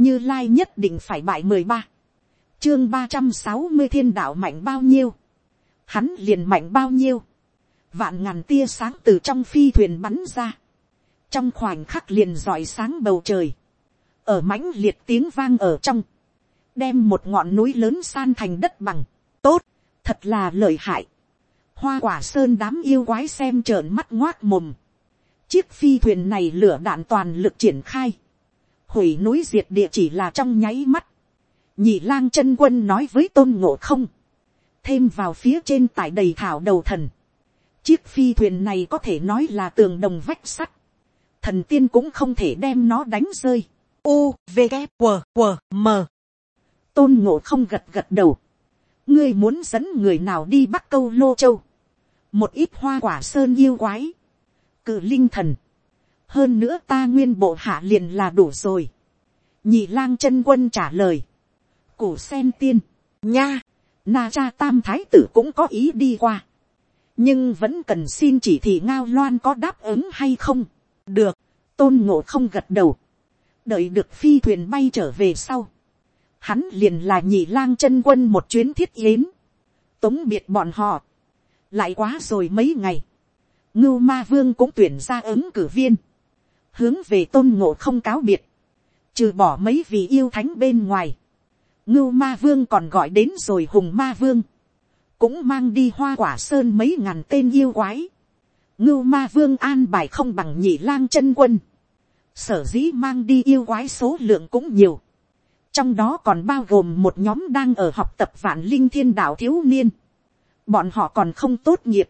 như lai nhất định phải bại mười ba, chương ba trăm sáu mươi thiên đạo mạnh bao nhiêu, hắn liền mạnh bao nhiêu, vạn ngàn tia sáng từ trong phi thuyền bắn ra, trong khoảnh khắc liền rọi sáng bầu trời, ở mãnh liệt tiếng vang ở trong, đem một ngọn núi lớn san thành đất bằng, tốt, thật là lợi hại, hoa quả sơn đám yêu quái xem trợn mắt ngoác mồm, chiếc phi thuyền này lửa đạn toàn lực triển khai, hủy núi diệt địa chỉ là trong nháy mắt, nhị lang chân quân nói với tôn ngộ không, thêm vào phía trên tải đầy thảo đầu thần, chiếc phi thuyền này có thể nói là tường đồng vách sắt, thần tiên cũng không thể đem nó đánh rơi. U, V, g W, W, M. Tôn ngộ không gật gật đầu. ngươi muốn dẫn người nào đi bắt câu lô châu. một ít hoa quả sơn yêu quái. cự linh thần hơn nữa ta nguyên bộ hạ liền là đủ rồi. nhị lang chân quân trả lời. cổ sen tiên, nha, na cha tam thái tử cũng có ý đi qua. nhưng vẫn cần xin chỉ thị ngao loan có đáp ứng hay không. được, tôn ngộ không gật đầu. đợi được phi thuyền bay trở về sau hắn liền là nhị lang chân quân một chuyến thiết yến, tống biệt bọn họ, lại quá rồi mấy ngày, ngưu ma vương cũng tuyển ra ứng cử viên, hướng về tôn ngộ không cáo biệt, trừ bỏ mấy vị yêu thánh bên ngoài, ngưu ma vương còn gọi đến rồi hùng ma vương, cũng mang đi hoa quả sơn mấy ngàn tên yêu quái, ngưu ma vương an bài không bằng nhị lang chân quân, sở dĩ mang đi yêu quái số lượng cũng nhiều, trong đó còn bao gồm một nhóm đang ở học tập vạn linh thiên đạo thiếu niên. bọn họ còn không tốt nghiệp,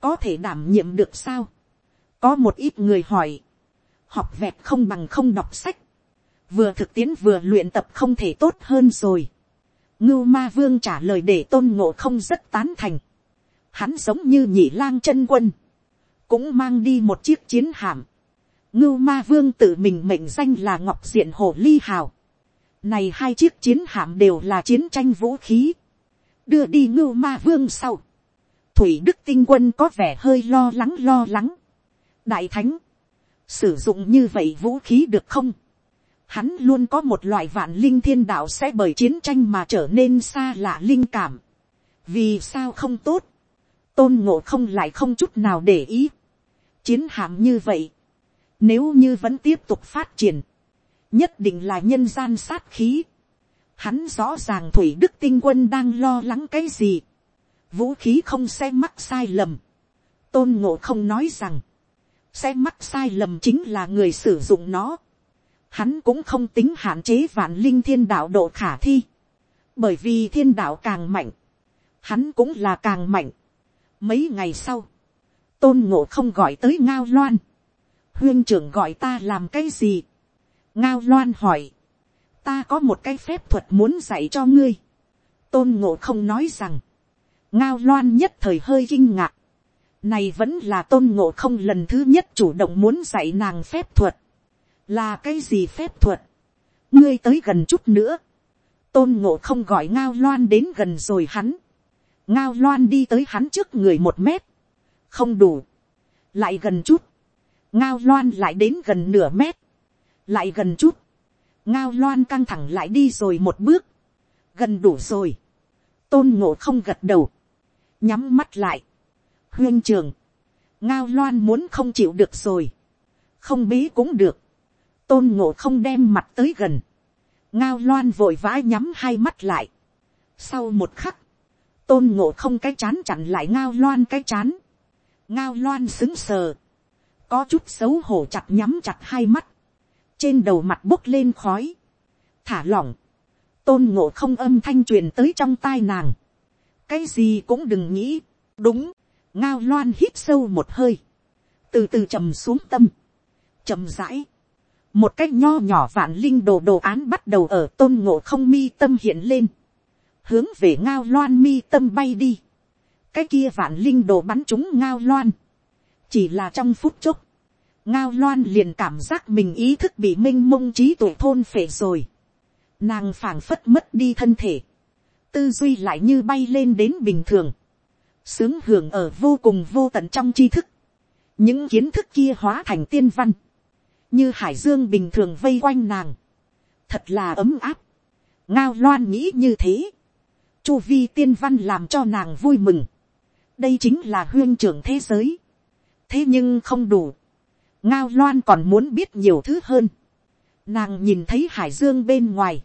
có thể đảm nhiệm được sao. có một ít người hỏi, học vẹt không bằng không đọc sách, vừa thực tiễn vừa luyện tập không thể tốt hơn rồi. ngưu ma vương trả lời để tôn ngộ không rất tán thành. hắn giống như nhị lang chân quân, cũng mang đi một chiếc chiến hạm. ngưu ma vương tự mình mệnh danh là ngọc diện hồ ly hào này hai chiếc chiến hạm đều là chiến tranh vũ khí. Đưa đi ngưu ma vương sau. Thủy Đức Tinh Quân có vẻ hơi lo lắng lo lắng. Đại Thánh. Sử dụng như vậy vũ khí được không? Hắn luôn có một loại vạn linh thiên đạo sẽ bởi chiến tranh mà trở nên xa lạ linh cảm. Vì sao không tốt? Tôn ngộ không lại không chút nào để ý. Chiến hạm như vậy. Nếu như vẫn tiếp tục phát triển nhất định là nhân gian sát khí. Hắn rõ ràng thủy đức tinh quân đang lo lắng cái gì. vũ khí không sẽ mắc sai lầm. tôn ngộ không nói rằng, sẽ mắc sai lầm chính là người sử dụng nó. Hắn cũng không tính hạn chế vạn linh thiên đạo độ khả thi. bởi vì thiên đạo càng mạnh, hắn cũng là càng mạnh. mấy ngày sau, tôn ngộ không gọi tới ngao loan. huyên trưởng gọi ta làm cái gì ngao loan hỏi, ta có một cái phép thuật muốn dạy cho ngươi. tôn ngộ không nói rằng, ngao loan nhất thời hơi kinh ngạc này vẫn là tôn ngộ không lần thứ nhất chủ động muốn dạy nàng phép thuật. là cái gì phép thuật. ngươi tới gần chút nữa. tôn ngộ không gọi ngao loan đến gần rồi hắn. ngao loan đi tới hắn trước người một mét. không đủ. lại gần chút. ngao loan lại đến gần nửa mét lại gần chút, ngao loan căng thẳng lại đi rồi một bước, gần đủ rồi, tôn ngộ không gật đầu, nhắm mắt lại, huyên trường, ngao loan muốn không chịu được rồi, không bí cũng được, tôn ngộ không đem mặt tới gần, ngao loan vội vã nhắm hai mắt lại, sau một khắc, tôn ngộ không cái chán chặn lại ngao loan cái chán, ngao loan xứng sờ, có chút xấu hổ chặt nhắm chặt hai mắt, trên đầu mặt bốc lên khói, thả lỏng, tôn ngộ không âm thanh truyền tới trong tai nàng, cái gì cũng đừng nghĩ, đúng, ngao loan hít sâu một hơi, từ từ trầm xuống tâm, trầm rãi, một cái nho nhỏ vạn linh đồ đồ án bắt đầu ở tôn ngộ không mi tâm hiện lên, hướng về ngao loan mi tâm bay đi, cái kia vạn linh đồ bắn chúng ngao loan, chỉ là trong phút chốc, ngao loan liền cảm giác mình ý thức bị m i n h mông trí tuổi thôn phể rồi. nàng phảng phất mất đi thân thể, tư duy lại như bay lên đến bình thường, sướng hưởng ở vô cùng vô tận trong tri thức, những kiến thức kia hóa thành tiên văn, như hải dương bình thường vây quanh nàng, thật là ấm áp, ngao loan nghĩ như thế, chu vi tiên văn làm cho nàng vui mừng, đây chính là huyên trưởng thế giới, thế nhưng không đủ, ngao loan còn muốn biết nhiều thứ hơn, nàng nhìn thấy hải dương bên ngoài,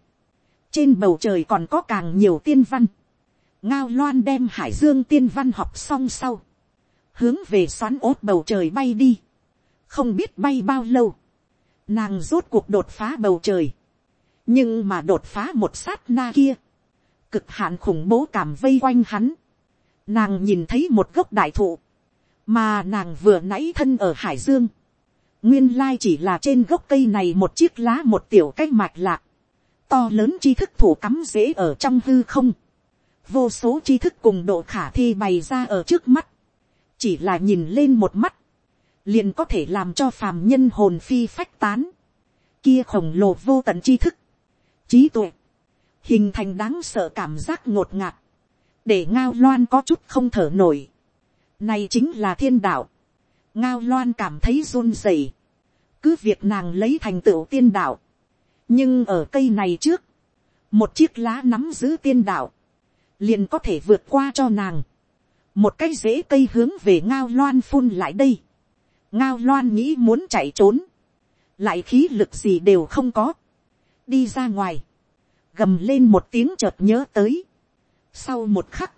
trên bầu trời còn có càng nhiều tiên văn, ngao loan đem hải dương tiên văn học xong sau, hướng về xoắn ốt bầu trời bay đi, không biết bay bao lâu, nàng rốt cuộc đột phá bầu trời, nhưng mà đột phá một sát na kia, cực hạn khủng bố cảm vây quanh hắn, nàng nhìn thấy một gốc đại thụ, mà nàng vừa nãy thân ở hải dương, nguyên lai chỉ là trên gốc cây này một chiếc lá một tiểu cách mạch lạc, to lớn tri thức thủ cắm dễ ở trong hư không, vô số tri thức cùng độ khả thi bày ra ở trước mắt, chỉ là nhìn lên một mắt, liền có thể làm cho phàm nhân hồn phi phách tán, kia khổng lồ vô tận tri thức, trí tuệ, hình thành đáng sợ cảm giác ngột ngạt, để ngao loan có chút không thở nổi. Này chính là thiên đạo. ngao loan cảm thấy run rẩy. cứ việc nàng lấy thành tựu tiên đạo. nhưng ở cây này trước, một chiếc lá nắm giữ tiên đạo, liền có thể vượt qua cho nàng. một cái rễ cây hướng về ngao loan phun lại đây. ngao loan nghĩ muốn chạy trốn, lại khí lực gì đều không có. đi ra ngoài, gầm lên một tiếng chợt nhớ tới. sau một khắc,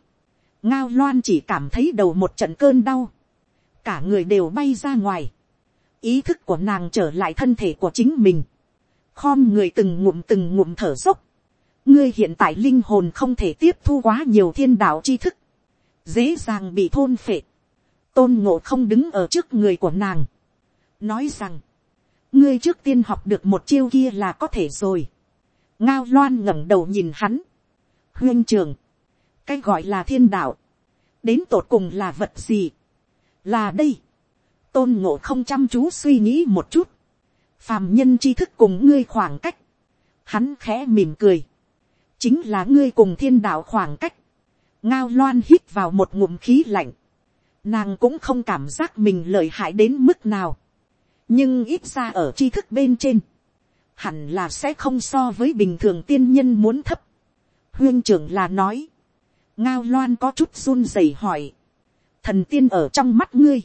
ngao loan chỉ cảm thấy đầu một trận cơn đau, cả người đều bay ra ngoài, ý thức của nàng trở lại thân thể của chính mình, khom người từng ngụm từng ngụm thở dốc, ngươi hiện tại linh hồn không thể tiếp thu quá nhiều thiên đạo tri thức, dễ dàng bị thôn phệ, tôn ngộ không đứng ở trước người của nàng, nói rằng, ngươi trước tiên học được một chiêu kia là có thể rồi, ngao loan ngẩng đầu nhìn hắn, huyên trường, cái gọi là thiên đạo, đến tột cùng là vật gì, là đây, tôn ngộ không chăm chú suy nghĩ một chút, phàm nhân tri thức cùng ngươi khoảng cách, hắn khẽ mỉm cười, chính là ngươi cùng thiên đạo khoảng cách, ngao loan hít vào một ngụm khí lạnh, nàng cũng không cảm giác mình lợi hại đến mức nào, nhưng ít ra ở tri thức bên trên, hẳn là sẽ không so với bình thường tiên nhân muốn thấp. huyên trưởng là nói, ngao loan có chút run rẩy hỏi, thần tiên ở trong mắt ngươi,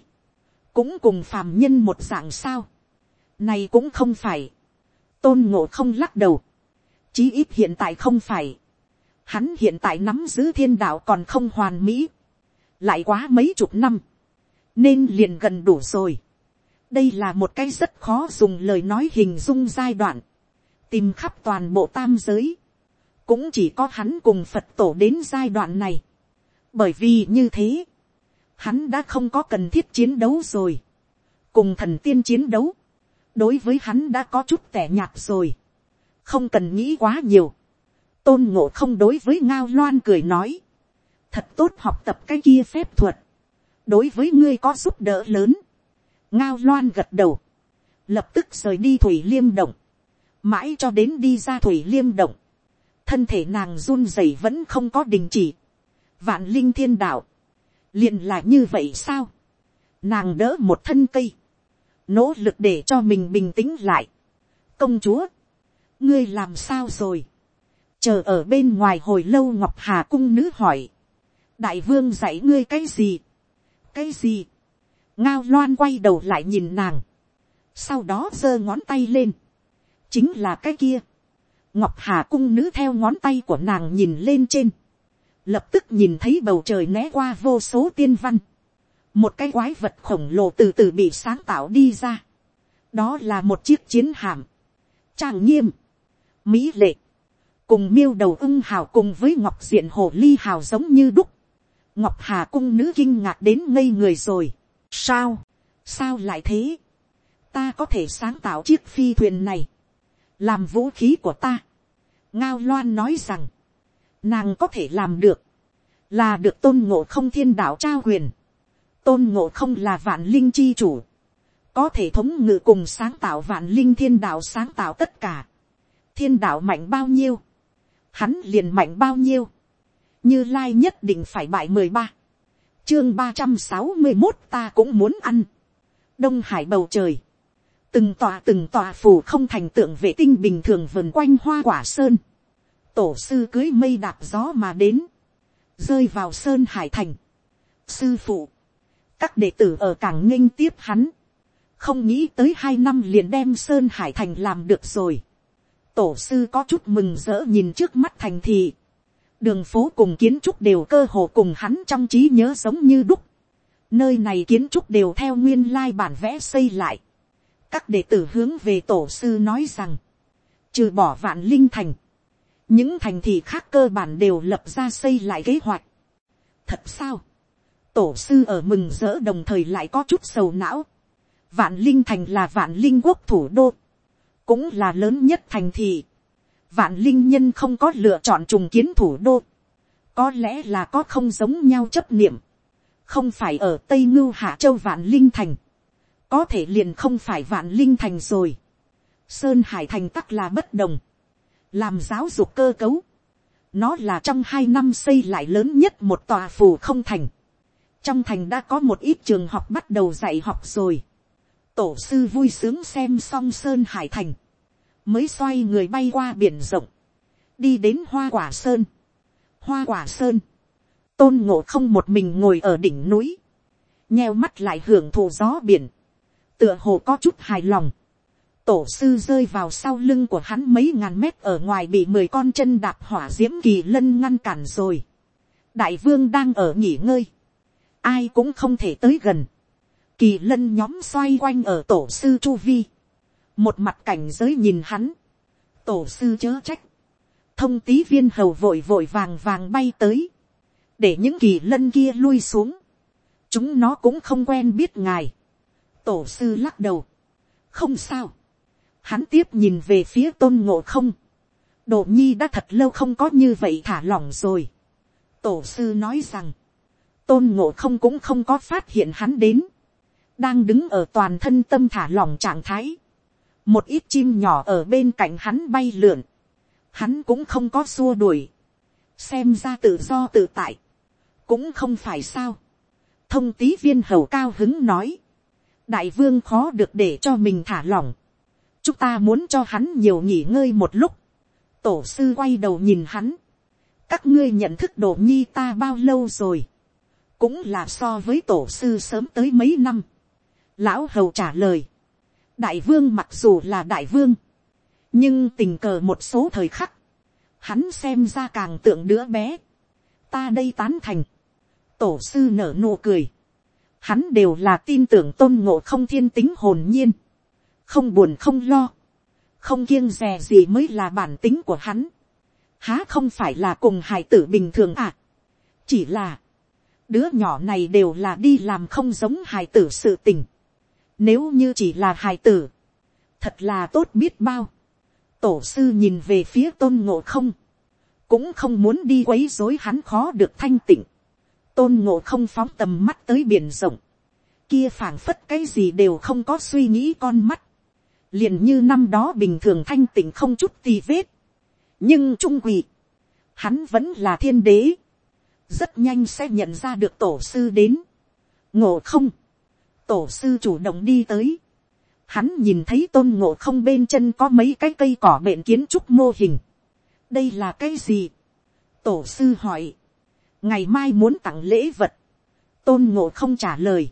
cũng cùng phàm nhân một dạng sao, này cũng không phải, tôn ngộ không lắc đầu, chí ít hiện tại không phải, hắn hiện tại nắm giữ thiên đạo còn không hoàn mỹ, lại quá mấy chục năm, nên liền gần đủ rồi. Đây là một cái rất khó dùng lời nói hình dung giai đoạn, tìm khắp toàn bộ tam giới, cũng chỉ có hắn cùng phật tổ đến giai đoạn này, bởi vì như thế, hắn đã không có cần thiết chiến đấu rồi, cùng thần tiên chiến đấu, đối với hắn đã có chút tẻ nhạt rồi, không cần nghĩ quá nhiều, tôn ngộ không đối với ngao loan cười nói, thật tốt học tập cái kia phép thuật, đối với ngươi có giúp đỡ lớn, ngao loan gật đầu, lập tức rời đi thủy liêm động, mãi cho đến đi ra thủy liêm động, thân thể nàng run rẩy vẫn không có đình chỉ, vạn linh thiên đạo, liền là như vậy sao, nàng đỡ một thân cây, nỗ lực để cho mình bình tĩnh lại, công chúa, ngươi làm sao rồi, chờ ở bên ngoài hồi lâu ngọc hà cung nữ hỏi, đại vương dạy ngươi cái gì, cái gì, ngao loan quay đầu lại nhìn nàng, sau đó giơ ngón tay lên, chính là cái kia, ngọc hà cung nữ theo ngón tay của nàng nhìn lên trên, lập tức nhìn thấy bầu trời né qua vô số tiên văn, một cái quái vật khổng lồ từ từ bị sáng tạo đi ra, đó là một chiếc chiến hạm, trang nghiêm, mỹ lệ, cùng miêu đầu ưng hào cùng với ngọc diện hồ ly hào giống như đúc, ngọc hà cung nữ kinh ngạc đến ngây người rồi, sao, sao lại thế, ta có thể sáng tạo chiếc phi thuyền này, làm vũ khí của ta. ngao loan nói rằng, nàng có thể làm được, là được tôn ngộ không thiên đạo trao quyền, tôn ngộ không là vạn linh chi chủ, có thể thống ngự cùng sáng tạo vạn linh thiên đạo sáng tạo tất cả, thiên đạo mạnh bao nhiêu, hắn liền mạnh bao nhiêu, như lai nhất định phải bại mười ba, chương ba trăm sáu mươi một ta cũng muốn ăn, đông hải bầu trời, từng tòa từng tòa phù không thành tượng vệ tinh bình thường vần quanh hoa quả sơn, tổ sư cưới mây đạp gió mà đến, rơi vào sơn hải thành, sư phụ, các đệ tử ở cảng nghênh tiếp hắn, không nghĩ tới hai năm liền đem sơn hải thành làm được rồi, tổ sư có chút mừng rỡ nhìn trước mắt thành thị, đường phố cùng kiến trúc đều cơ hồ cùng hắn trong trí nhớ giống như đúc, nơi này kiến trúc đều theo nguyên lai bản vẽ xây lại, các đệ tử hướng về tổ sư nói rằng, trừ bỏ vạn linh thành, những thành thị khác cơ bản đều lập ra xây lại kế hoạch. thật sao, tổ sư ở mừng rỡ đồng thời lại có chút sầu não. vạn linh thành là vạn linh quốc thủ đô, cũng là lớn nhất thành thị. vạn linh nhân không có lựa chọn trùng kiến thủ đô, có lẽ là có không giống nhau chấp niệm, không phải ở tây ngưu hạ châu vạn linh thành, có thể liền không phải vạn linh thành rồi. Sơn hải thành tắc là bất đồng, làm giáo dục cơ cấu. Nó là trong hai năm xây lại lớn nhất một tòa phủ không thành. Trong thành đã có một ít trường học bắt đầu dạy học rồi. Tổ sư vui sướng xem xong Sơn Hải Thành. Mới xoay người bay qua biển rộng. Đi đến Hoa Quả Sơn. Hoa Quả Sơn. Tôn ngộ không một mình ngồi ở đỉnh núi. Nheo mắt lại hưởng thụ gió biển tựa hồ có chút hài lòng. Tổ sư rơi vào sau lưng của hắn mấy ngàn mét ở ngoài bị mười con chân đạp hỏa diễm kỳ lân ngăn cản rồi. Đại vương đang ở nghỉ ngơi. Ai cũng không thể tới gần. Kỳ lân nhóm xoay quanh ở tổ sư Chu Vi. Một mặt cảnh giới nhìn hắn. Tổ sư chớ trách. Thông tí viên hầu vội vội vàng vàng bay tới. Để những kỳ lân kia lui xuống. Chúng nó cũng không quen biết ngài tổ sư lắc đầu. không sao. hắn tiếp nhìn về phía tôn ngộ không. độ nhi đã thật lâu không có như vậy thả lỏng rồi. tổ sư nói rằng, tôn ngộ không cũng không có phát hiện hắn đến đang đứng ở toàn thân tâm thả lỏng trạng thái. một ít chim nhỏ ở bên cạnh hắn bay lượn. hắn cũng không có xua đuổi. xem ra tự do tự tại. cũng không phải sao. thông tí viên hầu cao hứng nói đại vương khó được để cho mình thả lỏng. chúng ta muốn cho hắn nhiều nghỉ ngơi một lúc. tổ sư quay đầu nhìn hắn. các ngươi nhận thức độ nhi ta bao lâu rồi. cũng là so với tổ sư sớm tới mấy năm lão hầu trả lời. đại vương mặc dù là đại vương. nhưng tình cờ một số thời khắc. hắn xem ra càng tượng đứa bé. ta đây tán thành. tổ sư nở nụ cười hắn đều là tin tưởng tôn ngộ không thiên tính hồn nhiên, không buồn không lo, không kiêng dè gì mới là bản tính của hắn, há không phải là cùng hải tử bình thường à, chỉ là, đứa nhỏ này đều là đi làm không giống hài tử sự tình, nếu như chỉ là hài tử, thật là tốt biết bao, tổ sư nhìn về phía tôn ngộ không, cũng không muốn đi quấy dối hắn khó được thanh tịnh, tôn ngộ không phóng tầm mắt tới biển rộng, kia phảng phất cái gì đều không có suy nghĩ con mắt, liền như năm đó bình thường thanh tịnh không chút tì vết, nhưng trung quỳ, hắn vẫn là thiên đế, rất nhanh sẽ nhận ra được tổ sư đến, ngộ không, tổ sư chủ động đi tới, hắn nhìn thấy tôn ngộ không bên chân có mấy cái cây cỏ bệnh kiến trúc mô hình, đây là cái gì, tổ sư hỏi, ngày mai muốn tặng lễ vật, tôn ngộ không trả lời,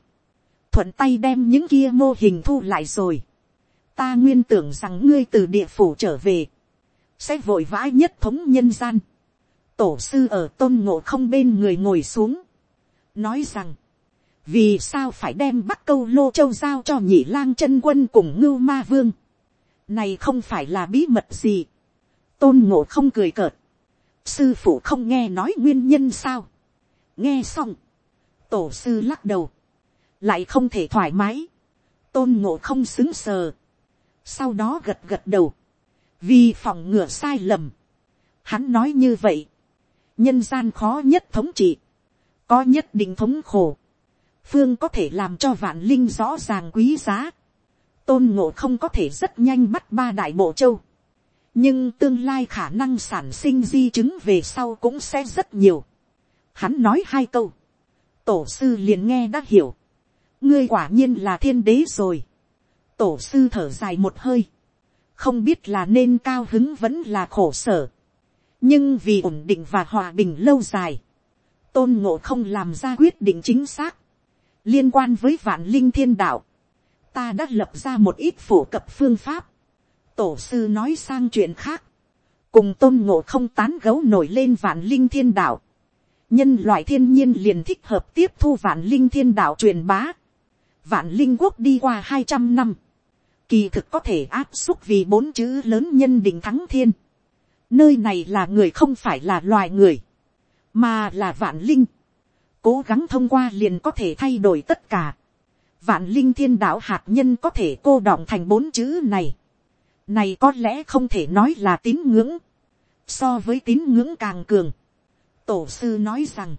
thuận tay đem những kia mô hình thu lại rồi. ta nguyên tưởng rằng ngươi từ địa phủ trở về, sẽ vội vã nhất thống nhân gian. tổ sư ở tôn ngộ không bên người ngồi xuống, nói rằng, vì sao phải đem bắc câu lô châu giao cho nhị lang chân quân cùng ngưu ma vương. này không phải là bí mật gì. tôn ngộ không cười cợt. Sư phụ không nghe nói nguyên nhân sao. nghe xong, tổ sư lắc đầu, lại không thể thoải mái, tôn ngộ không xứng sờ, sau đó gật gật đầu, vì phòng ngừa sai lầm, hắn nói như vậy, nhân gian khó nhất thống trị, có nhất định thống khổ, phương có thể làm cho vạn linh rõ ràng quý giá, tôn ngộ không có thể rất nhanh bắt ba đại bộ châu, nhưng tương lai khả năng sản sinh di chứng về sau cũng sẽ rất nhiều. Hắn nói hai câu, tổ sư liền nghe đã hiểu, ngươi quả nhiên là thiên đế rồi. tổ sư thở dài một hơi, không biết là nên cao hứng vẫn là khổ sở, nhưng vì ổn định và hòa bình lâu dài, tôn ngộ không làm ra quyết định chính xác, liên quan với vạn linh thiên đạo, ta đã lập ra một ít phổ cập phương pháp, tổ sư nói sang chuyện khác, cùng tôn ngộ không tán gấu nổi lên vạn linh thiên đạo, nhân loại thiên nhiên liền thích hợp tiếp thu vạn linh thiên đạo truyền bá, vạn linh quốc đi qua hai trăm năm, kỳ thực có thể áp xúc vì bốn chữ lớn nhân định thắng thiên, nơi này là người không phải là loài người, mà là vạn linh, cố gắng thông qua liền có thể thay đổi tất cả, vạn linh thiên đạo hạt nhân có thể cô đọng thành bốn chữ này, này có lẽ không thể nói là tín ngưỡng, so với tín ngưỡng càng cường, tổ sư nói rằng,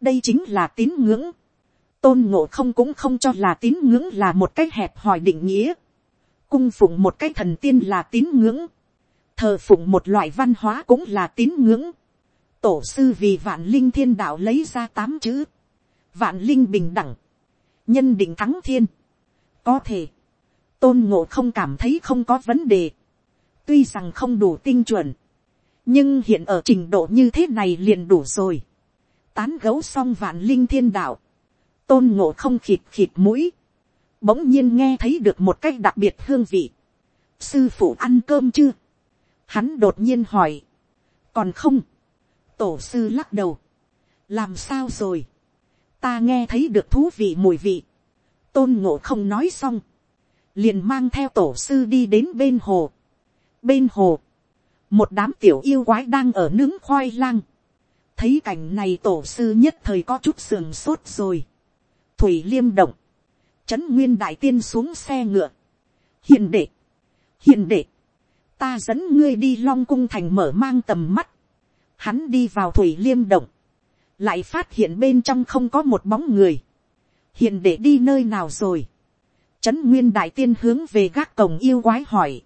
đây chính là tín ngưỡng, tôn ngộ không cũng không cho là tín ngưỡng là một cái hẹp hòi định nghĩa, cung phụng một cái thần tiên là tín ngưỡng, thờ phụng một loại văn hóa cũng là tín ngưỡng, tổ sư vì vạn linh thiên đạo lấy ra tám chữ, vạn linh bình đẳng, nhân định thắng thiên, có thể, tôn ngộ không cảm thấy không có vấn đề, tuy rằng không đủ tinh chuẩn, nhưng hiện ở trình độ như thế này liền đủ rồi, tán gấu xong vạn linh thiên đạo, tôn ngộ không khịt khịt mũi, bỗng nhiên nghe thấy được một cách đặc biệt hương vị, sư phụ ăn cơm chưa, hắn đột nhiên hỏi, còn không, tổ sư lắc đầu, làm sao rồi, ta nghe thấy được thú vị mùi vị, tôn ngộ không nói xong, liền mang theo tổ sư đi đến bên hồ. bên hồ, một đám tiểu yêu quái đang ở nướng khoai lang. thấy cảnh này tổ sư nhất thời có chút sườn sốt rồi. thủy liêm động, trấn nguyên đại tiên xuống xe ngựa. hiền đệ, hiền đệ, ta dẫn ngươi đi long cung thành mở mang tầm mắt hắn đi vào thủy liêm động, lại phát hiện bên trong không có một bóng người. hiện để đi nơi nào rồi. trấn nguyên đại tiên hướng về gác cổng yêu quái hỏi.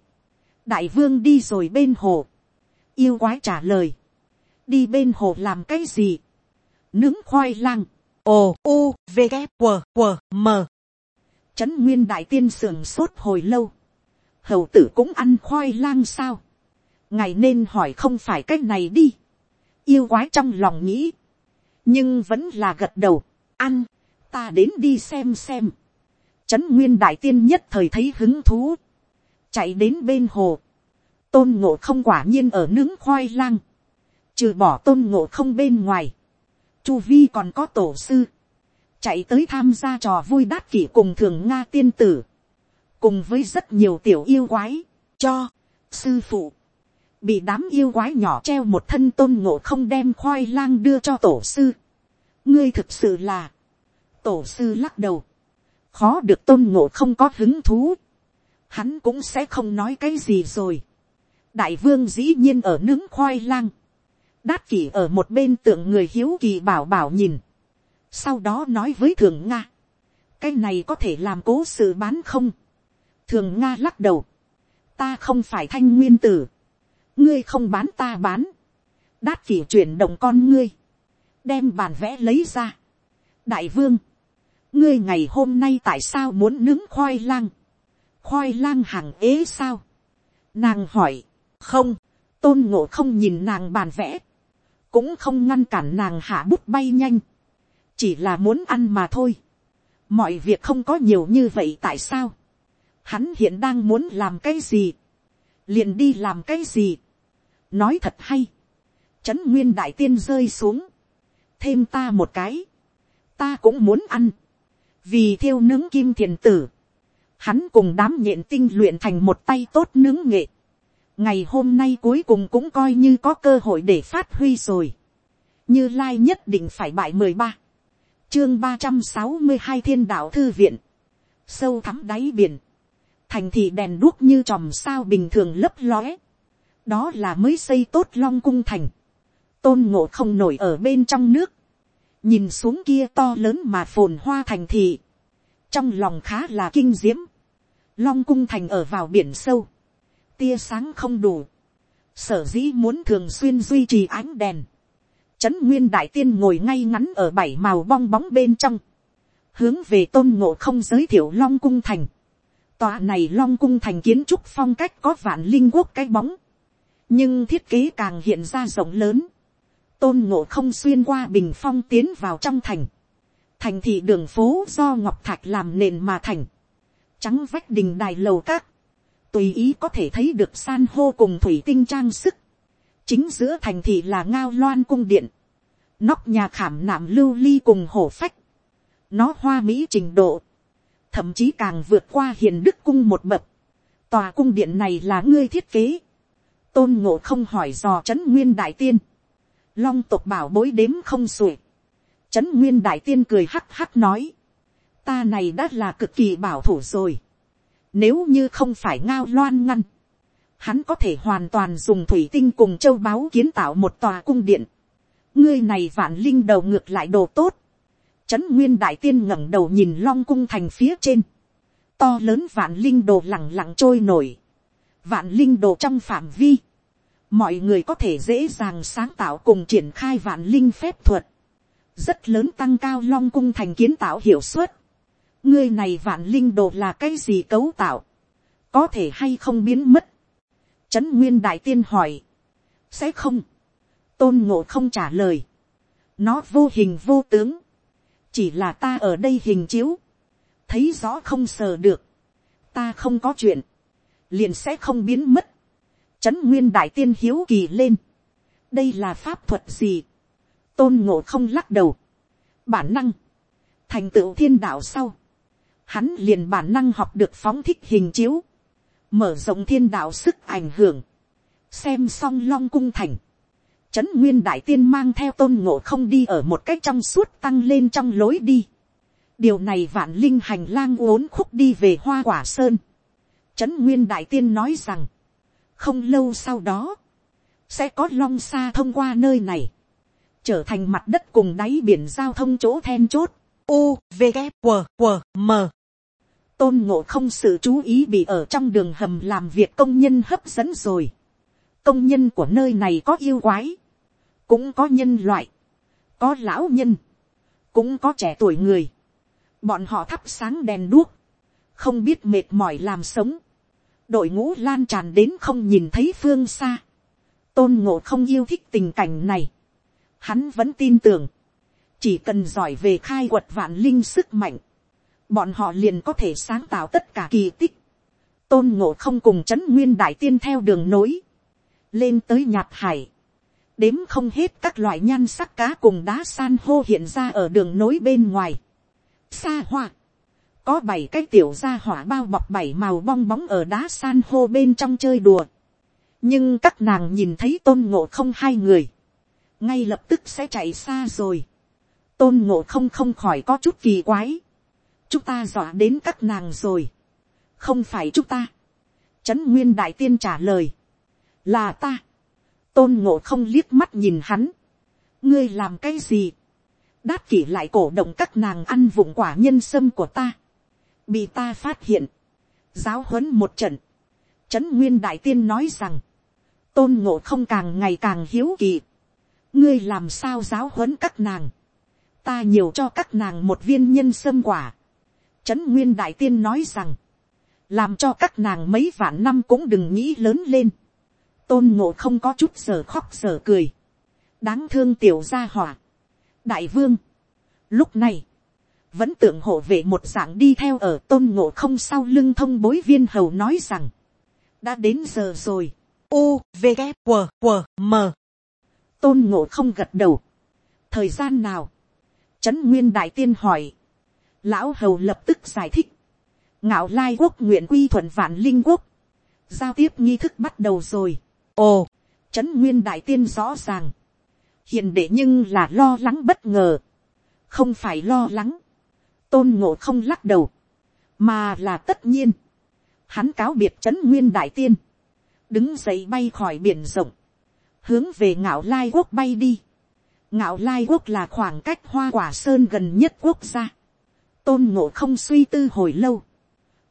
đại vương đi rồi bên hồ. Yêu quái trả lời, đi bên hồ làm cái gì, nướng khoai lang, ồ u v g q q m. Trấn nguyên đại tiên sườn sốt hồi lâu, hầu tử cũng ăn khoai lang sao, ngài nên hỏi không phải cái này đi, yêu quái trong lòng nghĩ, nhưng vẫn là gật đầu, ăn, ta đến đi xem xem, trấn nguyên đại tiên nhất thời thấy hứng thú, chạy đến bên hồ, tôn ngộ không quả nhiên ở nướng khoai lang, trừ bỏ tôn ngộ không bên ngoài, chu vi còn có tổ sư, chạy tới tham gia trò vui đát kỷ cùng thường nga tiên tử, cùng với rất nhiều tiểu yêu quái, cho, sư phụ, bị đám yêu quái nhỏ treo một thân tôn ngộ không đem khoai lang đưa cho tổ sư. ngươi thực sự là, tổ sư lắc đầu, khó được tôn ngộ không có hứng thú, hắn cũng sẽ không nói cái gì rồi. Đại vương dĩ nhiên ở nướng khoai lang, đát kỷ ở một bên tượng người hiếu kỳ bảo bảo nhìn, sau đó nói với thường nga, cái này có thể làm cố sự bán không, thường nga lắc đầu, ta không phải thanh nguyên tử, ngươi không bán ta bán, đát kỷ chuyển động con ngươi, đem bản vẽ lấy ra, đại vương, ngươi ngày hôm nay tại sao muốn nướng khoai lang, khoai lang hàng ế sao, nàng hỏi, không, tôn ngộ không nhìn nàng bàn vẽ, cũng không ngăn cản nàng hạ bút bay nhanh, chỉ là muốn ăn mà thôi. mọi việc không có nhiều như vậy tại sao, hắn hiện đang muốn làm cái gì, liền đi làm cái gì, nói thật hay, trấn nguyên đại tiên rơi xuống, thêm ta một cái, ta cũng muốn ăn, vì thiêu nướng kim thiền tử, hắn cùng đám nhện tinh luyện thành một tay tốt nướng nghệ, ngày hôm nay cuối cùng cũng coi như có cơ hội để phát huy rồi. như lai nhất định phải bại mười ba, chương ba trăm sáu mươi hai thiên đạo thư viện, sâu thắm đáy biển, thành thị đèn đuốc như tròm sao bình thường lấp lóe, đó là mới xây tốt long cung thành, tôn ngộ không nổi ở bên trong nước, nhìn xuống kia to lớn mà phồn hoa thành thị, trong lòng khá là kinh diễm, long cung thành ở vào biển sâu, tia sáng không đủ, sở dĩ muốn thường xuyên duy trì ánh đèn, trấn nguyên đại tiên ngồi ngay ngắn ở bảy màu bong bóng bên trong, hướng về tôn ngộ không giới thiệu long cung thành, Tòa này long cung thành kiến trúc phong cách có vạn linh quốc cái bóng. Nhưng thiết kế càng hiện ra rộng lớn. Tôn ngộ không xuyên qua bình phong tiến vào trong thành. Thành thị đường phố do ngọc thạch làm nền mà thành. Trắng vách đình đài lầu các. Tùy ý có thể thấy được san hô cùng thủy tinh trang sức. Chính giữa thành thị là ngao loan cung điện. Nóc nhà khảm nạm lưu ly cùng hổ phách. Nó hoa mỹ trình độ thậm chí càng vượt qua hiền đức cung một bậc. Tòa cung điện này là ngươi thiết kế. Tôn ngộ không hỏi dò trấn nguyên đại tiên. Long tộc bảo bối đếm không xuể. Trấn nguyên đại tiên cười hắc hắc nói. Ta này đã là cực kỳ bảo thủ rồi. Nếu như không phải ngao loan ngăn. Hắn có thể hoàn toàn dùng thủy tinh cùng châu báu kiến tạo một tòa cung điện. Ngươi này vạn linh đầu ngược lại đồ tốt Trấn Nguyên Đại Tiên ngẩng đầu nhìn Long Cung thành phía trên. To lớn vạn linh đồ lặng lặng trôi nổi. Vạn linh đồ trong phạm vi. Mọi người có thể dễ dàng sáng tạo cùng triển khai vạn linh phép thuật. Rất lớn tăng cao Long Cung thành kiến tạo hiệu suất. Ngươi này vạn linh đồ là cái gì cấu tạo? Có thể hay không biến mất? Trấn Nguyên Đại Tiên hỏi. Sẽ không. Tôn Ngộ không trả lời. Nó vô hình vô tướng chỉ là ta ở đây hình chiếu, thấy rõ không sờ được, ta không có chuyện, liền sẽ không biến mất. Trấn nguyên đại tiên hiếu kỳ lên, đây là pháp thuật gì, tôn ngộ không lắc đầu, bản năng, thành tựu thiên đạo sau, hắn liền bản năng học được phóng thích hình chiếu, mở rộng thiên đạo sức ảnh hưởng, xem xong long cung thành, Trấn Nguyên Đại Tiên mang theo tôn ngộ không đi ở một cách trong suốt tăng lên trong lối đi. Điều này vạn linh hành lang uốn khúc đi về hoa quả sơn. Trấn Nguyên Đại Tiên nói rằng, không lâu sau đó, sẽ có long xa thông qua nơi này, trở thành mặt đất cùng đáy biển giao thông chỗ then chốt. U, V, g W, W, M. Tôn ngộ không sự chú ý bị ở trong đường hầm làm việc công nhân hấp dẫn rồi. Công nhân của nơi này có yêu quái cũng có nhân loại, có lão nhân, cũng có trẻ tuổi người, bọn họ thắp sáng đèn đuốc, không biết mệt mỏi làm sống, đội ngũ lan tràn đến không nhìn thấy phương xa, tôn ngộ không yêu thích tình cảnh này, hắn vẫn tin tưởng, chỉ cần giỏi về khai quật vạn linh sức mạnh, bọn họ liền có thể sáng tạo tất cả kỳ tích, tôn ngộ không cùng c h ấ n nguyên đại tiên theo đường nối, lên tới nhạt hải, đếm không hết các loại nhan sắc cá cùng đá san hô hiện ra ở đường nối bên ngoài. xa hoa, có bảy cái tiểu gia hỏa bao bọc bảy màu bong bóng ở đá san hô bên trong chơi đùa. nhưng các nàng nhìn thấy tôn ngộ không hai người, ngay lập tức sẽ chạy xa rồi. tôn ngộ không không khỏi có chút kỳ quái. chúng ta dọa đến các nàng rồi. không phải chúng ta. trấn nguyên đại tiên trả lời. là ta tôn ngộ không liếc mắt nhìn hắn, ngươi làm cái gì, đát kỷ lại cổ động các nàng ăn vụng quả nhân sâm của ta, bị ta phát hiện, giáo huấn một trận, trấn nguyên đại tiên nói rằng, tôn ngộ không càng ngày càng hiếu kỳ, ngươi làm sao giáo huấn các nàng, ta nhiều cho các nàng một viên nhân sâm quả, trấn nguyên đại tiên nói rằng, làm cho các nàng mấy vạn năm cũng đừng nghĩ lớn lên, tôn ngộ không có chút sờ khóc sờ cười, đáng thương tiểu gia hỏa. đại vương, lúc này, vẫn tưởng hộ vệ một dạng đi theo ở tôn ngộ không sau lưng thông bối viên hầu nói rằng, đã đến giờ rồi, u v g q q m. Tôn ngộ không gật đầu, thời gian nào, trấn nguyên đại tiên hỏi, lão hầu lập tức giải thích, ngạo lai quốc nguyện quy thuận vạn linh quốc, giao tiếp nghi thức bắt đầu rồi, ồ, trấn nguyên đại tiên rõ ràng, hiền đệ nhưng là lo lắng bất ngờ, không phải lo lắng, tôn ngộ không lắc đầu, mà là tất nhiên, hắn cáo biệt trấn nguyên đại tiên, đứng dậy bay khỏi biển rộng, hướng về ngạo lai quốc bay đi, ngạo lai quốc là khoảng cách hoa quả sơn gần nhất quốc gia, tôn ngộ không suy tư hồi lâu,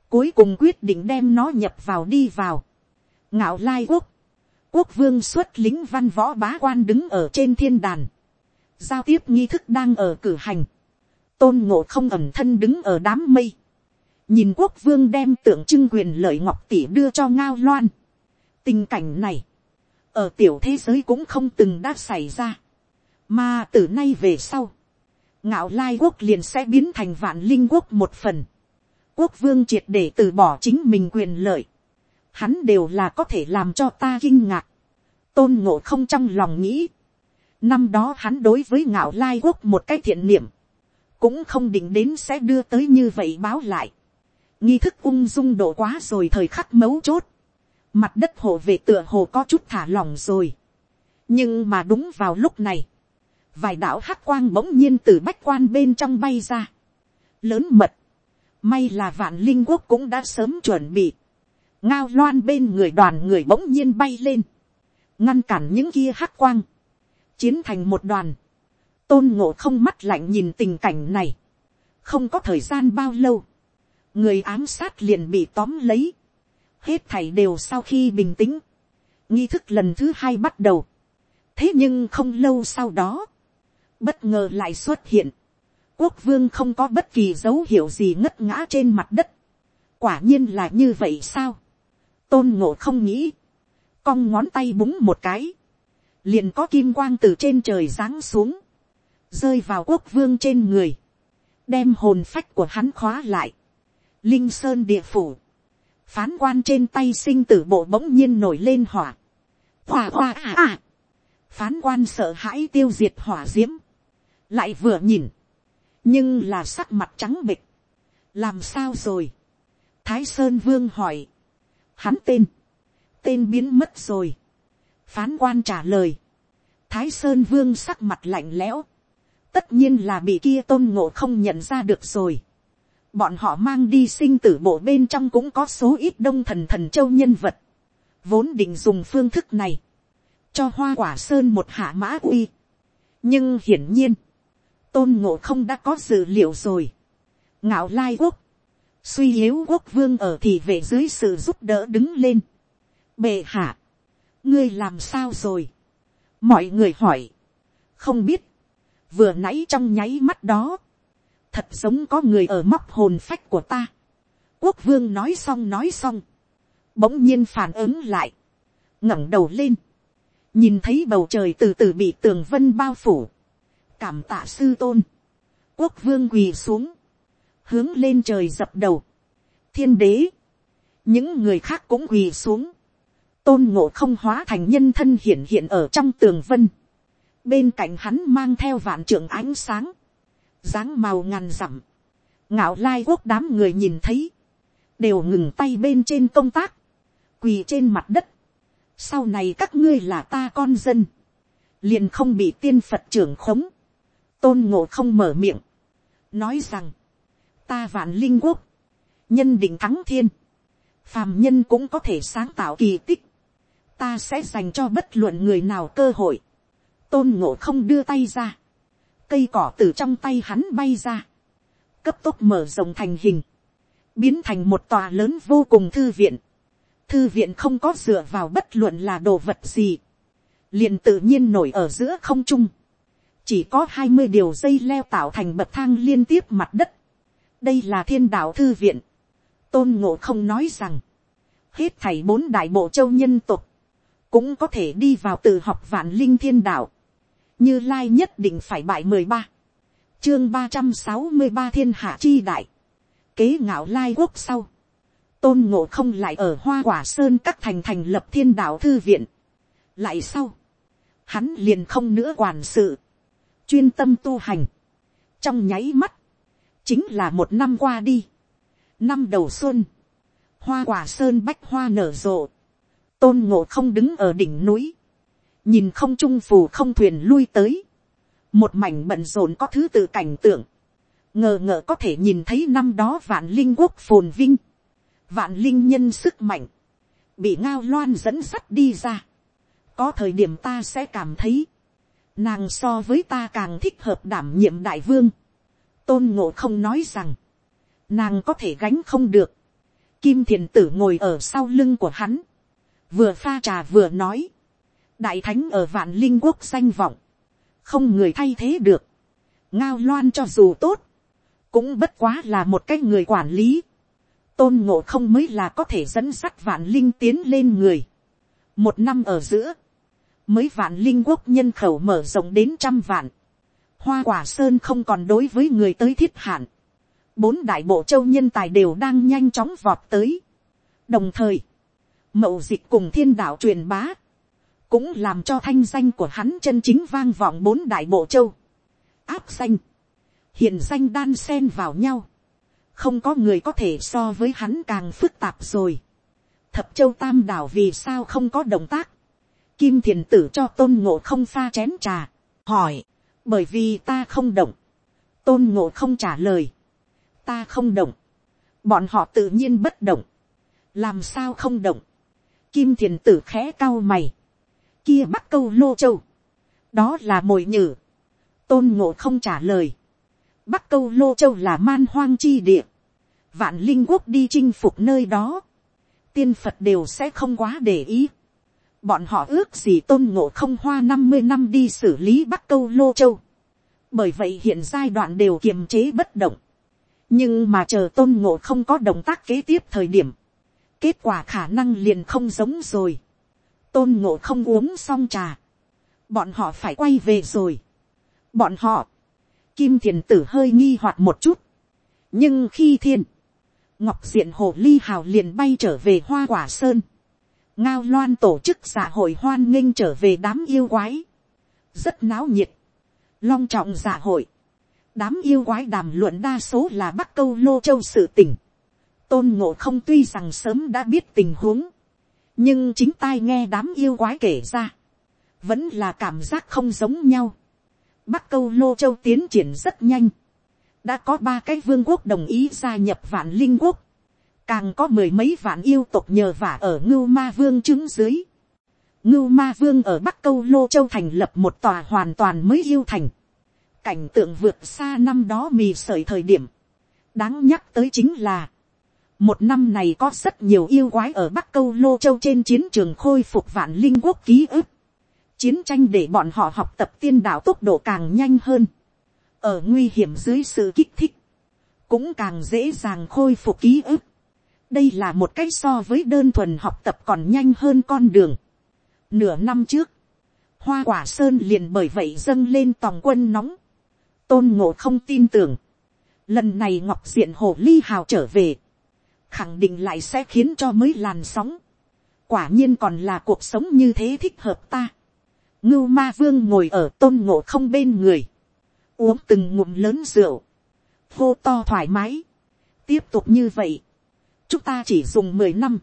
cuối cùng quyết định đem nó nhập vào đi vào, ngạo lai quốc, quốc vương xuất lính văn võ bá quan đứng ở trên thiên đàn. Giao tiếp nghi thức đang ở cử hành. Tôn ngộ không ẩm thân đứng ở đám mây. nhìn quốc vương đem tượng trưng quyền lợi ngọc tỷ đưa cho ngao loan. tình cảnh này, ở tiểu thế giới cũng không từng đã xảy ra, mà từ nay về sau, ngạo lai quốc liền sẽ biến thành vạn linh quốc một phần, quốc vương triệt để từ bỏ chính mình quyền lợi, hắn đều là có thể làm cho ta kinh ngạc, tôn ngộ không trong lòng nghĩ, năm đó hắn đối với ngạo lai quốc một cái thiện niệm, cũng không định đến sẽ đưa tới như vậy báo lại, nghi thức ung dung độ quá rồi thời khắc mấu chốt, mặt đất hộ về tựa hồ có chút thả lỏng rồi, nhưng mà đúng vào lúc này, vài đạo hắc quang bỗng nhiên từ bách quan bên trong bay ra, lớn mật, may là vạn linh quốc cũng đã sớm chuẩn bị, ngao loan bên người đoàn người bỗng nhiên bay lên, ngăn cản những kia hắc quang, chiến thành một đoàn, tôn ngộ không mắt lạnh nhìn tình cảnh này, không có thời gian bao lâu, người ám sát liền bị tóm lấy, hết thảy đều sau khi bình tĩnh, nghi thức lần thứ hai bắt đầu, thế nhưng không lâu sau đó, bất ngờ lại xuất hiện, quốc vương không có bất kỳ dấu hiệu gì ngất ngã trên mặt đất, quả nhiên là như vậy sao, tôn ngộ không nghĩ, cong ngón tay búng một cái, liền có kim quang từ trên trời giáng xuống, rơi vào quốc vương trên người, đem hồn phách của hắn khóa lại, linh sơn địa phủ, phán quan trên tay sinh tử bộ bỗng nhiên nổi lên hỏa, hỏa hỏa à à, phán quan sợ hãi tiêu diệt hỏa d i ễ m lại vừa nhìn, nhưng là sắc mặt trắng bịch, làm sao rồi, thái sơn vương hỏi, hắn tên, tên biến mất rồi, phán quan trả lời, thái sơn vương sắc mặt lạnh lẽo, tất nhiên là bị kia tôn ngộ không nhận ra được rồi, bọn họ mang đi sinh tử bộ bên trong cũng có số ít đông thần thần châu nhân vật, vốn định dùng phương thức này, cho hoa quả sơn một hạ mã uy. nhưng hiển nhiên, tôn ngộ không đã có dự liệu rồi. ngạo lai quốc, suy yếu quốc vương ở thì về dưới sự giúp đỡ đứng lên. bệ hạ, ngươi làm sao rồi. mọi người hỏi, không biết, vừa nãy trong nháy mắt đó, thật giống có người ở móc hồn phách của ta. quốc vương nói xong nói xong, bỗng nhiên phản ứng lại, ngẩng đầu lên, nhìn thấy bầu trời từ từ bị tường vân bao phủ, cảm tạ sư tôn, quốc vương quỳ xuống, hướng lên trời dập đầu, thiên đế, những người khác cũng quỳ xuống, tôn ngộ không hóa thành nhân thân hiện hiện ở trong tường vân, bên cạnh hắn mang theo vạn trưởng ánh sáng, dáng màu ngàn dặm, ngạo lai quốc đám người nhìn thấy, đều ngừng tay bên trên công tác, quỳ trên mặt đất, sau này các ngươi là ta con dân, liền không bị tiên phật trưởng khống, tôn ngộ không mở miệng, nói rằng, ta vạn linh quốc, nhân định thắng thiên, phàm nhân cũng có thể sáng tạo kỳ tích, ta sẽ dành cho bất luận người nào cơ hội, tôn ngộ không đưa tay ra, cây cỏ từ trong tay hắn bay ra, cấp tốc mở rộng thành hình, biến thành một tòa lớn vô cùng thư viện. Thư viện không có dựa vào bất luận là đồ vật gì, liền tự nhiên nổi ở giữa không trung. Chỉ có hai mươi điều dây leo tạo thành bậc thang liên tiếp mặt đất. Đây là thiên đạo thư viện. Tôn ngộ không nói rằng, hết thảy bốn đại bộ châu nhân tục, cũng có thể đi vào từ học vạn linh thiên đạo như lai nhất định phải bại mười ba, chương ba trăm sáu mươi ba thiên hạ chi đại, kế ngạo lai quốc sau, tôn ngộ không lại ở hoa quả sơn các thành thành lập thiên đạo thư viện, lại sau, hắn liền không nữa quản sự, chuyên tâm tu hành, trong nháy mắt, chính là một năm qua đi, năm đầu xuân, hoa quả sơn bách hoa nở rộ, tôn ngộ không đứng ở đỉnh núi, nhìn không trung phù không thuyền lui tới, một mảnh bận rộn có thứ tự cảnh tượng, ngờ ngợ có thể nhìn thấy năm đó vạn linh quốc phồn vinh, vạn linh nhân sức mạnh, bị ngao loan dẫn sắt đi ra. có thời điểm ta sẽ cảm thấy, nàng so với ta càng thích hợp đảm nhiệm đại vương. tôn ngộ không nói rằng, nàng có thể gánh không được. kim thiền tử ngồi ở sau lưng của hắn, vừa pha trà vừa nói, đại thánh ở vạn linh quốc danh vọng, không người thay thế được, ngao loan cho dù tốt, cũng bất quá là một cái người quản lý, tôn ngộ không mới là có thể dẫn sắt vạn linh tiến lên người. một năm ở giữa, mới vạn linh quốc nhân khẩu mở rộng đến trăm vạn. hoa quả sơn không còn đối với người tới thiết hạn. bốn đại bộ châu nhân tài đều đang nhanh chóng vọt tới. đồng thời, mậu dịch cùng thiên đạo truyền bá, cũng làm cho thanh danh của hắn chân chính vang vọng bốn đại bộ châu. áp danh, hiện danh đan sen vào nhau không có người có thể so với hắn càng phức tạp rồi. thập châu tam đảo vì sao không có động tác. kim thiền tử cho tôn ngộ không pha chén trà, hỏi, bởi vì ta không động. tôn ngộ không trả lời, ta không động. bọn họ tự nhiên bất động. làm sao không động. kim thiền tử khẽ cao mày kia bắc câu lô châu. đó là mồi nhử. tôn ngộ không trả lời Bắc câu lô châu là man hoang chi địa. Vạn linh quốc đi chinh phục nơi đó. Tiên Phật đều sẽ không quá để ý. Bọn họ ước gì tôn ngộ không hoa năm mươi năm đi xử lý Bắc câu lô châu. Bởi vậy hiện giai đoạn đều kiềm chế bất động. Nhưng mà chờ tôn ngộ không có động tác kế tiếp thời điểm. Kết quả khả năng liền không giống rồi. Tôn ngộ không uống xong trà. Bọn họ phải quay về rồi. Bọn họ Kim thiền tử hơi nghi hoặc một chút. Nhưng khi thiên, ngọc diện hồ ly hào liền bay trở về hoa quả sơn. Ngao loan tổ chức xã hội hoan nghênh trở về đám yêu quái. Rất náo nhiệt. Long trọng xã hội. Đám yêu quái đàm luận đa số là bắc câu lô châu sự tỉnh. Tôn ngộ không tuy rằng sớm đã biết tình huống. Nhưng chính tai nghe đám yêu quái kể ra. Vẫn là cảm giác không giống nhau Bắc câu lô châu tiến triển rất nhanh. Đã có ba cái vương quốc đồng ý gia nhập vạn linh quốc. Càng có mười mấy vạn yêu tộc nhờ vả ở ngưu ma vương chứng dưới. Ngưu ma vương ở Bắc câu lô châu thành lập một tòa hoàn toàn mới yêu thành. Cảnh tượng vượt xa năm đó mì sởi thời điểm. Đáng nhắc tới chính là. Một năm này có rất nhiều yêu quái ở Bắc câu lô châu trên chiến trường khôi phục vạn linh quốc ký ức. Chiến tranh để bọn họ học tập tiên đạo tốc độ càng nhanh hơn, ở nguy hiểm dưới sự kích thích, cũng càng dễ dàng khôi phục ký ức. đây là một cách so với đơn thuần học tập còn nhanh hơn con đường. nửa năm trước, hoa quả sơn liền bởi vậy dâng lên tòng quân nóng, tôn ngộ không tin tưởng, lần này ngọc diện hồ ly hào trở về, khẳng định lại sẽ khiến cho mới làn sóng, quả nhiên còn là cuộc sống như thế thích hợp ta. Ngưu ma vương ngồi ở tôn ngộ không bên người, uống từng ngụm lớn rượu, hô to thoải mái, tiếp tục như vậy, chúng ta chỉ dùng mười năm,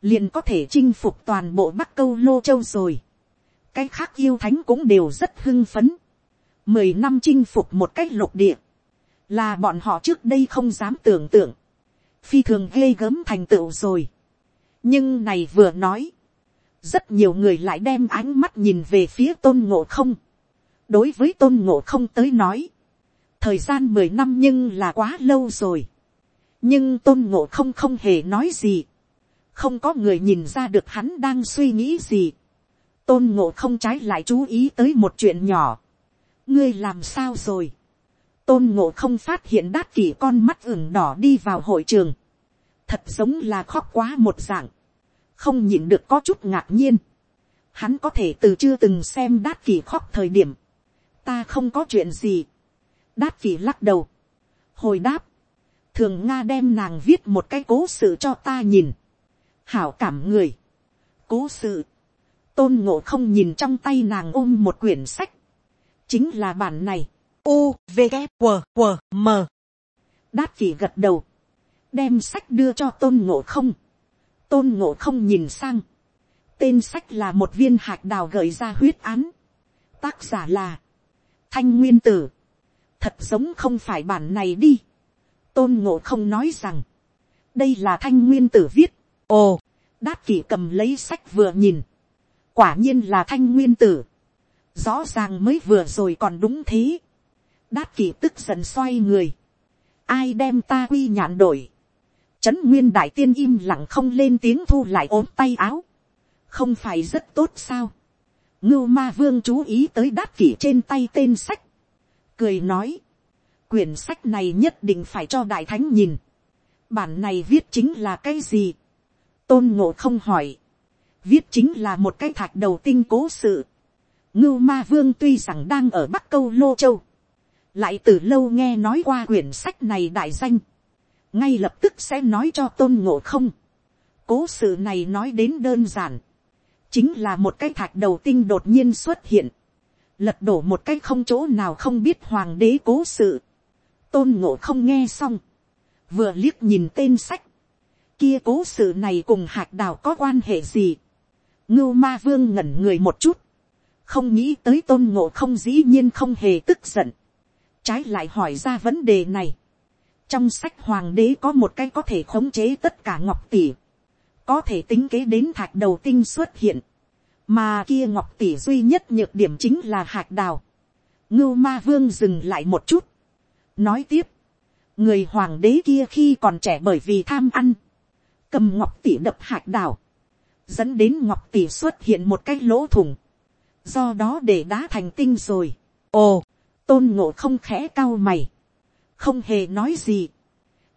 liền có thể chinh phục toàn bộ bắc câu lô châu rồi, cái khác yêu thánh cũng đều rất hưng phấn, mười năm chinh phục một cách lục địa, là bọn họ trước đây không dám tưởng tượng, phi thường ghê gớm thành tựu rồi. nhưng này vừa nói, rất nhiều người lại đem ánh mắt nhìn về phía tôn ngộ không. đối với tôn ngộ không tới nói, thời gian mười năm nhưng là quá lâu rồi. nhưng tôn ngộ không không hề nói gì. không có người nhìn ra được hắn đang suy nghĩ gì. tôn ngộ không trái lại chú ý tới một chuyện nhỏ. ngươi làm sao rồi tôn ngộ không phát hiện đát kỷ con mắt ửng đỏ đi vào hội trường. thật giống là khóc quá một dạng không nhịn được có chút ngạc nhiên. Hắn có thể từ chưa từng xem đát kỷ khóc thời điểm. Ta không có chuyện gì. Đát kỷ lắc đầu. Hồi đáp. Thường Nga đem nàng viết một cái cố sự cho ta nhìn. Hảo cảm người. Cố sự. Tôn ngộ không nhìn trong tay nàng ôm một quyển sách. Chính là bản này. U, V, K, q q M. Đát kỳ gật đầu. Đem sách đưa cho tôn ngộ không tôn ngộ không nhìn sang. tên sách là một viên hạt đào gợi ra huyết án. tác giả là thanh nguyên tử. thật giống không phải bản này đi. tôn ngộ không nói rằng, đây là thanh nguyên tử viết. ồ, đát kỷ cầm lấy sách vừa nhìn. quả nhiên là thanh nguyên tử. rõ ràng mới vừa rồi còn đúng thế đát kỷ tức giận xoay người. ai đem ta quy nhạn đổi Trấn nguyên đại tiên im lặng không lên tiếng thu lại ốm tay áo. Không phải rất tốt sao. Ngưu ma vương chú ý tới đát kỷ trên tay tên sách. Cười nói. Quyển sách này nhất định phải cho đại thánh nhìn. bản này viết chính là cái gì, tôn ngộ không hỏi, viết chính là một cái thạch đầu tinh cố sự, ngưu ma vương tuy rằng đang ở bắc câu lô châu, lại từ lâu nghe nói qua quyển sách này đại danh, ngay lập tức sẽ nói cho tôn ngộ không. cố sự này nói đến đơn giản, chính là một cái thạch đầu tinh đột nhiên xuất hiện, lật đổ một cái không chỗ nào không biết hoàng đế cố sự, tôn ngộ không nghe xong, vừa liếc nhìn tên sách, kia cố sự này cùng hạt đào có quan hệ gì, ngưu ma vương ngẩn người một chút, không nghĩ tới tôn ngộ không dĩ nhiên không hề tức giận, trái lại hỏi ra vấn đề này. trong sách hoàng đế có một cái có thể khống chế tất cả ngọc tỷ, có thể tính kế đến thạch đầu tinh xuất hiện, mà kia ngọc tỷ duy nhất nhược điểm chính là hạt đào. ngưu ma vương dừng lại một chút, nói tiếp, người hoàng đế kia khi còn trẻ bởi vì tham ăn, cầm ngọc tỷ đập hạt đào, dẫn đến ngọc tỷ xuất hiện một cái lỗ thủng, do đó để đá thành tinh rồi. ồ, tôn ngộ không khẽ cao mày, không hề nói gì,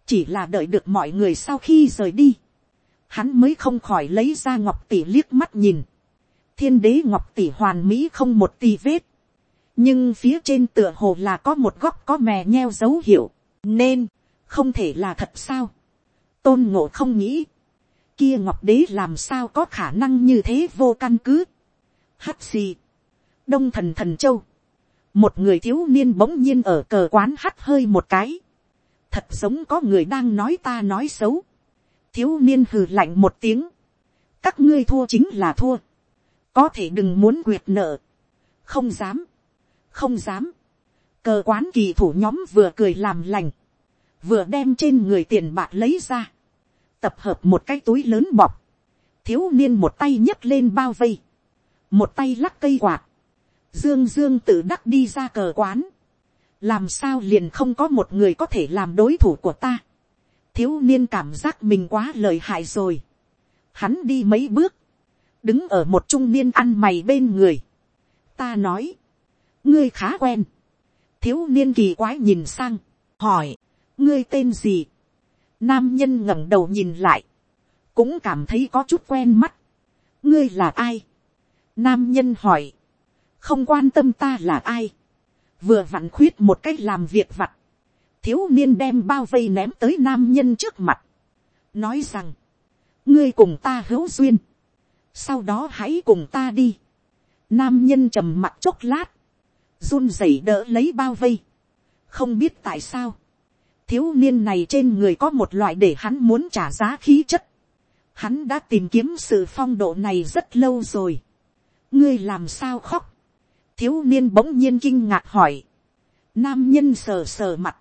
chỉ là đợi được mọi người sau khi rời đi, hắn mới không khỏi lấy ra ngọc tỷ liếc mắt nhìn, thiên đế ngọc tỷ hoàn mỹ không một tì vết, nhưng phía trên tựa hồ là có một góc có mè nheo dấu hiệu, nên, không thể là thật sao, tôn ngộ không nghĩ, kia ngọc đế làm sao có khả năng như thế vô căn cứ, hắt xì, đông thần thần châu, một người thiếu niên bỗng nhiên ở cờ quán hắt hơi một cái, thật giống có người đang nói ta nói xấu, thiếu niên hừ lạnh một tiếng, các ngươi thua chính là thua, có thể đừng muốn quyệt nợ, không dám, không dám, cờ quán kỳ thủ nhóm vừa cười làm lành, vừa đem trên người tiền bạc lấy ra, tập hợp một cái túi lớn bọc, thiếu niên một tay nhấc lên bao vây, một tay lắc cây quạt, dương dương tự đắc đi ra cờ quán, làm sao liền không có một người có thể làm đối thủ của ta, thiếu niên cảm giác mình quá lợi hại rồi, hắn đi mấy bước, đứng ở một trung niên ăn mày bên người, ta nói, ngươi khá quen, thiếu niên kỳ quái nhìn sang, hỏi, ngươi tên gì, nam nhân ngẩng đầu nhìn lại, cũng cảm thấy có chút quen mắt, ngươi là ai, nam nhân hỏi, không quan tâm ta là ai, vừa vặn khuyết một cách làm việc vặt, thiếu niên đem bao vây ném tới nam nhân trước mặt, nói rằng, ngươi cùng ta hữu duyên, sau đó hãy cùng ta đi, nam nhân trầm mặt chốc lát, run rẩy đỡ lấy bao vây, không biết tại sao, thiếu niên này trên người có một loại để hắn muốn trả giá khí chất, hắn đã tìm kiếm sự phong độ này rất lâu rồi, ngươi làm sao khóc, thiếu niên bỗng nhiên kinh ngạc hỏi, nam nhân sờ sờ mặt,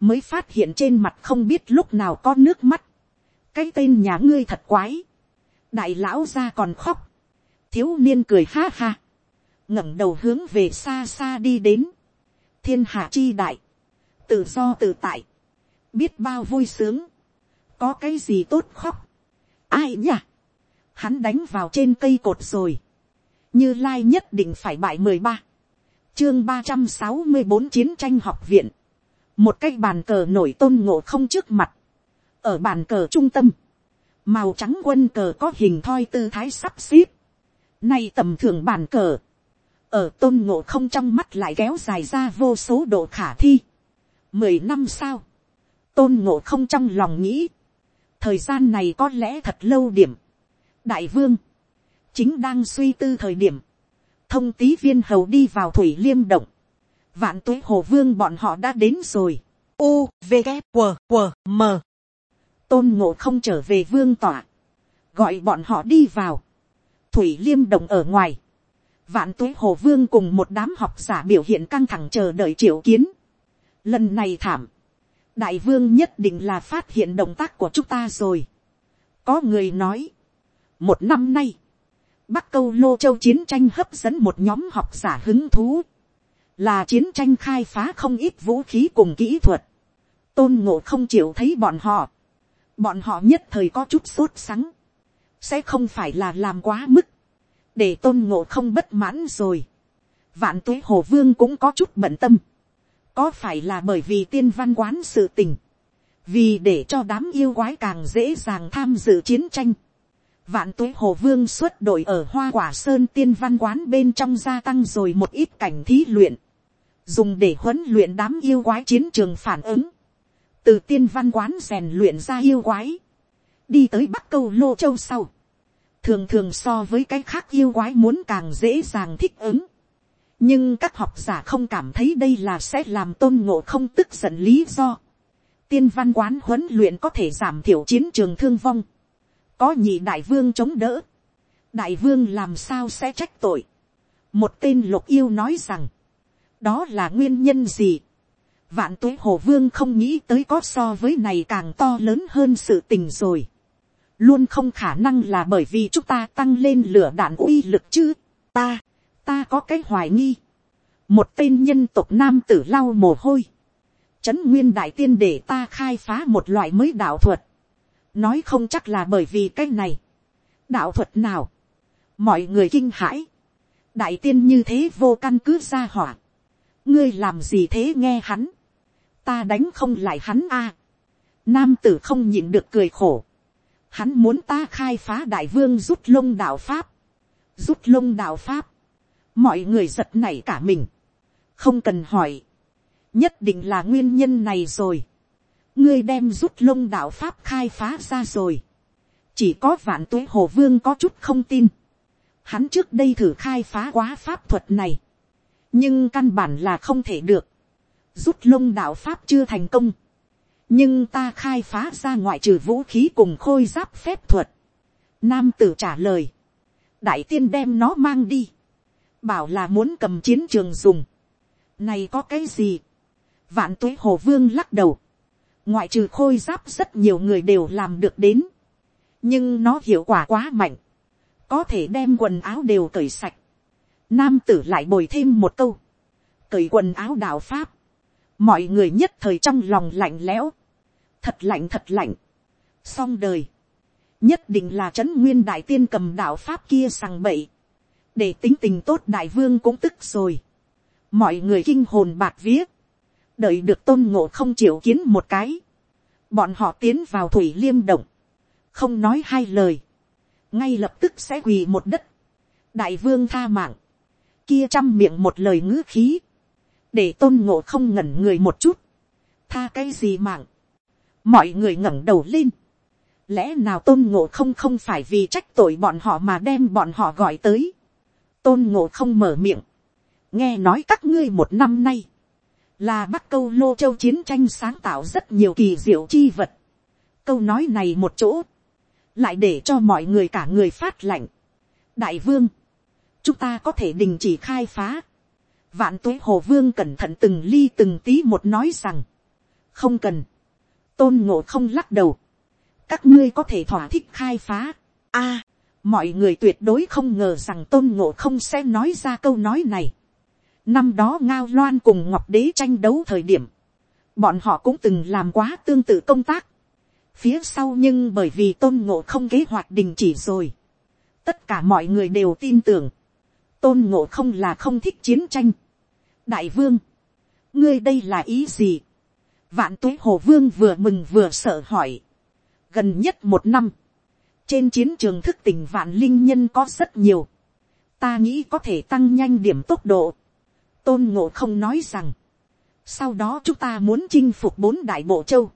mới phát hiện trên mặt không biết lúc nào có nước mắt, cái tên nhà ngươi thật quái, đại lão ra còn khóc, thiếu niên cười ha ha, ngẩng đầu hướng về xa xa đi đến, thiên hạ chi đại, tự do tự tại, biết bao vui sướng, có cái gì tốt khóc, ai nhỉ, hắn đánh vào trên cây cột rồi, như lai nhất định phải bại mười ba, chương ba trăm sáu mươi bốn chiến tranh học viện, một cái bàn cờ nổi tôn ngộ không trước mặt, ở bàn cờ trung tâm, màu trắng quân cờ có hình thoi tư thái sắp xếp, nay tầm thường bàn cờ, ở tôn ngộ không trong mắt lại kéo dài ra vô số độ khả thi, mười năm sau, tôn ngộ không trong lòng nghĩ, thời gian này có lẽ thật lâu điểm, đại vương, chính đang suy tư thời điểm, thông tý viên hầu đi vào thủy liêm động, vạn tuế hồ vương bọn họ đã đến rồi, u v g q q m. Tôn ngộ không trở về vương tỏa, gọi bọn họ đi vào, thủy liêm động ở ngoài, vạn tuế hồ vương cùng một đám học giả biểu hiện căng thẳng chờ đợi triệu kiến. Lần này thảm, đại vương nhất định là phát hiện động tác của chúng ta rồi. có người nói, một năm nay, bắc câu lô châu chiến tranh hấp dẫn một nhóm học giả hứng thú, là chiến tranh khai phá không ít vũ khí cùng kỹ thuật, tôn ngộ không chịu thấy bọn họ, bọn họ nhất thời có chút sốt sắng, sẽ không phải là làm quá mức, để tôn ngộ không bất mãn rồi. vạn tuế hồ vương cũng có chút bận tâm, có phải là bởi vì tiên văn quán sự tình, vì để cho đám yêu quái càng dễ dàng tham dự chiến tranh, vạn tuế hồ vương xuất đội ở hoa quả sơn tiên văn quán bên trong gia tăng rồi một ít cảnh thí luyện, dùng để huấn luyện đám yêu quái chiến trường phản ứng, từ tiên văn quán rèn luyện ra yêu quái, đi tới bắc câu lô châu sau, thường thường so với cái khác yêu quái muốn càng dễ dàng thích ứng, nhưng các học giả không cảm thấy đây là sẽ làm tôn ngộ không tức giận lý do. tiên văn quán huấn luyện có thể giảm thiểu chiến trường thương vong, có nhị đại vương chống đỡ, đại vương làm sao sẽ trách tội. một tên lục yêu nói rằng, đó là nguyên nhân gì. vạn tuế hồ vương không nghĩ tới có so với này càng to lớn hơn sự tình rồi. luôn không khả năng là bởi vì chúng ta tăng lên lửa đạn uy lực chứ. ta, ta có cái hoài nghi. một tên nhân tộc nam tử lau mồ hôi. trấn nguyên đại tiên để ta khai phá một loại mới đạo thuật nói không chắc là bởi vì cái này. đạo thuật nào. mọi người kinh hãi. đại tiên như thế vô căn cứ ra hỏa. ngươi làm gì thế nghe hắn. ta đánh không lại hắn a. nam tử không nhịn được cười khổ. hắn muốn ta khai phá đại vương rút lông đạo pháp. rút lông đạo pháp mọi người giật nảy cả mình, không cần hỏi, nhất định là nguyên nhân này rồi, ngươi đem rút lông đạo pháp khai phá ra rồi, chỉ có vạn tuế hồ vương có chút không tin, hắn trước đây thử khai phá quá pháp thuật này, nhưng căn bản là không thể được, rút lông đạo pháp chưa thành công, nhưng ta khai phá ra ngoại trừ vũ khí cùng khôi giáp phép thuật, nam tử trả lời, đại tiên đem nó mang đi, bảo là muốn cầm chiến trường dùng. này có cái gì. vạn tuế hồ vương lắc đầu ngoại trừ khôi giáp rất nhiều người đều làm được đến. nhưng nó hiệu quả quá mạnh. có thể đem quần áo đều cởi sạch. nam tử lại bồi thêm một câu. cởi quần áo đạo pháp. mọi người nhất thời trong lòng lạnh lẽo. thật lạnh thật lạnh. xong đời. nhất định là trấn nguyên đại tiên cầm đạo pháp kia sằng bậy để tính tình tốt đại vương cũng tức rồi. mọi người kinh hồn bạc vía, đợi được tôn ngộ không chịu kiến một cái. bọn họ tiến vào thủy liêm động, không nói hai lời, ngay lập tức sẽ quỳ một đất. đại vương tha mạng, kia trăm miệng một lời ngữ khí, để tôn ngộ không ngẩn người một chút, tha cái gì mạng, mọi người ngẩng đầu lên, lẽ nào tôn ngộ không không phải vì trách tội bọn họ mà đem bọn họ gọi tới, tôn ngộ không mở miệng, nghe nói các ngươi một năm nay, là bắc câu lô châu chiến tranh sáng tạo rất nhiều kỳ diệu chi vật. câu nói này một chỗ, lại để cho mọi người cả người phát lạnh. đại vương, chúng ta có thể đình chỉ khai phá. vạn tuế hồ vương cẩn thận từng ly từng tí một nói rằng, không cần, tôn ngộ không lắc đầu, các ngươi có thể thỏa thích khai phá. a, mọi người tuyệt đối không ngờ rằng tôn ngộ không sẽ nói ra câu nói này năm đó ngao loan cùng ngọc đế tranh đấu thời điểm, bọn họ cũng từng làm quá tương tự công tác. phía sau nhưng bởi vì tôn ngộ không kế hoạch đình chỉ rồi, tất cả mọi người đều tin tưởng, tôn ngộ không là không thích chiến tranh. đại vương, ngươi đây là ý gì. vạn tuế hồ vương vừa mừng vừa sợ hỏi. gần nhất một năm, trên chiến trường thức tỉnh vạn linh nhân có rất nhiều, ta nghĩ có thể tăng nhanh điểm tốc độ tôn ngộ không nói rằng, sau đó chúng ta muốn chinh phục bốn đại bộ châu,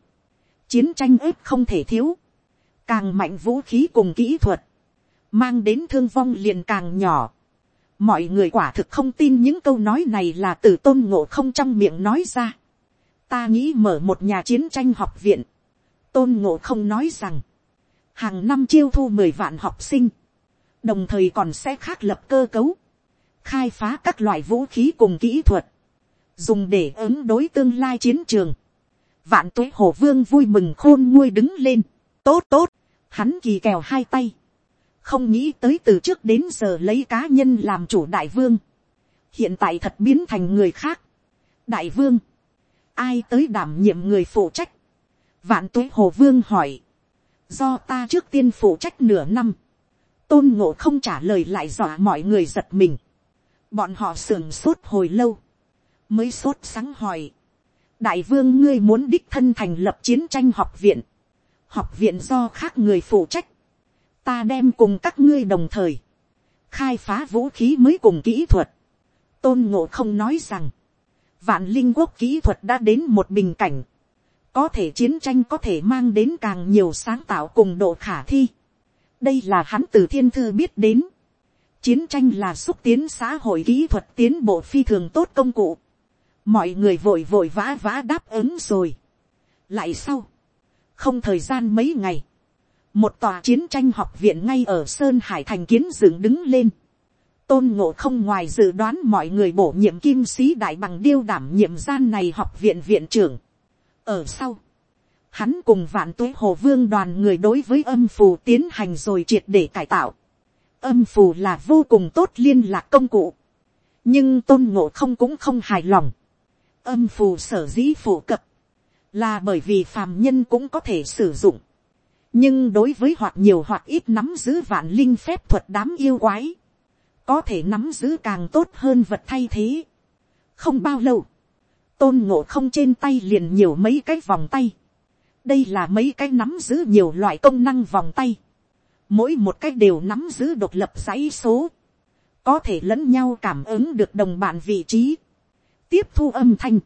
chiến tranh ếp không thể thiếu, càng mạnh vũ khí cùng kỹ thuật, mang đến thương vong liền càng nhỏ. mọi người quả thực không tin những câu nói này là từ tôn ngộ không trong miệng nói ra. ta nghĩ mở một nhà chiến tranh học viện. tôn ngộ không nói rằng, hàng năm chiêu thu mười vạn học sinh, đồng thời còn sẽ khác lập cơ cấu, khai phá các loại vũ khí cùng kỹ thuật, dùng để ứng đối tương lai chiến trường. Vạn tuế hồ vương vui mừng khôn nguôi đứng lên, tốt tốt, hắn kỳ kèo hai tay, không nghĩ tới từ trước đến giờ lấy cá nhân làm chủ đại vương, hiện tại thật biến thành người khác. đại vương, ai tới đảm nhiệm người phụ trách, vạn tuế hồ vương hỏi, do ta trước tiên phụ trách nửa năm, tôn ngộ không trả lời lại dọa mọi người giật mình, bọn họ sưởng sốt hồi lâu, mới sốt sáng hỏi, đại vương ngươi muốn đích thân thành lập chiến tranh học viện, học viện do khác người phụ trách, ta đem cùng các ngươi đồng thời, khai phá vũ khí mới cùng kỹ thuật, tôn ngộ không nói rằng, vạn linh quốc kỹ thuật đã đến một bình cảnh, có thể chiến tranh có thể mang đến càng nhiều sáng tạo cùng độ khả thi. đây là hắn từ thiên thư biết đến chiến tranh là xúc tiến xã hội kỹ thuật tiến bộ phi thường tốt công cụ. mọi người vội vội vã vã đáp ứng rồi. lại sau, không thời gian mấy ngày, một tòa chiến tranh học viện ngay ở sơn hải thành kiến dựng đứng lên. tôn ngộ không ngoài dự đoán mọi người bổ nhiệm kim sĩ đại bằng điêu đảm nhiệm gian này học viện viện trưởng ở sau, hắn cùng vạn tuế hồ vương đoàn người đối với âm phù tiến hành rồi triệt để cải tạo. Âm phù là vô cùng tốt liên lạc công cụ. Nhưng tôn ngộ không cũng không hài lòng. Âm phù sở dĩ phổ cập. Là bởi vì phàm nhân cũng có thể sử dụng. Nhưng đối với hoặc nhiều hoặc ít nắm giữ vạn linh phép thuật đám yêu quái. Có thể nắm giữ càng tốt hơn vật thay thế. Không bao lâu, tôn ngộ không trên tay liền nhiều mấy cái vòng tay. đây là mấy cái nắm giữ nhiều loại công năng vòng tay mỗi một cái đều nắm giữ độc lập dãy số. có thể lẫn nhau cảm ứng được đồng bạn vị trí. tiếp thu âm thanh.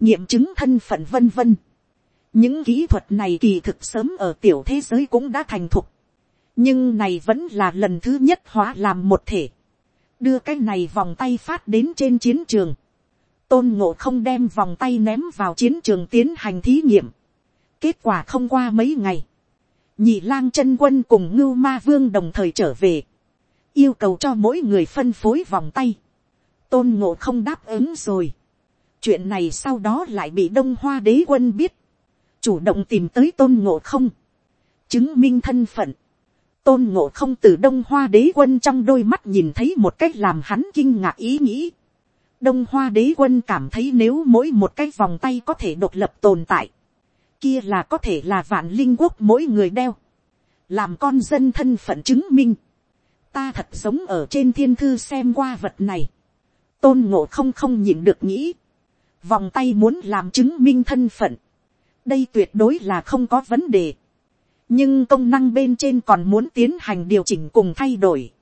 nghiệm chứng thân phận vân vân. những kỹ thuật này kỳ thực sớm ở tiểu thế giới cũng đã thành thục. nhưng này vẫn là lần thứ nhất hóa làm một thể. đưa cái này vòng tay phát đến trên chiến trường tôn ngộ không đem vòng tay ném vào chiến trường tiến hành thí nghiệm. kết quả không qua mấy ngày, nhị lang chân quân cùng ngưu ma vương đồng thời trở về, yêu cầu cho mỗi người phân phối vòng tay. tôn ngộ không đáp ứng rồi. chuyện này sau đó lại bị đông hoa đế quân biết, chủ động tìm tới tôn ngộ không, chứng minh thân phận. tôn ngộ không từ đông hoa đế quân trong đôi mắt nhìn thấy một cách làm hắn kinh ngạc ý nghĩ đông hoa đế quân cảm thấy nếu mỗi một cái vòng tay có thể độc lập tồn tại, kia là có thể là vạn linh quốc mỗi người đeo, làm con dân thân phận chứng minh, ta thật giống ở trên thiên thư xem qua vật này, tôn ngộ không không nhìn được nghĩ, vòng tay muốn làm chứng minh thân phận, đây tuyệt đối là không có vấn đề, nhưng công năng bên trên còn muốn tiến hành điều chỉnh cùng thay đổi,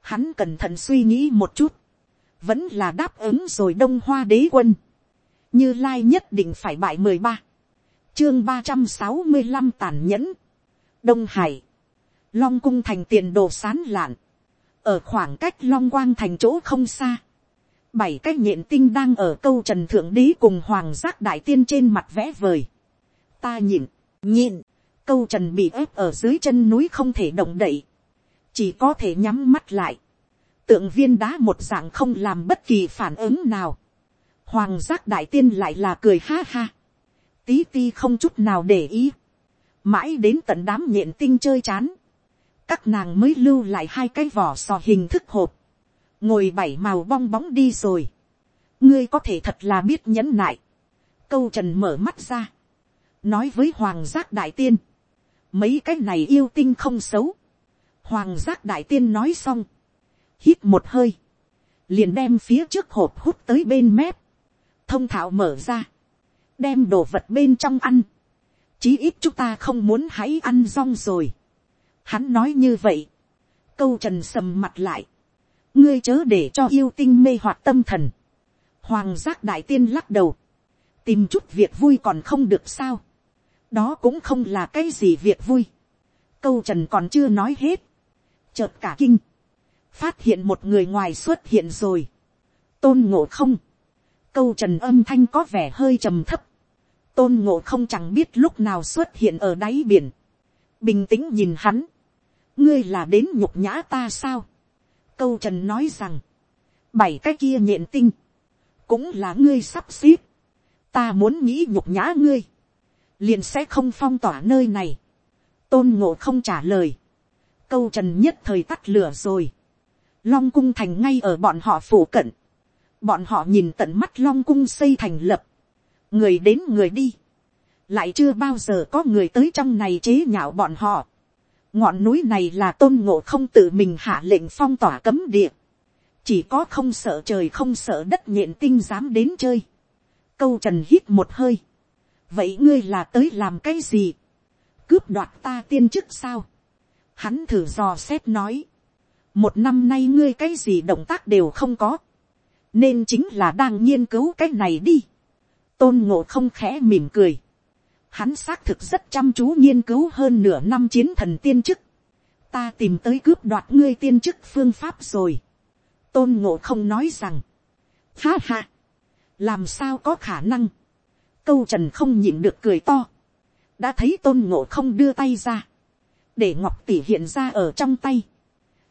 hắn cẩn thận suy nghĩ một chút, vẫn là đáp ứng rồi đông hoa đế quân, như lai nhất định phải bại mười ba, chương ba trăm sáu mươi năm tàn nhẫn, đông hải, long cung thành tiền đồ sán lạn, ở khoảng cách long quang thành chỗ không xa, bảy cái nhện tinh đang ở câu trần thượng đế cùng hoàng giác đại tiên trên mặt vẽ vời, ta nhìn, nhìn, câu trần bị ép ở dưới chân núi không thể động đậy, chỉ có thể nhắm mắt lại, tượng viên đá một dạng không làm bất kỳ phản ứng nào. Hoàng giác đại tiên lại là cười ha ha. Tí ti không chút nào để ý. Mãi đến tận đám nhện tinh chơi chán. Các nàng mới lưu lại hai cái vỏ sò hình thức hộp. Ngồi bảy màu bong bóng đi rồi. Ngươi có thể thật là biết nhẫn nại. Câu trần mở mắt ra. Nói với hoàng giác đại tiên. Mấy cái này yêu tinh không xấu. Hoàng giác đại tiên nói xong hít một hơi, liền đem phía trước hộp hút tới bên mép, thông thạo mở ra, đem đồ vật bên trong ăn, chí ít chúng ta không muốn hãy ăn rong rồi. Hắn nói như vậy, câu trần sầm mặt lại, ngươi chớ để cho yêu tinh mê hoặc tâm thần. Hoàng giác đại tiên lắc đầu, tìm chút việc vui còn không được sao. đó cũng không là cái gì việc vui. câu trần còn chưa nói hết. chợt cả kinh, phát hiện một người ngoài xuất hiện rồi, tôn ngộ không, câu trần âm thanh có vẻ hơi trầm thấp, tôn ngộ không chẳng biết lúc nào xuất hiện ở đáy biển, bình tĩnh nhìn hắn, ngươi là đến nhục nhã ta sao, câu trần nói rằng, bảy cái kia nhện tinh, cũng là ngươi sắp xếp, ta muốn nghĩ nhục nhã ngươi, liền sẽ không phong tỏa nơi này, tôn ngộ không trả lời, câu trần nhất thời tắt lửa rồi, Long cung thành ngay ở bọn họ phủ cận. Bọn họ nhìn tận mắt long cung xây thành lập. Người đến người đi. Lại chưa bao giờ có người tới trong này chế nhạo bọn họ. Ngọn núi này là tôn ngộ không tự mình hạ lệnh phong tỏa cấm địa. Chỉ có không sợ trời không sợ đất nhện tinh dám đến chơi. câu trần hít một hơi, vậy ngươi là tới làm cái gì, cướp đoạt ta tiên chức sao, hắn thử dò xét nói, một năm nay ngươi cái gì động tác đều không có, nên chính là đang nghiên cứu cái này đi, tôn ngộ không khẽ mỉm cười, hắn xác thực rất chăm chú nghiên cứu hơn nửa năm chiến thần tiên chức, ta tìm tới cướp đoạt ngươi tiên chức phương pháp rồi, tôn ngộ không nói rằng, ha ha, làm sao có khả năng, câu trần không nhịn được cười to, đã thấy tôn ngộ không đưa tay ra, để ngọc tỷ hiện ra ở trong tay,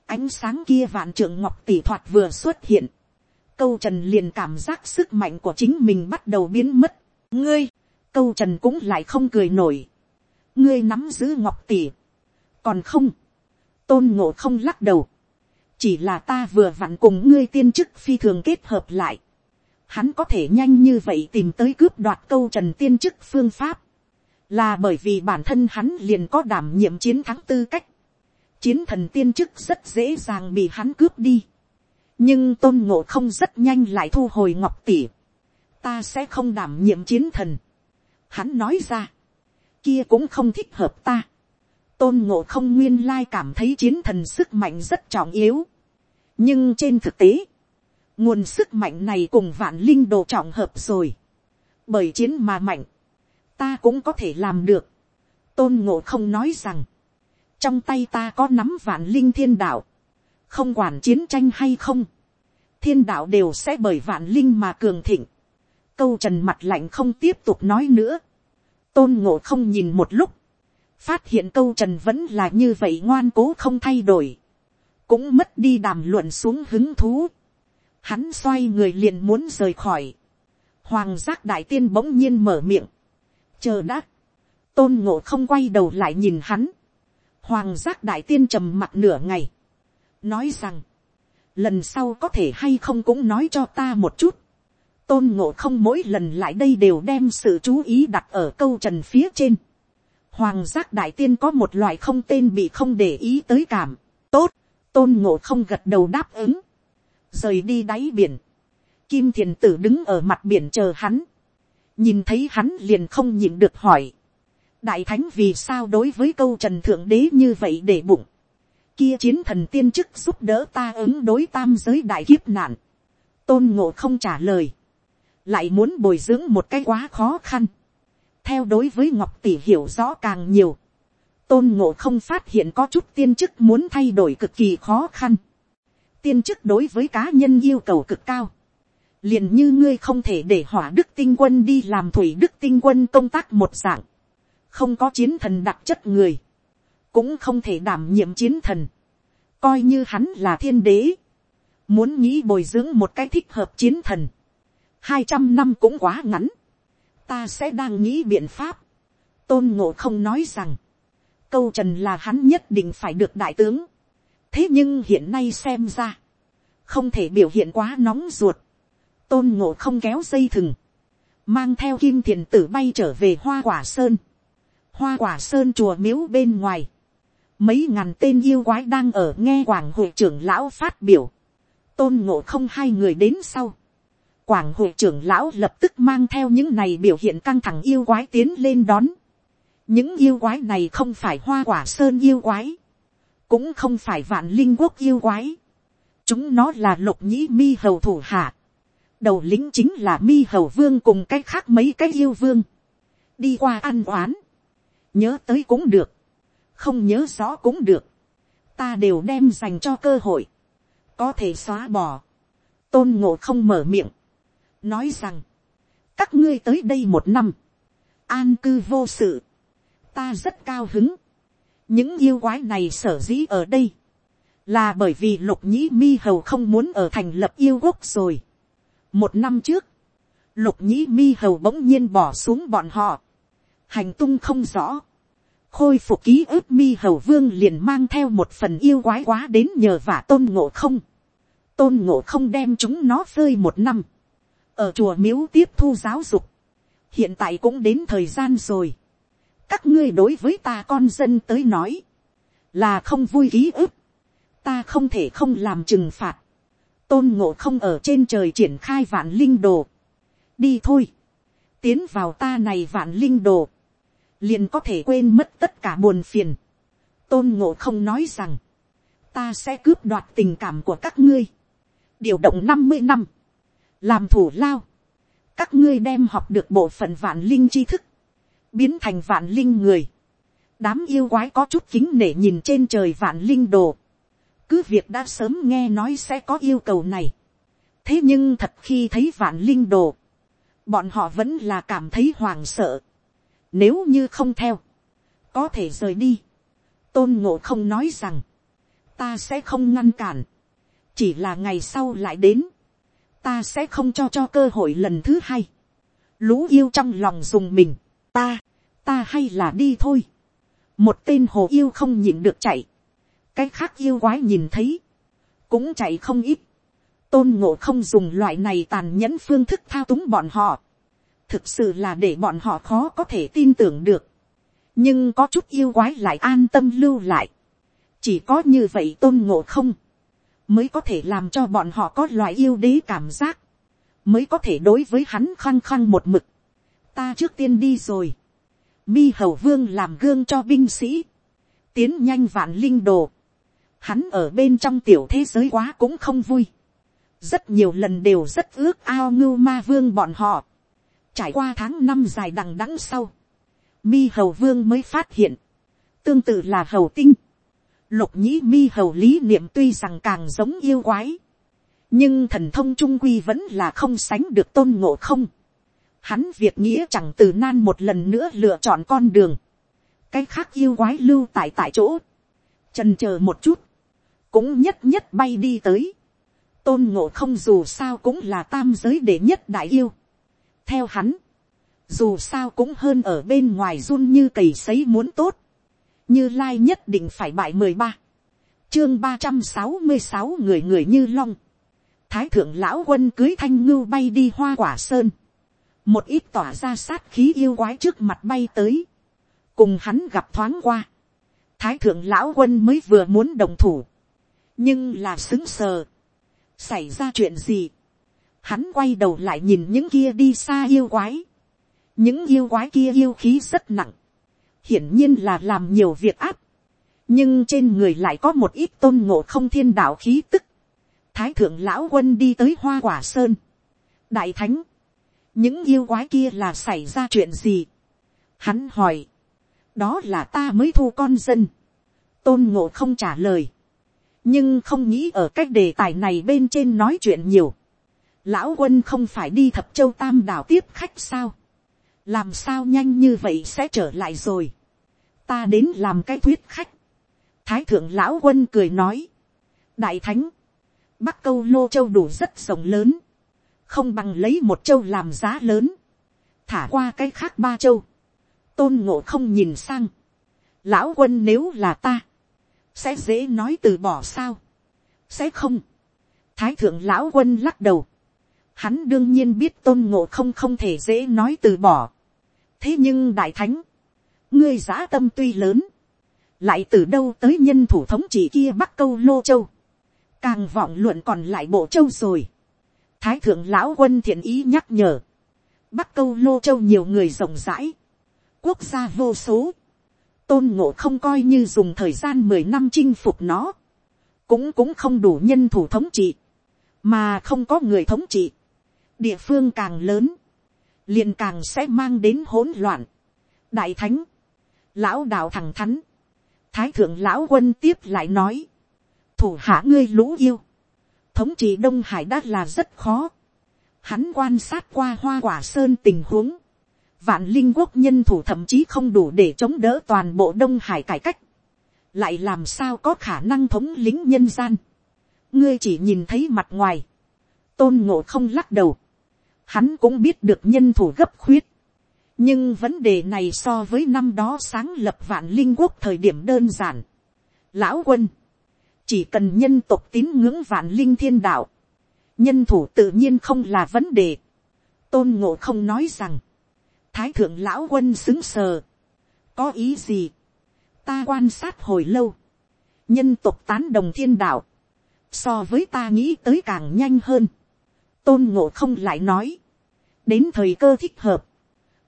ánh sáng kia vạn trưởng ngọc tỷ thoạt vừa xuất hiện, câu trần liền cảm giác sức mạnh của chính mình bắt đầu biến mất, ngươi, câu trần cũng lại không cười nổi, ngươi nắm giữ ngọc tỷ, còn không, tôn ngộ không lắc đầu, chỉ là ta vừa vặn cùng ngươi tiên chức phi thường kết hợp lại, hắn có thể nhanh như vậy tìm tới cướp đoạt câu trần tiên chức phương pháp, là bởi vì bản thân hắn liền có đảm nhiệm chiến thắng tư cách, chiến thần tiên chức rất dễ dàng bị hắn cướp đi, nhưng tôn ngộ không rất nhanh lại thu hồi ngọc tỷ, ta sẽ không đảm nhiệm chiến thần, hắn nói ra, kia cũng không thích hợp ta, tôn ngộ không nguyên lai cảm thấy chiến thần sức mạnh rất trọng yếu, nhưng trên thực tế, nguồn sức mạnh này cùng vạn linh đồ trọng hợp rồi, bởi chiến mà mạnh, ta cũng có thể làm được. tôn ngộ không nói rằng, trong tay ta có nắm vạn linh thiên đạo, không quản chiến tranh hay không, thiên đạo đều sẽ bởi vạn linh mà cường thịnh. câu trần mặt lạnh không tiếp tục nói nữa. tôn ngộ không nhìn một lúc, phát hiện câu trần vẫn là như vậy ngoan cố không thay đổi, cũng mất đi đàm luận xuống hứng thú. Hắn xoay người liền muốn rời khỏi. Hoàng giác đại tiên bỗng nhiên mở miệng. Chờ đã. Tôn ngộ không quay đầu lại nhìn hắn. Hoàng giác đại tiên trầm mặt nửa ngày. Nói rằng. Lần sau có thể hay không cũng nói cho ta một chút. Tôn ngộ không mỗi lần lại đây đều đem sự chú ý đặt ở câu trần phía trên. Hoàng giác đại tiên có một loại không tên bị không để ý tới cảm. Tốt, tôn ngộ không gật đầu đáp ứng rời đi đáy biển, kim thiền tử đứng ở mặt biển chờ hắn, nhìn thấy hắn liền không nhịn được hỏi, đại thánh vì sao đối với câu trần thượng đế như vậy để bụng, kia chiến thần tiên chức giúp đỡ ta ứng đối tam giới đại kiếp nạn, tôn ngộ không trả lời, lại muốn bồi dưỡng một cái quá khó khăn, theo đối với ngọc tỷ hiểu rõ càng nhiều, tôn ngộ không phát hiện có chút tiên chức muốn thay đổi cực kỳ khó khăn tiên chức đối với cá nhân yêu cầu cực cao. liền như ngươi không thể để hỏa đức tinh quân đi làm thủy đức tinh quân công tác một dạng. không có chiến thần đặc chất người cũng không thể đảm nhiệm chiến thần. coi như hắn là thiên đế. muốn nghĩ bồi dưỡng một cái thích hợp chiến thần. hai trăm năm cũng quá ngắn. ta sẽ đang nghĩ biện pháp. tôn ngộ không nói rằng, câu trần là hắn nhất định phải được đại tướng thế nhưng hiện nay xem ra, không thể biểu hiện quá nóng ruột, tôn ngộ không kéo dây thừng, mang theo kim thiền tử bay trở về hoa quả sơn, hoa quả sơn chùa miếu bên ngoài, mấy ngàn tên yêu quái đang ở nghe quảng hội trưởng lão phát biểu, tôn ngộ không hai người đến sau, quảng hội trưởng lão lập tức mang theo những này biểu hiện căng thẳng yêu quái tiến lên đón, những yêu quái này không phải hoa quả sơn yêu quái, cũng không phải vạn linh quốc yêu quái, chúng nó là lục nhĩ mi hầu thủ hạ, đầu lính chính là mi hầu vương cùng cái khác mấy cái yêu vương, đi qua ăn oán, nhớ tới cũng được, không nhớ rõ cũng được, ta đều đem dành cho cơ hội, có thể xóa bỏ, tôn ngộ không mở miệng, nói rằng, các ngươi tới đây một năm, an cư vô sự, ta rất cao hứng, những yêu quái này sở dĩ ở đây, là bởi vì lục nhĩ mi hầu không muốn ở thành lập yêu quốc rồi. một năm trước, lục nhĩ mi hầu bỗng nhiên bỏ xuống bọn họ, hành tung không rõ, khôi phục ký ức mi hầu vương liền mang theo một phần yêu quái quá đến nhờ vả tôn ngộ không, tôn ngộ không đem chúng nó phơi một năm, ở chùa miếu tiếp thu giáo dục, hiện tại cũng đến thời gian rồi, các ngươi đối với ta con dân tới nói, là không vui ký ức, ta không thể không làm trừng phạt, tôn ngộ không ở trên trời triển khai vạn linh đồ, đi thôi, tiến vào ta này vạn linh đồ, liền có thể quên mất tất cả buồn phiền. tôn ngộ không nói rằng, ta sẽ cướp đoạt tình cảm của các ngươi, điều động năm mươi năm, làm thủ lao, các ngươi đem học được bộ phận vạn linh tri thức, biến thành vạn linh người, đám yêu quái có chút kính nể nhìn trên trời vạn linh đồ, cứ việc đã sớm nghe nói sẽ có yêu cầu này, thế nhưng thật khi thấy vạn linh đồ, bọn họ vẫn là cảm thấy hoàng sợ, nếu như không theo, có thể rời đi, tôn ngộ không nói rằng, ta sẽ không ngăn cản, chỉ là ngày sau lại đến, ta sẽ không cho cho cơ hội lần thứ hai. lũ yêu trong lòng dùng mình, ta, ta hay là đi thôi. một tên hồ yêu không nhìn được chạy, cái khác yêu quái nhìn thấy, cũng chạy không ít. tôn ngộ không dùng loại này tàn nhẫn phương thức thao túng bọn họ, thực sự là để bọn họ khó có thể tin tưởng được. nhưng có chút yêu quái lại an tâm lưu lại. chỉ có như vậy tôn ngộ không, mới có thể làm cho bọn họ có loại yêu đế cảm giác, mới có thể đối với hắn khăng khăng một mực. ta trước tiên đi rồi, mi hầu vương làm gương cho binh sĩ, tiến nhanh vạn linh đồ, hắn ở bên trong tiểu thế giới quá cũng không vui, rất nhiều lần đều rất ước ao ngưu ma vương bọn họ, trải qua tháng năm dài đằng đẵng sau, mi hầu vương mới phát hiện, tương tự là hầu tinh, lục nhĩ mi hầu lý niệm tuy rằng càng giống yêu quái, nhưng thần thông trung quy vẫn là không sánh được tôn ngộ không. Hắn việc nghĩa chẳng từ nan một lần nữa lựa chọn con đường. cái khác yêu quái lưu tại tại chỗ. trần c h ờ một chút, cũng nhất nhất bay đi tới. tôn ngộ không dù sao cũng là tam giới đệ nhất đại yêu theo hắn, dù sao cũng hơn ở bên ngoài run như cầy sấy muốn tốt. Như lai nhất định phải bại mười ba, chương ba trăm sáu mươi sáu người người như long, thái thượng lão quân cưới thanh ngưu bay đi hoa quả sơn, một ít tỏa ra sát khí yêu quái trước mặt bay tới, cùng hắn gặp thoáng qua, thái thượng lão quân mới vừa muốn đồng thủ, nhưng là xứng sờ, xảy ra chuyện gì, hắn quay đầu lại nhìn những kia đi xa yêu quái, những yêu quái kia yêu khí rất nặng, hiển nhiên là làm nhiều việc áp, nhưng trên người lại có một ít tôn ngộ không thiên đạo khí tức. Thái thượng lão quân đi tới hoa quả sơn. đại thánh, những yêu quái kia là xảy ra chuyện gì. hắn hỏi, đó là ta mới thu con dân. tôn ngộ không trả lời, nhưng không nghĩ ở cách đề tài này bên trên nói chuyện nhiều lão quân không phải đi thập châu tam đảo tiếp khách sao? Làm sao nhanh như vậy sẽ trở lại rồi. ta đến làm cái thuyết khách. thái thượng lão quân cười nói. đại thánh, bắc câu lô châu đủ rất rộng lớn, không bằng lấy một châu làm giá lớn, thả qua cái khác ba châu, tôn ngộ không nhìn sang, lão quân nếu là ta, sẽ dễ nói từ bỏ sao, sẽ không, thái thượng lão quân lắc đầu, hắn đương nhiên biết tôn ngộ không không thể dễ nói từ bỏ, thế nhưng đại thánh, ngươi giã tâm tuy lớn, lại từ đâu tới nhân thủ thống trị kia bắc câu lô châu, càng vọng luận còn lại bộ châu rồi. thái thượng lão quân thiện ý nhắc nhở, bắc câu lô châu nhiều người rộng rãi, quốc gia vô số, tôn ngộ không coi như dùng thời gian mười năm chinh phục nó, cũng cũng không đủ nhân thủ thống trị, mà không có người thống trị, địa phương càng lớn, liền càng sẽ mang đến hỗn loạn. đại thánh, lão đạo thẳng thắn, thái thượng lão quân tiếp lại nói, thủ hạ ngươi lũ yêu, thống trị đông hải đã là rất khó. Hắn quan sát qua hoa quả sơn tình huống, vạn linh quốc nhân thủ thậm chí không đủ để chống đỡ toàn bộ đông hải cải cách, lại làm sao có khả năng thống lính nhân gian. ngươi chỉ nhìn thấy mặt ngoài, tôn ngộ không lắc đầu, hắn cũng biết được nhân thủ gấp khuyết. nhưng vấn đề này so với năm đó sáng lập vạn linh quốc thời điểm đơn giản. lão quân, chỉ cần nhân tộc tín ngưỡng vạn linh thiên đạo, nhân thủ tự nhiên không là vấn đề. tôn ngộ không nói rằng, thái thượng lão quân xứng sờ, có ý gì, ta quan sát hồi lâu, nhân tộc tán đồng thiên đạo, so với ta nghĩ tới càng nhanh hơn tôn ngộ không lại nói, đến thời cơ thích hợp,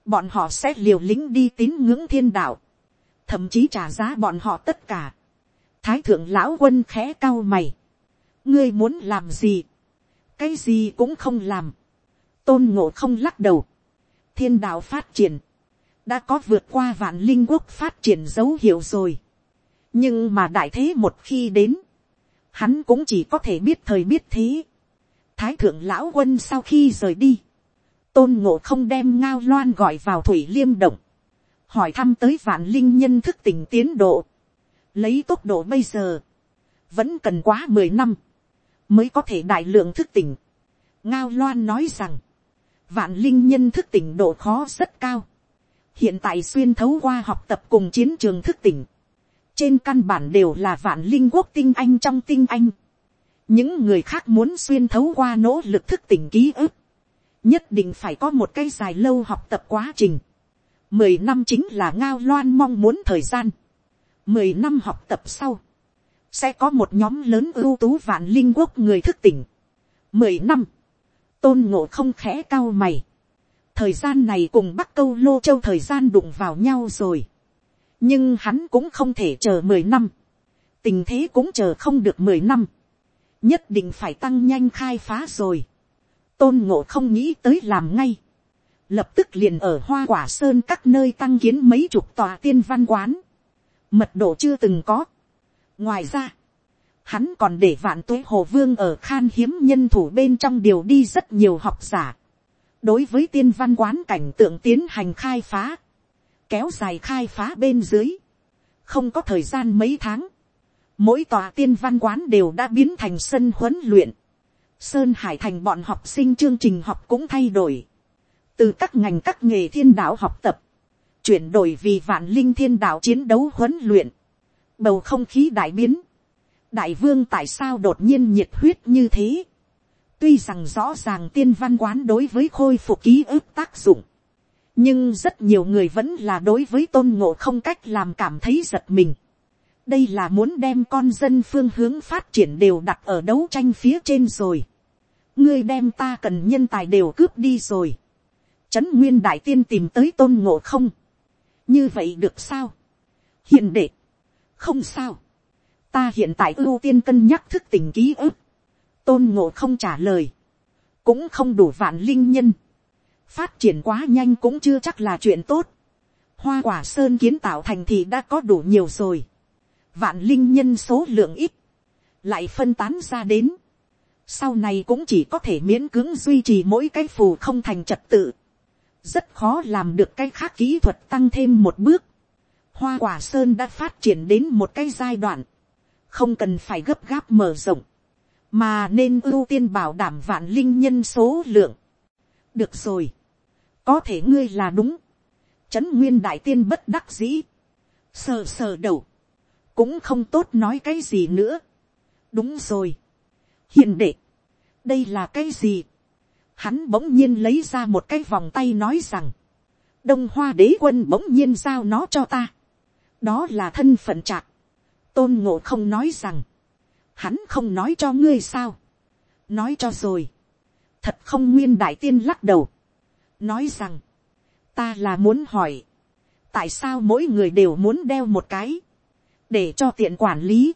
bọn họ sẽ liều lĩnh đi tín ngưỡng thiên đạo, thậm chí trả giá bọn họ tất cả. thái thượng lão quân khẽ cao mày, ngươi muốn làm gì, cái gì cũng không làm, tôn ngộ không lắc đầu, thiên đạo phát triển, đã có vượt qua vạn linh quốc phát triển dấu hiệu rồi. nhưng mà đại thế một khi đến, hắn cũng chỉ có thể biết thời biết thế. thái thượng lão quân sau khi rời đi, tôn ngộ không đem ngao loan gọi vào thủy liêm động, hỏi thăm tới vạn linh nhân thức tỉnh tiến độ, lấy tốc độ bây giờ, vẫn cần quá mười năm, mới có thể đại lượng thức tỉnh. ngao loan nói rằng, vạn linh nhân thức tỉnh độ khó rất cao, hiện tại xuyên thấu qua học tập cùng chiến trường thức tỉnh, trên căn bản đều là vạn linh quốc tinh anh trong tinh anh. những người khác muốn xuyên thấu qua nỗ lực thức tỉnh ký ức, nhất định phải có một cái dài lâu học tập quá trình. mười năm chính là ngao loan mong muốn thời gian. mười năm học tập sau, sẽ có một nhóm lớn ưu tú vạn linh quốc người thức tỉnh. mười năm, tôn ngộ không khẽ cao mày thời gian này cùng bắc câu lô châu thời gian đụng vào nhau rồi. nhưng hắn cũng không thể chờ mười năm. tình thế cũng chờ không được mười năm. nhất định phải tăng nhanh khai phá rồi tôn ngộ không nghĩ tới làm ngay. lập tức liền ở hoa quả sơn các nơi tăng kiến mấy chục tòa tiên văn quán. mật độ chưa từng có. ngoài ra, hắn còn để vạn tuế hồ vương ở khan hiếm nhân thủ bên trong điều đi rất nhiều học giả đối với tiên văn quán cảnh tượng tiến hành khai phá, kéo dài khai phá bên dưới, không có thời gian mấy tháng, mỗi tòa tiên văn quán đều đã biến thành sân huấn luyện, sơn hải thành bọn học sinh chương trình học cũng thay đổi, từ các ngành các nghề thiên đạo học tập, chuyển đổi vì vạn linh thiên đạo chiến đấu huấn luyện, bầu không khí đại biến, đại vương tại sao đột nhiên nhiệt huyết như thế, Tuy rằng rõ ràng tiên văn quán đối với khôi phục ký ức tác dụng. Nhưng rất nhiều người vẫn là đối với tôn ngộ không cách làm cảm thấy giật mình. Đây là muốn đem con dân phương hướng phát triển đều đặt ở đấu tranh phía trên rồi. Ngươi đem ta cần nhân tài đều cướp đi rồi. Trấn Nguyên Đại Tiên tìm tới tôn ngộ không. Như vậy được sao? Hiện đệ. Không sao. Ta hiện tại ưu tiên cân nhắc thức tình ký ức tôn ngộ không trả lời, cũng không đủ vạn linh nhân, phát triển quá nhanh cũng chưa chắc là chuyện tốt, hoa quả sơn kiến tạo thành thì đã có đủ nhiều rồi, vạn linh nhân số lượng ít, lại phân tán ra đến, sau này cũng chỉ có thể miễn cưỡng duy trì mỗi cái phù không thành trật tự, rất khó làm được cái khác kỹ thuật tăng thêm một bước, hoa quả sơn đã phát triển đến một cái giai đoạn, không cần phải gấp gáp mở rộng, mà nên ưu tiên bảo đảm vạn linh nhân số lượng. được rồi, có thể ngươi là đúng, trấn nguyên đại tiên bất đắc dĩ, sờ sờ đầu, cũng không tốt nói cái gì nữa. đúng rồi, hiền đệ, đây là cái gì, hắn bỗng nhiên lấy ra một cái vòng tay nói rằng, đông hoa đế quân bỗng nhiên giao nó cho ta, đó là thân phận trạc, tôn ngộ không nói rằng, hắn không nói cho ngươi sao, nói cho rồi, thật không nguyên đại tiên lắc đầu, nói rằng, ta là muốn hỏi, tại sao mỗi người đều muốn đeo một cái, để cho tiện quản lý,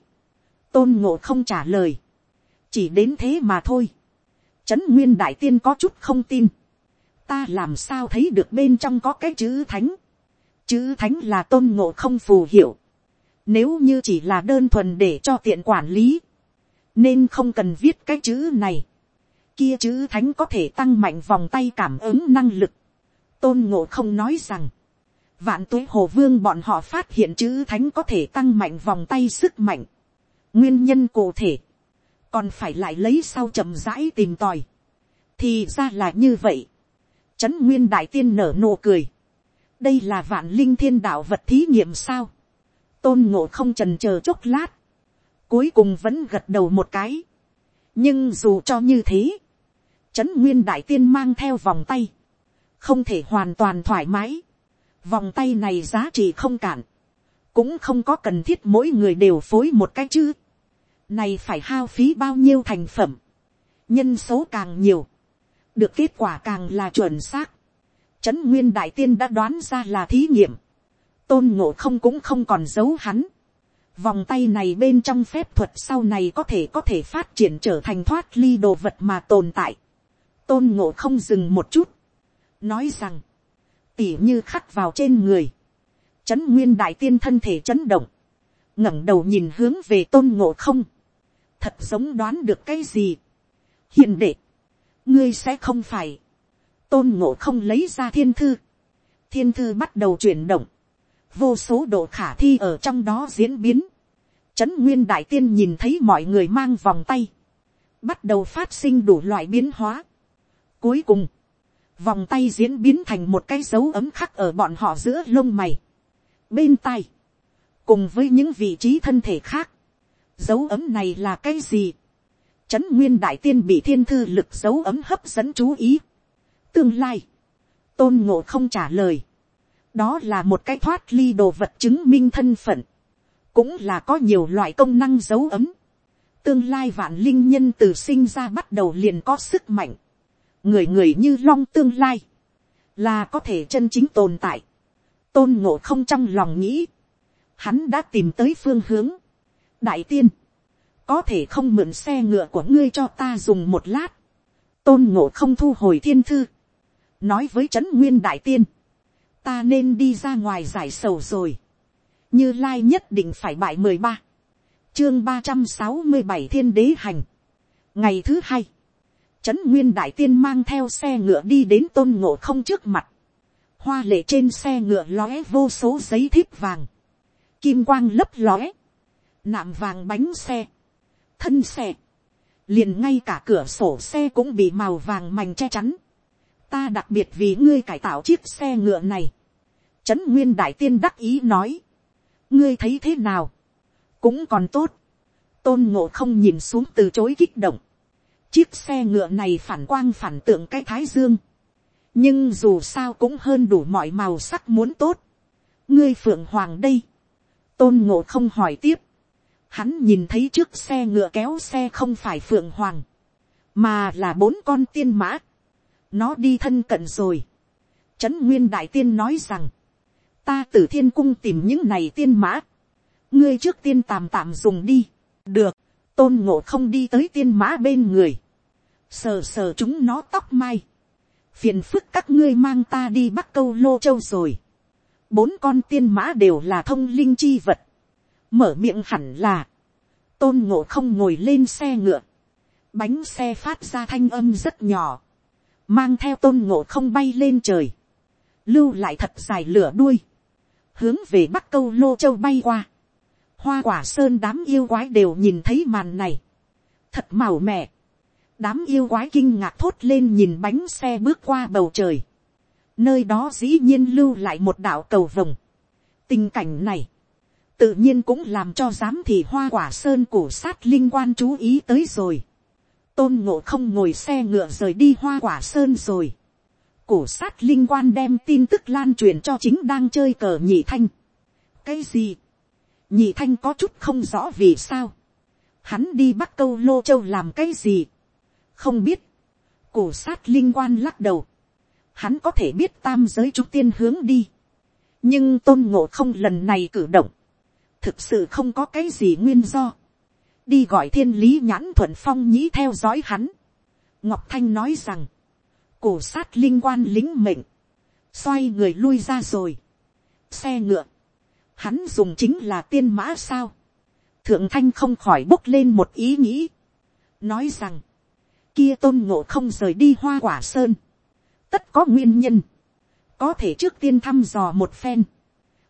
tôn ngộ không trả lời, chỉ đến thế mà thôi, trấn nguyên đại tiên có chút không tin, ta làm sao thấy được bên trong có cái chữ thánh, chữ thánh là tôn ngộ không phù hiệu, nếu như chỉ là đơn thuần để cho tiện quản lý, nên không cần viết cái chữ này. Kia chữ thánh có thể tăng mạnh vòng tay cảm ứng năng lực. Tôn ngộ không nói rằng, vạn tuế hồ vương bọn họ phát hiện chữ thánh có thể tăng mạnh vòng tay sức mạnh. Nguyên nhân cụ thể, còn phải lại lấy sau chậm rãi tìm tòi. Thì ra là như vậy. Trấn Nguyên Đại Tiên nở nụ cười. Đây là vạn linh thiên đạo vật thí nghiệm sao? Tôn ngộ không trần chờ chốc lát cuối cùng vẫn gật đầu một cái. nhưng dù cho như thế, trấn nguyên đại tiên mang theo vòng tay, không thể hoàn toàn thoải mái. vòng tay này giá trị không cản, cũng không có cần thiết mỗi người đều phối một cái chứ này phải hao phí bao nhiêu thành phẩm, nhân số càng nhiều, được kết quả càng là chuẩn xác. trấn nguyên đại tiên đã đoán ra là thí nghiệm, tôn ngộ không cũng không còn giấu hắn, vòng tay này bên trong phép thuật sau này có thể có thể phát triển trở thành thoát ly đồ vật mà tồn tại, tôn ngộ không dừng một chút, nói rằng, tỉ như khắc vào trên người, trấn nguyên đại tiên thân thể chấn động, ngẩng đầu nhìn hướng về tôn ngộ không, thật giống đoán được cái gì. hiền đệ, ngươi sẽ không phải, tôn ngộ không lấy ra thiên thư, thiên thư bắt đầu chuyển động, vô số độ khả thi ở trong đó diễn biến, trấn nguyên đại tiên nhìn thấy mọi người mang vòng tay, bắt đầu phát sinh đủ loại biến hóa. Cuối cùng, vòng tay diễn biến thành một cái dấu ấm khắc ở bọn họ giữa lông mày, bên tai, cùng với những vị trí thân thể khác. Dấu ấm này là cái gì? Trấn nguyên đại tiên bị thiên thư lực dấu ấm hấp dẫn chú ý. Tương lai, tôn ngộ không trả lời. Đó là một cái thoát ly đồ vật chứng minh thân phận. Cũng là có nhiều loại công năng dấu ấm. Tương lai vạn linh nhân từ sinh ra bắt đầu liền có sức mạnh. Người người như long tương lai. Là có thể chân chính tồn tại. Tôn ngộ không trong lòng nghĩ hắn đã tìm tới phương hướng đại tiên, có thể không mượn xe ngựa của ngươi cho ta dùng một lát. tôn ngộ không thu hồi thiên thư. nói với trấn nguyên đại tiên, ta nên đi ra ngoài giải sầu rồi. như lai nhất định phải bại mười ba. chương ba trăm sáu mươi bảy thiên đế hành. ngày thứ hai, trấn nguyên đại tiên mang theo xe ngựa đi đến tôn ngộ không trước mặt. hoa lệ trên xe ngựa lóe vô số giấy thiếp vàng kim quang lấp lóe, nạm vàng bánh xe, thân xe, liền ngay cả cửa sổ xe cũng bị màu vàng mảnh che chắn. ta đặc biệt vì ngươi cải tạo chiếc xe ngựa này. trấn nguyên đại tiên đắc ý nói, ngươi thấy thế nào, cũng còn tốt, tôn ngộ không nhìn xuống từ chối kích động, chiếc xe ngựa này phản quang phản tượng cái thái dương, nhưng dù sao cũng hơn đủ mọi màu sắc muốn tốt, ngươi phượng hoàng đây, tôn ngộ không hỏi tiếp, hắn nhìn thấy trước xe ngựa kéo xe không phải phượng hoàng, mà là bốn con tiên mã, nó đi thân cận rồi. Trấn nguyên đại tiên nói rằng, ta từ thiên cung tìm những này tiên mã, ngươi trước tiên tạm tạm dùng đi, được, tôn ngộ không đi tới tiên mã bên người, sờ sờ chúng nó tóc mai, phiền phức các ngươi mang ta đi bắt câu lô châu rồi, bốn con tiên mã đều là thông linh chi vật, mở miệng hẳn là, tôn ngộ không ngồi lên xe ngựa, bánh xe phát ra thanh âm rất nhỏ, mang theo tôn ngộ không bay lên trời, lưu lại thật dài lửa đuôi, hướng về bắc câu lô châu bay qua, hoa quả sơn đám yêu quái đều nhìn thấy màn này, thật màu mẹ, đám yêu quái kinh ngạc thốt lên nhìn bánh xe bước qua bầu trời, nơi đó dĩ nhiên lưu lại một đạo cầu vồng. tình cảnh này, tự nhiên cũng làm cho giám thị hoa quả sơn cổ sát linh quan chú ý tới rồi. tôn ngộ không ngồi xe ngựa rời đi hoa quả sơn rồi. cổ sát linh quan đem tin tức lan truyền cho chính đang chơi cờ nhị thanh. cái gì, nhị thanh có chút không rõ vì sao. hắn đi bắt câu lô châu làm cái gì. không biết, cổ sát linh quan lắc đầu hắn có thể biết tam giới trúc tiên hướng đi. nhưng tôn ngộ không lần này cử động, thực sự không có cái gì nguyên do. đi gọi thiên lý nhãn thuận phong nhĩ theo dõi hắn. ngọc thanh nói rằng, cổ sát linh quan lính mệnh, xoay người lui ra rồi. xe ngựa, hắn dùng chính là tiên mã sao. thượng thanh không khỏi bốc lên một ý nghĩ, nói rằng, kia tôn ngộ không rời đi hoa quả sơn, tất có nguyên nhân, có thể trước tiên thăm dò một phen,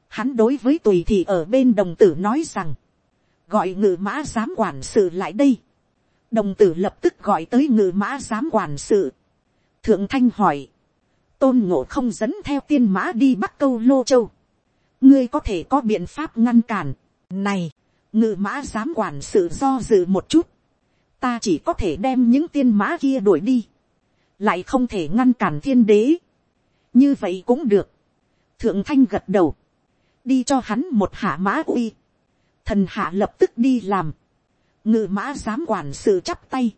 hắn đối với tùy thị ở bên đồng tử nói rằng, gọi ngự mã giám quản sự lại đây, đồng tử lập tức gọi tới ngự mã giám quản sự, thượng thanh hỏi, tôn ngộ không dẫn theo tiên mã đi bắc câu lô châu, ngươi có thể có biện pháp ngăn cản, này, ngự mã giám quản sự do dự một chút, ta chỉ có thể đem những tiên mã kia đuổi đi, lại không thể ngăn cản thiên đế. như vậy cũng được. thượng thanh gật đầu, đi cho hắn một hạ mã uy. thần hạ lập tức đi làm. ngự mã dám quản sự chắp tay.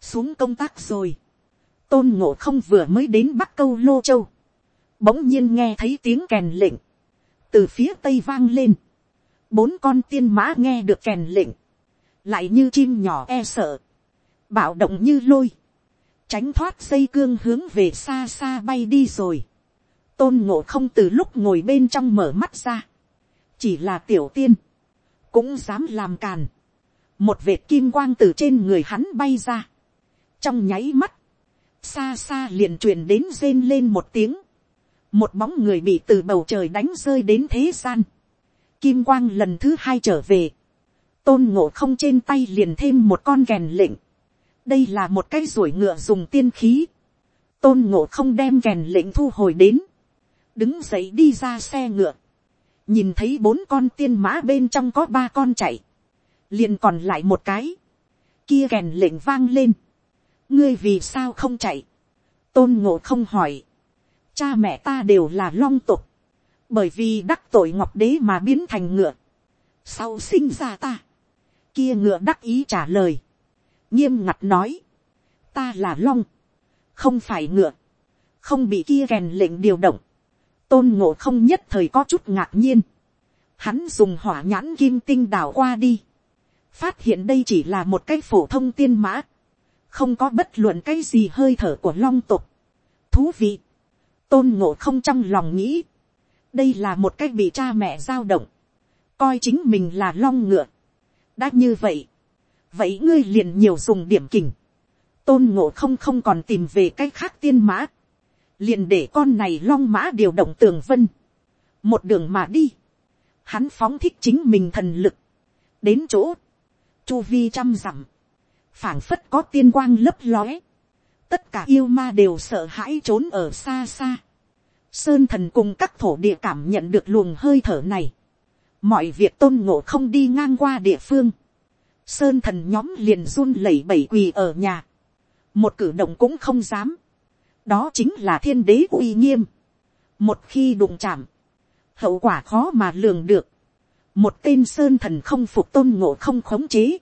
xuống công tác rồi. tôn ngộ không vừa mới đến bắc câu lô châu. bỗng nhiên nghe thấy tiếng kèn lệnh, từ phía tây vang lên, bốn con tiên mã nghe được kèn lệnh, lại như chim nhỏ e sợ, bạo động như lôi, tránh thoát xây cương hướng về xa xa bay đi rồi, tôn ngộ không từ lúc ngồi bên trong mở mắt ra, chỉ là tiểu tiên, cũng dám làm càn, một vệt kim quang từ trên người hắn bay ra, trong nháy mắt, xa xa liền truyền đến rên lên một tiếng, một bóng người bị từ bầu trời đánh rơi đến thế gian, kim quang lần thứ hai trở về, tôn ngộ không trên tay liền thêm một con kèn lệnh, đây là một cái ruổi ngựa dùng tiên khí, tôn ngộ không đem kèn lệnh thu hồi đến, đứng dậy đi ra xe ngựa, nhìn thấy bốn con tiên mã bên trong có ba con chạy, liền còn lại một cái, kia kèn lệnh vang lên, ngươi vì sao không chạy, tôn ngộ không hỏi, cha mẹ ta đều là long tục, bởi vì đắc tội ngọc đế mà biến thành ngựa, sau sinh ra ta, kia ngựa đắc ý trả lời, nghiêm ngặt nói, ta là long, không phải ngựa, không bị kia kèn lệnh điều động, tôn ngộ không nhất thời có chút ngạc nhiên, hắn dùng hỏa nhãn kim tinh đảo qua đi, phát hiện đây chỉ là một cái phổ thông tiên mã, không có bất luận cái gì hơi thở của long tục. Thú vị, tôn ngộ không trong lòng nghĩ, đây là một cái bị cha mẹ giao động, coi chính mình là long ngựa. đã như vậy, vậy ngươi liền nhiều dùng điểm kình, tôn ngộ không không còn tìm về cái khác tiên mã, liền để con này long mã điều động tường vân, một đường mà đi, hắn phóng thích chính mình thần lực, đến chỗ, chu vi trăm dặm, phảng phất có tiên quang lấp lóe, tất cả yêu ma đều sợ hãi trốn ở xa xa, sơn thần cùng các thổ địa cảm nhận được luồng hơi thở này, mọi việc tôn ngộ không đi ngang qua địa phương, sơn thần nhóm liền run lẩy bẩy quỳ ở nhà, một cử động cũng không dám, đó chính là thiên đế uy nghiêm, một khi đụng chạm, hậu quả khó mà lường được, một tên sơn thần không phục tôn ngộ không khống chế,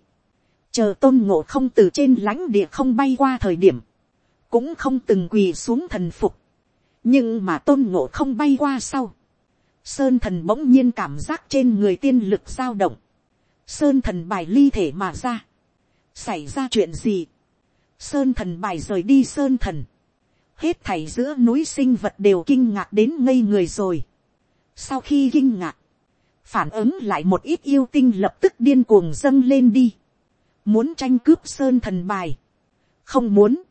chờ tôn ngộ không từ trên lãnh địa không bay qua thời điểm, cũng không từng quỳ xuống thần phục, nhưng mà tôn ngộ không bay qua sau, sơn thần bỗng nhiên cảm giác trên người tiên lực dao động, sơn thần bài ly thể mà ra, xảy ra chuyện gì, sơn thần bài rời đi sơn thần, hết thảy giữa núi sinh vật đều kinh ngạc đến ngây người rồi. Sau khi kinh ngạc, phản ứng lại một ít yêu tinh lập tức điên cuồng dâng lên đi. Muốn tranh cướp sơn thần bài. Không muốn.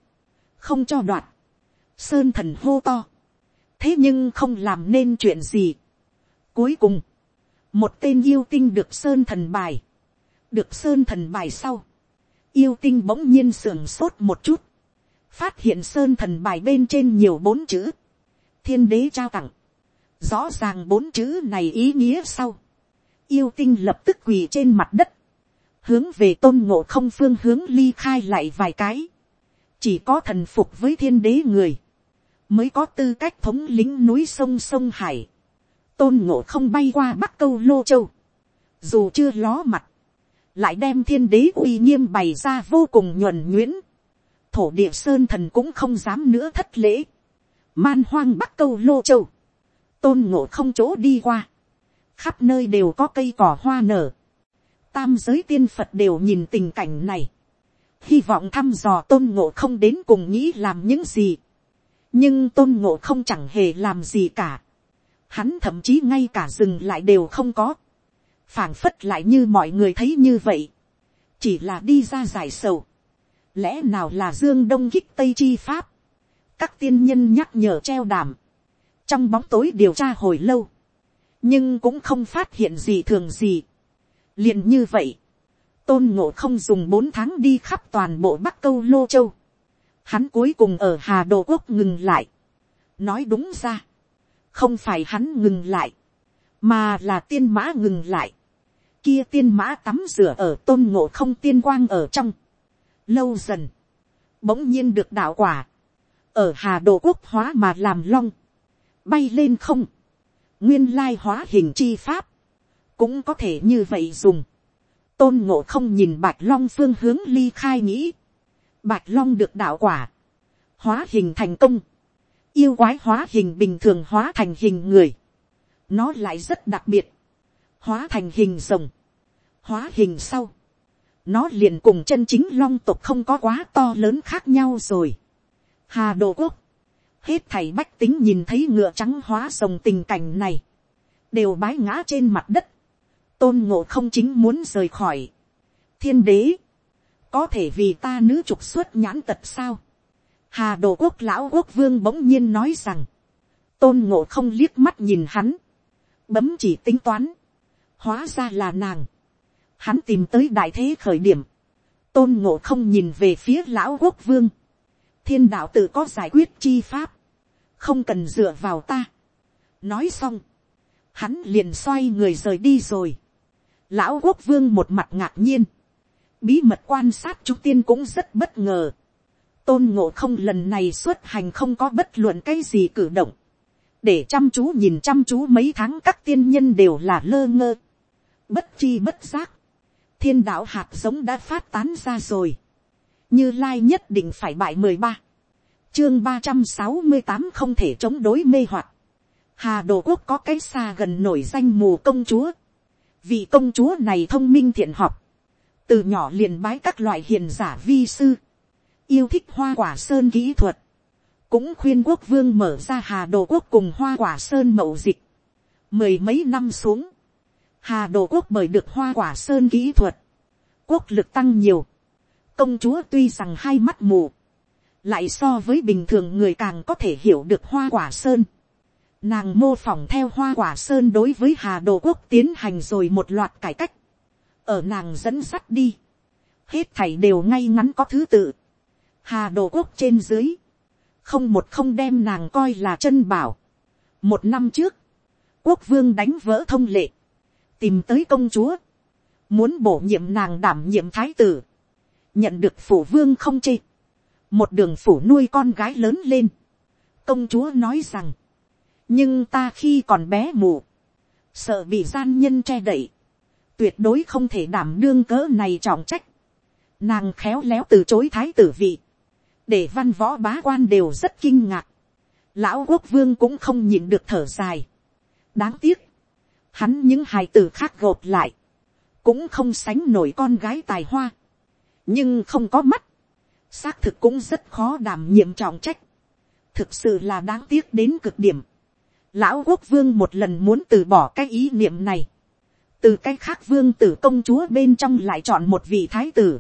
Không cho đoạt. Sơn thần hô to. Thế nhưng không làm nên chuyện gì. Cuối cùng. Một tên yêu tinh được sơn thần bài. Được sơn thần bài sau. Yêu tinh bỗng nhiên sưởng sốt một chút phát hiện sơn thần bài bên trên nhiều bốn chữ, thiên đế trao tặng, rõ ràng bốn chữ này ý nghĩa sau, yêu tinh lập tức quỳ trên mặt đất, hướng về tôn ngộ không phương hướng ly khai lại vài cái, chỉ có thần phục với thiên đế người, mới có tư cách thống lính núi sông sông hải, tôn ngộ không bay qua bắc câu lô châu, dù chưa ló mặt, lại đem thiên đế uy nghiêm bày ra vô cùng nhuần nhuyễn, thổ địa sơn thần cũng không dám nữa thất lễ, man hoang bắc câu lô châu, tôn ngộ không chỗ đi qua, khắp nơi đều có cây cỏ hoa nở, tam giới tiên phật đều nhìn tình cảnh này, hy vọng thăm dò tôn ngộ không đến cùng nghĩ làm những gì, nhưng tôn ngộ không chẳng hề làm gì cả, hắn thậm chí ngay cả dừng lại đều không có, phảng phất lại như mọi người thấy như vậy, chỉ là đi ra giải sầu, lẽ nào là dương đông kích tây chi pháp, các tiên nhân nhắc nhở treo đàm, trong bóng tối điều tra hồi lâu, nhưng cũng không phát hiện gì thường gì. liền như vậy, tôn ngộ không dùng bốn tháng đi khắp toàn bộ bắc câu lô châu, hắn cuối cùng ở hà đồ quốc ngừng lại, nói đúng ra, không phải hắn ngừng lại, mà là tiên mã ngừng lại, kia tiên mã tắm rửa ở tôn ngộ không tiên quang ở trong, lâu dần, bỗng nhiên được đạo quả, ở hà đồ quốc hóa mà làm long, bay lên không, nguyên lai hóa hình chi pháp, cũng có thể như vậy dùng, tôn ngộ không nhìn bạch long phương hướng ly khai nghĩ, bạch long được đạo quả, hóa hình thành công, yêu quái hóa hình bình thường hóa thành hình người, nó lại rất đặc biệt, hóa thành hình rồng, hóa hình sau, nó liền cùng chân chính long tục không có quá to lớn khác nhau rồi. Hà đồ quốc, hết thầy bách tính nhìn thấy ngựa trắng hóa rồng tình cảnh này, đều bái ngã trên mặt đất, tôn ngộ không chính muốn rời khỏi. thiên đế, có thể vì ta nữ trục xuất nhãn tật sao. hà đồ quốc lão quốc vương bỗng nhiên nói rằng, tôn ngộ không liếc mắt nhìn hắn, bấm chỉ tính toán, hóa ra là nàng, hắn tìm tới đại thế khởi điểm, tôn ngộ không nhìn về phía lão quốc vương, thiên đạo tự có giải quyết chi pháp, không cần dựa vào ta. nói xong, hắn liền xoay người rời đi rồi. lão quốc vương một mặt ngạc nhiên, bí mật quan sát chú tiên cũng rất bất ngờ. tôn ngộ không lần này xuất hành không có bất luận cái gì cử động, để chăm chú nhìn chăm chú mấy tháng các tiên nhân đều là lơ ngơ, bất chi bất giác, thiên đạo hạt giống đã phát tán ra rồi, như lai nhất định phải bại mười ba, chương ba trăm sáu mươi tám không thể chống đối mê hoặc, hà đồ quốc có cái xa gần nổi danh mù công chúa, vì công chúa này thông minh thiện học, từ nhỏ liền bái các loại hiền giả vi sư, yêu thích hoa quả sơn kỹ thuật, cũng khuyên quốc vương mở ra hà đồ quốc cùng hoa quả sơn mậu dịch. mười mấy năm xuống, hà đồ quốc bởi được hoa quả sơn kỹ thuật, quốc lực tăng nhiều, công chúa tuy rằng hai mắt mù, lại so với bình thường người càng có thể hiểu được hoa quả sơn. Nàng mô phỏng theo hoa quả sơn đối với hà đồ quốc tiến hành rồi một loạt cải cách, ở nàng dẫn sắt đi, hết thảy đều ngay ngắn có thứ tự, hà đồ quốc trên dưới, không một không đem nàng coi là chân bảo. một năm trước, quốc vương đánh vỡ thông lệ, tìm tới công chúa, muốn bổ nhiệm nàng đảm nhiệm thái tử, nhận được phủ vương không chê, một đường phủ nuôi con gái lớn lên, công chúa nói rằng, nhưng ta khi còn bé mù, sợ bị gian nhân che đậy, tuyệt đối không thể đảm đương cỡ này trọng trách, nàng khéo léo từ chối thái tử vị, để văn võ bá quan đều rất kinh ngạc, lão quốc vương cũng không nhịn được thở dài, đáng tiếc, hắn những hài tử khác gộp lại, cũng không sánh nổi con gái tài hoa, nhưng không có mắt, xác thực cũng rất khó đảm nhiệm trọng trách, thực sự là đáng tiếc đến cực điểm. Lão quốc vương một lần muốn từ bỏ cái ý niệm này, từ cái khác vương tử công chúa bên trong lại chọn một vị thái tử.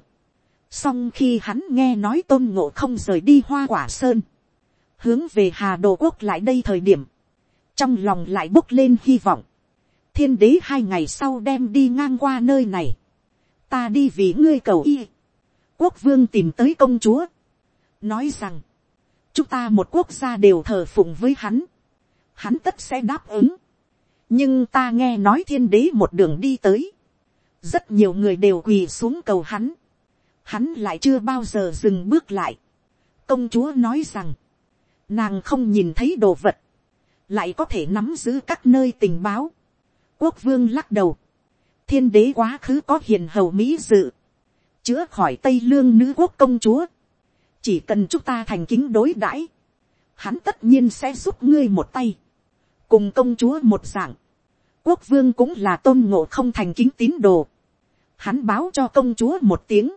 Song khi hắn nghe nói tôn ngộ không rời đi hoa quả sơn, hướng về hà đồ quốc lại đây thời điểm, trong lòng lại bốc lên hy vọng, thiên đế hai ngày sau đem đi ngang qua nơi này, ta đi vì ngươi cầu y, quốc vương tìm tới công chúa, nói rằng, chúng ta một quốc gia đều thờ phụng với hắn, hắn tất sẽ đáp ứng, nhưng ta nghe nói thiên đế một đường đi tới, rất nhiều người đều quỳ xuống cầu hắn, hắn lại chưa bao giờ dừng bước lại. công chúa nói rằng, nàng không nhìn thấy đồ vật, lại có thể nắm giữ các nơi tình báo quốc vương lắc đầu, thiên đế quá khứ có hiền hầu mỹ dự, chữa khỏi tây lương nữ quốc công chúa, chỉ cần chúng ta thành kính đối đãi, hắn tất nhiên sẽ giúp ngươi một tay, cùng công chúa một dạng, quốc vương cũng là tôn ngộ không thành kính tín đồ, hắn báo cho công chúa một tiếng,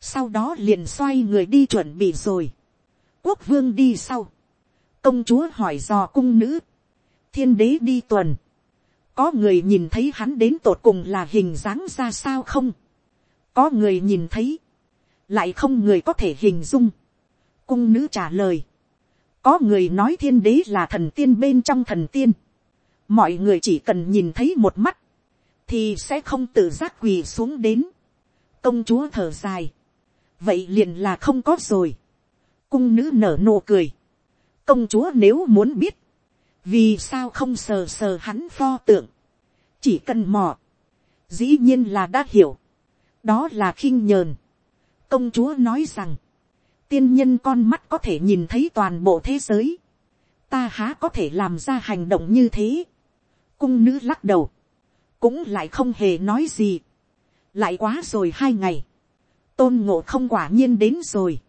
sau đó liền xoay người đi chuẩn bị rồi, quốc vương đi sau, công chúa hỏi dò cung nữ, thiên đế đi tuần, có người nhìn thấy hắn đến tột cùng là hình dáng ra sao không, có người nhìn thấy, lại không người có thể hình dung, cung nữ trả lời, có người nói thiên đế là thần tiên bên trong thần tiên, mọi người chỉ cần nhìn thấy một mắt, thì sẽ không tự giác quỳ xuống đến, công chúa thở dài, vậy liền là không có rồi, cung nữ nở nụ cười, công chúa nếu muốn biết, vì sao không sờ sờ hắn pho tượng, chỉ cần mò, dĩ nhiên là đã hiểu, đó là khinh nhờn. công chúa nói rằng, tiên nhân con mắt có thể nhìn thấy toàn bộ thế giới, ta há có thể làm ra hành động như thế. cung nữ lắc đầu, cũng lại không hề nói gì, lại quá rồi hai ngày, tôn ngộ không quả nhiên đến rồi,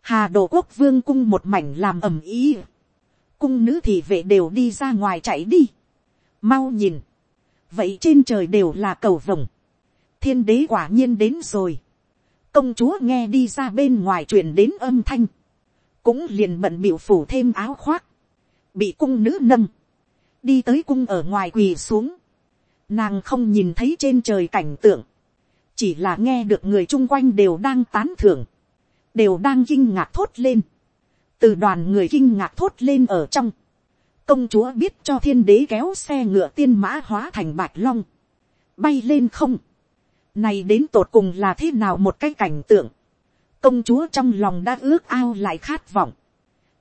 hà đồ quốc vương cung một mảnh làm ầm ý, cung nữ thì vệ đều đi ra ngoài chạy đi, mau nhìn, vậy trên trời đều là cầu vồng, thiên đế quả nhiên đến rồi, công chúa nghe đi ra bên ngoài truyền đến âm thanh, cũng liền bận biểu phủ thêm áo khoác, bị cung nữ nâng, đi tới cung ở ngoài quỳ xuống, nàng không nhìn thấy trên trời cảnh tượng, chỉ là nghe được người chung quanh đều đang tán thưởng, đều đang kinh ngạc thốt lên, từ đoàn người kinh ngạc thốt lên ở trong, công chúa biết cho thiên đế kéo xe ngựa tiên mã hóa thành bạch long, bay lên không, này đến tột cùng là thế nào một cái cảnh tượng, công chúa trong lòng đã ước ao lại khát vọng,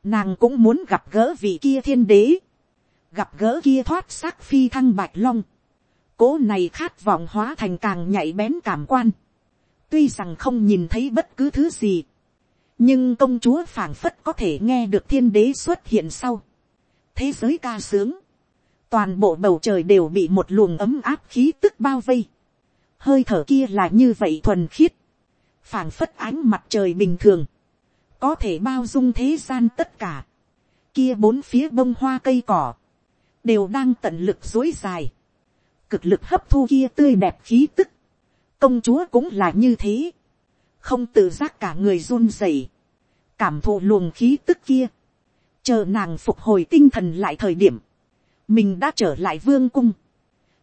nàng cũng muốn gặp gỡ vị kia thiên đế, gặp gỡ kia thoát xác phi thăng bạch long, cố này khát vọng hóa thành càng nhạy bén cảm quan, tuy rằng không nhìn thấy bất cứ thứ gì, nhưng công chúa phảng phất có thể nghe được thiên đế xuất hiện sau, thế giới ca sướng, toàn bộ bầu trời đều bị một luồng ấm áp khí tức bao vây, hơi thở kia là như vậy thuần khiết, phảng phất ánh mặt trời bình thường, có thể bao dung thế gian tất cả, kia bốn phía bông hoa cây cỏ, đều đang tận lực dối dài, cực lực hấp thu kia tươi đẹp khí tức, công chúa cũng là như thế, không tự giác cả người run rẩy, cảm thụ luồng khí tức kia, chờ nàng phục hồi tinh thần lại thời điểm, mình đã trở lại vương cung,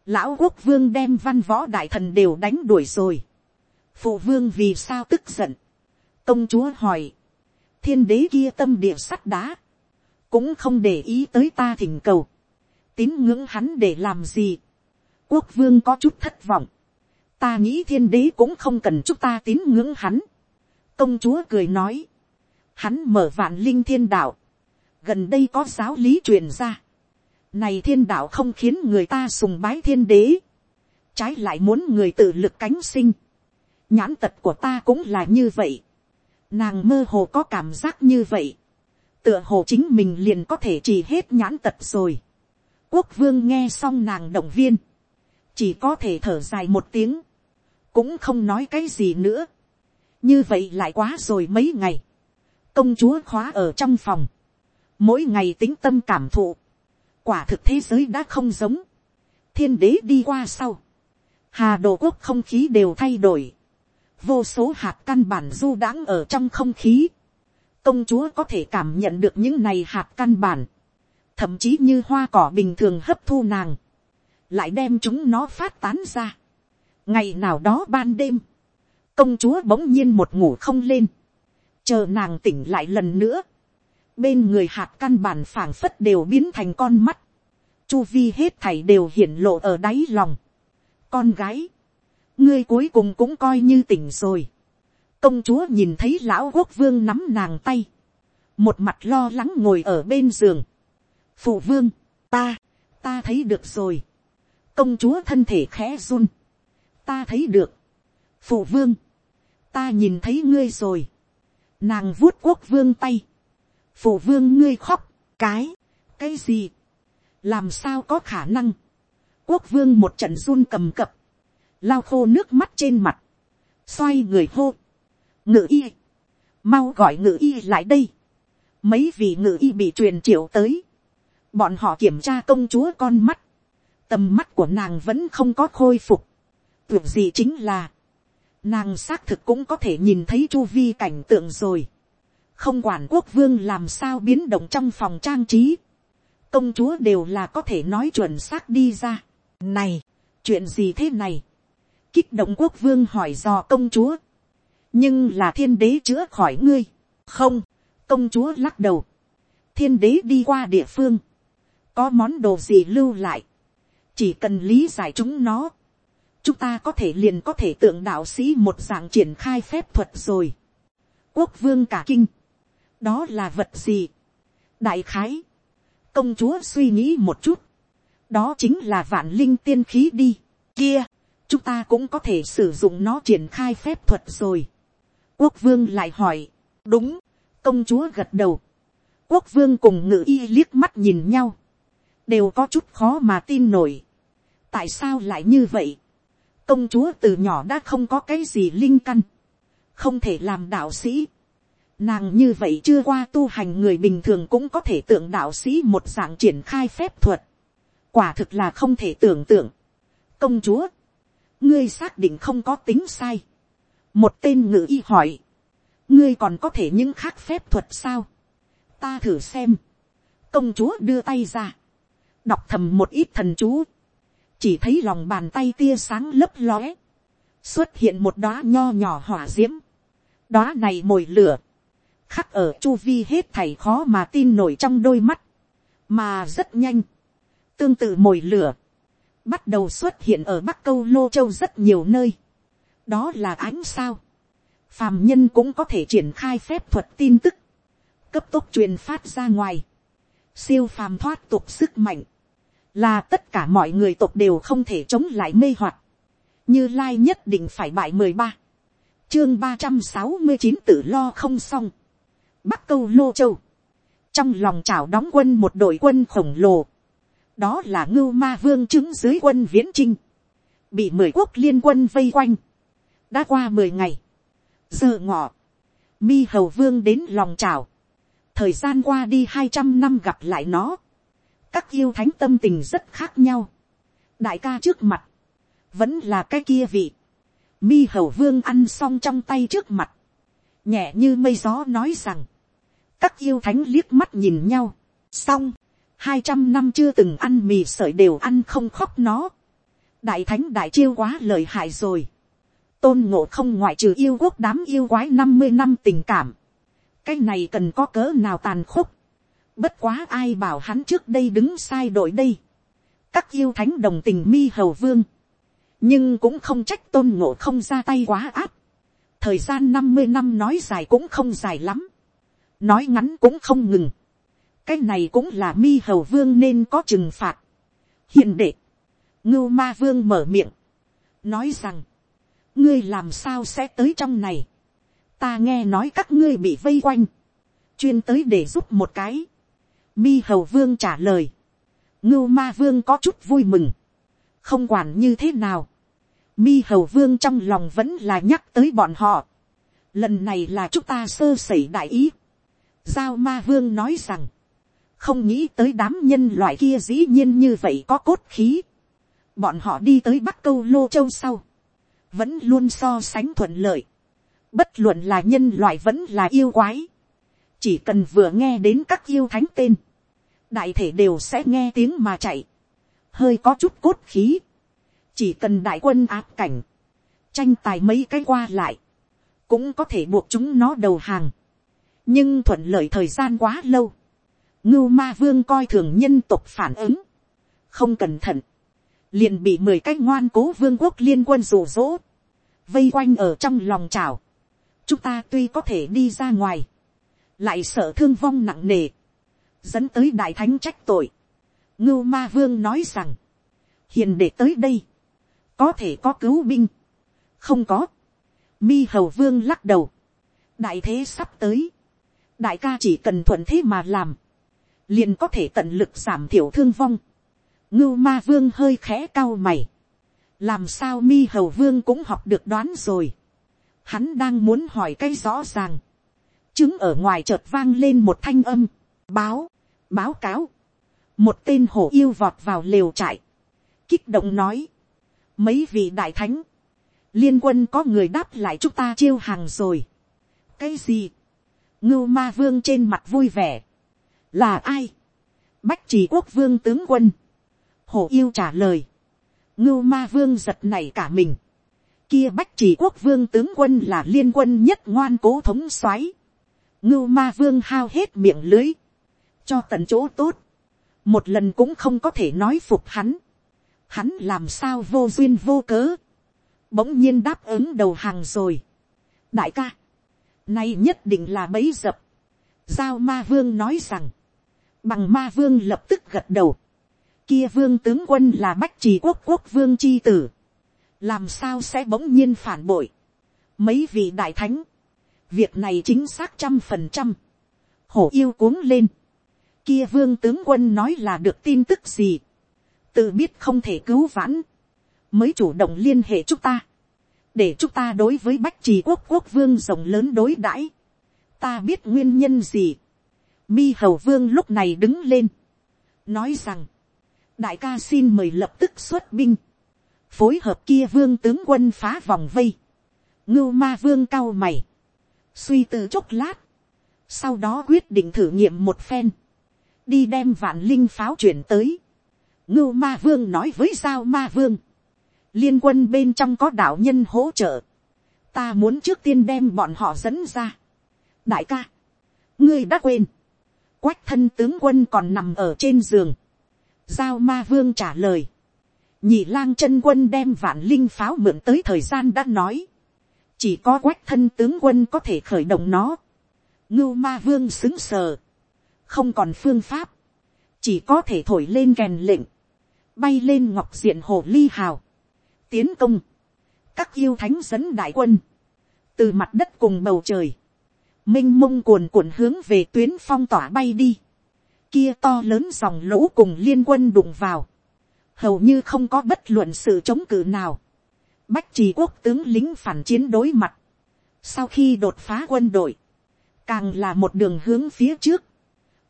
lão quốc vương đem văn võ đại thần đều đánh đuổi rồi, phụ vương vì sao tức giận, công chúa hỏi, thiên đế kia tâm địa sắt đá, cũng không để ý tới ta thỉnh cầu, tín ngưỡng hắn để làm gì, quốc vương có chút thất vọng, ta nghĩ thiên đế cũng không cần chúng ta tín ngưỡng hắn, công chúa cười nói, hắn mở vạn linh thiên đạo, gần đây có giáo lý truyền ra, này thiên đạo không khiến người ta sùng bái thiên đế, trái lại muốn người tự lực cánh sinh, nhãn tật của ta cũng là như vậy, nàng mơ hồ có cảm giác như vậy, tựa hồ chính mình liền có thể chỉ hết nhãn tật rồi. quốc vương nghe xong nàng động viên, chỉ có thể thở dài một tiếng, cũng không nói cái gì nữa. như vậy lại quá rồi mấy ngày, công chúa khóa ở trong phòng, mỗi ngày tính tâm cảm thụ, quả thực thế giới đã không giống, thiên đế đi qua sau, hà đồ quốc không khí đều thay đổi, vô số hạt căn bản du đãng ở trong không khí, công chúa có thể cảm nhận được những này hạt căn bản, thậm chí như hoa cỏ bình thường hấp thu nàng, lại đem chúng nó phát tán ra ngày nào đó ban đêm, công chúa bỗng nhiên một ngủ không lên, chờ nàng tỉnh lại lần nữa, bên người hạt căn bản phảng phất đều biến thành con mắt, chu vi hết thảy đều hiển lộ ở đáy lòng. con gái, ngươi cuối cùng cũng coi như tỉnh rồi. công chúa nhìn thấy lão quốc vương nắm nàng tay, một mặt lo lắng ngồi ở bên giường. phụ vương, ta, ta thấy được rồi. công chúa thân thể khẽ run ta thấy được. phụ vương, ta nhìn thấy ngươi rồi. nàng vuốt quốc vương tay. phụ vương ngươi khóc, cái, cái gì, làm sao có khả năng. quốc vương một trận run cầm cập, lau khô nước mắt trên mặt, xoay người hô, ngự y, mau gọi ngự y lại đây, mấy vị ngự y bị truyền triệu tới, bọn họ kiểm tra công chúa con mắt, tầm mắt của nàng vẫn không có khôi phục, tuyệt gì chính là, nàng xác thực cũng có thể nhìn thấy chu vi cảnh tượng rồi, không quản quốc vương làm sao biến động trong phòng trang trí, công chúa đều là có thể nói chuẩn xác đi ra. Này, chuyện gì thế này? kích động quốc vương hỏi dò công chúa, nhưng là thiên đế chữa khỏi ngươi, không, công chúa lắc đầu, thiên đế đi qua địa phương, có món đồ gì lưu lại, chỉ cần lý giải chúng nó, chúng ta có thể liền có thể tượng đạo sĩ một dạng triển khai phép thuật rồi. quốc vương cả kinh, đó là vật gì. đại khái, công chúa suy nghĩ một chút, đó chính là vạn linh tiên khí đi, kia, chúng ta cũng có thể sử dụng nó triển khai phép thuật rồi. quốc vương lại hỏi, đúng, công chúa gật đầu. quốc vương cùng ngự y liếc mắt nhìn nhau, đều có chút khó mà tin nổi. tại sao lại như vậy công chúa từ nhỏ đã không có cái gì linh căn, không thể làm đạo sĩ. Nàng như vậy chưa qua tu hành người bình thường cũng có thể tưởng đạo sĩ một dạng triển khai phép thuật. Quả thực là không thể tưởng tượng. Công chúa. Ngươi xác định không có tính sai. Một tên ngữ y hỏi. Ngươi còn có thể những khác phép thuật sao? Ta thử xem. Công chúa đưa tay ra. Đọc thầm một ít thần chú. Chỉ thấy lòng bàn tay tia sáng lấp lóe. Xuất hiện một đóa nho nhỏ hỏa diễm. Đóa này mồi lửa. Khắc ở chu vi hết thảy khó mà tin nổi trong đôi mắt, mà rất nhanh, tương tự mồi lửa, bắt đầu xuất hiện ở bắc câu lô châu rất nhiều nơi, đó là ánh sao, phàm nhân cũng có thể triển khai phép thuật tin tức, cấp tốc truyền phát ra ngoài, siêu phàm thoát tục sức mạnh, là tất cả mọi người tộc đều không thể chống lại mê hoặc, như lai nhất định phải bại mười ba, chương ba trăm sáu mươi chín tự lo không xong, bắc câu lô châu, trong lòng chảo đóng quân một đội quân khổng lồ, đó là ngưu ma vương chứng dưới quân viễn trinh, bị mười quốc liên quân vây quanh, đã qua mười ngày, giờ ngọ, mi hầu vương đến lòng chảo, thời gian qua đi hai trăm năm gặp lại nó, các yêu thánh tâm tình rất khác nhau, đại ca trước mặt, vẫn là cái kia vị, mi hầu vương ăn xong trong tay trước mặt, nhẹ như mây gió nói rằng, các yêu thánh liếc mắt nhìn nhau, xong, hai trăm năm chưa từng ăn mì sợi đều ăn không khóc nó, đại thánh đại chiêu quá lời hại rồi, tôn ngộ không ngoại trừ yêu quốc đám yêu quái năm mươi năm tình cảm, cái này cần có cỡ nào tàn khốc, bất quá ai bảo hắn trước đây đứng sai đội đây, các yêu thánh đồng tình mi hầu vương, nhưng cũng không trách tôn ngộ không ra tay quá áp, thời gian năm mươi năm nói dài cũng không dài lắm, nói ngắn cũng không ngừng, cái này cũng là mi hầu vương nên có trừng phạt. hiện đệ, ngưu ma vương mở miệng, nói rằng, ngươi làm sao sẽ tới trong này, ta nghe nói các ngươi bị vây quanh, chuyên tới để giúp một cái, mi hầu vương trả lời, ngưu ma vương có chút vui mừng, không quản như thế nào, mi hầu vương trong lòng vẫn là nhắc tới bọn họ, lần này là chúng ta sơ sẩy đại ý, giao ma vương nói rằng, không nghĩ tới đám nhân loại kia dĩ nhiên như vậy có cốt khí, bọn họ đi tới bắc câu lô châu sau, vẫn luôn so sánh thuận lợi, bất luận là nhân loại vẫn là yêu quái, chỉ cần vừa nghe đến các yêu thánh tên, đại thể đều sẽ nghe tiếng mà chạy, hơi có chút cốt khí, chỉ cần đại quân áp cảnh, tranh tài mấy cái qua lại, cũng có thể buộc chúng nó đầu hàng, nhưng thuận lợi thời gian quá lâu, ngưu ma vương coi thường nhân tộc phản ứng, không cẩn thận, liền bị mười cái ngoan cố vương quốc liên quân rủ rỗ, vây quanh ở trong lòng trào. chúng ta tuy có thể đi ra ngoài, lại sợ thương vong nặng nề, dẫn tới đại thánh trách tội. ngưu ma vương nói rằng, hiền để tới đây, có thể có cứu binh, không có, mi hầu vương lắc đầu, đại thế sắp tới, đại ca chỉ cần thuận thế mà làm, liền có thể tận lực giảm thiểu thương vong. ngưu ma vương hơi khẽ cao mày, làm sao mi hầu vương cũng học được đoán rồi. hắn đang muốn hỏi cái rõ ràng, chứng ở ngoài chợt vang lên một thanh âm, báo, báo cáo, một tên hổ yêu vọt vào lều trại, kích động nói, mấy vị đại thánh, liên quân có người đáp lại chúng ta chiêu hàng rồi. cái gì, ngưu ma vương trên mặt vui vẻ. là ai, bách trì quốc vương tướng quân, hổ yêu trả lời, ngưu ma vương giật này cả mình, kia bách trì quốc vương tướng quân là liên quân nhất ngoan cố thống soái, ngưu ma vương hao hết miệng lưới, cho tận chỗ tốt, một lần cũng không có thể nói phục hắn, hắn làm sao vô duyên vô cớ, bỗng nhiên đáp ứng đầu hàng rồi. đại ca, Nay nhất định là bấy dập. Giao ma vương nói rằng. Bằng ma vương lập tức gật đầu. Kia vương tướng quân là bách trì quốc quốc vương chi tử. Làm sao sẽ bỗng nhiên phản bội. Mấy vị đại thánh. Việc này chính xác trăm phần trăm. Hổ yêu cuống lên. Kia vương tướng quân nói là được tin tức gì. Tự biết không thể cứu vãn. Mới chủ động liên hệ chúng ta. Để chúng ta đối với bách trì quốc quốc vương rộng lớn đối đãi, ta biết nguyên nhân gì. mi hầu vương lúc này đứng lên, nói rằng, đại ca xin mời lập tức xuất binh, phối hợp kia vương tướng quân phá vòng vây, ngưu ma vương cao mày, suy tư chốc lát, sau đó quyết định thử nghiệm một phen, đi đem vạn linh pháo chuyển tới, ngưu ma vương nói với giao ma vương, liên quân bên trong có đạo nhân hỗ trợ, ta muốn trước tiên đem bọn họ dẫn ra. đại ca, ngươi đã quên, quách thân tướng quân còn nằm ở trên giường, giao ma vương trả lời, nhị lang chân quân đem vạn linh pháo mượn tới thời gian đã nói, chỉ có quách thân tướng quân có thể khởi động nó, ngưu ma vương xứng sờ, không còn phương pháp, chỉ có thể thổi lên kèn lệnh, bay lên ngọc diện hồ ly hào, tiến công, các yêu thánh dẫn đại quân, từ mặt đất cùng bầu trời, m i n h mông cuồn cuộn hướng về tuyến phong tỏa bay đi, kia to lớn dòng lũ cùng liên quân đụng vào, hầu như không có bất luận sự chống cự nào, bách trì quốc tướng lính phản chiến đối mặt, sau khi đột phá quân đội, càng là một đường hướng phía trước,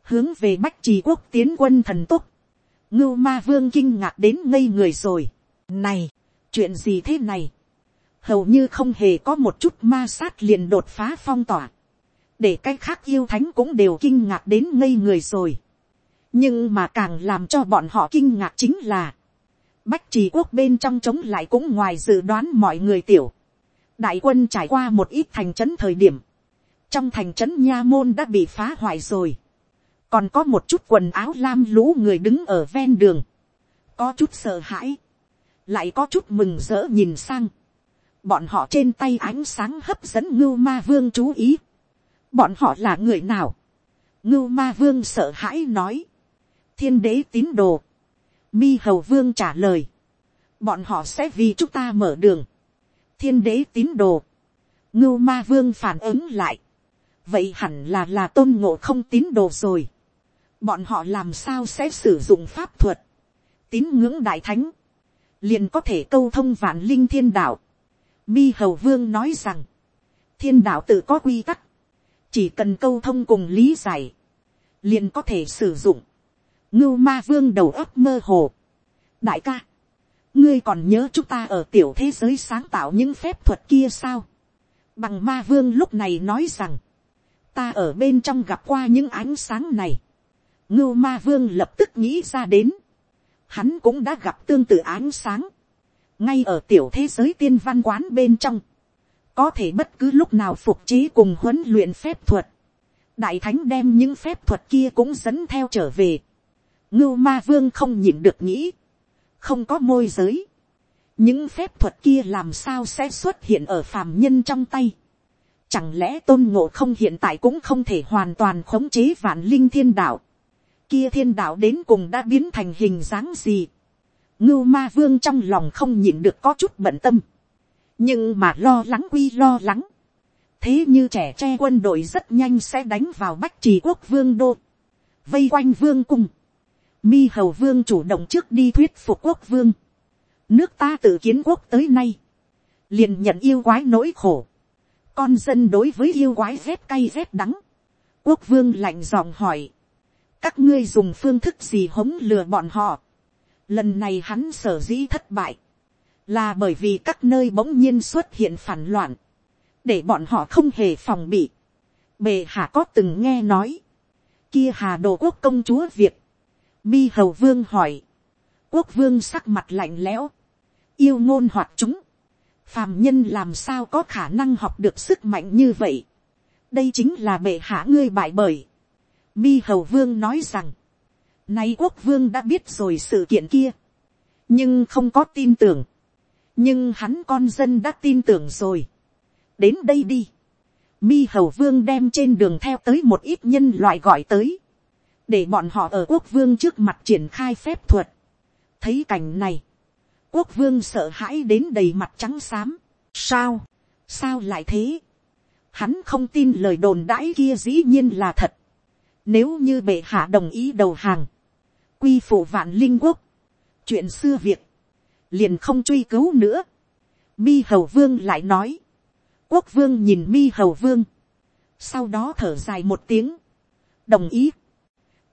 hướng về bách trì quốc tiến quân thần túc, ngưu ma vương kinh ngạc đến ngây người rồi. này, chuyện gì thế này, hầu như không hề có một chút ma sát liền đột phá phong tỏa, để cái khác yêu thánh cũng đều kinh ngạc đến ngây người rồi. nhưng mà càng làm cho bọn họ kinh ngạc chính là, bách trì quốc bên trong chống lại cũng ngoài dự đoán mọi người tiểu. đại quân trải qua một ít thành trấn thời điểm, trong thành trấn nha môn đã bị phá hoại rồi còn có một chút quần áo lam lũ người đứng ở ven đường, có chút sợ hãi, lại có chút mừng rỡ nhìn sang bọn họ trên tay ánh sáng hấp dẫn ngưu ma vương chú ý. bọn họ là người nào. ngưu ma vương sợ hãi nói. thiên đế tín đồ. mi hầu vương trả lời. bọn họ sẽ vì chúng ta mở đường. thiên đế tín đồ. ngưu ma vương phản ứng lại. vậy hẳn là là tôn ngộ không tín đồ rồi bọn họ làm sao sẽ sử dụng pháp thuật. tín ngưỡng đại thánh. liền có thể câu thông vạn linh thiên đạo Mi hầu vương nói rằng, thiên đạo tự có quy tắc, chỉ cần câu thông cùng lý giải, liền có thể sử dụng. ngưu ma vương đầu óc mơ hồ. đại ca, ngươi còn nhớ chúng ta ở tiểu thế giới sáng tạo những phép thuật kia sao. bằng ma vương lúc này nói rằng, ta ở bên trong gặp qua những ánh sáng này ngưu ma vương lập tức nghĩ ra đến, hắn cũng đã gặp tương tự ánh sáng. Ngay ở tiểu thế giới tiên văn quán bên trong, có thể bất cứ lúc nào phục trí cùng huấn luyện phép thuật, đại thánh đem những phép thuật kia cũng dẫn theo trở về, ngưu ma vương không nhịn được nghĩ, không có môi giới, những phép thuật kia làm sao sẽ xuất hiện ở phàm nhân trong tay, chẳng lẽ tôn ngộ không hiện tại cũng không thể hoàn toàn khống chế vạn linh thiên đạo, kia thiên đạo đến cùng đã biến thành hình dáng gì, ngưu ma vương trong lòng không nhịn được có chút bận tâm, nhưng mà lo lắng quy lo lắng, thế như trẻ tre quân đội rất nhanh sẽ đánh vào bách trì quốc vương đô, vây quanh vương cung, mi hầu vương chủ động trước đi thuyết phục quốc vương, nước ta tự kiến quốc tới nay, liền nhận yêu quái nỗi khổ, con dân đối với yêu quái rét cay rét đắng, quốc vương lạnh giọng hỏi, các ngươi dùng phương thức gì hống lừa bọn họ, Lần này hắn sở dĩ thất bại. Là bởi vì các nơi bỗng nhiên xuất hiện phản loạn. Để bọn họ không hề phòng bị. Bề hạ có từng nghe nói. Kia hà đồ quốc công chúa Việt. Mi hầu vương hỏi. Quốc vương sắc mặt lạnh lẽo. Yêu ngôn hoạt chúng. Phàm nhân làm sao có khả năng học được sức mạnh như vậy. Đây chính là bệ hạ ngươi bại bởi. Mi hầu vương nói rằng, Nay quốc vương đã biết rồi sự kiện kia. Nhưng không có tin tưởng. Nhưng hắn con dân đã tin tưởng rồi. Đến đây đi. Mi hầu vương đem trên đường theo tới một ít nhân loại gọi tới. Để bọn họ ở quốc vương trước mặt triển khai phép thuật. Thấy cảnh này. Quốc vương sợ hãi đến đầy mặt trắng xám. Sao? Sao lại thế? Hắn không tin lời đồn đãi kia dĩ nhiên là thật. Nếu như bệ hạ đồng ý đầu hàng quy phụ vạn linh quốc, chuyện xưa việc, liền không truy cứu nữa. Mi hầu vương lại nói, quốc vương nhìn mi hầu vương, sau đó thở dài một tiếng, đồng ý,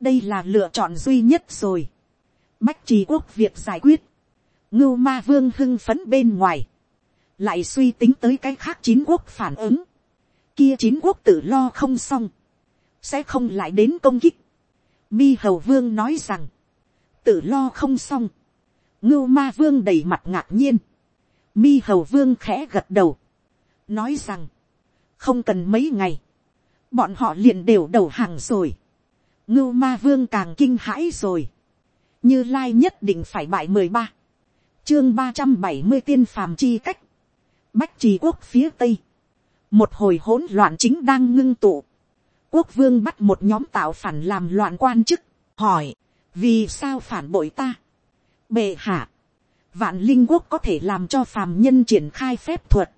đây là lựa chọn duy nhất rồi, bách trì quốc việc giải quyết, ngưu ma vương hưng phấn bên ngoài, lại suy tính tới cái khác chín quốc phản ứng, kia chín quốc tự lo không xong, sẽ không lại đến công kích. Mi hầu vương nói rằng, tự lo không xong, ngưu ma vương đầy mặt ngạc nhiên, mi hầu vương khẽ gật đầu, nói rằng, không cần mấy ngày, bọn họ liền đều đầu hàng rồi, ngưu ma vương càng kinh hãi rồi, như lai nhất định phải bại mười ba, chương ba trăm bảy mươi tiên phàm chi cách, bách trì quốc phía tây, một hồi hỗn loạn chính đang ngưng tụ, quốc vương bắt một nhóm tạo phản làm loạn quan chức, hỏi, vì sao phản bội ta, bệ hạ, vạn linh quốc có thể làm cho phàm nhân triển khai phép thuật,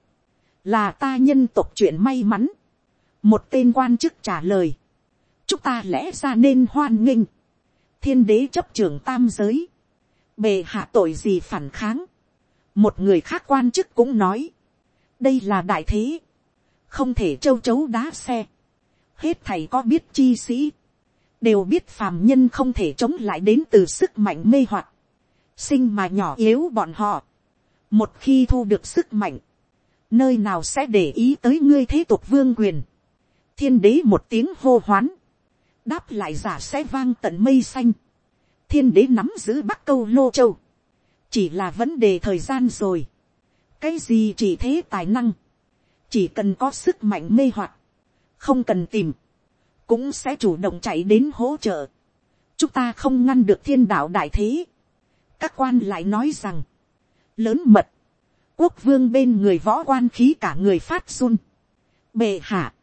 là ta nhân tộc chuyện may mắn, một tên quan chức trả lời, chúng ta lẽ ra nên hoan nghênh, thiên đế chấp trưởng tam giới, bề hạ tội gì phản kháng, một người khác quan chức cũng nói, đây là đại thế, không thể châu chấu đá xe, hết thầy có biết chi sĩ, đều biết phàm nhân không thể chống lại đến từ sức mạnh mê hoặc, sinh mà nhỏ yếu bọn họ, một khi thu được sức mạnh, nơi nào sẽ để ý tới ngươi thế tục vương quyền, thiên đế một tiếng hô hoán, đáp lại giả sẽ vang tận mây xanh, thiên đế nắm giữ bắc câu lô châu, chỉ là vấn đề thời gian rồi, cái gì chỉ thế tài năng, chỉ cần có sức mạnh mê hoặc, không cần tìm, cũng sẽ chủ động chạy đến hỗ trợ. chúng ta không ngăn được thiên đạo đại thế. các quan lại nói rằng, lớn mật, quốc vương bên người võ quan khí cả người phát run. bệ hạ,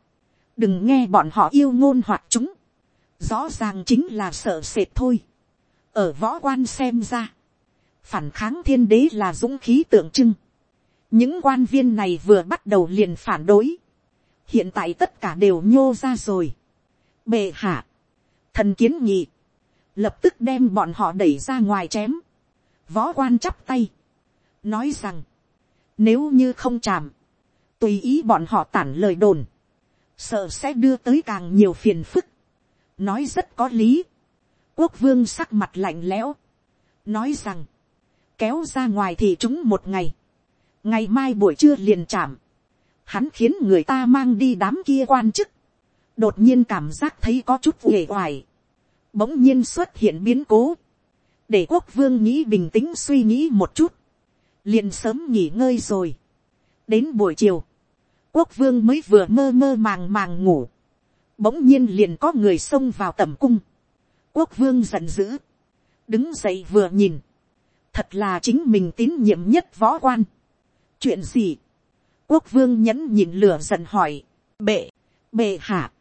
đừng nghe bọn họ yêu ngôn hoặc chúng, rõ ràng chính là sợ sệt thôi. ở võ quan xem ra, phản kháng thiên đế là dũng khí tượng trưng. những quan viên này vừa bắt đầu liền phản đối, hiện tại tất cả đều nhô ra rồi. bệ hạ, thần kiến nghị, lập tức đem bọn họ đẩy ra ngoài chém, võ quan chắp tay, nói rằng, nếu như không chạm, tùy ý bọn họ tản lời đồn, sợ sẽ đưa tới càng nhiều phiền phức, nói rất có lý, quốc vương sắc mặt lạnh lẽo, nói rằng, kéo ra ngoài thì chúng một ngày, ngày mai buổi trưa liền chạm, hắn khiến người ta mang đi đám kia quan chức, đột nhiên cảm giác thấy có chút uể oải, bỗng nhiên xuất hiện biến cố, để quốc vương nghĩ bình tĩnh suy nghĩ một chút, liền sớm nghỉ ngơi rồi. đến buổi chiều, quốc vương mới vừa mơ mơ màng màng ngủ, bỗng nhiên liền có người xông vào tầm cung, quốc vương giận dữ, đứng dậy vừa nhìn, thật là chính mình tín nhiệm nhất võ quan. chuyện gì, quốc vương nhẫn nhịn lửa giận hỏi, bệ, bệ hạ,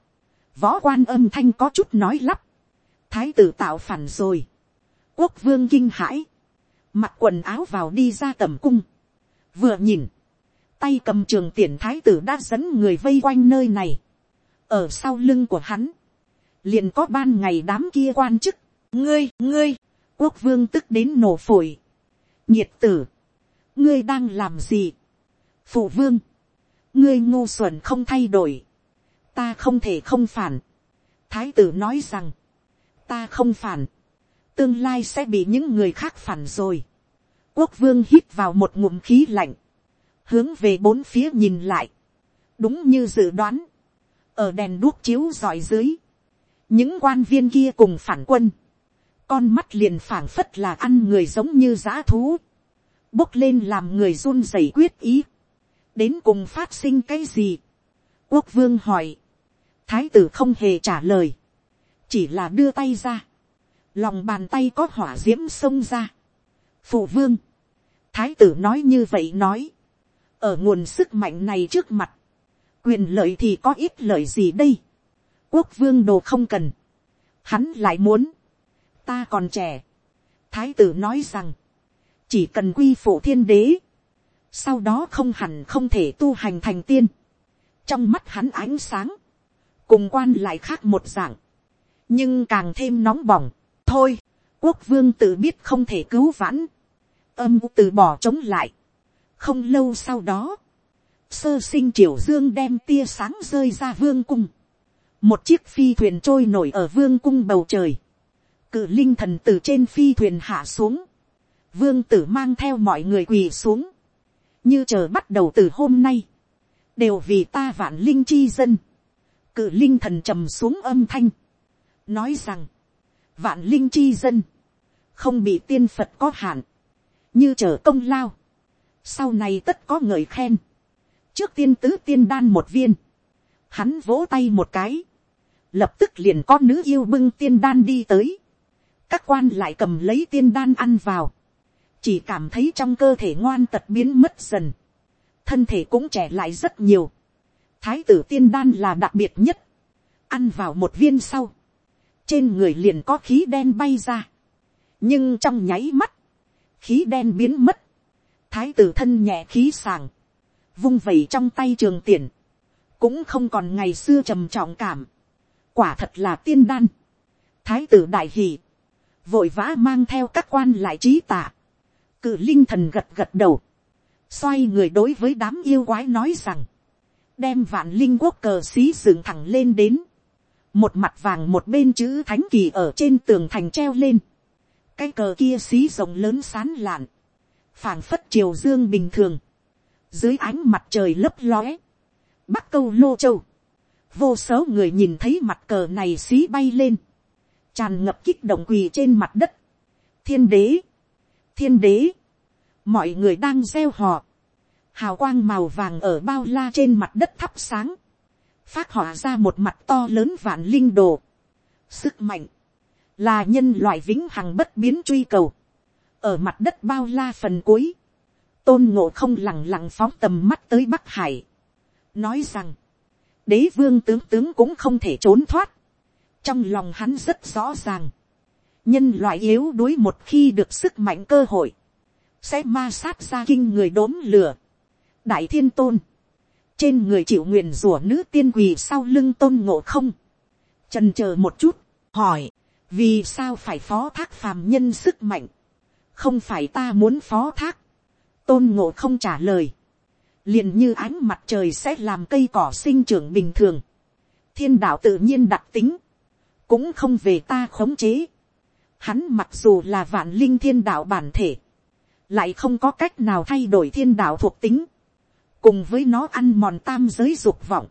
võ quan âm thanh có chút nói lắp, thái tử tạo phản rồi, quốc vương kinh hãi, mặc quần áo vào đi ra tầm cung, vừa nhìn, tay cầm trường tiền thái tử đã dẫn người vây quanh nơi này, ở sau lưng của hắn, liền có ban ngày đám kia quan chức, ngươi, ngươi, quốc vương tức đến nổ phổi, nhiệt tử, ngươi đang làm gì, phụ vương, ngươi ngu xuẩn không thay đổi, ta không thể không phản, thái tử nói rằng, ta không phản, tương lai sẽ bị những người khác phản rồi. quốc vương hít vào một ngụm khí lạnh, hướng về bốn phía nhìn lại, đúng như dự đoán, ở đèn đuốc chiếu dọi dưới, những quan viên kia cùng phản quân, con mắt liền phảng phất là ăn người giống như dã thú, bốc lên làm người run rẩy quyết ý, đến cùng phát sinh cái gì, quốc vương hỏi, thái tử không hề trả lời, chỉ là đưa tay ra, lòng bàn tay có hỏa d i ễ m xông ra, phụ vương, thái tử nói như vậy nói, ở nguồn sức mạnh này trước mặt, quyền lợi thì có ít lợi gì đây, quốc vương đồ không cần, hắn lại muốn, ta còn trẻ, thái tử nói rằng, chỉ cần quy phụ thiên đế, sau đó không hẳn không thể tu hành thành tiên, trong mắt hắn ánh sáng, cùng quan lại khác một dạng, nhưng càng thêm nóng bỏng. thôi, quốc vương tự biết không thể cứu vãn, âm từ bỏ chống lại. không lâu sau đó, sơ sinh triều dương đem tia sáng rơi ra vương cung, một chiếc phi thuyền trôi nổi ở vương cung bầu trời, cự linh thần từ trên phi thuyền hạ xuống, vương tử mang theo mọi người quỳ xuống, như chờ bắt đầu từ hôm nay, đều vì ta vạn linh chi dân, cự linh thần trầm xuống âm thanh, nói rằng, vạn linh chi dân, không bị tiên phật có hạn, như chờ công lao, sau này tất có người khen, trước tiên tứ tiên đan một viên, hắn vỗ tay một cái, lập tức liền có nữ yêu bưng tiên đan đi tới, các quan lại cầm lấy tiên đan ăn vào, chỉ cảm thấy trong cơ thể ngoan tật biến mất dần, thân thể cũng trẻ lại rất nhiều, thái tử tiên đan là đặc biệt nhất, ăn vào một viên sau, trên người liền có khí đen bay ra, nhưng trong nháy mắt, khí đen biến mất, thái tử thân nhẹ khí sàng, vung vẩy trong tay trường tiền, cũng không còn ngày xưa trầm trọng cảm, quả thật là tiên đan, thái tử đại hì, vội vã mang theo các quan lại trí tạ, cự linh thần gật gật đầu, xoay người đối với đám yêu quái nói rằng, đem vạn linh quốc cờ xí dựng thẳng lên đến, một mặt vàng một bên chữ thánh kỳ ở trên tường thành treo lên, cái cờ kia xí rộng lớn sán lạn, phảng phất triều dương bình thường, dưới ánh mặt trời lấp lóe, bắc câu lô châu, vô số người nhìn thấy mặt cờ này xí bay lên, tràn ngập kích động quỳ trên mặt đất, thiên đế, thiên đế, mọi người đang gieo họ, hào quang màu vàng ở bao la trên mặt đất thắp sáng, phát họa ra một mặt to lớn vạn linh đồ, sức mạnh, là nhân loại vĩnh hằng bất biến truy cầu, ở mặt đất bao la phần cuối, tôn ngộ không lẳng lặng phóng tầm mắt tới bắc hải, nói rằng, đế vương tướng tướng cũng không thể trốn thoát, trong lòng hắn rất rõ ràng, nhân loại yếu đuối một khi được sức mạnh cơ hội, sẽ ma sát ra kinh người đốm lửa. đại thiên tôn, trên người chịu nguyền rủa nữ tiên quỳ sau lưng tôn ngộ không, trần c h ờ một chút, hỏi, vì sao phải phó thác phàm nhân sức mạnh, không phải ta muốn phó thác, tôn ngộ không trả lời, liền như ánh mặt trời sẽ làm cây cỏ sinh trưởng bình thường, thiên đạo tự nhiên đặc tính, cũng không về ta khống chế, hắn mặc dù là vạn linh thiên đạo bản thể, lại không có cách nào thay đổi thiên đạo thuộc tính, cùng với nó ăn mòn tam giới dục vọng,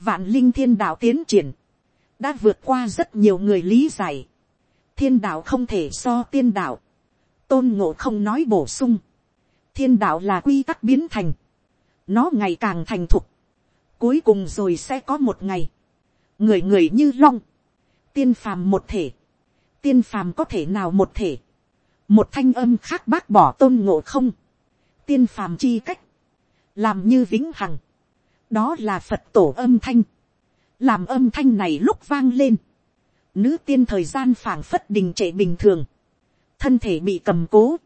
vạn linh thiên đạo tiến triển, đã vượt qua rất nhiều người lý giải, thiên đạo không thể so tiên đạo, tôn ngộ không nói bổ sung, thiên đạo là quy tắc biến thành, nó ngày càng thành thục, cuối cùng rồi sẽ có một ngày, người người như long, tiên phàm một thể, tiên phàm có thể nào một thể, một thanh âm khác bác bỏ tôn ngộ không, tiên phàm chi cách, làm như vĩnh hằng, đó là phật tổ âm thanh, làm âm thanh này lúc vang lên, nữ tiên thời gian phảng phất đình trệ bình thường, thân thể bị cầm cố,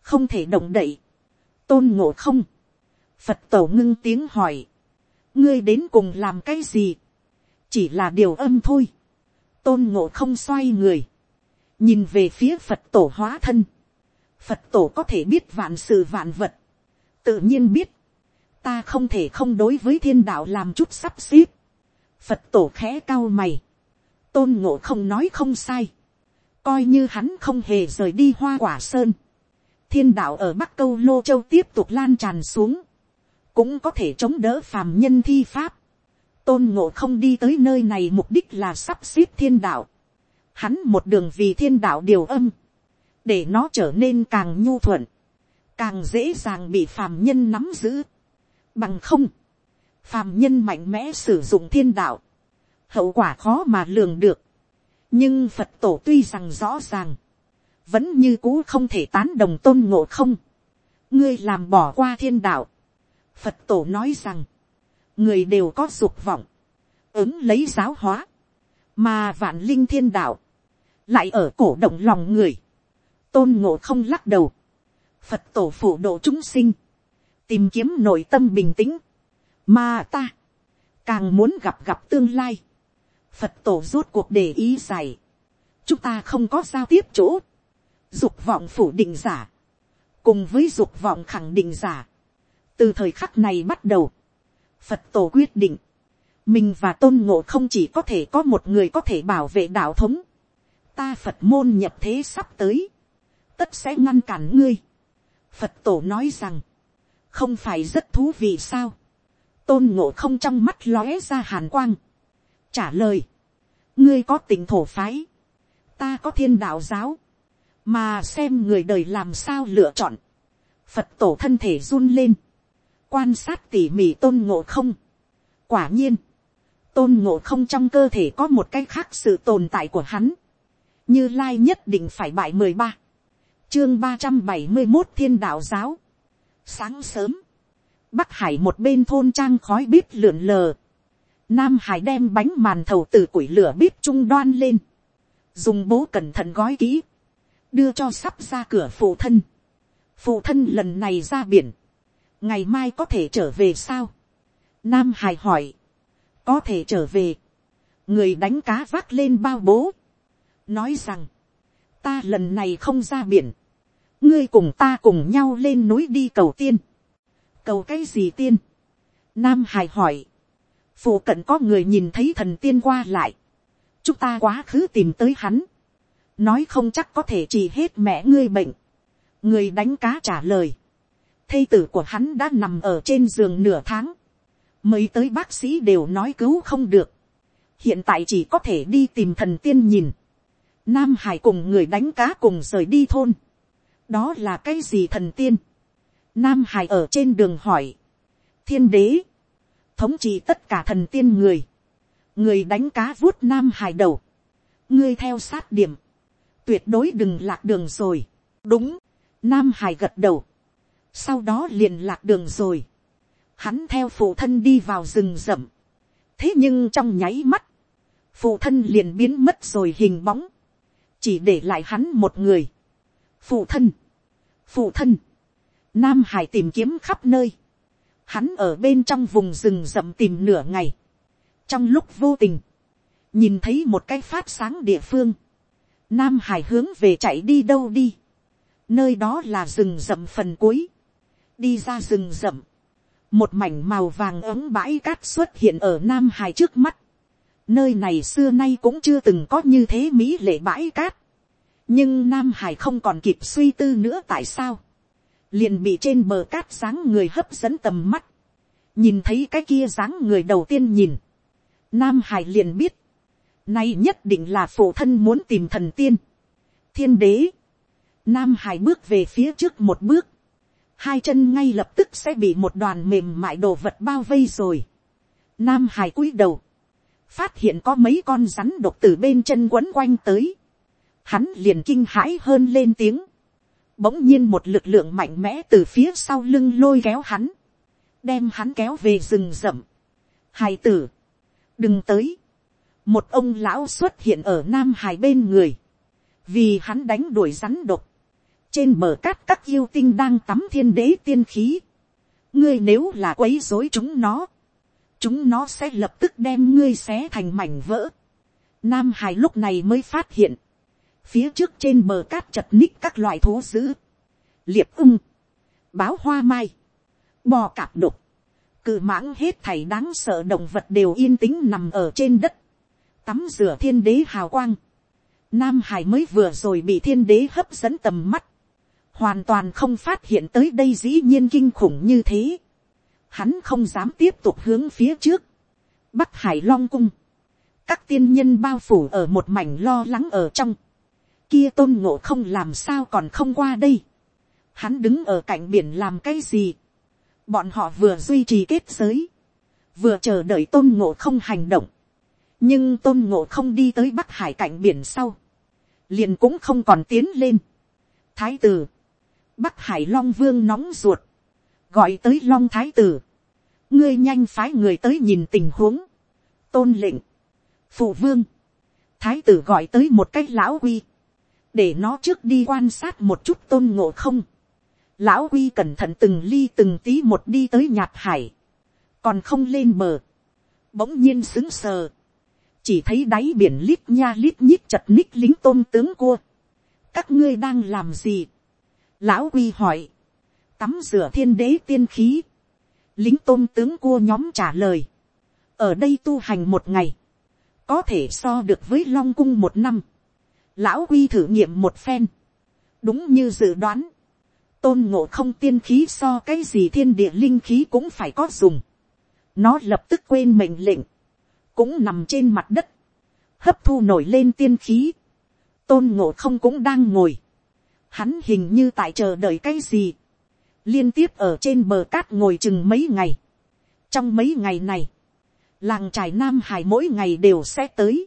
không thể động đậy, tôn ngộ không, phật tổ ngưng tiếng hỏi, ngươi đến cùng làm cái gì, chỉ là điều âm thôi, tôn ngộ không xoay người, nhìn về phía phật tổ hóa thân, phật tổ có thể biết vạn sự vạn vật, tự nhiên biết, ta không thể không đối với thiên đạo làm chút sắp xếp, phật tổ khẽ cao mày, tôn ngộ không nói không sai, coi như hắn không hề rời đi hoa quả sơn, thiên đạo ở bắc câu lô châu tiếp tục lan tràn xuống, cũng có thể chống đỡ phàm nhân thi pháp, tôn ngộ không đi tới nơi này mục đích là sắp xếp thiên đạo, hắn một đường vì thiên đạo điều âm, để nó trở nên càng nhu thuận, càng dễ dàng bị phàm nhân nắm giữ. Bằng không, phàm nhân mạnh mẽ sử dụng thiên đạo, hậu quả khó mà lường được. nhưng phật tổ tuy rằng rõ ràng, vẫn như cũ không thể tán đồng tôn ngộ không. ngươi làm bỏ qua thiên đạo. phật tổ nói rằng, người đều có dục vọng, ứng lấy giáo hóa, mà vạn linh thiên đạo, lại ở cổ động lòng người, tôn ngộ không lắc đầu, phật tổ phủ độ chúng sinh, tìm kiếm nội tâm bình tĩnh, mà ta, càng muốn gặp gặp tương lai, phật tổ rốt cuộc để ý giải, chúng ta không có giao tiếp chỗ, dục vọng phủ định giả, cùng với dục vọng khẳng định giả, từ thời khắc này bắt đầu, phật tổ quyết định, mình và tôn ngộ không chỉ có thể có một người có thể bảo vệ đạo thống, ta phật môn nhập thế sắp tới, tất sẽ ngăn cản ngươi. phật tổ nói rằng, không phải rất thú vị sao, tôn ngộ không trong mắt lóe ra hàn quang, trả lời, ngươi có tình thổ phái, ta có thiên đạo giáo, mà xem người đời làm sao lựa chọn, phật tổ thân thể run lên, quan sát tỉ mỉ tôn ngộ không, quả nhiên, tôn ngộ không trong cơ thể có một cái khác sự tồn tại của hắn, như lai nhất định phải bại mười ba, chương ba trăm bảy mươi một thiên đạo giáo, sáng sớm, bắc hải một bên thôn trang khói bếp lượn lờ, nam hải đem bánh màn thầu từ củi lửa bếp trung đoan lên, dùng bố cẩn thận gói kỹ, đưa cho sắp ra cửa phụ thân, phụ thân lần này ra biển, ngày mai có thể trở về sao, nam hải hỏi, có thể trở về, người đánh cá vác lên bao bố, nói rằng, ta lần này không ra biển, ngươi cùng ta cùng nhau lên núi đi cầu tiên, cầu cái gì tiên, nam hải hỏi, phụ cận có người nhìn thấy thần tiên qua lại, chúng ta quá khứ tìm tới hắn, nói không chắc có thể trị hết mẹ ngươi bệnh, người đánh cá trả lời, thây tử của hắn đã nằm ở trên giường nửa tháng, mấy tới bác sĩ đều nói cứu không được, hiện tại chỉ có thể đi tìm thần tiên nhìn, nam hải cùng người đánh cá cùng rời đi thôn, đó là cái gì thần tiên, nam hải ở trên đường hỏi, thiên đế, thống trị tất cả thần tiên người, người đánh cá vuốt nam hải đầu, ngươi theo sát điểm, tuyệt đối đừng lạc đường rồi, đúng, nam hải gật đầu, sau đó liền lạc đường rồi, hắn theo phụ thân đi vào rừng rậm, thế nhưng trong nháy mắt, phụ thân liền biến mất rồi hình bóng, chỉ để lại hắn một người. phụ thân, phụ thân, nam hải tìm kiếm khắp nơi, hắn ở bên trong vùng rừng rậm tìm nửa ngày, trong lúc vô tình, nhìn thấy một cái phát sáng địa phương, nam hải hướng về chạy đi đâu đi, nơi đó là rừng rậm phần cuối, đi ra rừng rậm, một mảnh màu vàng ấm bãi cát xuất hiện ở nam hải trước mắt, nơi này xưa nay cũng chưa từng có như thế mỹ lệ bãi cát, nhưng nam hải không còn kịp suy tư nữa tại sao, liền bị trên bờ cát dáng người hấp dẫn tầm mắt, nhìn thấy cái kia dáng người đầu tiên nhìn, nam hải liền biết, nay nhất định là phụ thân muốn tìm thần tiên, thiên đế, nam hải bước về phía trước một bước, hai chân ngay lập tức sẽ bị một đoàn mềm mại đồ vật bao vây rồi. Nam hải cúi đầu, phát hiện có mấy con rắn độc từ bên chân quấn quanh tới. Hắn liền kinh hãi hơn lên tiếng. Bỗng nhiên một lực lượng mạnh mẽ từ phía sau lưng lôi kéo hắn. Đem hắn kéo về rừng rậm. Hải tử. Đừng tới. Một ông lão xuất hiện ở Nam Hải bên người. Vì hắn đánh đuổi rắn độc trên bờ cát các yêu tinh đang tắm thiên đế tiên khí. ngươi nếu là quấy dối chúng nó, chúng nó sẽ lập tức đem ngươi xé thành mảnh vỡ. Nam hải lúc này mới phát hiện, phía trước trên bờ cát chật ních các loại thú dữ, liệp ung báo hoa mai, bò cạp đục, cự mãng hết thảy đáng sợ động vật đều yên tĩnh nằm ở trên đất, tắm rửa thiên đế hào quang, Nam Hải mới vừa rồi bị thiên đế hấp dẫn tầm mắt hoàn toàn không phát hiện tới đây dĩ nhiên kinh khủng như thế. Hắn không dám tiếp tục hướng phía trước. Bắc Hải Long Cung. Các tiên nhân bao phủ ở một mảnh lo lắng ở trong. Kia tôn ngộ không làm sao còn không qua đây. Hắn đứng ở cạnh biển làm cái gì. Bọn họ vừa duy trì kết giới. Vừa chờ đợi tôn ngộ không hành động. Nhưng tôn ngộ không đi tới Bắc Hải cạnh biển sau. Liền cũng không còn tiến lên. Thái tử Bắc Hải Long Vương nóng ruột. Gọi tới Long Thái Tử. Ngươi nhanh phái người tới nhìn tình huống. Tôn lệnh. Phụ Vương. Thái tử gọi tới một cách lão quy. Để nó trước đi quan sát một chút tôn ngộ không. Lão quy cẩn thận từng ly từng tí một đi tới nhạt hải. Còn không lên bờ. Bỗng nhiên xứng sờ. Chỉ thấy đáy biển lít nha lít nhít chật ních lính tôm tướng cua. Các ngươi đang làm gì? Lão quy hỏi. Tắm rửa thiên đế tiên khí. lính tôn tướng cua nhóm trả lời, ở đây tu hành một ngày, có thể so được với long cung một năm, lão quy thử nghiệm một phen, đúng như dự đoán, tôn ngộ không tiên khí so cái gì thiên địa linh khí cũng phải có dùng, nó lập tức quên mệnh lệnh, cũng nằm trên mặt đất, hấp thu nổi lên tiên khí, tôn ngộ không cũng đang ngồi, hắn hình như tại chờ đợi cái gì, liên tiếp ở trên bờ cát ngồi chừng mấy ngày. trong mấy ngày này, làng trài nam hải mỗi ngày đều sẽ tới.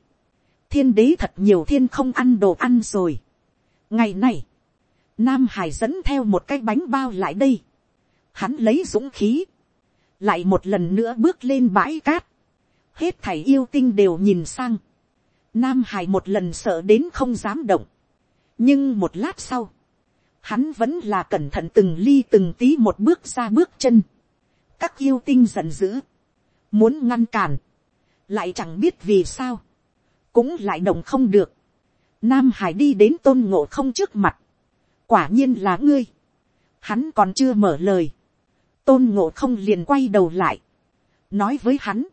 thiên đế thật nhiều thiên không ăn đồ ăn rồi. ngày này, nam hải dẫn theo một cái bánh bao lại đây. hắn lấy dũng khí, lại một lần nữa bước lên bãi cát. hết thảy yêu tinh đều nhìn sang. nam hải một lần sợ đến không dám động nhưng một lát sau, hắn vẫn là cẩn thận từng ly từng tí một bước ra bước chân. các yêu tinh giận dữ, muốn ngăn cản, lại chẳng biết vì sao, cũng lại động không được. Nam hải đi đến tôn ngộ không trước mặt, quả nhiên là ngươi, hắn còn chưa mở lời, tôn ngộ không liền quay đầu lại, nói với hắn,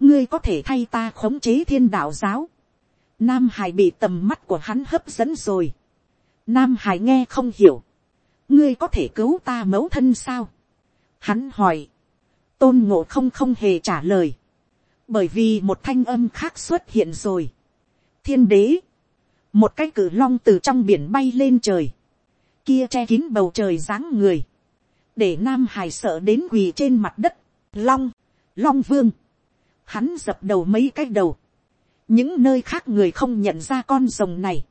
ngươi có thể thay ta khống chế thiên đạo giáo, Nam hải bị tầm mắt của hắn hấp dẫn rồi. Nam Hải nghe không hiểu. Ngươi có thể cứu ta mẫu thân sao? Hắn hỏi. Tôn ngộ không không hề trả lời. Bởi vì một thanh âm khác xuất hiện rồi. Thiên đế. Một cái cử long từ trong biển bay lên trời. Kia che kín bầu trời dáng người. Để Nam Hải sợ đến quỳ trên mặt đất. Long. Long vương. Hắn dập đầu mấy cái đầu. Những nơi khác người không nhận ra con rồng này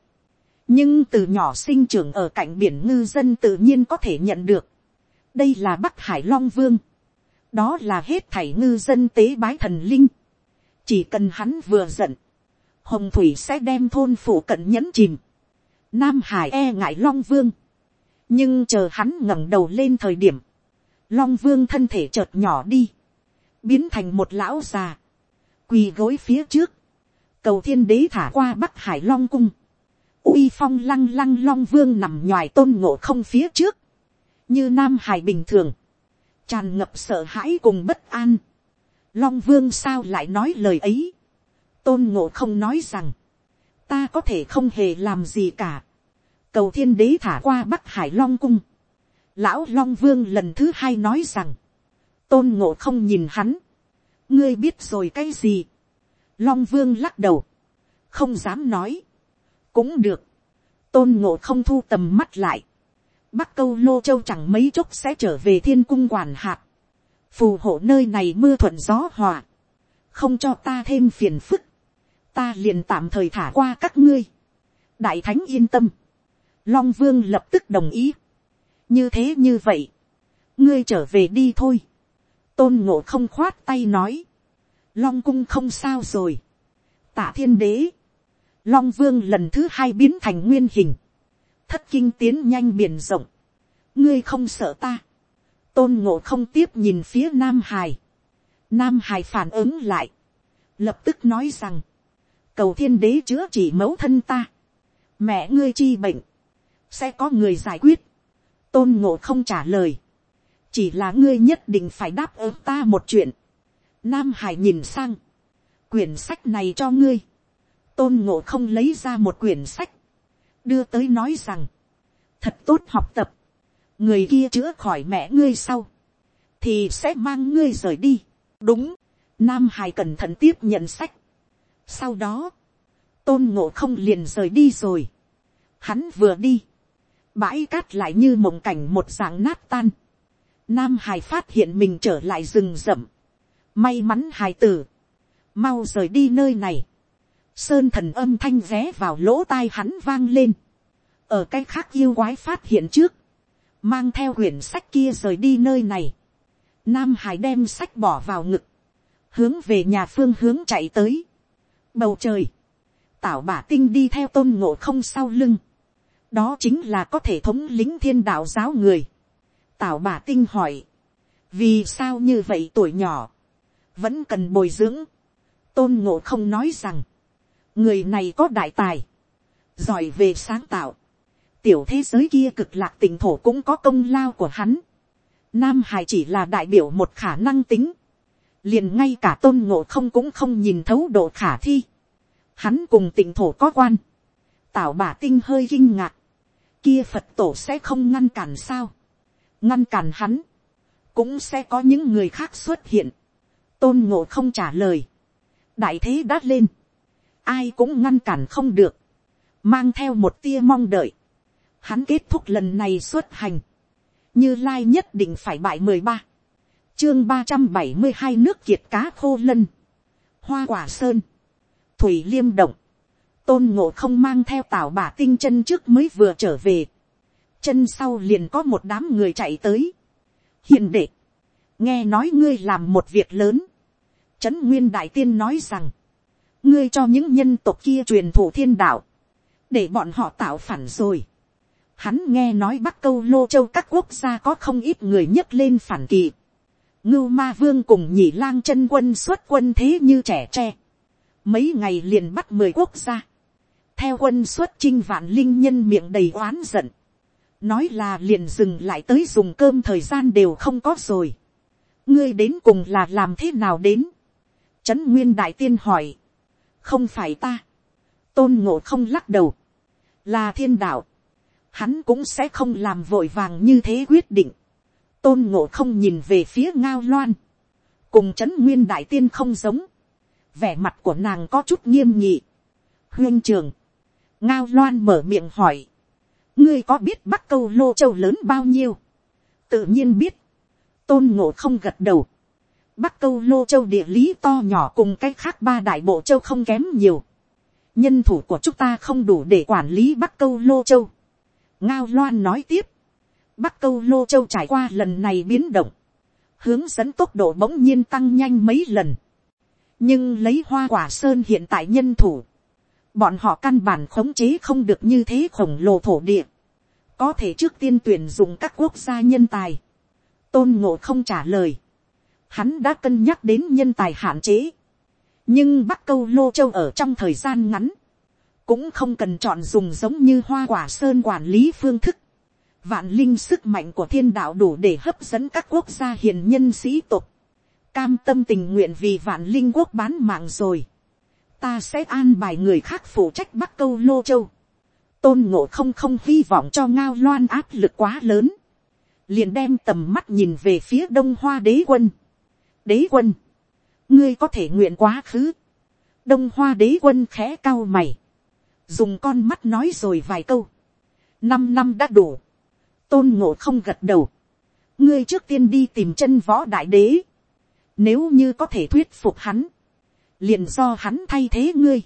nhưng từ nhỏ sinh trưởng ở cạnh biển ngư dân tự nhiên có thể nhận được. đây là bắc hải long vương. đó là hết thảy ngư dân tế bái thần linh. chỉ cần hắn vừa giận, hồng thủy sẽ đem thôn phủ cận nhẫn chìm. nam hải e ngại long vương. nhưng chờ hắn ngẩng đầu lên thời điểm, long vương thân thể chợt nhỏ đi, biến thành một lão già, quỳ gối phía trước, cầu thiên đế thả qua bắc hải long cung uy phong lăng lăng long vương nằm ngoài tôn ngộ không phía trước, như nam hải bình thường, tràn ngập sợ hãi cùng bất an. Long vương sao lại nói lời ấy. tôn ngộ không nói rằng, ta có thể không hề làm gì cả. cầu thiên đế thả qua bắc hải long cung. lão long vương lần thứ hai nói rằng, tôn ngộ không nhìn hắn. ngươi biết rồi cái gì long vương lắc đầu, không dám nói. Cũng được, tôn ngộ không thu tầm mắt lại, bắc câu lô châu chẳng mấy chốc sẽ trở về thiên cung quản hạt, phù hộ nơi này mưa thuận gió hòa, không cho ta thêm phiền phức, ta liền tạm thời thả qua các ngươi, đại thánh yên tâm, long vương lập tức đồng ý, như thế như vậy, ngươi trở về đi thôi, tôn ngộ không khoát tay nói, long cung không sao rồi, tả thiên đế, Long vương lần thứ hai biến thành nguyên hình. Thất kinh tiến nhanh biển rộng. Ngươi không sợ ta. Tôn ngộ không tiếp nhìn phía Nam Hải. Nam Hải phản ứng lại. Lập tức nói rằng. Cầu thiên đế chữa chỉ mẫu thân ta. Mẹ ngươi chi bệnh. Sẽ có người giải quyết. Tôn ngộ không trả lời. Chỉ là ngươi nhất định phải đáp ứng ta một chuyện. Nam Hải nhìn sang. Quyển sách này cho ngươi tôn ngộ không lấy ra một quyển sách, đưa tới nói rằng, thật tốt học tập, người kia chữa khỏi mẹ ngươi sau, thì sẽ mang ngươi rời đi. đúng, nam hải cẩn thận tiếp nhận sách. sau đó, tôn ngộ không liền rời đi rồi. hắn vừa đi, bãi cát lại như mộng cảnh một dạng nát tan. nam hải phát hiện mình trở lại rừng rậm may mắn hài tử, mau rời đi nơi này. Sơn thần âm thanh ré vào lỗ tai hắn vang lên, ở cái khác yêu quái phát hiện trước, mang theo quyển sách kia rời đi nơi này, nam hải đem sách bỏ vào ngực, hướng về nhà phương hướng chạy tới, bầu trời, tảo bả tinh đi theo tôn ngộ không sau lưng, đó chính là có thể thống lính thiên đạo giáo người, tảo bả tinh hỏi, vì sao như vậy tuổi nhỏ, vẫn cần bồi dưỡng, tôn ngộ không nói rằng, người này có đại tài, giỏi về sáng tạo, tiểu thế giới kia cực lạc tỉnh thổ cũng có công lao của hắn. Nam Hải chỉ là đại biểu một khả năng tính. Liền ngay cả tôn ngộ không cũng không nhìn thấu độ khả thi. Hắn cùng tỉnh thổ có quan. Tảo bà tinh hơi kinh ngạc. Kia Phật tổ sẽ không ngăn cản sao. Ngăn cản hắn. Cũng sẽ có những người khác xuất hiện. Tôn ngộ không trả lời. Đại thế đắt lên. Ai cũng ngăn cản không được. Mang theo một tia mong đợi. Hắn kết thúc lần này xuất hành như lai nhất định phải bại mười ba, chương ba trăm bảy mươi hai nước kiệt cá khô lân, hoa quả sơn, thủy liêm động, tôn ngộ không mang theo tảo bả tinh chân trước mới vừa trở về, chân sau liền có một đám người chạy tới, hiền đệ, nghe nói ngươi làm một việc lớn, trấn nguyên đại tiên nói rằng, ngươi cho những nhân tộc kia truyền thủ thiên đạo, để bọn họ tạo phản rồi. Hắn nghe nói Bắc Câu Lô Châu các quốc gia có không ít người nhấc lên phản kỳ. Ngưu Ma Vương cùng nhị lang chân quân xuất quân thế như trẻ tre. Mấy ngày liền bắt mười quốc gia. Theo quân xuất chinh vạn linh nhân miệng đầy oán giận. Nói là liền dừng lại tới dùng cơm thời gian đều không có rồi. Ngươi đến cùng là làm thế nào đến? Trấn Nguyên Đại Tiên hỏi. Không phải ta. Tôn Ngộ không lắc đầu. Là thiên đạo hắn cũng sẽ không làm vội vàng như thế quyết định. tôn ngộ không nhìn về phía ngao loan, cùng c h ấ n nguyên đại tiên không giống, vẻ mặt của nàng có chút nghiêm nhị. huyên trường, ngao loan mở miệng hỏi, ngươi có biết bắc câu lô châu lớn bao nhiêu, tự nhiên biết, tôn ngộ không gật đầu, bắc câu lô châu địa lý to nhỏ cùng cái khác ba đại bộ châu không kém nhiều, nhân thủ của chúng ta không đủ để quản lý bắc câu lô châu, ngao loan nói tiếp, bắc câu lô châu trải qua lần này biến động, hướng dẫn tốc độ bỗng nhiên tăng nhanh mấy lần, nhưng lấy hoa quả sơn hiện tại nhân thủ, bọn họ căn bản khống chế không được như thế khổng lồ thổ địa, có thể trước tiên tuyển dụng các quốc gia nhân tài, tôn ngộ không trả lời, hắn đã cân nhắc đến nhân tài hạn chế, nhưng bắc câu lô châu ở trong thời gian ngắn, cũng không cần chọn dùng giống như hoa quả sơn quản lý phương thức. Vạn linh sức mạnh của thiên đạo đủ để hấp dẫn các quốc gia hiền nhân sĩ tục. Cam tâm tình nguyện vì vạn linh quốc bán mạng rồi. Ta sẽ an bài người khác phụ trách bắc câu lô châu. Tôn ngộ không không hy vọng cho ngao loan áp lực quá lớn. Liền đem tầm mắt nhìn về phía đông hoa đế quân. Đế quân. Ngươi có thể nguyện quá khứ. Đông hoa đế quân khẽ cao mày dùng con mắt nói rồi vài câu, năm năm đã đủ, tôn ngộ không gật đầu, ngươi trước tiên đi tìm chân võ đại đế, nếu như có thể thuyết phục hắn, liền do hắn thay thế ngươi,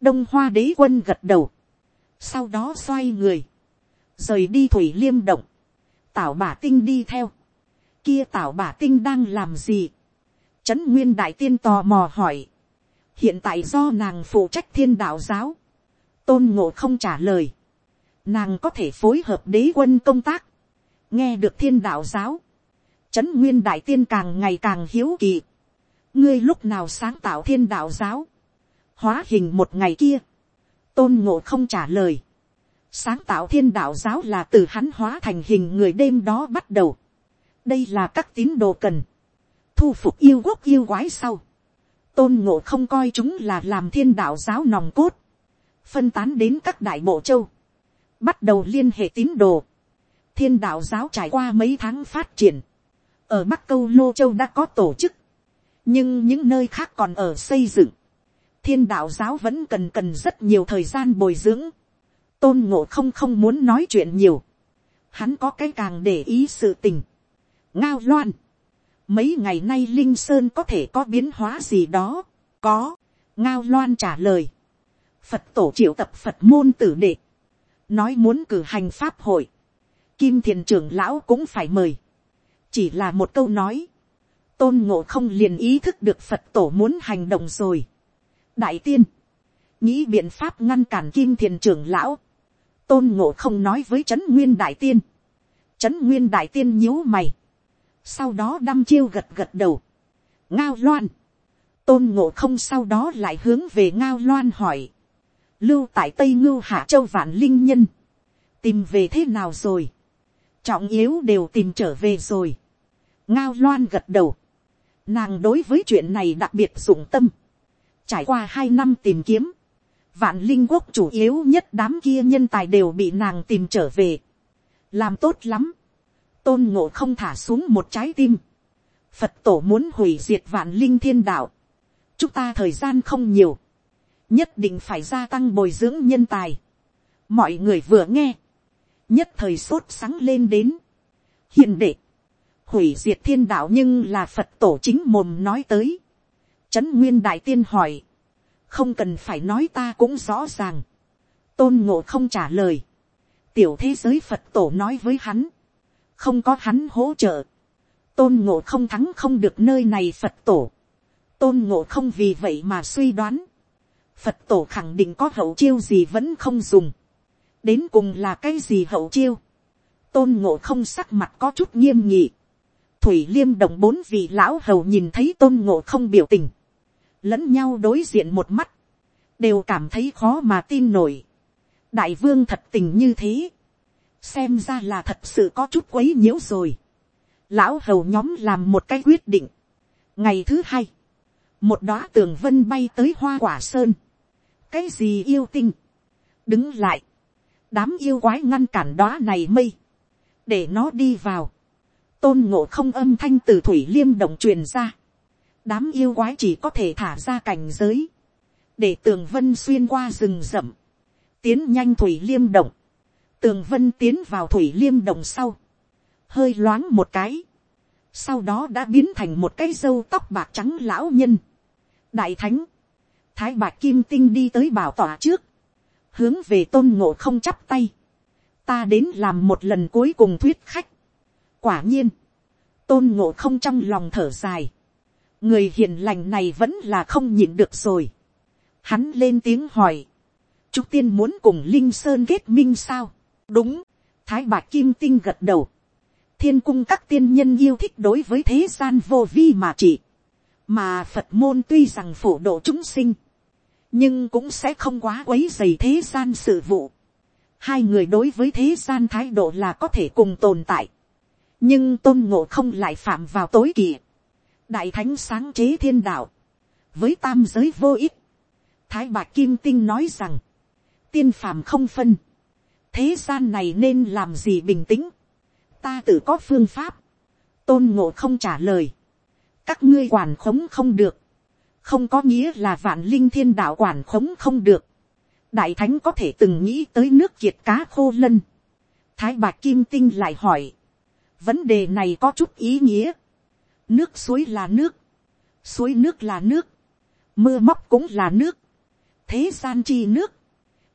đông hoa đế quân gật đầu, sau đó xoay người, rời đi thủy liêm động, tảo bả tinh đi theo, kia tảo bả tinh đang làm gì, trấn nguyên đại tiên tò mò hỏi, hiện tại do nàng phụ trách thiên đạo giáo, tôn ngộ không trả lời, nàng có thể phối hợp đế quân công tác, nghe được thiên đạo giáo, trấn nguyên đại tiên càng ngày càng hiếu kỳ, ngươi lúc nào sáng tạo thiên đạo giáo, hóa hình một ngày kia, tôn ngộ không trả lời, sáng tạo thiên đạo giáo là từ hắn hóa thành hình người đêm đó bắt đầu, đây là các tín đồ cần, thu phục yêu quốc yêu quái sau, tôn ngộ không coi chúng là làm thiên đạo giáo nòng cốt, phân tán đến các đại bộ châu, bắt đầu liên hệ tín đồ. thiên đạo giáo trải qua mấy tháng phát triển, ở bắc câu lô châu đã có tổ chức, nhưng những nơi khác còn ở xây dựng, thiên đạo giáo vẫn cần cần rất nhiều thời gian bồi dưỡng, tôn ngộ không không muốn nói chuyện nhiều, hắn có cái càng để ý sự tình, ngao loan, mấy ngày nay linh sơn có thể có biến hóa gì đó, có, ngao loan trả lời, Phật tổ triệu tập Phật môn tử đệ. Nói muốn cử hành pháp hội. Kim thiền trưởng lão cũng phải mời. Chỉ là một câu nói. Tôn ngộ không liền ý thức được Phật tổ muốn hành động rồi. Đại tiên. Nghĩ biện pháp ngăn cản kim thiền trưởng lão. Tôn ngộ không nói với Trấn Nguyên Đại Tiên. Trấn Nguyên Đại Tiên nhíu mày. Sau đó đăm chiêu gật gật đầu. Ngao loan. Tôn ngộ không sau đó lại hướng về ngao loan hỏi lưu tại tây ngưu hạ châu vạn linh nhân, tìm về thế nào rồi, trọng yếu đều tìm trở về rồi, ngao loan gật đầu, nàng đối với chuyện này đặc biệt dụng tâm, trải qua hai năm tìm kiếm, vạn linh quốc chủ yếu nhất đám kia nhân tài đều bị nàng tìm trở về, làm tốt lắm, tôn ngộ không thả xuống một trái tim, phật tổ muốn hủy diệt vạn linh thiên đạo, chúng ta thời gian không nhiều, nhất định phải gia tăng bồi dưỡng nhân tài. mọi người vừa nghe, nhất thời sốt sáng lên đến. hiền đệ, hủy diệt thiên đạo nhưng là phật tổ chính mồm nói tới. trấn nguyên đại tiên hỏi, không cần phải nói ta cũng rõ ràng. tôn ngộ không trả lời. tiểu thế giới phật tổ nói với hắn, không có hắn hỗ trợ. tôn ngộ không thắng không được nơi này phật tổ. tôn ngộ không vì vậy mà suy đoán. phật tổ khẳng định có hậu chiêu gì vẫn không dùng. đến cùng là cái gì hậu chiêu. tôn ngộ không sắc mặt có chút nghiêm nhị. thủy liêm đồng bốn vị lão hầu nhìn thấy tôn ngộ không biểu tình lẫn nhau đối diện một mắt. đều cảm thấy khó mà tin nổi. đại vương thật tình như thế xem ra là thật sự có chút quấy nhiễu rồi. lão hầu nhóm làm một cái quyết định. ngày thứ hai, một đóa tường vân bay tới hoa quả sơn. cái gì yêu tinh. đứng lại. đám yêu quái ngăn cản đóa này mây. để nó đi vào. tôn ngộ không âm thanh từ thủy liêm động truyền ra đám yêu quái chỉ có thể thả ra cảnh giới. để tường vân xuyên qua rừng rậm. tiến nhanh thủy liêm động tường vân tiến vào thủy liêm động sau, hơi loáng một cái, sau đó đã biến thành một cái râu tóc bạc trắng lão nhân. đại thánh, thái bạc kim tinh đi tới bảo tỏa trước, hướng về tôn ngộ không chắp tay, ta đến làm một lần cuối cùng thuyết khách. quả nhiên, tôn ngộ không trong lòng thở dài, người hiền lành này vẫn là không nhịn được rồi. hắn lên tiếng hỏi, chúng tiên muốn cùng linh sơn kết minh sao, đúng, thái bạc kim tinh gật đầu, thiên cung các tiên nhân yêu thích đối với thế gian vô vi mà chỉ, mà phật môn tuy rằng phổ độ chúng sinh, nhưng cũng sẽ không quá quấy dày thế gian sự vụ. hai người đối với thế gian thái độ là có thể cùng tồn tại, nhưng tôn ngộ không lại phạm vào tối kỵ đại thánh sáng chế thiên đạo, với tam giới vô ích, thái bạc kim tinh nói rằng, tiên phàm không phân, thế gian này nên làm gì bình tĩnh, ta tự có phương pháp, tôn ngộ không trả lời, các ngươi quản khống không được, không có nghĩa là vạn linh thiên đạo quản khống không được, đại thánh có thể từng nghĩ tới nước kiệt cá khô lân, thái bạc kim tinh lại hỏi, vấn đề này có chút ý nghĩa, nước suối là nước, suối nước là nước, mưa móc cũng là nước, thế gian chi nước,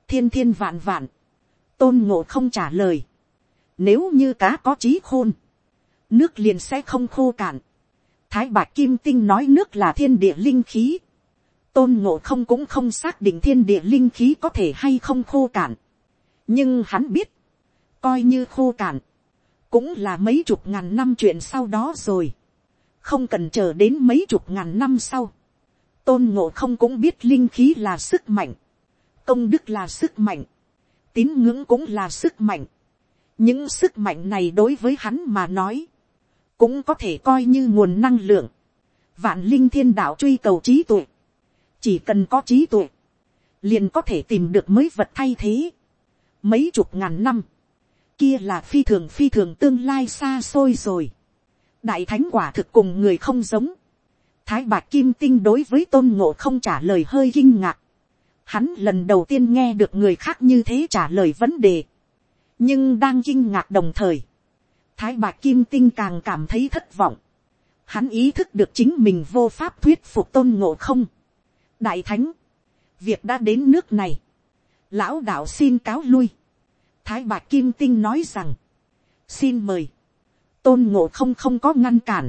thiên thiên vạn vạn, tôn ngộ không trả lời. Nếu như cá có trí khôn, nước liền sẽ không khô cạn. Thái bạc kim tinh nói nước là thiên địa linh khí. Tôn ngộ không cũng không xác định thiên địa linh khí có thể hay không khô cạn. Nhưng hắn biết, coi như khô cạn, cũng là mấy chục ngàn năm chuyện sau đó rồi. Không cần chờ đến mấy chục ngàn năm sau. Tôn ngộ không cũng biết linh khí là sức mạnh. Công đức là sức mạnh tín ngưỡng cũng là sức mạnh. những sức mạnh này đối với hắn mà nói, cũng có thể coi như nguồn năng lượng. vạn linh thiên đạo truy cầu trí tuệ, chỉ cần có trí tuệ, liền có thể tìm được mới vật thay thế. mấy chục ngàn năm, kia là phi thường phi thường tương lai xa xôi rồi đại thánh quả thực cùng người không giống. thái bạc kim tinh đối với tôn ngộ không trả lời hơi kinh ngạc. Hắn lần đầu tiên nghe được người khác như thế trả lời vấn đề. Nhưng đang kinh ngạc đồng thời. Thái bạc kim tinh càng cảm thấy thất vọng. Hắn ý thức được chính mình vô pháp thuyết phục tôn ngộ không. Đại thánh. Việc đã đến nước này. Lão đạo xin cáo lui. Thái bạc kim tinh nói rằng. Xin mời. Tôn ngộ không không có ngăn cản.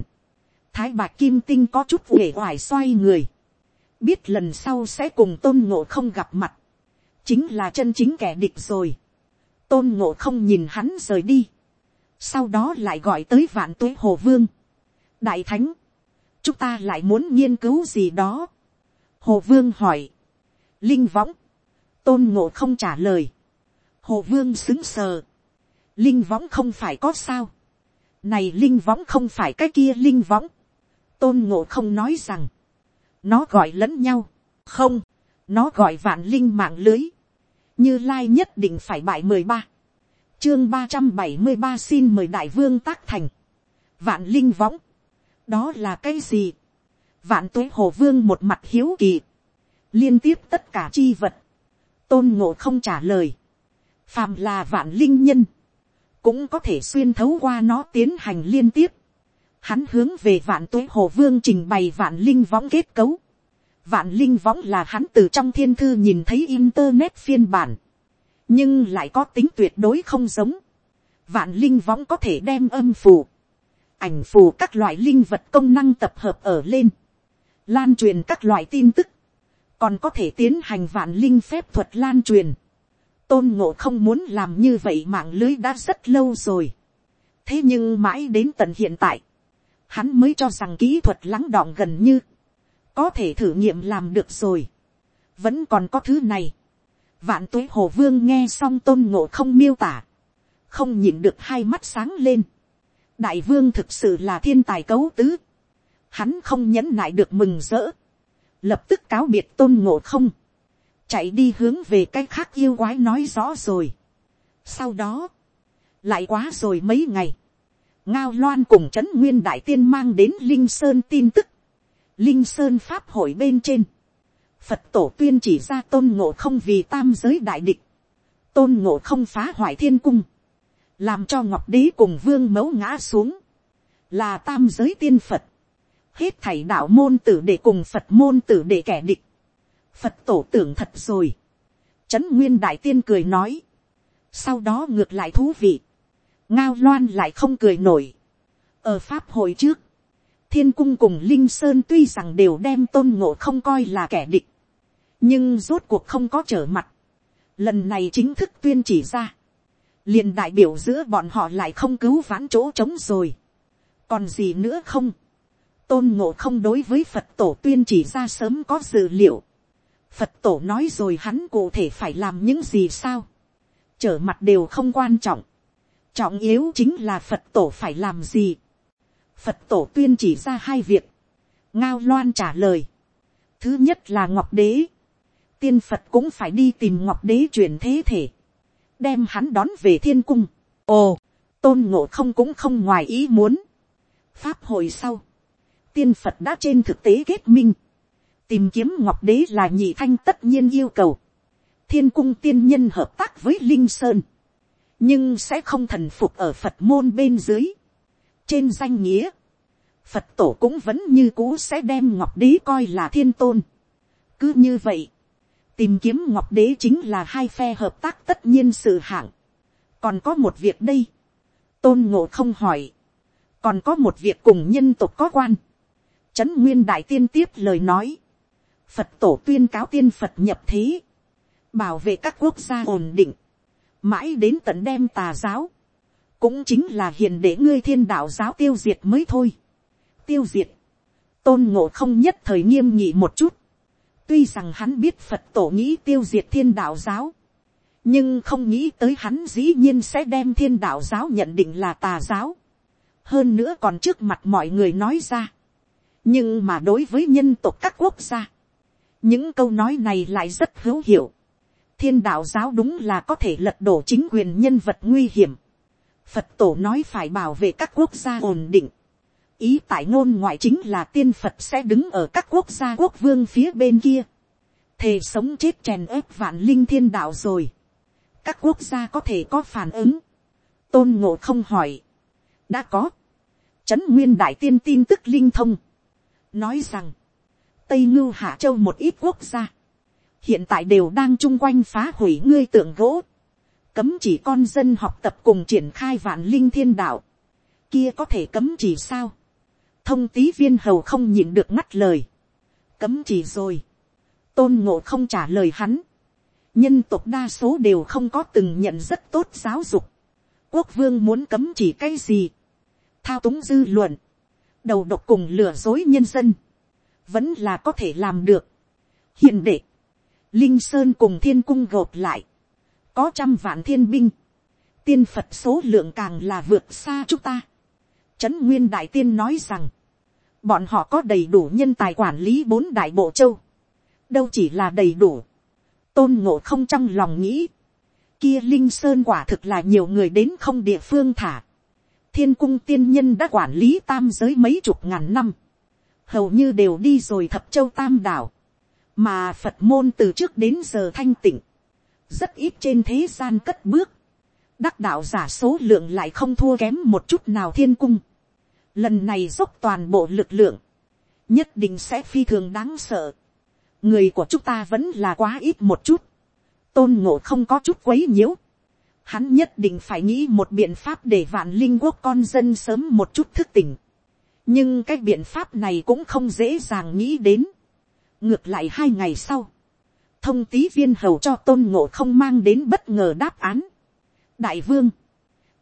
Thái bạc kim tinh có chút uể oải xoay người biết lần sau sẽ cùng tôn ngộ không gặp mặt, chính là chân chính kẻ địch rồi. tôn ngộ không nhìn hắn rời đi, sau đó lại gọi tới vạn tuế hồ vương. đại thánh, chúng ta lại muốn nghiên cứu gì đó. hồ vương hỏi, linh võng, tôn ngộ không trả lời, hồ vương xứng sờ, linh võng không phải có sao, này linh võng không phải cái kia linh võng, tôn ngộ không nói rằng, nó gọi lẫn nhau, không, nó gọi vạn linh mạng lưới, như lai nhất định phải bại mười ba, chương ba trăm bảy mươi ba xin mời đại vương tác thành, vạn linh võng, đó là cái gì, vạn tuế hồ vương một mặt hiếu kỳ, liên tiếp tất cả chi vật, tôn ngộ không trả lời, phàm là vạn linh nhân, cũng có thể xuyên thấu qua nó tiến hành liên tiếp, hắn hướng về vạn tuế hồ vương trình bày vạn linh võng kết cấu, vạn linh võng là hắn từ trong thiên thư nhìn thấy internet phiên bản, nhưng lại có tính tuyệt đối không giống, vạn linh võng có thể đem âm phù, ảnh phù các loại linh vật công năng tập hợp ở lên, lan truyền các loại tin tức, còn có thể tiến hành vạn linh phép thuật lan truyền tôn ngộ không muốn làm như vậy mạng lưới đã rất lâu rồi. thế nhưng mãi đến tận hiện tại, hắn mới cho rằng kỹ thuật lắng đọng gần như, có thể thử nghiệm làm được rồi. vẫn còn có thứ này. vạn tuế hồ vương nghe xong tôn ngộ không miêu tả, không nhìn được hai mắt sáng lên. đại vương thực sự là thiên tài cấu tứ. hắn không nhẫn nại được mừng rỡ lập tức cáo biệt tôn ngộ không, chạy đi hướng về cái khác yêu quái nói rõ rồi. sau đó, lại quá rồi mấy ngày, ngao loan cùng trấn nguyên đại tiên mang đến linh sơn tin tức, linh sơn pháp hội bên trên, phật tổ tuyên chỉ ra tôn ngộ không vì tam giới đại địch, tôn ngộ không phá hoại thiên cung, làm cho ngọc đế cùng vương mẫu ngã xuống, là tam giới tiên phật, hết thảy đạo môn tử để cùng phật môn tử để kẻ địch, phật tổ tưởng thật rồi, trấn nguyên đại tiên cười nói, sau đó ngược lại thú vị, ngao loan lại không cười nổi, ở pháp hội trước, thiên cung cùng linh sơn tuy rằng đều đem tôn ngộ không coi là kẻ địch, nhưng rốt cuộc không có trở mặt, lần này chính thức tuyên chỉ ra, liền đại biểu giữa bọn họ lại không cứu vãn chỗ trống rồi, còn gì nữa không, tôn ngộ không đối với phật tổ tuyên chỉ ra sớm có dự liệu phật tổ nói rồi hắn cụ thể phải làm những gì sao. trở mặt đều không quan trọng. trọng yếu chính là phật tổ phải làm gì. phật tổ tuyên chỉ ra hai việc. ngao loan trả lời. thứ nhất là ngọc đế. tiên phật cũng phải đi tìm ngọc đế chuyển thế thể. đem hắn đón về thiên cung. ồ, tôn ngộ không cũng không ngoài ý muốn. pháp hồi sau tiên phật đã trên thực tế kết minh, tìm kiếm ngọc đế là nhị thanh tất nhiên yêu cầu, thiên cung tiên nhân hợp tác với linh sơn, nhưng sẽ không thần phục ở phật môn bên dưới. trên danh nghĩa, phật tổ cũng vẫn như cũ sẽ đem ngọc đế coi là thiên tôn. cứ như vậy, tìm kiếm ngọc đế chính là hai phe hợp tác tất nhiên sự hạng. còn có một việc đây, tôn ngộ không hỏi, còn có một việc cùng nhân tộc có quan, Trấn Nguyên Đại Tiên tiếp lời nói. Phật tổ tuyên cáo tiên Phật nhập thế. Bảo vệ các quốc gia ổn định. Mãi đến tận đem tà giáo. Cũng chính là hiền để ngươi thiên đạo giáo tiêu diệt mới thôi. Tiêu diệt. Tôn ngộ không nhất thời nghiêm nghị một chút. Tuy rằng hắn biết Phật tổ nghĩ tiêu diệt thiên đạo giáo. Nhưng không nghĩ tới hắn dĩ nhiên sẽ đem thiên đạo giáo nhận định là tà giáo. Hơn nữa còn trước mặt mọi người nói ra nhưng mà đối với nhân tộc các quốc gia, những câu nói này lại rất hữu hiệu. thiên đạo giáo đúng là có thể lật đổ chính quyền nhân vật nguy hiểm. phật tổ nói phải bảo vệ các quốc gia ổn định. ý tại ngôn ngoại chính là tiên phật sẽ đứng ở các quốc gia quốc vương phía bên kia. thề sống chết chèn ép vạn linh thiên đạo rồi. các quốc gia có thể có phản ứng. tôn ngộ không hỏi. đã có. trấn nguyên đại tiên tin tức linh thông nói rằng, tây ngưu hạ châu một ít quốc gia, hiện tại đều đang chung quanh phá hủy ngươi tượng gỗ, cấm chỉ con dân học tập cùng triển khai vạn linh thiên đạo, kia có thể cấm chỉ sao, thông tý viên hầu không nhịn được ngắt lời, cấm chỉ rồi, tôn ngộ không trả lời hắn, nhân tộc đa số đều không có từng nhận rất tốt giáo dục, quốc vương muốn cấm chỉ cái gì, thao túng dư luận, đầu độc cùng lừa dối nhân dân, vẫn là có thể làm được. hiện đệ, linh sơn cùng thiên cung gộp lại, có trăm vạn thiên binh, tiên phật số lượng càng là vượt xa chúng ta. trấn nguyên đại tiên nói rằng, bọn họ có đầy đủ nhân tài quản lý bốn đại bộ châu, đâu chỉ là đầy đủ, tôn ngộ không trong lòng nghĩ, kia linh sơn quả thực là nhiều người đến không địa phương thả, thiên cung tiên nhân đã quản lý tam giới mấy chục ngàn năm, hầu như đều đi rồi thập châu tam đảo, mà phật môn từ trước đến giờ thanh tịnh, rất ít trên thế gian cất bước, đắc đạo giả số lượng lại không thua kém một chút nào thiên cung, lần này dốc toàn bộ lực lượng, nhất định sẽ phi thường đáng sợ, người của chúng ta vẫn là quá ít một chút, tôn ngộ không có chút quấy nhiễu, hắn nhất định phải nghĩ một biện pháp để vạn linh quốc con dân sớm một chút thức tỉnh nhưng cái biện pháp này cũng không dễ dàng nghĩ đến. ngược lại hai ngày sau, thông tý viên hầu cho tôn ngộ không mang đến bất ngờ đáp án. đại vương,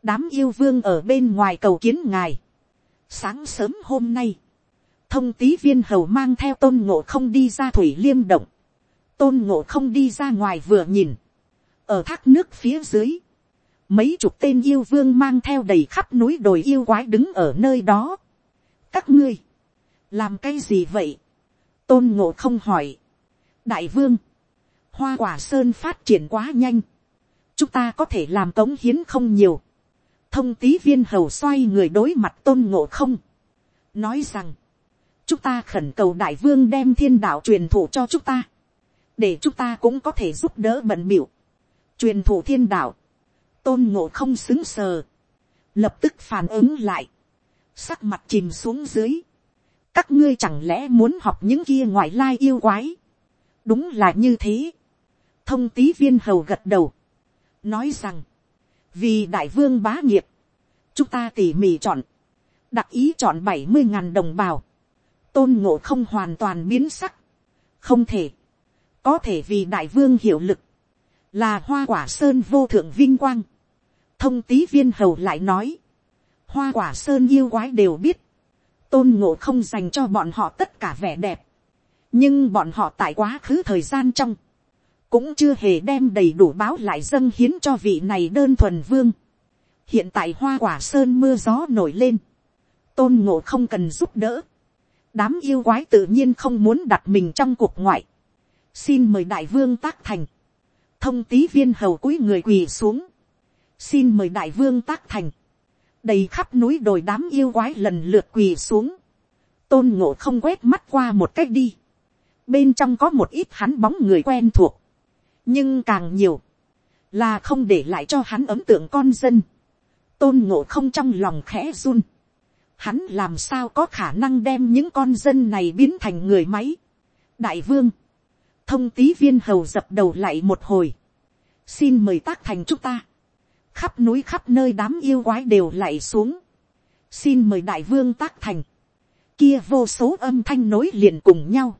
đám yêu vương ở bên ngoài cầu kiến ngài. sáng sớm hôm nay, thông tý viên hầu mang theo tôn ngộ không đi ra thủy liêm động. tôn ngộ không đi ra ngoài vừa nhìn. ở thác nước phía dưới, mấy chục tên yêu vương mang theo đầy khắp núi đồi yêu quái đứng ở nơi đó các ngươi, làm cái gì vậy, tôn ngộ không hỏi. đại vương, hoa quả sơn phát triển quá nhanh, chúng ta có thể làm cống hiến không nhiều. thông tý viên hầu xoay người đối mặt tôn ngộ không, nói rằng, chúng ta khẩn cầu đại vương đem thiên đạo truyền thụ cho chúng ta, để chúng ta cũng có thể giúp đỡ bận biểu, truyền thụ thiên đạo, tôn ngộ không xứng sờ, lập tức phản ứng lại, sắc mặt chìm xuống dưới, các ngươi chẳng lẽ muốn học những kia ngoại lai yêu quái, đúng là như thế, thông tý viên hầu gật đầu, nói rằng, vì đại vương bá nghiệp, chúng ta tỉ mỉ chọn, đặc ý chọn bảy mươi ngàn đồng bào, tôn ngộ không hoàn toàn biến sắc, không thể, có thể vì đại vương hiệu lực, là hoa quả sơn vô thượng vinh quang, thông tý viên hầu lại nói, hoa quả sơn yêu quái đều biết, tôn ngộ không dành cho bọn họ tất cả vẻ đẹp, nhưng bọn họ tại quá khứ thời gian trong, cũng chưa hề đem đầy đủ báo lại dâng hiến cho vị này đơn thuần vương. hiện tại hoa quả sơn mưa gió nổi lên, tôn ngộ không cần giúp đỡ, đám yêu quái tự nhiên không muốn đặt mình trong cuộc ngoại, xin mời đại vương tác thành, thông tý viên hầu cúi người quỳ xuống, xin mời đại vương tác thành, đầy khắp núi đồi đám yêu quái lần lượt quỳ xuống, tôn ngộ không quét mắt qua một cách đi, bên trong có một ít hắn bóng người quen thuộc, nhưng càng nhiều, là không để lại cho hắn ấm tượng con dân, tôn ngộ không trong lòng khẽ run, hắn làm sao có khả năng đem những con dân này biến thành người máy. đại vương, thông tí viên hầu dập đầu lại một hồi, xin mời tác thành chúng ta, khắp núi khắp nơi đám yêu quái đều lạy xuống, xin mời đại vương tác thành, kia vô số âm thanh nối liền cùng nhau,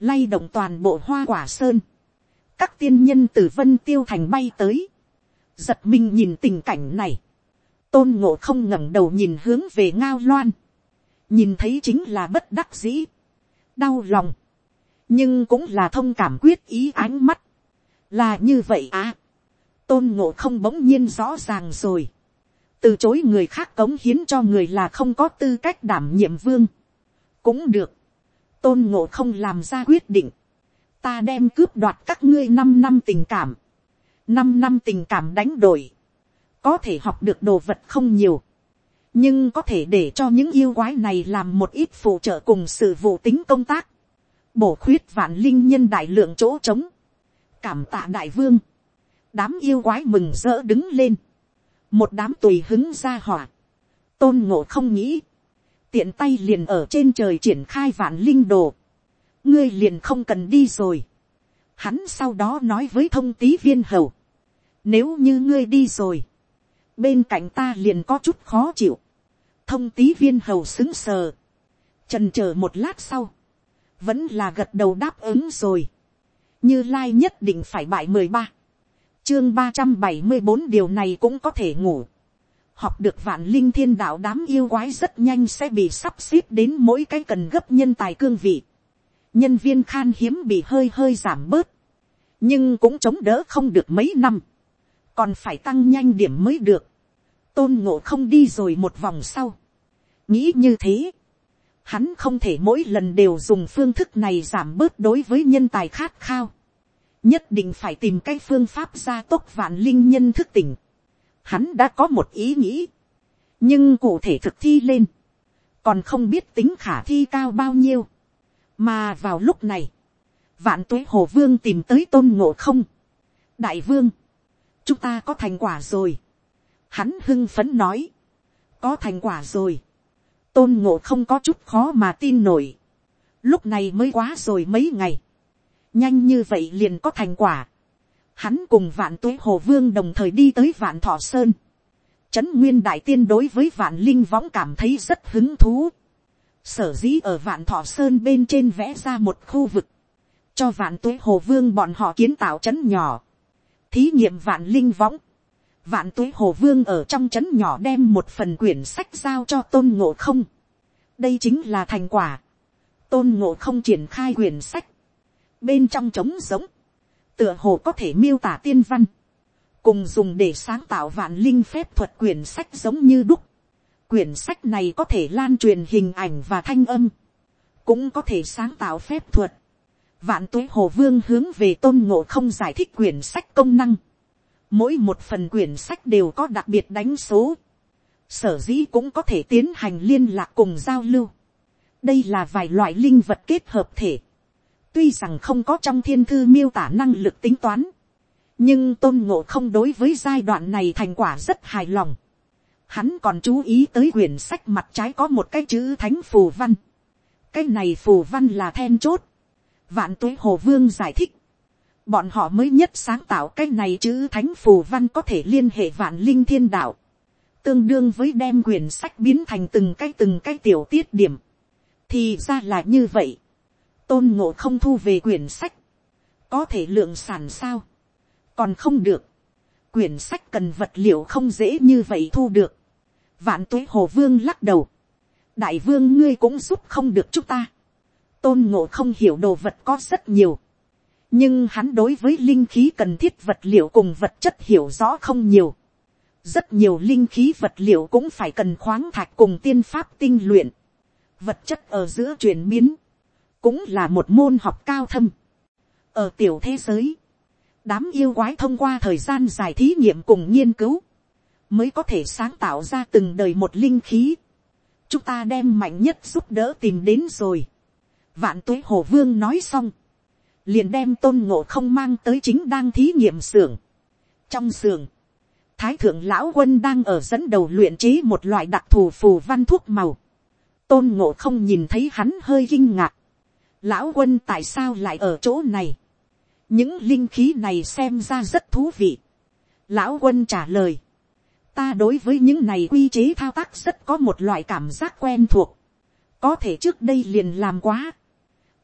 lay động toàn bộ hoa quả sơn, các tiên nhân từ vân tiêu thành bay tới, giật mình nhìn tình cảnh này, tôn ngộ không ngẩng đầu nhìn hướng về ngao loan, nhìn thấy chính là bất đắc dĩ, đau lòng, nhưng cũng là thông cảm quyết ý ánh mắt, là như vậy à tôn ngộ không bỗng nhiên rõ ràng rồi. từ chối người khác cống hiến cho người là không có tư cách đảm nhiệm vương. cũng được. tôn ngộ không làm ra quyết định. ta đem cướp đoạt các ngươi năm năm tình cảm. năm năm tình cảm đánh đổi. có thể học được đồ vật không nhiều. nhưng có thể để cho những yêu quái này làm một ít phụ trợ cùng sự vụ tính công tác. bổ khuyết vạn linh nhân đại lượng chỗ trống. cảm tạ đại vương đám yêu quái mừng rỡ đứng lên, một đám tùy hứng ra hỏa, tôn ngộ không nghĩ, tiện tay liền ở trên trời triển khai vạn linh đồ, ngươi liền không cần đi rồi. Hắn sau đó nói với thông tý viên hầu, nếu như ngươi đi rồi, bên cạnh ta liền có chút khó chịu, thông tý viên hầu xứng sờ, trần c h ờ một lát sau, vẫn là gật đầu đáp ứng rồi, như lai nhất định phải bại mười ba, chương ba trăm bảy mươi bốn điều này cũng có thể ngủ. học được vạn linh thiên đạo đám yêu quái rất nhanh sẽ bị sắp xếp đến mỗi cái cần gấp nhân tài cương vị. nhân viên khan hiếm bị hơi hơi giảm bớt. nhưng cũng chống đỡ không được mấy năm. còn phải tăng nhanh điểm mới được. tôn ngộ không đi rồi một vòng sau. nghĩ như thế, hắn không thể mỗi lần đều dùng phương thức này giảm bớt đối với nhân tài khát khao, nhất định phải tìm cái phương pháp gia tốc vạn linh nhân thức tỉnh. Hắn đã có một ý nghĩ, nhưng cụ thể thực thi lên, còn không biết tính khả thi cao bao nhiêu. mà vào lúc này, vạn tuế hồ vương tìm tới tôn ngộ không. đại vương, chúng ta có thành quả rồi. hắn hưng phấn nói, có thành quả rồi. tôn ngộ không có chút khó mà tin nổi. lúc này mới quá rồi mấy ngày nhanh như vậy liền có thành quả. hắn cùng vạn tuế hồ vương đồng thời đi tới vạn thọ sơn. Trấn Nguyên Đại Tiên đối với Vạn Linh Võng cảm thấy rất hứng thú. Sở dĩ ở Vạn Thọ Sơn bên trên vẽ ra một khu vực. Cho Vạn Tuế Hồ Vương bọn họ kiến tạo trấn nhỏ. Thí nghiệm Vạn Linh Võng. Vạn Tuế Hồ Vương ở trong trấn nhỏ đem một phần quyển sách giao cho Tôn Ngộ Không. Đây chính là thành quả. Tôn Ngộ Không triển khai quyển sách. Bên trong trống giống. Tựa hồ có thể miêu tả tiên văn cùng dùng để sáng tạo vạn linh phép thuật quyển sách giống như đúc. Quyển sách này có thể lan truyền hình ảnh và thanh âm, cũng có thể sáng tạo phép thuật. Vạn tuế hồ vương hướng về tôn ngộ không giải thích quyển sách công năng. Mỗi một phần quyển sách đều có đặc biệt đánh số. Sở dĩ cũng có thể tiến hành liên lạc cùng giao lưu. Đây là vài loại linh vật kết hợp thể. Tuy rằng không có trong thiên thư miêu tả năng lực tính toán, nhưng tôn ngộ không đối với giai đoạn này thành quả rất hài lòng. Hắn còn chú ý tới quyển sách mặt trái có một cái chữ thánh phù văn. cái này phù văn là then chốt. vạn tuế hồ vương giải thích. bọn họ mới nhất sáng tạo cái này chữ thánh phù văn có thể liên hệ vạn linh thiên đạo. tương đương với đem quyển sách biến thành từng cái từng cái tiểu tiết điểm. thì ra là như vậy tôn ngộ không thu về quyển sách. có thể lượng sản sao? Còn không được, quyển sách cần vật liệu không dễ như vậy thu được, vạn tuế hồ vương lắc đầu, đại vương ngươi cũng giúp không được chúng ta, tôn ngộ không hiểu đồ vật có rất nhiều, nhưng hắn đối với linh khí cần thiết vật liệu cùng vật chất hiểu rõ không nhiều, rất nhiều linh khí vật liệu cũng phải cần khoáng thạch cùng tiên pháp tinh luyện, vật chất ở giữa chuyển biến, cũng là một môn học cao thâm. ở tiểu thế giới, đám yêu quái thông qua thời gian dài thí nghiệm cùng nghiên cứu, mới có thể sáng tạo ra từng đời một linh khí. chúng ta đem mạnh nhất giúp đỡ tìm đến rồi. vạn tuế hồ vương nói xong, liền đem tôn ngộ không mang tới chính đang thí nghiệm xưởng. trong xưởng, thái thượng lão quân đang ở dẫn đầu luyện chế một loại đặc thù phù văn thuốc màu. tôn ngộ không nhìn thấy hắn hơi kinh ngạc lão quân tại sao lại ở chỗ này những linh khí này xem ra rất thú vị. lão quân trả lời, ta đối với những này quy chế thao tác rất có một loại cảm giác quen thuộc, có thể trước đây liền làm quá.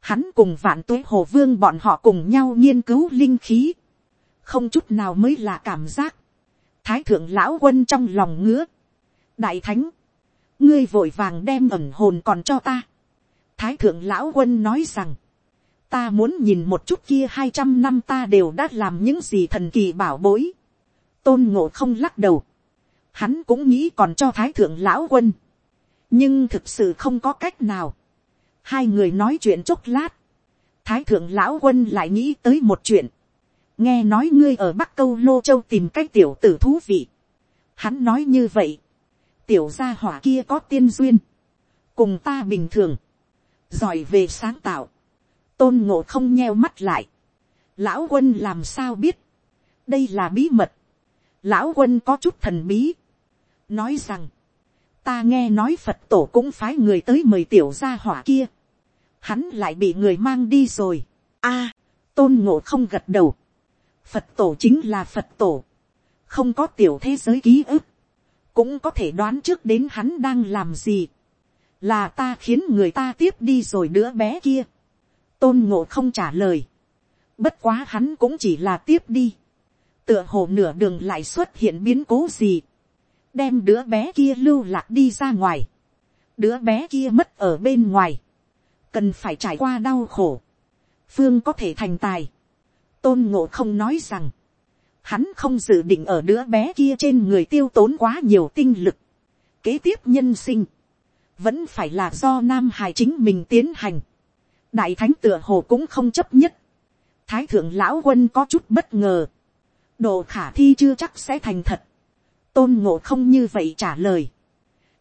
Hắn cùng vạn tuế hồ vương bọn họ cùng nhau nghiên cứu linh khí, không chút nào mới là cảm giác. thái thượng lão quân trong lòng ngứa, đại thánh, ngươi vội vàng đem ẩn hồn còn cho ta thái thượng lão quân nói rằng, ta muốn nhìn một chút kia hai trăm năm ta đều đã làm những gì thần kỳ bảo bối. tôn ngộ không lắc đầu. hắn cũng nghĩ còn cho thái thượng lão quân. nhưng thực sự không có cách nào. hai người nói chuyện chốc lát. thái thượng lão quân lại nghĩ tới một chuyện. nghe nói ngươi ở bắc câu lô châu tìm cái tiểu tử thú vị. hắn nói như vậy. tiểu gia hỏa kia có tiên duyên. cùng ta bình thường giỏi về sáng tạo tôn ngộ không nheo mắt lại. lão quân làm sao biết. đây là bí mật. lão quân có chút thần bí. nói rằng, ta nghe nói phật tổ cũng phái người tới mời tiểu gia hỏa kia. hắn lại bị người mang đi rồi. a, tôn ngộ không gật đầu. phật tổ chính là phật tổ. không có tiểu thế giới ký ức. cũng có thể đoán trước đến hắn đang làm gì là ta khiến người ta tiếp đi rồi đứa bé kia tôn ngộ không trả lời. bất quá hắn cũng chỉ là tiếp đi. tựa hồ nửa đường lại xuất hiện biến cố gì. đem đứa bé kia lưu lạc đi ra ngoài. đứa bé kia mất ở bên ngoài. cần phải trải qua đau khổ. phương có thể thành tài. tôn ngộ không nói rằng, hắn không dự định ở đứa bé kia trên người tiêu tốn quá nhiều tinh lực. kế tiếp nhân sinh, vẫn phải là do nam hải chính mình tiến hành. đại thánh tựa hồ cũng không chấp nhất. thái thượng lão quân có chút bất ngờ. độ khả thi chưa chắc sẽ thành thật. tôn ngộ không như vậy trả lời.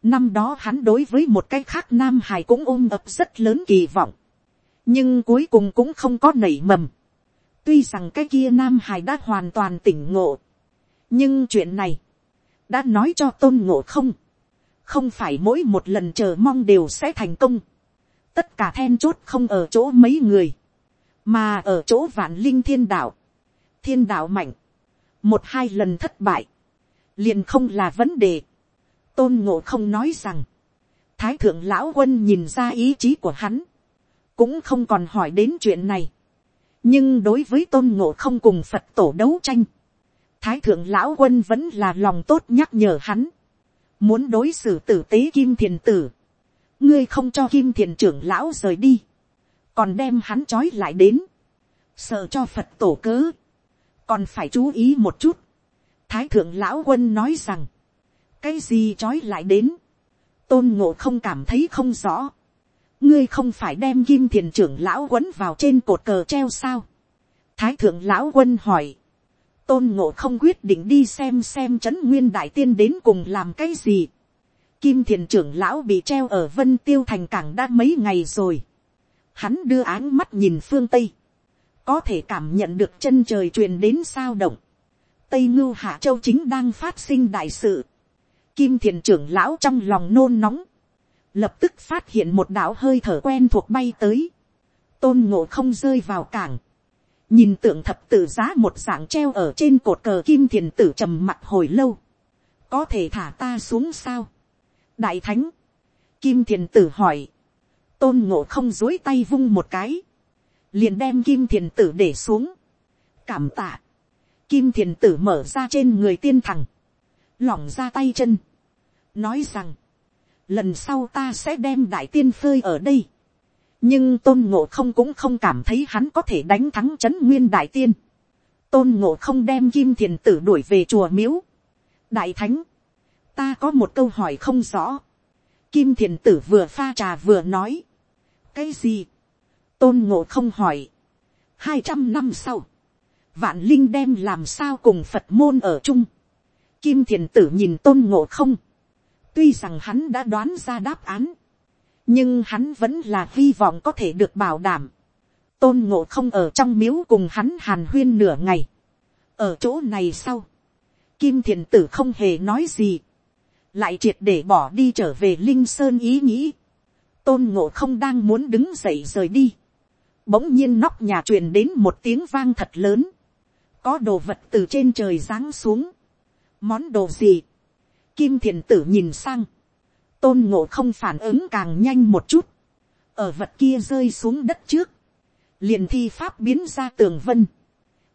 năm đó hắn đối với một cái khác nam hải cũng ôm ập rất lớn kỳ vọng. nhưng cuối cùng cũng không có nảy mầm. tuy rằng cái kia nam hải đã hoàn toàn tỉnh ngộ. nhưng chuyện này, đã nói cho tôn ngộ không không phải mỗi một lần chờ mong đều sẽ thành công. tất cả then chốt không ở chỗ mấy người, mà ở chỗ vạn linh thiên đạo. thiên đạo mạnh, một hai lần thất bại, liền không là vấn đề. tôn ngộ không nói rằng, thái thượng lão quân nhìn ra ý chí của hắn, cũng không còn hỏi đến chuyện này. nhưng đối với tôn ngộ không cùng phật tổ đấu tranh, thái thượng lão quân vẫn là lòng tốt nhắc nhở hắn muốn đối xử tử tế kim thiền tử, ngươi không cho kim thiền trưởng lão rời đi, còn đem hắn trói lại đến, sợ cho phật tổ cớ, còn phải chú ý một chút. thái thượng lão quân nói rằng, cái gì trói lại đến, tôn ngộ không cảm thấy không rõ, ngươi không phải đem kim thiền trưởng lão quấn vào trên cột cờ treo sao. thái thượng lão quân hỏi, tôn ngộ không quyết định đi xem xem trấn nguyên đại tiên đến cùng làm cái gì. Kim thiền trưởng lão bị treo ở vân tiêu thành cảng đã mấy ngày rồi. Hắn đưa áng mắt nhìn phương Tây. Có thể cảm nhận được chân trời truyền đến sao động. Tây ngưu hạ châu chính đang phát sinh đại sự. Kim thiền trưởng lão trong lòng nôn nóng. Lập tức phát hiện một đạo hơi thở quen thuộc bay tới. Tôn ngộ không rơi vào cảng nhìn tượng thập tự giá một dạng treo ở trên cột cờ kim thiền tử trầm mặt hồi lâu, có thể thả ta xuống sao. đại thánh, kim thiền tử hỏi, tôn ngộ không dối tay vung một cái, liền đem kim thiền tử để xuống, cảm tạ, kim thiền tử mở ra trên người tiên thằng, lỏng ra tay chân, nói rằng, lần sau ta sẽ đem đại tiên phơi ở đây, nhưng tôn ngộ không cũng không cảm thấy hắn có thể đánh thắng c h ấ n nguyên đại tiên. tôn ngộ không đem kim thiền tử đuổi về chùa miếu. đại thánh, ta có một câu hỏi không rõ. kim thiền tử vừa pha trà vừa nói. cái gì. tôn ngộ không hỏi. hai trăm năm sau, vạn linh đem làm sao cùng phật môn ở chung. kim thiền tử nhìn tôn ngộ không. tuy rằng hắn đã đoán ra đáp án nhưng hắn vẫn là hy vọng có thể được bảo đảm. tôn ngộ không ở trong miếu cùng hắn hàn huyên nửa ngày. ở chỗ này sau, kim thiền tử không hề nói gì, lại triệt để bỏ đi trở về linh sơn ý nghĩ. tôn ngộ không đang muốn đứng dậy rời đi. bỗng nhiên nóc nhà truyền đến một tiếng vang thật lớn. có đồ vật từ trên trời giáng xuống. món đồ gì. kim thiền tử nhìn sang tôn ngộ không phản ứng càng nhanh một chút, ở vật kia rơi xuống đất trước, liền thi pháp biến ra tường vân,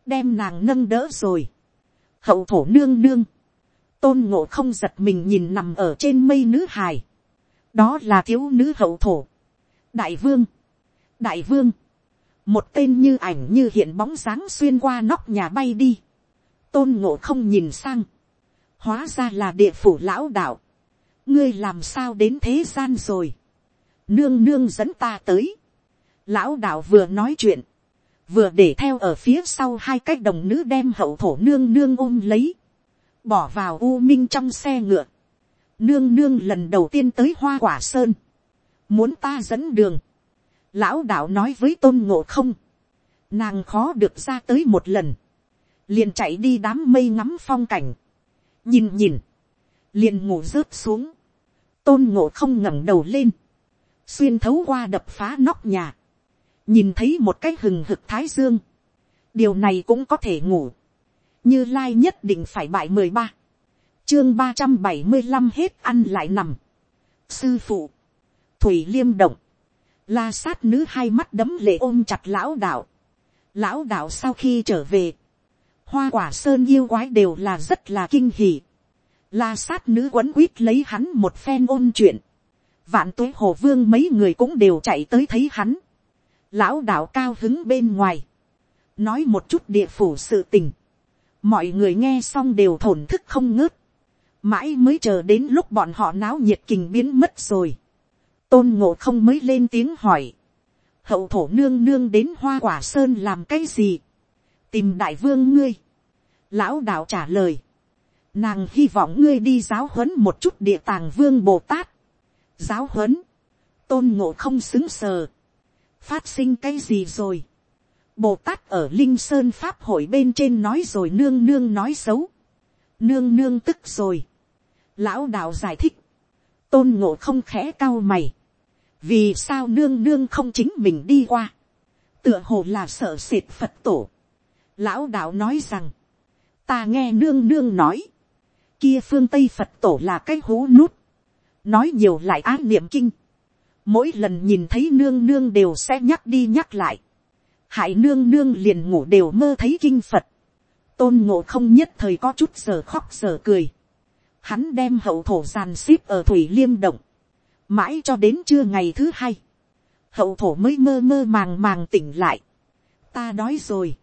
đem nàng nâng đỡ rồi, hậu thổ nương nương, tôn ngộ không giật mình nhìn nằm ở trên mây nữ hài, đó là thiếu nữ hậu thổ, đại vương, đại vương, một tên như ảnh như hiện bóng dáng xuyên qua nóc nhà bay đi, tôn ngộ không nhìn sang, hóa ra là địa phủ lão đạo, ngươi làm sao đến thế gian rồi, nương nương dẫn ta tới, lão đạo vừa nói chuyện, vừa để theo ở phía sau hai cái đồng nữ đem hậu thổ nương nương ôm lấy, bỏ vào u minh trong xe ngựa, nương nương lần đầu tiên tới hoa quả sơn, muốn ta dẫn đường, lão đạo nói với tôn ngộ không, nàng khó được ra tới một lần, liền chạy đi đám mây ngắm phong cảnh, nhìn nhìn, liền ngủ rớt xuống, tôn ngộ không ngẩng đầu lên, xuyên thấu qua đập phá nóc nhà, nhìn thấy một cái hừng hực thái dương, điều này cũng có thể ngủ, như lai nhất định phải bại mười ba, chương ba trăm bảy mươi năm hết ăn lại nằm, sư phụ, thủy liêm động, la sát nữ hai mắt đấm lệ ôm chặt lão đạo, lão đạo sau khi trở về, hoa quả sơn yêu quái đều là rất là kinh hỉ, La sát nữ quấn quýt lấy hắn một phen ôn chuyện. Vạn tuế hồ vương mấy người cũng đều chạy tới thấy hắn. Lão đạo cao hứng bên ngoài. Nói một chút địa phủ sự tình. Mọi người nghe xong đều thổn thức không ngớt. Mãi mới chờ đến lúc bọn họ náo nhiệt kình biến mất rồi. tôn ngộ không mới lên tiếng hỏi, hậu thổ nương nương đến hoa quả sơn làm cái gì, tìm đại vương ngươi, lão đạo trả lời, nàng hy vọng ngươi đi giáo huấn một chút địa tàng vương bồ tát, giáo huấn, tôn ngộ không xứng sờ, phát sinh cái gì rồi, bồ tát ở linh sơn pháp hội bên trên nói rồi nương nương nói xấu, nương nương tức rồi, lão đạo giải thích, tôn ngộ không khẽ cao mày, vì sao nương nương không chính mình đi qua, tựa hồ là sợ sệt phật tổ, lão đạo nói rằng, ta nghe nương nương nói, kia phương tây phật tổ là cái hố nút, nói nhiều lại á niệm kinh, mỗi lần nhìn thấy nương nương đều sẽ nhắc đi nhắc lại, hại nương nương liền ngủ đều mơ thấy kinh phật, tôn ngộ không nhất thời có chút giờ khóc giờ cười, hắn đem hậu thổ giàn xíp ở thủy liêm động, mãi cho đến trưa ngày thứ hai, hậu thổ mới mơ mơ màng màng tỉnh lại, ta đói rồi,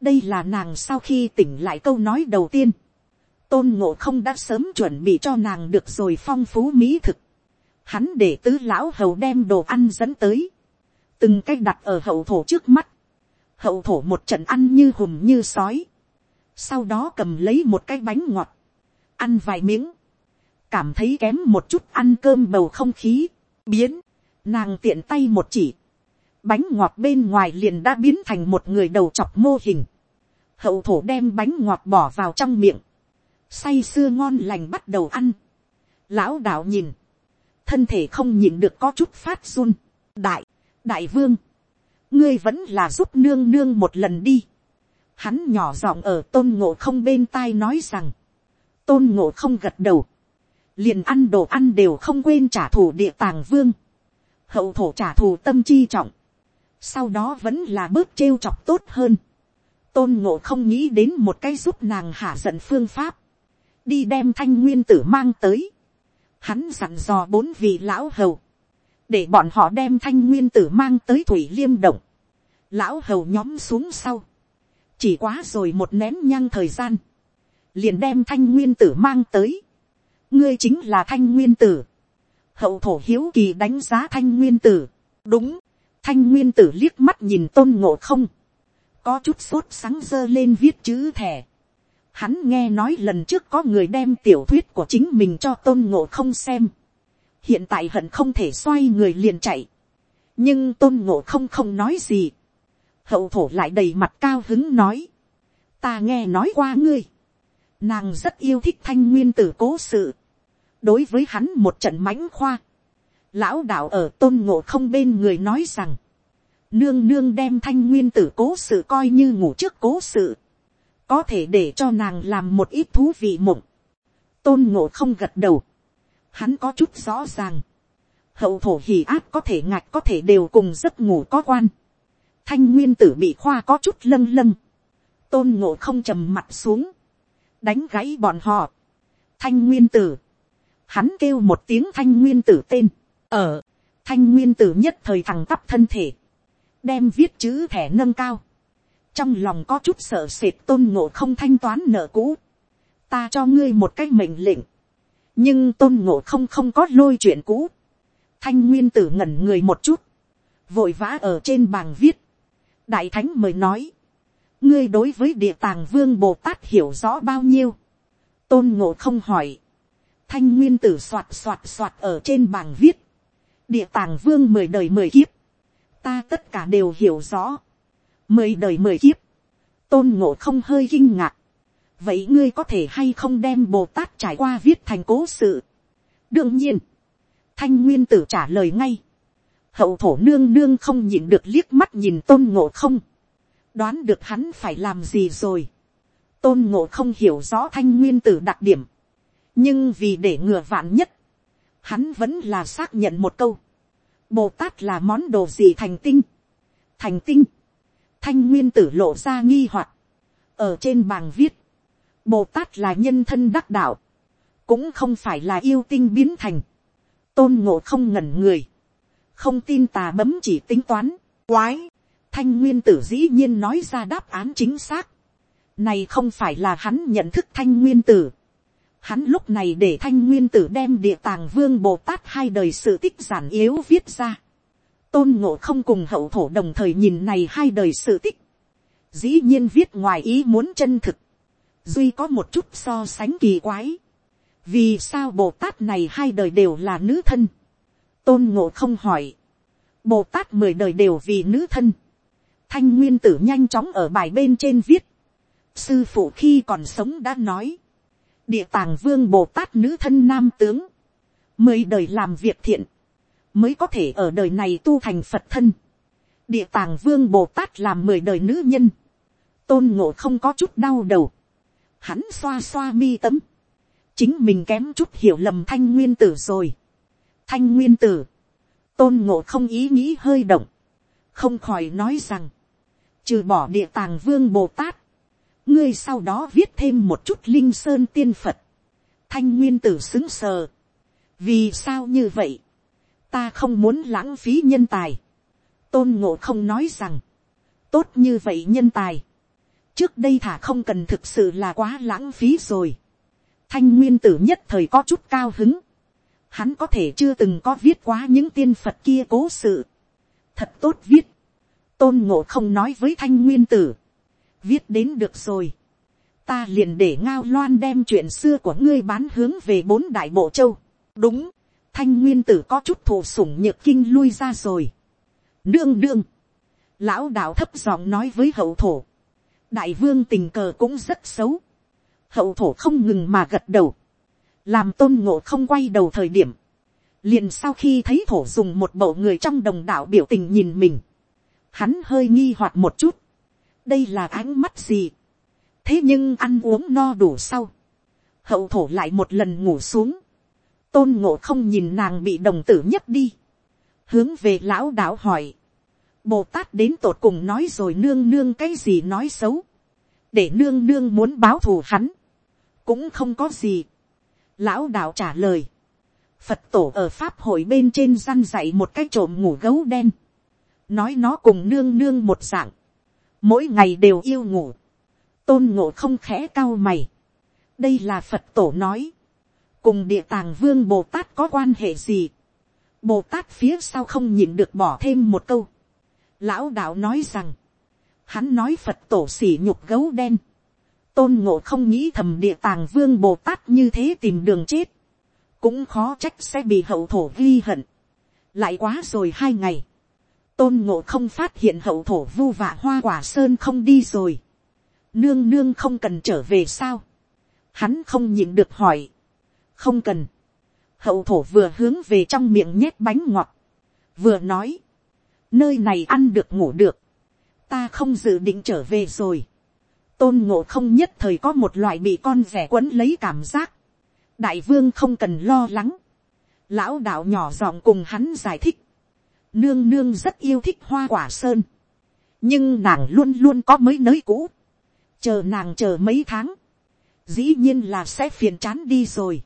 đây là nàng sau khi tỉnh lại câu nói đầu tiên, tôn ngộ không đã sớm chuẩn bị cho nàng được rồi phong phú mỹ thực, hắn để tứ lão hầu đem đồ ăn dẫn tới, từng cái đặt ở hậu thổ trước mắt, hậu thổ một trận ăn như hùm như sói, sau đó cầm lấy một cái bánh ngọt, ăn vài miếng, cảm thấy kém một chút ăn cơm bầu không khí, biến, nàng tiện tay một chỉ, bánh ngọt bên ngoài liền đã biến thành một người đầu chọc mô hình, hậu thổ đem bánh ngọt bỏ vào trong miệng, say sưa ngon lành bắt đầu ăn, lão đạo nhìn, thân thể không nhìn được có chút phát run, đại, đại vương, ngươi vẫn là giúp nương nương một lần đi, hắn nhỏ giọng ở tôn ngộ không bên tai nói rằng, tôn ngộ không gật đầu, liền ăn đồ ăn đều không quên trả thù địa tàng vương, hậu thổ trả thù tâm chi trọng, sau đó vẫn là bớt trêu chọc tốt hơn, tôn ngộ không nghĩ đến một cái giúp nàng hạ giận phương pháp, đi đem thanh nguyên tử mang tới, hắn dặn dò bốn vị lão hầu, để bọn họ đem thanh nguyên tử mang tới thủy liêm động, lão hầu nhóm xuống sau, chỉ quá rồi một nén nhang thời gian, liền đem thanh nguyên tử mang tới, ngươi chính là thanh nguyên tử, hậu thổ hiếu kỳ đánh giá thanh nguyên tử, đúng, thanh nguyên tử liếc mắt nhìn tôn ngộ không, có chút sốt sáng dơ lên viết chữ thẻ, Hắn nghe nói lần trước có người đem tiểu thuyết của chính mình cho tôn ngộ không xem. Hiện tại hận không thể xoay người liền chạy. Nhưng tôn ngộ không không nói gì. Hậu thổ lại đầy mặt cao hứng nói. Ta nghe nói qua ngươi. Nàng rất yêu thích thanh nguyên tử cố sự. Đối với hắn một trận mãnh khoa. Lão đạo ở tôn ngộ không bên người nói rằng. Nương nương đem thanh nguyên tử cố sự coi như ngủ trước cố sự có thể để cho nàng làm một ít thú vị mộng. tôn ngộ không gật đầu. hắn có chút rõ ràng. hậu thổ hỉ áp có thể ngạch có thể đều cùng giấc ngủ có quan. thanh nguyên tử bị khoa có chút lâng lâng. tôn ngộ không trầm mặt xuống. đánh gãy bọn họ. thanh nguyên tử. hắn kêu một tiếng thanh nguyên tử tên. ở, thanh nguyên tử nhất thời thằng tắp thân thể. đem viết chữ thẻ nâng cao trong lòng có chút sợ sệt tôn ngộ không thanh toán nợ cũ, ta cho ngươi một cái mệnh lệnh, nhưng tôn ngộ không không có lôi chuyện cũ, thanh nguyên tử ngẩn người một chút, vội vã ở trên bảng viết, đại thánh mời nói, ngươi đối với địa tàng vương bồ tát hiểu rõ bao nhiêu, tôn ngộ không hỏi, thanh nguyên tử soạt soạt soạt ở trên bảng viết, địa tàng vương mười đời mười kiếp, ta tất cả đều hiểu rõ, mười đời mười kiếp, tôn ngộ không hơi kinh ngạc. vậy ngươi có thể hay không đem bồ tát trải qua viết thành cố sự. đương nhiên, thanh nguyên tử trả lời ngay. hậu thổ nương nương không nhìn được liếc mắt nhìn tôn ngộ không. đoán được hắn phải làm gì rồi. tôn ngộ không hiểu rõ thanh nguyên tử đặc điểm. nhưng vì để ngừa vạn nhất, hắn vẫn là xác nhận một câu. bồ tát là món đồ gì thành tinh. thành tinh thanh nguyên tử lộ ra nghi hoặc, ở trên bảng viết, bồ tát là nhân thân đắc đạo, cũng không phải là yêu tinh biến thành, tôn ngộ không ngẩn người, không tin tà bấm chỉ tính toán, quái, thanh nguyên tử dĩ nhiên nói ra đáp án chính xác, này không phải là hắn nhận thức thanh nguyên tử, Hắn lúc này để thanh nguyên tử đem địa tàng vương Bồ Tát hai đời sự tích giản yếu viết ra. Tôn ngộ không cùng hậu thổ đồng thời nhìn này hai đời sự tích. Dĩ nhiên viết ngoài ý muốn chân thực. Duy có một chút so sánh kỳ quái. Vì sao Bồ Tát này hai đời đều là nữ thân? Tôn ngộ không hỏi. Bồ Tát mười đời đều vì nữ thân. Thanh nguyên tử nhanh chóng ở bài bên trên viết. Sư phụ khi còn sống đã nói địa tàng vương bồ tát nữ thân nam tướng, mười đời làm việc thiện, mới có thể ở đời này tu thành phật thân. địa tàng vương bồ tát làm mười đời nữ nhân, tôn ngộ không có chút đau đầu, hắn xoa xoa mi tấm, chính mình kém chút hiểu lầm thanh nguyên tử rồi. thanh nguyên tử, tôn ngộ không ý nghĩ hơi động, không khỏi nói rằng, trừ bỏ địa tàng vương bồ tát, ngươi sau đó viết thêm một chút linh sơn tiên phật, thanh nguyên tử xứng sờ, vì sao như vậy, ta không muốn lãng phí nhân tài, tôn ngộ không nói rằng, tốt như vậy nhân tài, trước đây thả không cần thực sự là quá lãng phí rồi, thanh nguyên tử nhất thời có chút cao hứng, hắn có thể chưa từng có viết quá những tiên phật kia cố sự, thật tốt viết, tôn ngộ không nói với thanh nguyên tử, viết đến được rồi. ta liền để ngao loan đem chuyện xưa của ngươi bán hướng về bốn đại bộ châu. đúng, thanh nguyên tử có chút thù sủng nhược kinh lui ra rồi. đương đương, lão đạo thấp giọng nói với hậu thổ. đại vương tình cờ cũng rất xấu. hậu thổ không ngừng mà gật đầu. làm tôn ngộ không quay đầu thời điểm. liền sau khi thấy thổ dùng một bộ người trong đồng đạo biểu tình nhìn mình. hắn hơi nghi hoặc một chút đây là ánh mắt gì. thế nhưng ăn uống no đủ sau. hậu thổ lại một lần ngủ xuống tôn ngộ không nhìn nàng bị đồng tử nhất đi. hướng về lão đạo hỏi. bồ tát đến tột cùng nói rồi nương nương cái gì nói xấu. để nương nương muốn báo thù hắn. cũng không có gì. lão đạo trả lời. Phật tổ ở Pháp hội bên trên răn dạy một cái trộm ngủ gấu đen. Nói nó cùng nương nương một dạng mỗi ngày đều yêu ngủ, tôn ngộ không khẽ cao mày, đây là phật tổ nói, cùng địa tàng vương bồ tát có quan hệ gì, bồ tát phía sau không nhìn được bỏ thêm một câu, lão đạo nói rằng, hắn nói phật tổ xỉ nhục gấu đen, tôn ngộ không nghĩ thầm địa tàng vương bồ tát như thế tìm đường chết, cũng khó trách sẽ bị hậu thổ ghi hận, lại quá rồi hai ngày, tôn ngộ không phát hiện hậu thổ vu vạ hoa quả sơn không đi rồi. nương nương không cần trở về sao. hắn không nhịn được hỏi không cần. hậu thổ vừa hướng về trong miệng nhét bánh ngọt. vừa nói. nơi này ăn được ngủ được. ta không dự định trở về rồi. tôn ngộ không nhất thời có một loại bị con rẻ quấn lấy cảm giác. đại vương không cần lo lắng. lão đạo nhỏ giọng cùng hắn giải thích nương nương rất yêu thích hoa quả sơn, nhưng nàng luôn luôn có mấy nới cũ, chờ nàng chờ mấy tháng, dĩ nhiên là sẽ phiền chán đi rồi,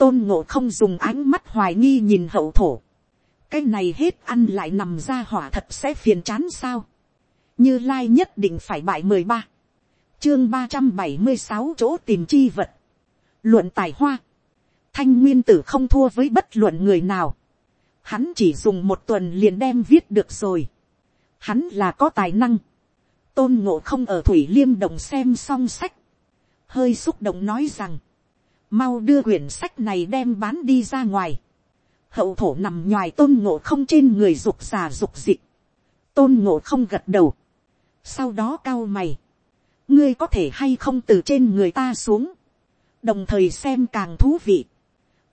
tôn ngộ không dùng ánh mắt hoài nghi nhìn hậu thổ, cái này hết ăn lại nằm ra hỏa thật sẽ phiền chán sao, như lai nhất định phải bại mười ba, chương ba trăm bảy mươi sáu chỗ tìm chi vật, luận tài hoa, thanh nguyên tử không thua với bất luận người nào, Hắn chỉ dùng một tuần liền đem viết được rồi. Hắn là có tài năng. Tôn ngộ không ở Thủy Liêm Đồng xem xong sách. Hơi xúc động nói rằng. Mau đưa quyển sách này đem bán đi ra ngoài. Hậu thổ nằm ngoài tôn ngộ không trên người dục xà dục dịch. Tôn ngộ không gật đầu. Sau đó cao mày. Ngươi có thể hay không từ trên người ta xuống. Đồng thời xem càng thú vị.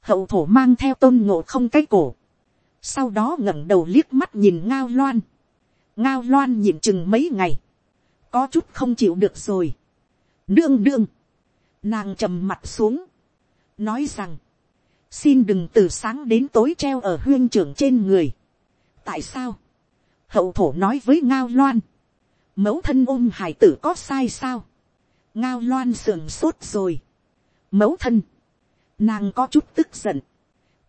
Hậu thổ mang theo tôn ngộ không cái cổ sau đó ngẩng đầu liếc mắt nhìn ngao loan, ngao loan nhìn chừng mấy ngày, có chút không chịu được rồi, đương đương, nàng trầm mặt xuống, nói rằng, xin đừng từ sáng đến tối treo ở huyên trưởng trên người. tại sao, hậu thổ nói với ngao loan, mẫu thân ôm hải tử có sai sao, ngao loan sườn sốt rồi, mẫu thân, nàng có chút tức giận,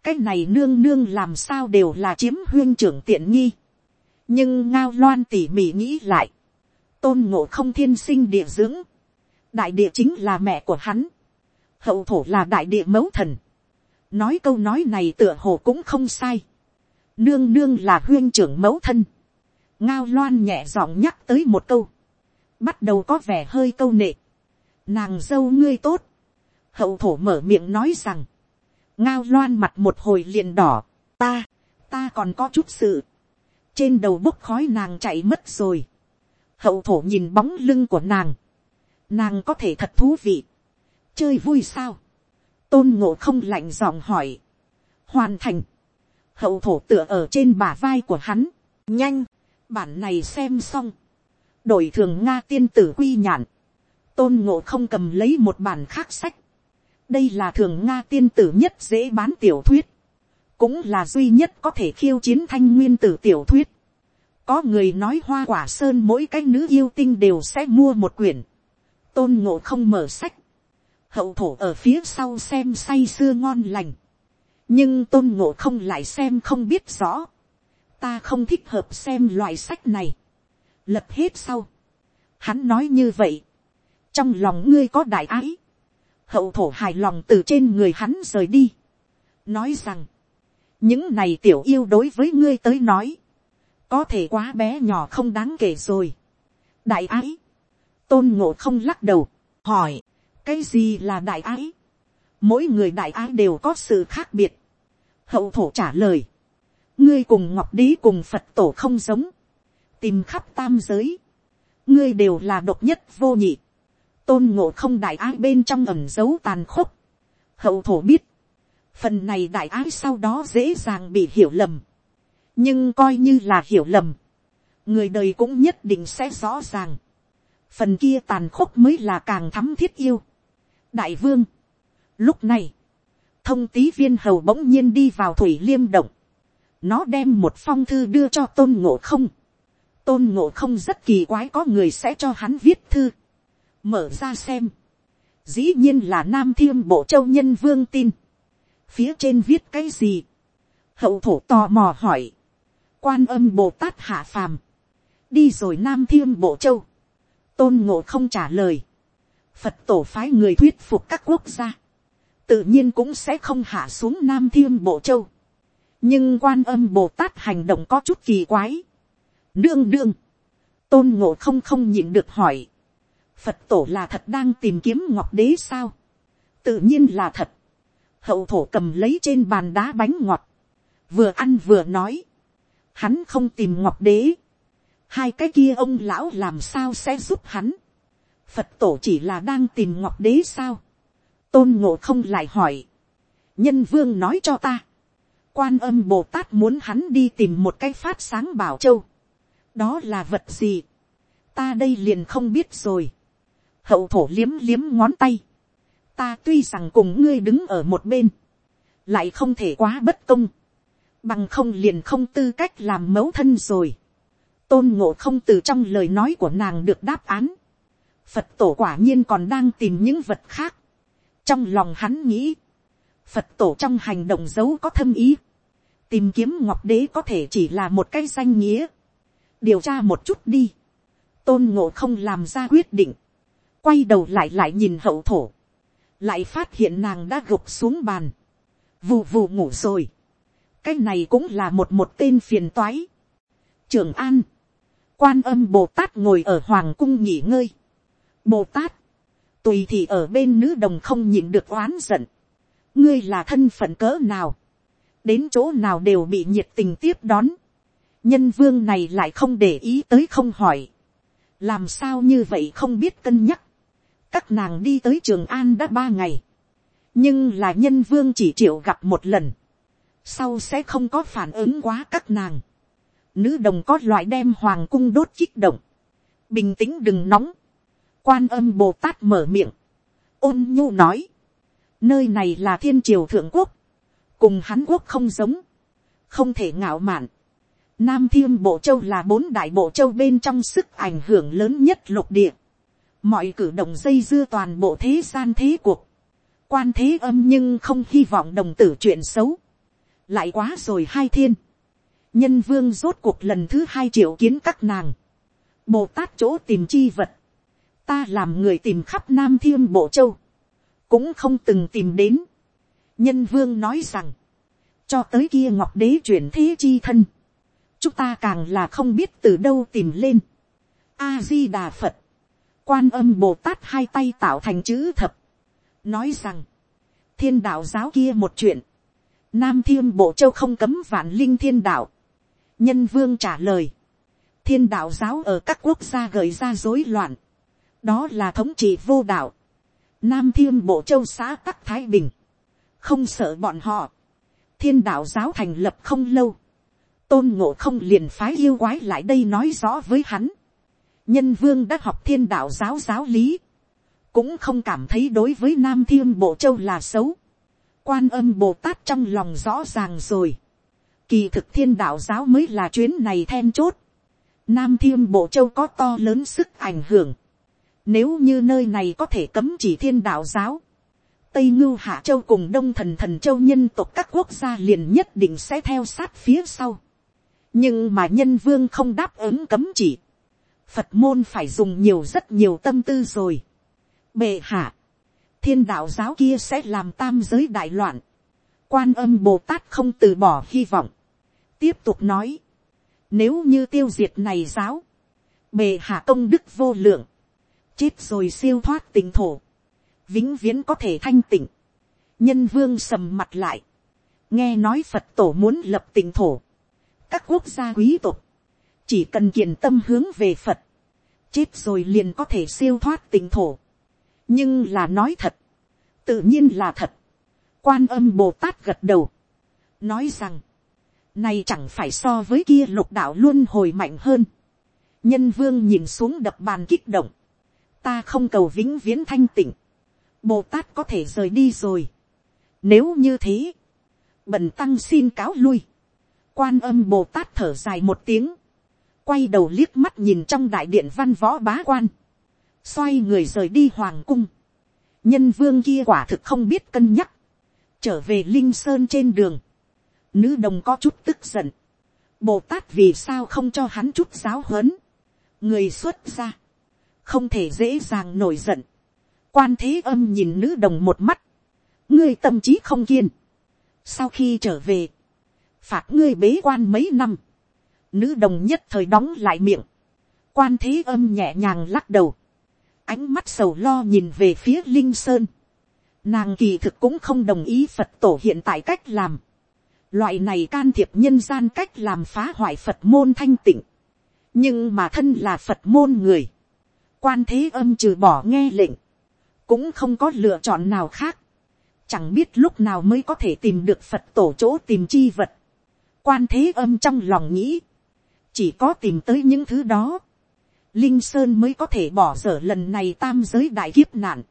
cái này nương nương làm sao đều là chiếm huyên trưởng tiện nghi. nhưng ngao loan tỉ mỉ nghĩ lại, tôn ngộ không thiên sinh địa dưỡng, đại địa chính là mẹ của hắn, hậu thổ là đại địa mẫu thần, nói câu nói này tựa hồ cũng không sai, nương nương là huyên trưởng mẫu thân, ngao loan nhẹ giọng nhắc tới một câu, bắt đầu có vẻ hơi câu nệ, nàng dâu ngươi tốt, hậu thổ mở miệng nói rằng, ngao loan mặt một hồi liền đỏ, ta, ta còn có chút sự, trên đầu bốc khói nàng chạy mất rồi, hậu thổ nhìn bóng lưng của nàng, nàng có thể thật thú vị, chơi vui sao, tôn ngộ không lạnh giọng hỏi, hoàn thành, hậu thổ tựa ở trên bả vai của hắn, nhanh, bản này xem xong, đổi thường nga tiên tử quy nhạn, tôn ngộ không cầm lấy một bản khác sách, đây là thường nga tiên tử nhất dễ bán tiểu thuyết, cũng là duy nhất có thể khiêu chiến thanh nguyên tử tiểu thuyết. có người nói hoa quả sơn mỗi cái nữ yêu tinh đều sẽ mua một quyển, tôn ngộ không mở sách, hậu thổ ở phía sau xem say sưa ngon lành, nhưng tôn ngộ không lại xem không biết rõ, ta không thích hợp xem loại sách này, lật hết sau, hắn nói như vậy, trong lòng ngươi có đại ái, hậu thổ hài lòng từ trên người hắn rời đi, nói rằng, những này tiểu yêu đối với ngươi tới nói, có thể quá bé nhỏ không đáng kể rồi. đại ái, tôn ngộ không lắc đầu, hỏi, cái gì là đại ái, mỗi người đại ái đều có sự khác biệt, hậu thổ trả lời, ngươi cùng ngọc đế cùng phật tổ không giống, tìm khắp tam giới, ngươi đều là độc nhất vô nhị, tôn ngộ không đại ái bên trong ẩm dấu tàn khốc, hậu thổ biết, phần này đại ái sau đó dễ dàng bị hiểu lầm, nhưng coi như là hiểu lầm, người đời cũng nhất định sẽ rõ ràng, phần kia tàn khốc mới là càng thắm thiết yêu đại vương, lúc này, thông tí viên hầu bỗng nhiên đi vào thủy liêm động, nó đem một phong thư đưa cho tôn ngộ không, tôn ngộ không rất kỳ quái có người sẽ cho hắn viết thư, mở ra xem, dĩ nhiên là nam thiêm bộ châu nhân vương tin, phía trên viết cái gì, hậu thổ tò mò hỏi, quan âm bồ tát hạ phàm, đi rồi nam thiêm bộ châu, tôn ngộ không trả lời, phật tổ phái người thuyết phục các quốc gia, tự nhiên cũng sẽ không hạ xuống nam thiêm bộ châu, nhưng quan âm bồ tát hành động có chút kỳ quái, đương đương, tôn ngộ không không nhịn được hỏi, phật tổ là thật đang tìm kiếm ngọc đế sao, tự nhiên là thật, hậu thổ cầm lấy trên bàn đá bánh ngọt, vừa ăn vừa nói, hắn không tìm ngọc đế, hai cái kia ông lão làm sao sẽ giúp hắn, phật tổ chỉ là đang tìm ngọc đế sao, tôn ngộ không lại hỏi, nhân vương nói cho ta, quan âm bồ tát muốn hắn đi tìm một cái phát sáng bảo châu, đó là vật gì, ta đây liền không biết rồi, hậu thổ liếm liếm ngón tay, ta tuy rằng cùng ngươi đứng ở một bên, lại không thể quá bất công, bằng không liền không tư cách làm mẫu thân rồi. tôn ngộ không từ trong lời nói của nàng được đáp án phật tổ quả nhiên còn đang tìm những vật khác. trong lòng hắn nghĩ, phật tổ trong hành động giấu có thâm ý. tìm kiếm ngọc đế có thể chỉ là một cái danh nghĩa. điều tra một chút đi. tôn ngộ không làm ra quyết định. quay đầu lại lại nhìn hậu thổ lại phát hiện nàng đã gục xuống bàn, vù vù ngủ rồi. cái này cũng là một một tên phiền toái. trường an, quan âm bồ tát ngồi ở hoàng cung nghỉ ngơi bồ tát, tùy thì ở bên nữ đồng không nhịn được oán giận. ngươi là thân phận cỡ nào, đến chỗ nào đều bị nhiệt tình tiếp đón. nhân vương này lại không để ý tới không hỏi. làm sao như vậy không biết cân nhắc các nàng đi tới trường an đã ba ngày, nhưng là nhân vương chỉ chịu gặp một lần, sau sẽ không có phản ứng quá các nàng. Nữ đồng có loại đem hoàng cung đốt kích động, bình tĩnh đừng nóng, quan âm bồ tát mở miệng, ôn nhu nói, nơi này là thiên triều thượng quốc, cùng hán quốc không giống, không thể ngạo mạn. Nam thiêm bộ châu là bốn đại bộ châu bên trong sức ảnh hưởng lớn nhất lục địa. Mọi cử động dây dưa toàn bộ thế gian thế cuộc, quan thế âm nhưng không hy vọng đồng tử chuyện xấu, lại quá rồi hai thiên, nhân vương rốt cuộc lần thứ hai triệu kiến các nàng, bồ tát chỗ tìm chi vật, ta làm người tìm khắp nam thiên bộ châu, cũng không từng tìm đến. nhân vương nói rằng, cho tới kia ngọc đế chuyển thế chi thân, chúng ta càng là không biết từ đâu tìm lên. a di đà phật, quan âm bồ tát hai tay tạo thành chữ thập, nói rằng, thiên đạo giáo kia một chuyện, nam thiên bộ châu không cấm vạn linh thiên đạo, nhân vương trả lời, thiên đạo giáo ở các quốc gia gợi ra rối loạn, đó là thống trị vô đạo, nam thiên bộ châu xã tắc thái bình, không sợ bọn họ, thiên đạo giáo thành lập không lâu, tôn ngộ không liền phái yêu quái lại đây nói rõ với hắn, nhân vương đã học thiên đạo giáo giáo lý, cũng không cảm thấy đối với nam thiên bộ châu là xấu, quan âm bồ tát trong lòng rõ ràng rồi, kỳ thực thiên đạo giáo mới là chuyến này then chốt, nam thiên bộ châu có to lớn sức ảnh hưởng, nếu như nơi này có thể cấm chỉ thiên đạo giáo, Tây Ngưu Hạ Châu cùng Đông Thần Thần Châu nhân tộc các quốc gia liền nhất định sẽ theo sát phía sau. Nhưng mà nhân vương không đáp ứng cấm chỉ. Phật môn phải dùng nhiều rất nhiều tâm tư rồi. Bệ hạ. Thiên đạo giáo kia sẽ làm tam giới đại loạn. Quan âm Bồ Tát không từ bỏ hy vọng. Tiếp tục nói. Nếu như tiêu diệt này giáo. Bệ hạ công đức vô lượng. Chết rồi siêu thoát tỉnh thổ. Vĩnh viễn có thể thanh tịnh. nhân vương sầm mặt lại, nghe nói phật tổ muốn lập tỉnh thổ, các quốc gia quý tộc, chỉ cần kiền tâm hướng về phật, chết rồi liền có thể siêu thoát tỉnh thổ. nhưng là nói thật, tự nhiên là thật. quan âm bồ tát gật đầu, nói rằng, này chẳng phải so với kia lục đạo luôn hồi mạnh hơn. nhân vương nhìn xuống đập bàn kích động, ta không cầu vĩnh viễn thanh tịnh, Bồ Tát có thể rời đi rồi. Nếu như thế, bần tăng xin cáo lui. Quan âm Bồ Tát thở dài một tiếng. Quay đầu liếc mắt nhìn trong đại điện văn võ bá quan. Xoay người rời đi hoàng cung. Nhân vương kia quả thực không biết cân nhắc. Trở về Linh Sơn trên đường. Nữ đồng có chút tức giận. Bồ Tát vì sao không cho hắn chút giáo huấn. Người xuất ra. Không thể dễ dàng nổi giận. Quan thế âm nhìn nữ đồng một mắt, ngươi tâm trí không kiên, sau khi trở về, phạt ngươi bế quan mấy năm, nữ đồng nhất thời đóng lại miệng, quan thế âm nhẹ nhàng lắc đầu, ánh mắt sầu lo nhìn về phía linh sơn, nàng kỳ thực cũng không đồng ý phật tổ hiện tại cách làm, loại này can thiệp nhân gian cách làm phá hoại phật môn thanh tịnh, nhưng mà thân là phật môn người, quan thế âm trừ bỏ nghe lệnh, cũng không có lựa chọn nào khác, chẳng biết lúc nào mới có thể tìm được phật tổ chỗ tìm chi vật, quan thế âm trong lòng nghĩ, chỉ có tìm tới những thứ đó, linh sơn mới có thể bỏ dở lần này tam giới đại kiếp nạn,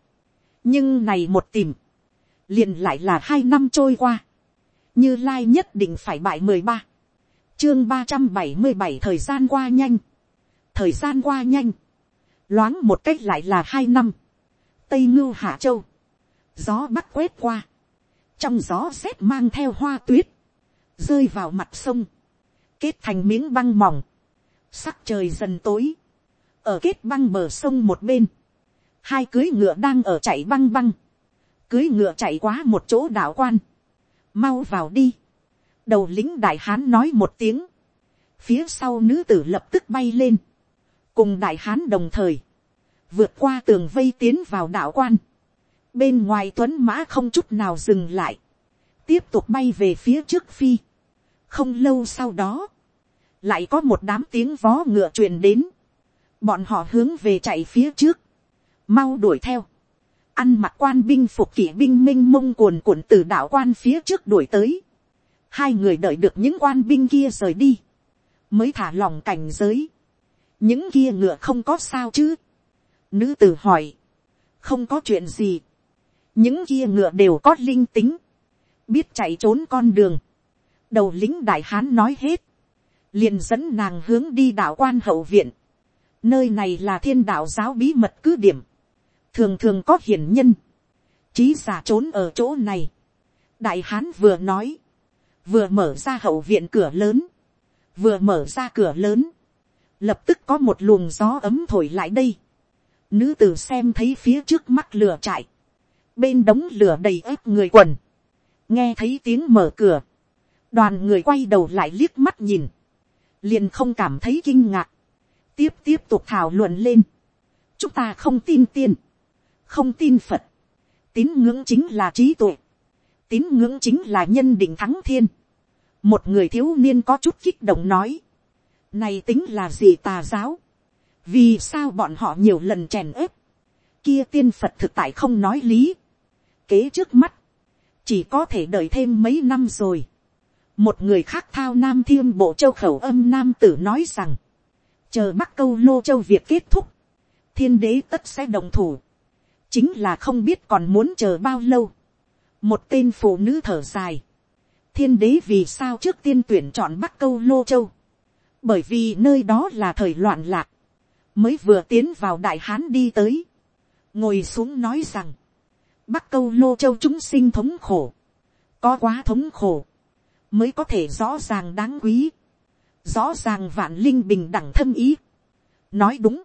nhưng này một tìm, liền lại là hai năm trôi qua, như lai nhất định phải bại mười ba, chương ba trăm bảy mươi bảy thời gian qua nhanh, thời gian qua nhanh, loáng một cách lại là hai năm, tây ngưu hạ châu, gió bắc quét qua, trong gió rét mang theo hoa tuyết, rơi vào mặt sông, kết thành miếng băng mỏng, sắc trời dần tối, ở kết băng bờ sông một bên, hai cưới ngựa đang ở chạy băng băng, cưới ngựa chạy quá một chỗ đảo quan, mau vào đi, đầu lính đại hán nói một tiếng, phía sau nữ tử lập tức bay lên, cùng đại hán đồng thời, vượt qua tường vây tiến vào đạo quan, bên ngoài tuấn mã không chút nào dừng lại, tiếp tục bay về phía trước phi. không lâu sau đó, lại có một đám tiếng vó ngựa truyền đến, bọn họ hướng về chạy phía trước, mau đuổi theo, ăn mặc quan binh phục kỵ binh minh mông cuồn cuộn từ đạo quan phía trước đuổi tới, hai người đợi được những quan binh kia rời đi, mới thả lòng cảnh giới, những kia ngựa không có sao chứ, Nữ tử hỏi. Không có chuyện gì. Những kia ngựa đều có linh tính. Biết chạy trốn con đường. Đầu lính đại hán nói hết. Liền dẫn nàng hướng đi đạo quan hậu viện. Nơi này là thiên đạo giáo bí mật cứ điểm. Thường thường có hiển nhân. Chí giả trốn ở chỗ này. Đại hán vừa nói. Vừa mở ra hậu viện cửa lớn. Vừa mở ra cửa lớn lập tức có một luồng gió ấm thổi lại đây. Nữ tử xem thấy phía trước mắt lửa chạy bên đống lửa đầy ếp người quần, nghe thấy tiếng mở cửa, đoàn người quay đầu lại liếc mắt nhìn, liền không cảm thấy kinh ngạc, tiếp tiếp tục thảo luận lên, chúng ta không tin tiên, không tin phật, tín ngưỡng chính là trí tuệ, tín ngưỡng chính là nhân định thắng thiên, một người thiếu niên có chút kích động nói, này tính là gì tà giáo, vì sao bọn họ nhiều lần chèn ớp, kia tiên phật thực tại không nói lý, kế trước mắt, chỉ có thể đợi thêm mấy năm rồi. một người khác thao nam thiên bộ châu khẩu âm nam tử nói rằng, chờ bắc câu lô châu việc kết thúc, thiên đế tất sẽ đồng thủ, chính là không biết còn muốn chờ bao lâu. một tên phụ nữ thở dài, thiên đế vì sao trước tiên tuyển chọn bắc câu lô châu, bởi vì nơi đó là thời loạn lạc, mới vừa tiến vào đại hán đi tới, ngồi xuống nói rằng, bắc câu lô châu chúng sinh thống khổ, có quá thống khổ, mới có thể rõ ràng đáng quý, rõ ràng vạn linh bình đẳng thâm ý. nói đúng,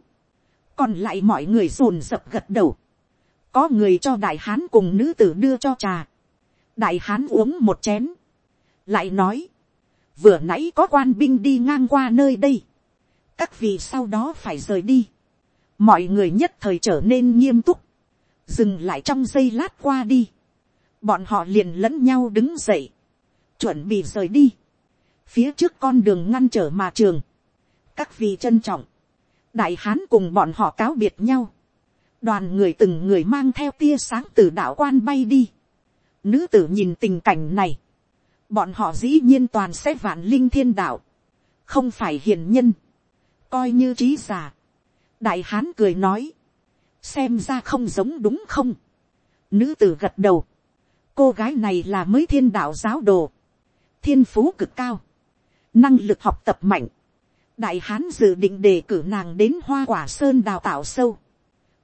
còn lại mọi người rồn rập gật đầu, có người cho đại hán cùng nữ tử đưa cho trà, đại hán uống một chén, lại nói, vừa nãy có quan binh đi ngang qua nơi đây, các vị sau đó phải rời đi, mọi người nhất thời trở nên nghiêm túc, dừng lại trong giây lát qua đi, bọn họ liền lẫn nhau đứng dậy, chuẩn bị rời đi, phía trước con đường ngăn trở mà trường, các vị trân trọng, đại hán cùng bọn họ cáo biệt nhau, đoàn người từng người mang theo tia sáng từ đạo quan bay đi, nữ tử nhìn tình cảnh này, bọn họ dĩ nhiên toàn sẽ vạn linh thiên đạo, không phải hiền nhân, coi như trí giả. đại hán cười nói, xem ra không giống đúng không. nữ tử gật đầu, cô gái này là mới thiên đạo giáo đồ, thiên phú cực cao, năng lực học tập mạnh, đại hán dự định đề cử nàng đến hoa quả sơn đào tạo sâu,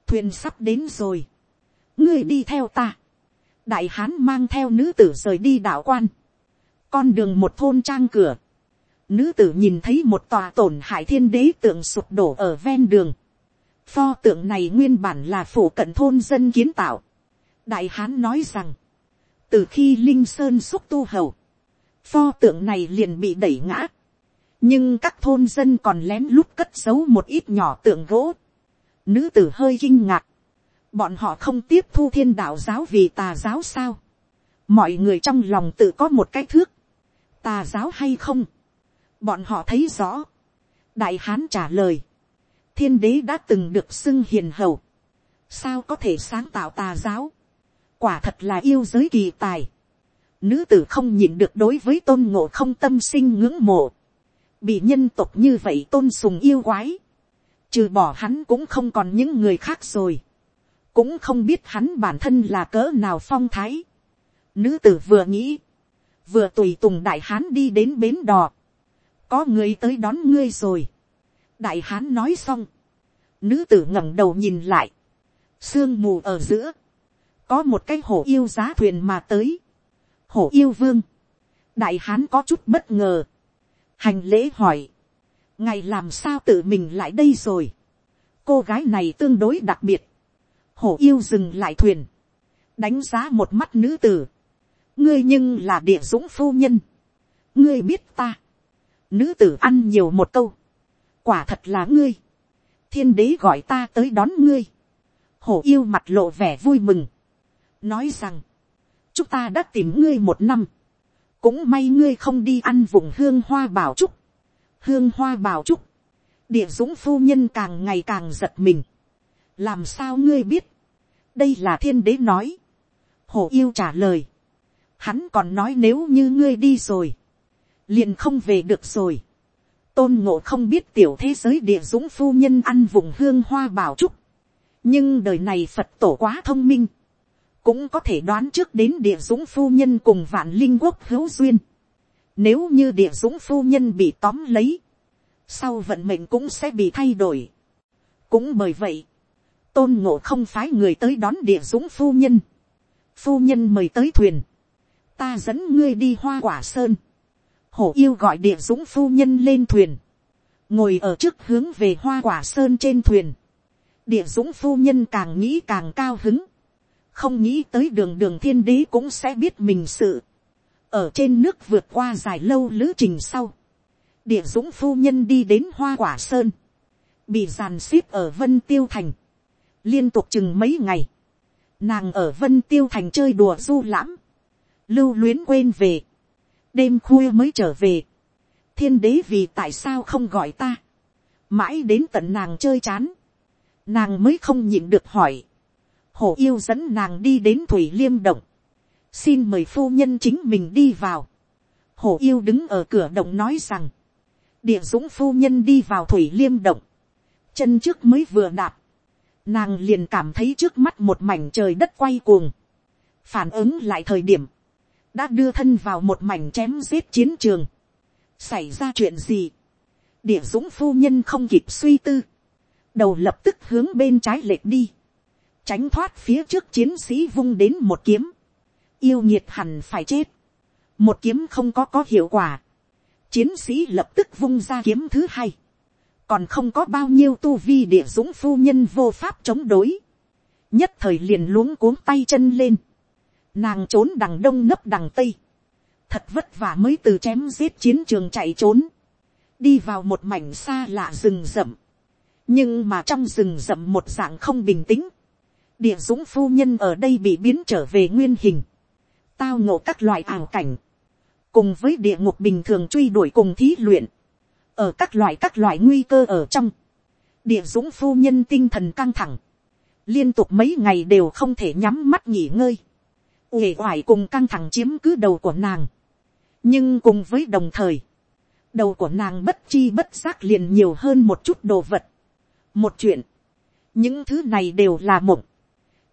thuyền sắp đến rồi, ngươi đi theo ta, đại hán mang theo nữ tử rời đi đạo quan, con đường một thôn trang cửa, nữ tử nhìn thấy một tòa tổn hại thiên đế tượng sụp đổ ở ven đường, pho tượng này nguyên bản là phủ cận thôn dân kiến tạo, đại hán nói rằng, từ khi linh sơn xúc tu hầu, pho tượng này liền bị đẩy ngã, nhưng các thôn dân còn lén lút cất giấu một ít nhỏ tượng gỗ, nữ tử hơi kinh ngạc, bọn họ không tiếp thu thiên đạo giáo vì tà giáo sao, mọi người trong lòng tự có một cái thước, tà giáo hay không, bọn họ thấy rõ, đại hán trả lời, thiên đế đã từng được xưng hiền hầu, sao có thể sáng tạo tà giáo, quả thật là yêu giới kỳ tài, nữ tử không nhìn được đối với tôn ngộ không tâm sinh ngưỡng mộ, bị nhân tộc như vậy tôn sùng yêu quái, trừ bỏ hắn cũng không còn những người khác rồi, cũng không biết hắn bản thân là cỡ nào phong thái. Nữ tử vừa nghĩ, vừa tùy tùng đại hán đi đến bến đò, có người tới đón ngươi rồi. đại hán nói xong, nữ tử ngẩng đầu nhìn lại, sương mù ở giữa, có một cái hổ yêu giá thuyền mà tới, hổ yêu vương, đại hán có chút bất ngờ, hành lễ hỏi, ngày làm sao tự mình lại đây rồi, cô gái này tương đối đặc biệt, hổ yêu dừng lại thuyền, đánh giá một mắt nữ tử, ngươi nhưng là địa dũng phu nhân, ngươi biết ta, nữ tử ăn nhiều một câu, quả thật là ngươi, thiên đế gọi ta tới đón ngươi, hổ yêu mặt lộ vẻ vui mừng, nói rằng, chúng ta đã tìm ngươi một năm, cũng may ngươi không đi ăn vùng hương hoa bảo trúc, hương hoa bảo trúc, địa dũng phu nhân càng ngày càng giật mình, làm sao ngươi biết, đây là thiên đế nói, hổ yêu trả lời, hắn còn nói nếu như ngươi đi rồi, liền không về được rồi. tôn ngộ không biết tiểu thế giới địa dũng phu nhân ăn vùng hương hoa bảo trúc. nhưng đời này phật tổ quá thông minh. cũng có thể đoán trước đến địa dũng phu nhân cùng vạn linh quốc hữu duyên. nếu như địa dũng phu nhân bị tóm lấy, sau vận mệnh cũng sẽ bị thay đổi. cũng bởi vậy, tôn ngộ không phái người tới đón địa dũng phu nhân. phu nhân mời tới thuyền ta dẫn ngươi đi hoa quả sơn. Hổ yêu gọi địa dũng phu nhân lên thuyền, ngồi ở trước hướng về hoa quả sơn trên thuyền, địa dũng phu nhân càng nghĩ càng cao hứng, không nghĩ tới đường đường thiên đế cũng sẽ biết mình sự, ở trên nước vượt qua dài lâu lữ trình sau, địa dũng phu nhân đi đến hoa quả sơn, bị giàn xếp ở vân tiêu thành, liên tục chừng mấy ngày, nàng ở vân tiêu thành chơi đùa du lãm, lưu luyến quên về, đêm khuya mới trở về, thiên đế vì tại sao không gọi ta, mãi đến tận nàng chơi chán, nàng mới không nhịn được hỏi, hổ yêu dẫn nàng đi đến thủy liêm động, xin mời phu nhân chính mình đi vào, hổ yêu đứng ở cửa động nói rằng, địa dũng phu nhân đi vào thủy liêm động, chân trước mới vừa đạp, nàng liền cảm thấy trước mắt một mảnh trời đất quay cuồng, phản ứng lại thời điểm, đã đưa thân vào một mảnh chém giết chiến trường, xảy ra chuyện gì, địa dũng phu nhân không kịp suy tư, đầu lập tức hướng bên trái lệch đi, tránh thoát phía trước chiến sĩ vung đến một kiếm, yêu nhiệt hẳn phải chết, một kiếm không có có hiệu quả, chiến sĩ lập tức vung ra kiếm thứ hai, còn không có bao nhiêu tu vi địa dũng phu nhân vô pháp chống đối, nhất thời liền luống cuống tay chân lên, nàng trốn đằng đông nấp đằng tây, thật vất vả mới từ chém giết chiến trường chạy trốn, đi vào một mảnh xa lạ rừng rậm, nhưng mà trong rừng rậm một dạng không bình tĩnh, địa dũng phu nhân ở đây bị biến trở về nguyên hình, tao ngộ các loại ảo cảnh, cùng với địa ngục bình thường truy đuổi cùng thí luyện, ở các loại các loại nguy cơ ở trong, địa dũng phu nhân tinh thần căng thẳng, liên tục mấy ngày đều không thể nhắm mắt nghỉ ngơi, uể oải cùng căng thẳng chiếm cứ đầu của nàng, nhưng cùng với đồng thời, đầu của nàng bất chi bất giác liền nhiều hơn một chút đồ vật, một chuyện, những thứ này đều là mộng,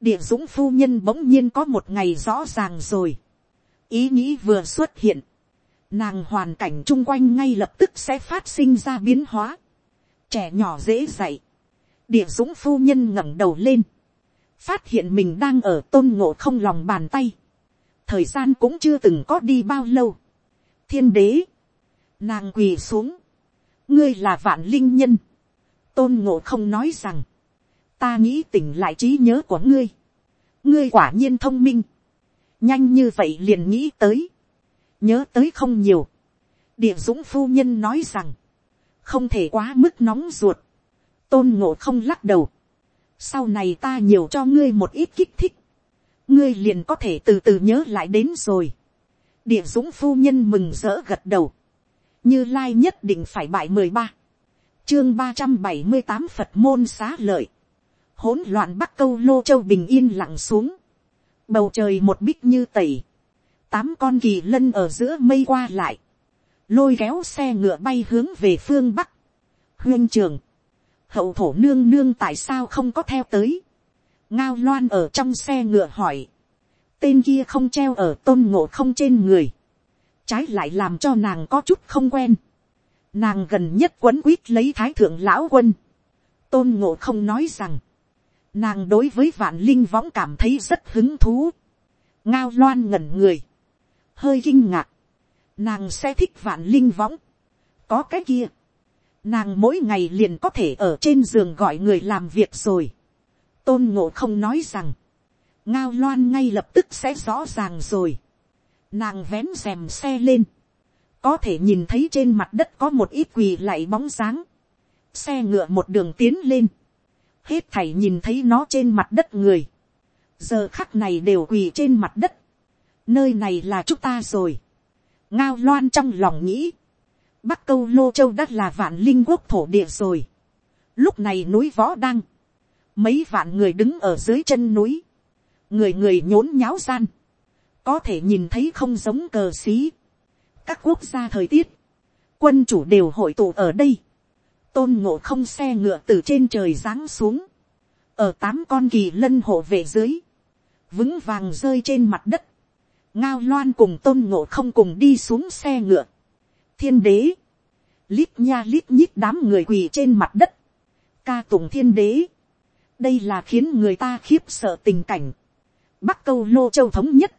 địa dũng phu nhân bỗng nhiên có một ngày rõ ràng rồi, ý nghĩ vừa xuất hiện, nàng hoàn cảnh chung quanh ngay lập tức sẽ phát sinh ra biến hóa, trẻ nhỏ dễ dạy, địa dũng phu nhân ngẩng đầu lên, phát hiện mình đang ở tôn ngộ không lòng bàn tay, thời gian cũng chưa từng có đi bao lâu, thiên đế, nàng quỳ xuống, ngươi là vạn linh nhân, tôn ngộ không nói rằng, ta nghĩ tỉnh lại trí nhớ của ngươi, ngươi quả nhiên thông minh, nhanh như vậy liền nghĩ tới, nhớ tới không nhiều, địa dũng phu nhân nói rằng, không thể quá mức nóng ruột, tôn ngộ không lắc đầu, sau này ta nhiều cho ngươi một ít kích thích, ngươi liền có thể từ từ nhớ lại đến rồi. địa dũng phu nhân mừng rỡ gật đầu, như lai nhất định phải bại mười ba, chương ba trăm bảy mươi tám phật môn xá lợi, hỗn loạn bắc câu lô châu bình yên lặng xuống, bầu trời một bích như tẩy, tám con kỳ lân ở giữa mây qua lại, lôi kéo xe ngựa bay hướng về phương bắc, huyên trường, hậu thổ nương nương tại sao không có theo tới, ngao loan ở trong xe ngựa hỏi, tên kia không treo ở tôn ngộ không trên người, trái lại làm cho nàng có chút không quen, nàng gần nhất quấn quýt lấy thái thượng lão quân, tôn ngộ không nói rằng, nàng đối với vạn linh võng cảm thấy rất hứng thú, ngao loan ngẩn người, hơi kinh ngạc, nàng sẽ thích vạn linh võng, có cái kia, nàng mỗi ngày liền có thể ở trên giường gọi người làm việc rồi, tôn ngộ không nói rằng, ngao loan ngay lập tức sẽ rõ ràng rồi, nàng vén rèm xe lên, có thể nhìn thấy trên mặt đất có một ít quỳ lạy bóng dáng, xe ngựa một đường tiến lên, hết thảy nhìn thấy nó trên mặt đất người, giờ khắc này đều quỳ trên mặt đất, nơi này là chúng ta rồi, ngao loan trong lòng nghĩ, bắc câu lô châu đất là vạn linh quốc thổ địa rồi, lúc này núi võ đăng, mấy vạn người đứng ở dưới chân núi, người người nhốn nháo gian, có thể nhìn thấy không giống cờ xí, các quốc gia thời tiết, quân chủ đều hội tụ ở đây, tôn ngộ không xe ngựa từ trên trời giáng xuống, ở tám con kỳ lân hộ về dưới, vững vàng rơi trên mặt đất, ngao loan cùng tôn ngộ không cùng đi xuống xe ngựa, thiên đế, lít nha lít nhít đám người quỳ trên mặt đất, ca tùng thiên đế, đây là khiến người ta khiếp sợ tình cảnh, bắc câu lô châu thống nhất,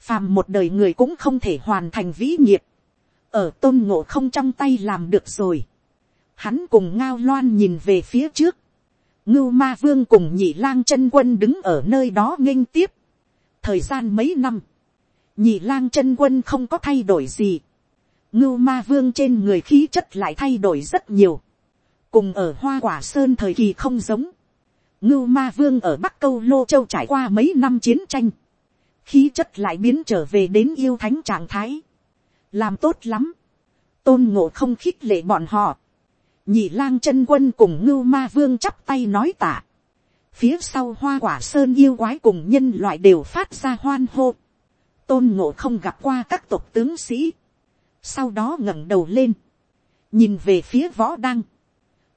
phàm một đời người cũng không thể hoàn thành vĩ nghiệp, ở tôn ngộ không trong tay làm được rồi, hắn cùng ngao loan nhìn về phía trước, ngưu ma vương cùng nhị lang chân quân đứng ở nơi đó nghênh tiếp. thời gian mấy năm, nhị lang chân quân không có thay đổi gì ngưu ma vương trên người khí chất lại thay đổi rất nhiều. cùng ở hoa quả sơn thời kỳ không giống. ngưu ma vương ở bắc câu lô châu trải qua mấy năm chiến tranh. khí chất lại biến trở về đến yêu thánh trạng thái. làm tốt lắm. tôn ngộ không khích lệ bọn họ nhị lang chân quân cùng ngưu ma vương chắp tay nói tạ. phía sau hoa quả sơn yêu quái cùng nhân loại đều phát ra hoan hô. tôn ngộ không gặp qua các tộc tướng sĩ sau đó ngẩng đầu lên. nhìn về phía võ đăng.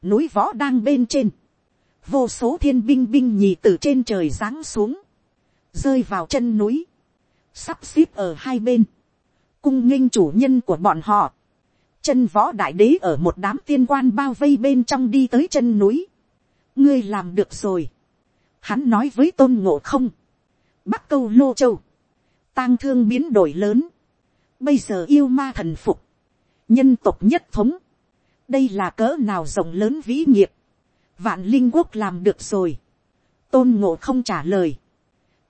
núi võ đăng bên trên. vô số thiên binh binh nhì từ trên trời giáng xuống. rơi vào chân núi. sắp xếp ở hai bên. cung nghênh chủ nhân của bọn họ, chân võ đại đế ở một đám tiên quan bao vây bên trong đi tới chân núi. ngươi làm được rồi. hắn nói với tôn ngộ không. bắc câu lô châu. tang thương biến đổi lớn bây giờ yêu ma thần phục. nhân tộc nhất thống. đây là cỡ nào rộng lớn vĩ nghiệp. vạn linh quốc làm được rồi. tôn ngộ không trả lời.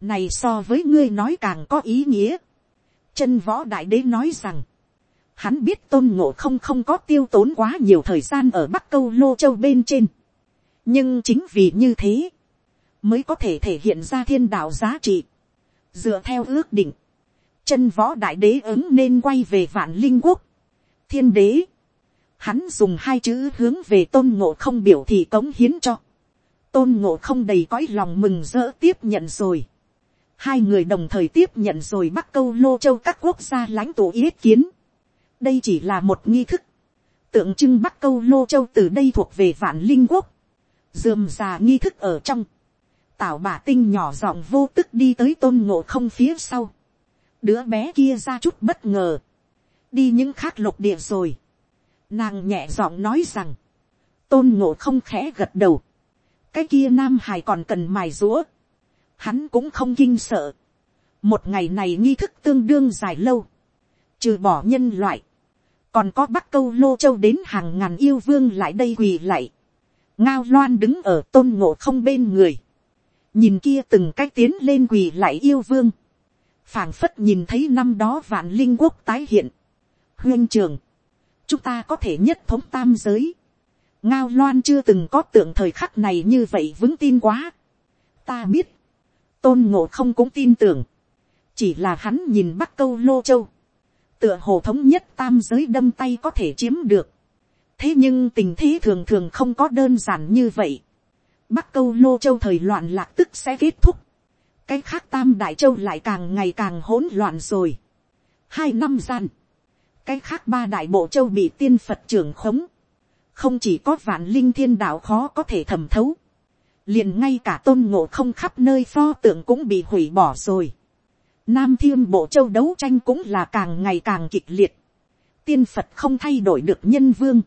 này so với ngươi nói càng có ý nghĩa. chân võ đại đế nói rằng Hắn biết tôn ngộ không không có tiêu tốn quá nhiều thời gian ở Bắc Câu Lô Châu bên trên. Nhưng chính vì như thế, mới có thể thể hiện ra thiên đạo giá trị. Dựa theo ước định, chân võ đại đế ứng nên quay về vạn linh quốc. Thiên đế, hắn dùng hai chữ hướng về tôn ngộ không biểu thị cống hiến cho. Tôn ngộ không đầy cõi lòng mừng rỡ tiếp nhận rồi. Hai người đồng thời tiếp nhận rồi bắc câu lô châu các quốc gia lãnh tụ yết kiến đây chỉ là một nghi thức, tượng trưng bắc câu lô châu từ đây thuộc về vạn linh quốc, dườm già nghi thức ở trong, tảo bà tinh nhỏ giọng vô tức đi tới tôn ngộ không phía sau, đứa bé kia ra chút bất ngờ, đi những khác lục địa rồi, nàng nhẹ giọng nói rằng, tôn ngộ không khẽ gật đầu, cái kia nam hải còn cần mài rũa, hắn cũng không kinh sợ, một ngày này nghi thức tương đương dài lâu, trừ bỏ nhân loại, còn có bắc câu lô châu đến hàng ngàn yêu vương lại đây quỳ lại, ngao loan đứng ở tôn ngộ không bên người, nhìn kia từng cách tiến lên quỳ lại yêu vương, phảng phất nhìn thấy năm đó vạn linh quốc tái hiện, huyên trường, chúng ta có thể nhất thống tam giới, ngao loan chưa từng có tượng thời khắc này như vậy vững tin quá, ta biết, tôn ngộ không cũng tin tưởng, chỉ là hắn nhìn bắc câu lô châu, tựa hồ thống nhất tam giới đâm tay có thể chiếm được. thế nhưng tình thế thường thường không có đơn giản như vậy. bắc câu lô châu thời loạn lạc tức sẽ kết thúc cái khác tam đại châu lại càng ngày càng hỗn loạn rồi. hai năm gian, cái khác ba đại bộ châu bị tiên phật trưởng khống. không chỉ có vạn linh thiên đạo khó có thể thẩm thấu. liền ngay cả tôn ngộ không khắp nơi pho tượng cũng bị hủy bỏ rồi Nam thiên Bộ Châu đấu tranh cũng là càng ngày càng kịch liệt. Tiên Phật không thay đổi được nhân vương.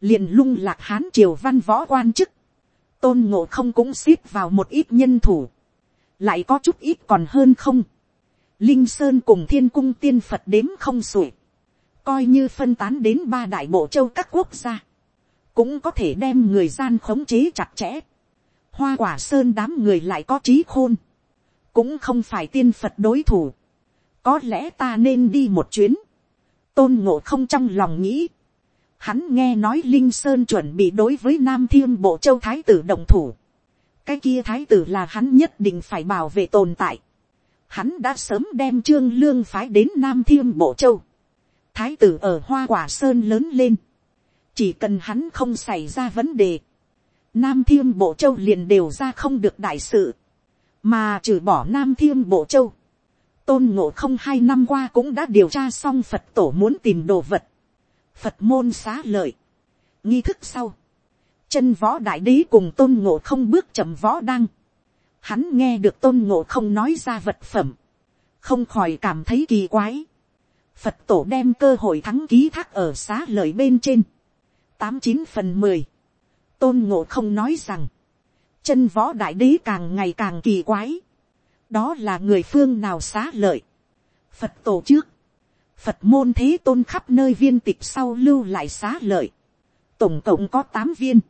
liền lung lạc hán triều văn võ quan chức. Tôn ngộ không cũng xếp vào một ít nhân thủ. Lại có chút ít còn hơn không. Linh Sơn cùng thiên cung tiên Phật đếm không xuể. Coi như phân tán đến ba đại bộ châu các quốc gia. Cũng có thể đem người gian khống chế chặt chẽ. Hoa quả sơn đám người lại có trí khôn cũng không phải tiên phật đối thủ, có lẽ ta nên đi một chuyến, tôn ngộ không trong lòng nghĩ, hắn nghe nói linh sơn chuẩn bị đối với nam thiên bộ châu thái tử đồng thủ, cái kia thái tử là hắn nhất định phải bảo vệ tồn tại, hắn đã sớm đem trương lương phái đến nam thiên bộ châu, thái tử ở hoa quả sơn lớn lên, chỉ cần hắn không xảy ra vấn đề, nam thiên bộ châu liền đều ra không được đại sự, mà trừ bỏ nam thiên bộ châu, tôn ngộ không hai năm qua cũng đã điều tra xong phật tổ muốn tìm đồ vật, phật môn xá lợi, nghi thức sau, chân võ đại đế cùng tôn ngộ không bước chậm võ đăng, hắn nghe được tôn ngộ không nói ra vật phẩm, không khỏi cảm thấy kỳ quái, phật tổ đem cơ hội thắng ký thác ở xá lợi bên trên, tám chín phần mười, tôn ngộ không nói rằng, chân võ đại đế càng ngày càng kỳ quái. đó là người phương nào xá lợi. phật tổ trước, phật môn thế tôn khắp nơi viên tịch sau lưu lại xá lợi. tổng cộng có tám viên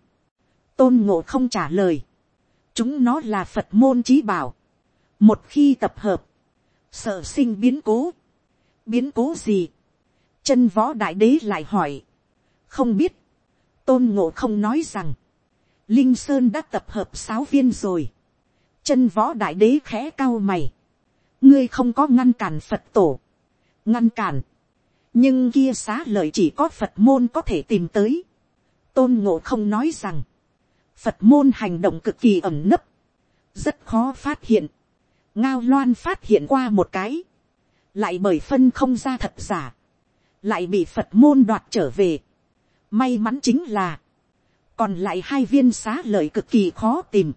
tôn ngộ không trả lời, chúng nó là phật môn trí bảo, một khi tập hợp, sợ sinh biến cố, biến cố gì, chân võ đại đế lại hỏi, không biết, tôn ngộ không nói rằng, linh sơn đã tập hợp sáu viên rồi, chân võ đại đế khẽ cao mày, ngươi không có ngăn cản phật tổ, ngăn cản, nhưng kia xá lợi chỉ có phật môn có thể tìm tới, tôn ngộ không nói rằng, phật môn hành động cực kỳ ẩm nấp, rất khó phát hiện, ngao loan phát hiện qua một cái, lại bởi phân không ra thật giả, lại bị phật môn đoạt trở về. may mắn chính là, còn lại hai viên xá lợi cực kỳ khó tìm,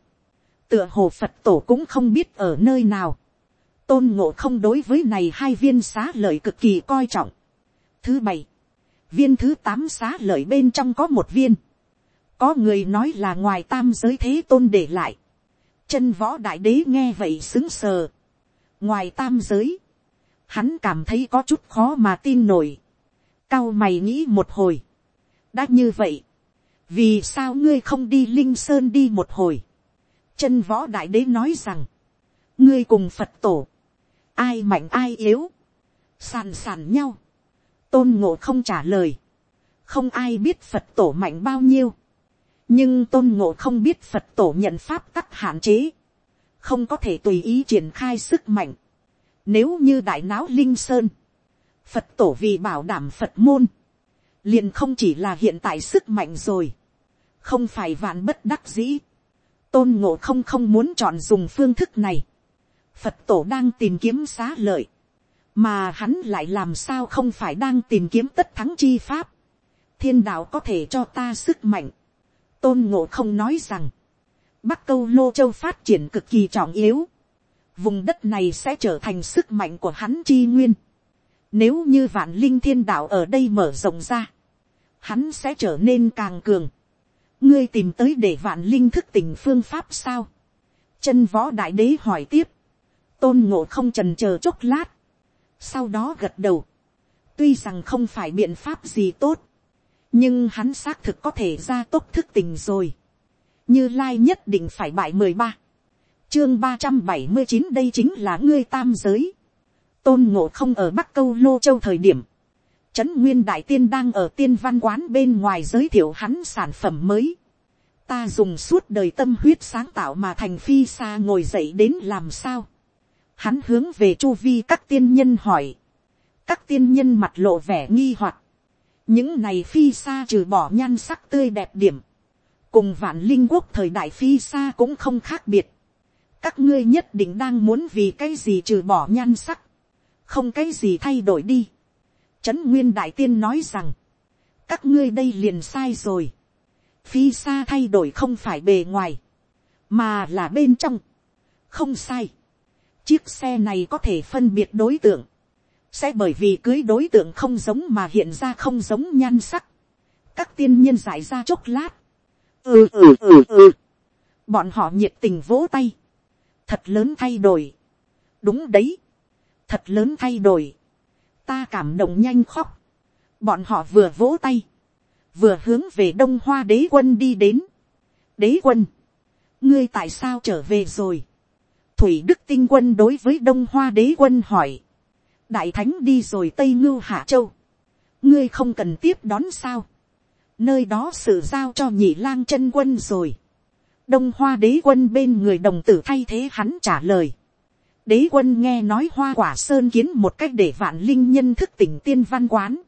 tựa hồ phật tổ cũng không biết ở nơi nào, tôn ngộ không đối với này hai viên xá lợi cực kỳ coi trọng. thứ bảy, viên thứ tám xá lợi bên trong có một viên, có người nói là ngoài tam giới thế tôn để lại, chân võ đại đế nghe vậy xứng sờ, ngoài tam giới, hắn cảm thấy có chút khó mà tin nổi, cao mày nghĩ một hồi, đã như vậy, vì sao ngươi không đi linh sơn đi một hồi, chân võ đại đế nói rằng, ngươi cùng phật tổ, ai mạnh ai yếu, sàn sàn nhau, tôn ngộ không trả lời, không ai biết phật tổ mạnh bao nhiêu, nhưng tôn ngộ không biết phật tổ nhận pháp tắc hạn chế, không có thể tùy ý triển khai sức mạnh, nếu như đại não linh sơn, phật tổ vì bảo đảm phật môn, liền không chỉ là hiện tại sức mạnh rồi, không phải vạn bất đắc dĩ, tôn ngộ không không muốn chọn dùng phương thức này, phật tổ đang tìm kiếm xá lợi, mà hắn lại làm sao không phải đang tìm kiếm tất thắng chi pháp, thiên đạo có thể cho ta sức mạnh, tôn ngộ không nói rằng, bắc câu lô châu phát triển cực kỳ trọng yếu, vùng đất này sẽ trở thành sức mạnh của hắn chi nguyên, nếu như vạn linh thiên đạo ở đây mở rộng ra, hắn sẽ trở nên càng cường, ngươi tìm tới để vạn linh thức tỉnh phương pháp sao, chân võ đại đế hỏi tiếp, tôn ngộ không trần c h ờ chốc lát, sau đó gật đầu, tuy rằng không phải biện pháp gì tốt, nhưng hắn xác thực có thể ra tốc thức tình rồi, như lai nhất định phải bại mười ba, chương ba trăm bảy mươi chín đây chính là ngươi tam giới, tôn ngộ không ở bắc câu lô châu thời điểm, trấn nguyên đại tiên đang ở tiên văn quán bên ngoài giới thiệu hắn sản phẩm mới, ta dùng suốt đời tâm huyết sáng tạo mà thành phi xa ngồi dậy đến làm sao, hắn hướng về chu vi các tiên nhân hỏi, các tiên nhân mặt lộ vẻ nghi hoặc, những này phi xa trừ bỏ nhan sắc tươi đẹp điểm, cùng vạn linh quốc thời đại phi xa cũng không khác biệt, các ngươi nhất định đang muốn vì cái gì trừ bỏ nhan sắc, không cái gì thay đổi đi. Trấn nguyên đại tiên nói rằng, các ngươi đây liền sai rồi, phi xa thay đổi không phải bề ngoài, mà là bên trong, không sai. Chiếc xe này có thể phân biệt đối tượng, sẽ bởi vì cưới đối tượng không giống mà hiện ra không giống nhan sắc. các tiên nhân giải ra chốc lát. ừ ừ ừ ừ. bọn họ nhiệt tình vỗ tay. thật lớn thay đổi. đúng đấy. thật lớn thay đổi. ta cảm động nhanh khóc. bọn họ vừa vỗ tay. vừa hướng về đông hoa đế quân đi đến. đế quân. ngươi tại sao trở về rồi thủy đức tinh quân đối với đông hoa đế quân hỏi, đại thánh đi rồi tây ngưu hạ châu, ngươi không cần tiếp đón sao, nơi đó sự giao cho nhị lang chân quân rồi, đông hoa đế quân bên người đồng tử thay thế hắn trả lời, đế quân nghe nói hoa quả sơn kiến một cách để vạn linh nhân thức tỉnh tiên văn quán,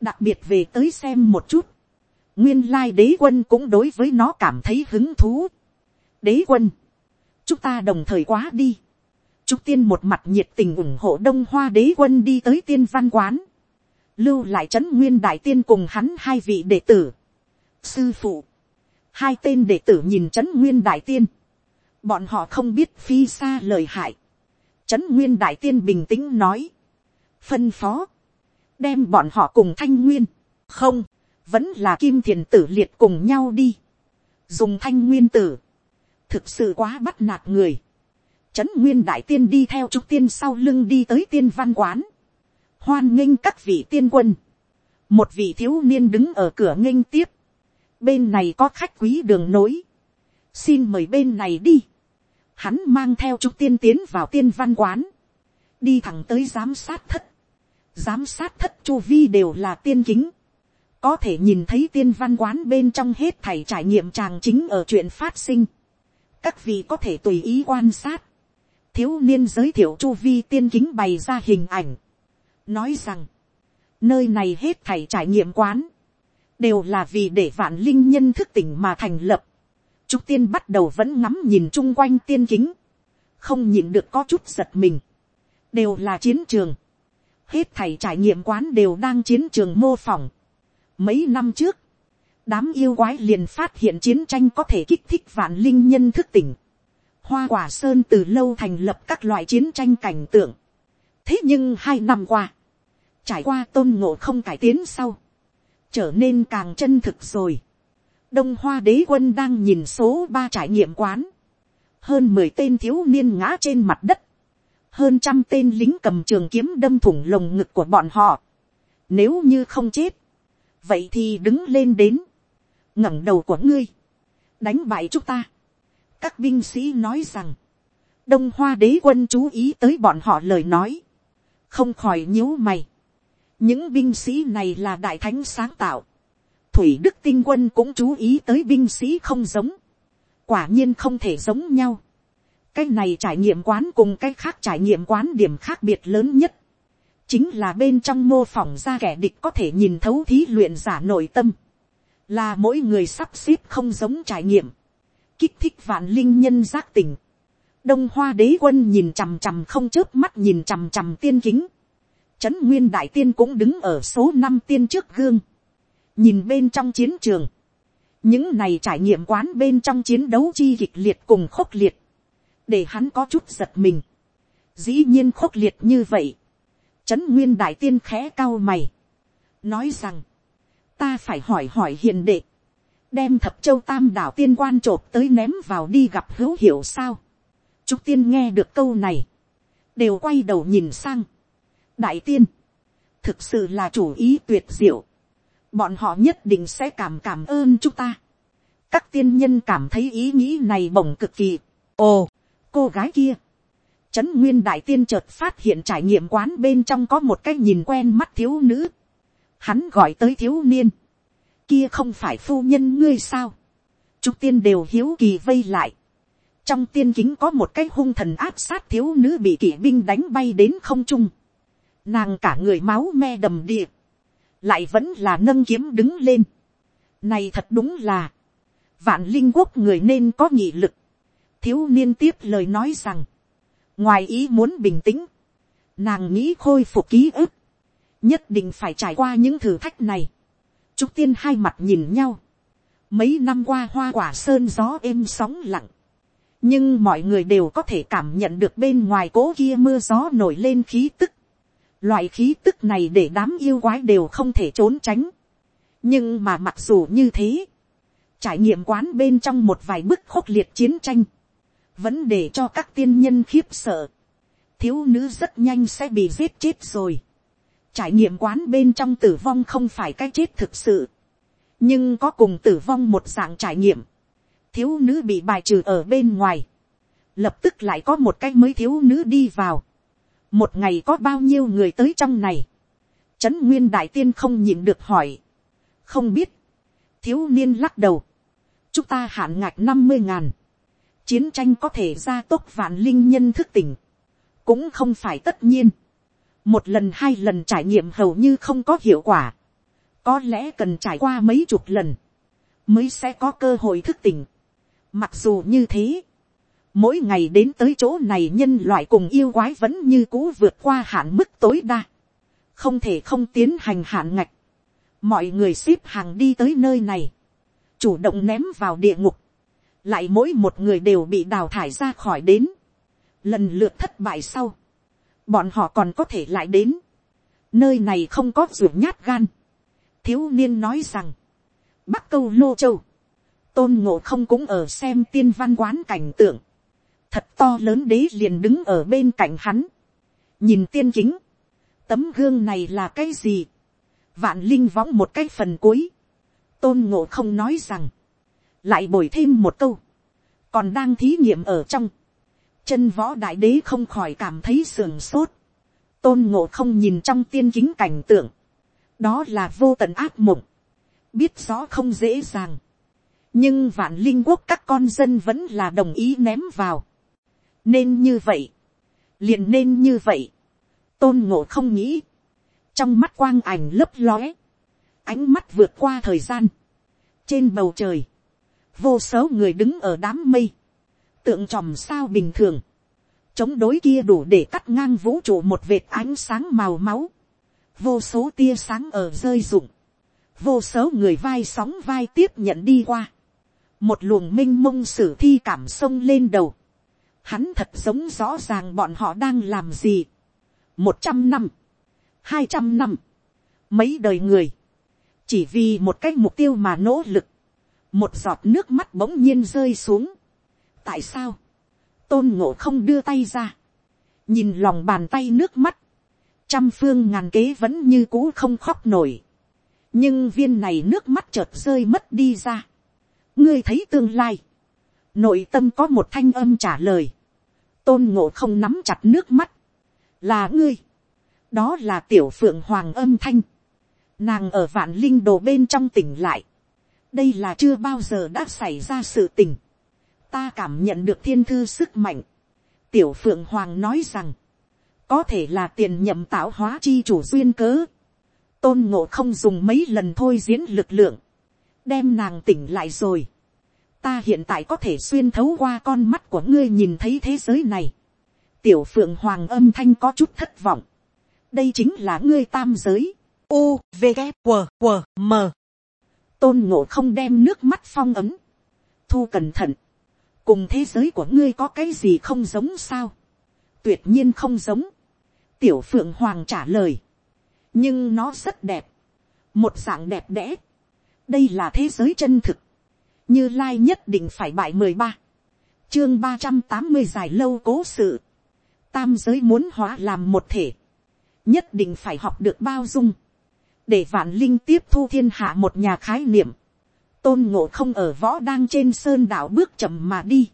đặc biệt về tới xem một chút, nguyên lai đế quân cũng đối với nó cảm thấy hứng thú. đế quân, chúng ta đồng thời quá đi. Trúc tiên một mặt nhiệt tình ủng hộ đông hoa đế quân đi tới tiên văn quán. Lưu lại trấn nguyên đại tiên cùng hắn hai vị đệ tử. Sư phụ. Hai tên đệ tử nhìn trấn nguyên đại tiên. Bọn họ không biết phi xa lời hại. Trấn nguyên đại tiên bình tĩnh nói. Phân phó. Đem bọn họ cùng thanh nguyên. Không. Vẫn là kim thiền tử liệt cùng nhau đi. Dùng thanh nguyên tử thực sự quá bắt nạt người. Trấn nguyên đại tiên đi theo trúc tiên sau lưng đi tới tiên văn quán. Hoan nghênh các vị tiên quân. Một vị thiếu niên đứng ở cửa nghênh tiếp. bên này có khách quý đường nối, xin mời bên này đi, hắn mang theo trúc tiên tiến vào tiên văn quán, đi thẳng tới giám sát thất, giám sát thất chu vi đều là tiên kính, có thể nhìn thấy tiên văn quán bên trong hết thảy trải nghiệm chàng chính ở chuyện phát sinh, các vị có thể tùy ý quan sát, thiếu niên giới thiệu chu vi tiên kính bày ra hình ảnh, nói rằng, nơi này hết thảy trải nghiệm quán, đều là vì để vạn linh nhân thức tỉnh mà thành lập. Trúc tiên bắt đầu vẫn ngắm nhìn chung quanh tiên kính, không nhìn được có chút giật mình, đều là chiến trường, hết thảy trải nghiệm quán đều đang chiến trường mô phỏng. Mấy năm trước, đám yêu quái liền phát hiện chiến tranh có thể kích thích vạn linh nhân thức tỉnh. Hoa quả sơn từ lâu thành lập các loại chiến tranh cảnh tượng. Thế nhưng hai năm qua, trải qua tôn ngộ không cải tiến sau, trở nên càng chân thực rồi. đông hoa đế quân đang nhìn số ba trải nghiệm quán, hơn mười tên thiếu niên ngã trên mặt đất, hơn trăm tên lính cầm trường kiếm đâm thủng lồng ngực của bọn họ. Nếu như không chết, vậy thì đứng lên đến, ngẩng đầu của ngươi, đánh bại chúng ta các binh sĩ nói rằng, đông hoa đế quân chú ý tới bọn họ lời nói, không khỏi nhíu mày những binh sĩ này là đại thánh sáng tạo. thủy đức tinh quân cũng chú ý tới binh sĩ không giống. quả nhiên không thể giống nhau. cái này trải nghiệm quán cùng cái khác trải nghiệm quán điểm khác biệt lớn nhất. chính là bên trong mô phỏng ra kẻ địch có thể nhìn thấu thí luyện giả nội tâm. là mỗi người sắp xếp không giống trải nghiệm kích thích vạn linh nhân giác tỉnh. đông hoa đế quân nhìn chằm chằm không chớp mắt nhìn chằm chằm tiên kính Trấn Nguyên Đại Tiên cũng đứng ở số năm tiên trước gương. Nhìn bên trong chiến trường. Những này trải nghiệm quán bên trong chiến đấu chi kịch liệt cùng khốc liệt. Để hắn có chút giật mình. Dĩ nhiên khốc liệt như vậy. Trấn Nguyên Đại Tiên khẽ cao mày. Nói rằng. Ta phải hỏi hỏi hiền đệ. Đem thập châu tam đảo tiên quan trộp tới ném vào đi gặp hữu hiểu sao. Trúc Tiên nghe được câu này. Đều quay đầu nhìn sang đại tiên, thực sự là chủ ý tuyệt diệu, bọn họ nhất định sẽ cảm cảm ơn chúng ta. các tiên nhân cảm thấy ý nghĩ này bổng cực kỳ. ồ, cô gái kia, trấn nguyên đại tiên chợt phát hiện trải nghiệm quán bên trong có một cái nhìn quen mắt thiếu nữ. hắn gọi tới thiếu niên, kia không phải phu nhân ngươi sao. Trúc tiên đều hiếu kỳ vây lại. trong tiên kính có một cái hung thần áp sát thiếu nữ bị kỵ binh đánh bay đến không trung nàng cả người máu me đầm địa. lại vẫn là nâng kiếm đứng lên. Này thật đúng là, vạn linh quốc người nên có nghị lực. thiếu niên tiếp lời nói rằng, ngoài ý muốn bình tĩnh, nàng nghĩ khôi phục ký ức, nhất định phải trải qua những thử thách này. Trúc tiên hai mặt nhìn nhau, mấy năm qua hoa quả sơn gió êm sóng lặng, nhưng mọi người đều có thể cảm nhận được bên ngoài cố kia mưa gió nổi lên khí tức. Loại khí tức này để đám yêu quái đều không thể trốn tránh. Nhưng mà mặc dù như thế, trải nghiệm quán bên trong một vài bức khốc liệt chiến tranh, vẫn để cho các tiên nhân khiếp sợ. Thiếu nữ rất nhanh sẽ bị giết chết rồi. Trải nghiệm quán bên trong tử vong không phải cái chết thực sự. Nhưng có cùng tử vong một dạng trải nghiệm. Thiếu nữ bị bài trừ ở bên ngoài. Lập tức lại có một cái mới thiếu nữ đi vào. Một ngày có bao nhiêu người tới trong này, trấn nguyên đại tiên không nhịn được hỏi, không biết, thiếu niên lắc đầu, chúng ta hạn ngạch năm mươi ngàn, chiến tranh có thể ra tốc vạn linh nhân thức tỉnh, cũng không phải tất nhiên, một lần hai lần trải nghiệm hầu như không có hiệu quả, có lẽ cần trải qua mấy chục lần, mới sẽ có cơ hội thức tỉnh. Mặc dù như thế, mỗi ngày đến tới chỗ này nhân loại cùng yêu quái vẫn như cũ vượt qua hạn mức tối đa, không thể không tiến hành hạn ngạch, mọi người xếp hàng đi tới nơi này, chủ động ném vào địa ngục, lại mỗi một người đều bị đào thải ra khỏi đến, lần lượt thất bại sau, bọn họ còn có thể lại đến, nơi này không có ruột nhát gan, thiếu niên nói rằng, bắc câu lô châu, tôn ngộ không cũng ở xem tiên văn quán cảnh tượng, thật to lớn đế liền đứng ở bên cạnh hắn, nhìn tiên chính tấm gương này là cái gì, vạn linh võng một cái phần cuối, tôn ngộ không nói rằng, lại bồi thêm một câu, còn đang thí nghiệm ở trong, chân võ đại đế không khỏi cảm thấy sườn sốt, tôn ngộ không nhìn trong tiên kính cảnh tượng, đó là vô tận ác mộng, biết rõ không dễ dàng, nhưng vạn linh quốc các con dân vẫn là đồng ý ném vào, nên như vậy, liền nên như vậy, tôn ngộ không nghĩ, trong mắt quang ảnh lấp lóe, ánh mắt vượt qua thời gian, trên bầu trời, vô số người đứng ở đám mây, tượng tròm sao bình thường, chống đối kia đủ để cắt ngang vũ trụ một vệt ánh sáng màu máu, vô số tia sáng ở rơi rụng, vô số người vai sóng vai tiếp nhận đi qua, một luồng m i n h mông sử thi cảm sông lên đầu, hắn thật giống rõ ràng bọn họ đang làm gì, một trăm năm, hai trăm năm, mấy đời người, chỉ vì một cái mục tiêu mà nỗ lực, một giọt nước mắt bỗng nhiên rơi xuống tại sao, tôn ngộ không đưa tay ra, nhìn lòng bàn tay nước mắt, trăm phương ngàn kế vẫn như cũ không khóc nổi, nhưng viên này nước mắt chợt rơi mất đi ra, ngươi thấy tương lai, nội tâm có một thanh âm trả lời, tôn ngộ không nắm chặt nước mắt, là ngươi, đó là tiểu phượng hoàng âm thanh, nàng ở vạn linh đồ bên trong tỉnh lại, đây là chưa bao giờ đã xảy ra sự tình, ta cảm nhận được thiên thư sức mạnh, tiểu phượng hoàng nói rằng, có thể là tiền nhậm tạo hóa chi chủ duyên cớ, tôn ngộ không dùng mấy lần thôi diễn lực lượng, đem nàng tỉnh lại rồi. ta hiện tại có thể xuyên thấu qua con mắt của ngươi nhìn thấy thế giới này. tiểu phượng hoàng âm thanh có chút thất vọng. đây chính là ngươi tam giới. u v g w w m tôn ngộ không đem nước mắt phong ấm. thu cẩn thận cùng thế giới của ngươi có cái gì không giống sao. tuyệt nhiên không giống. tiểu phượng hoàng trả lời. nhưng nó rất đẹp. một dạng đẹp đẽ đây là thế giới chân thực, như lai nhất định phải bại mười ba, chương ba trăm tám mươi dài lâu cố sự, tam giới muốn hóa làm một thể, nhất định phải học được bao dung, để vạn linh tiếp thu thiên hạ một nhà khái niệm, tôn ngộ không ở võ đang trên sơn đảo bước chậm mà đi,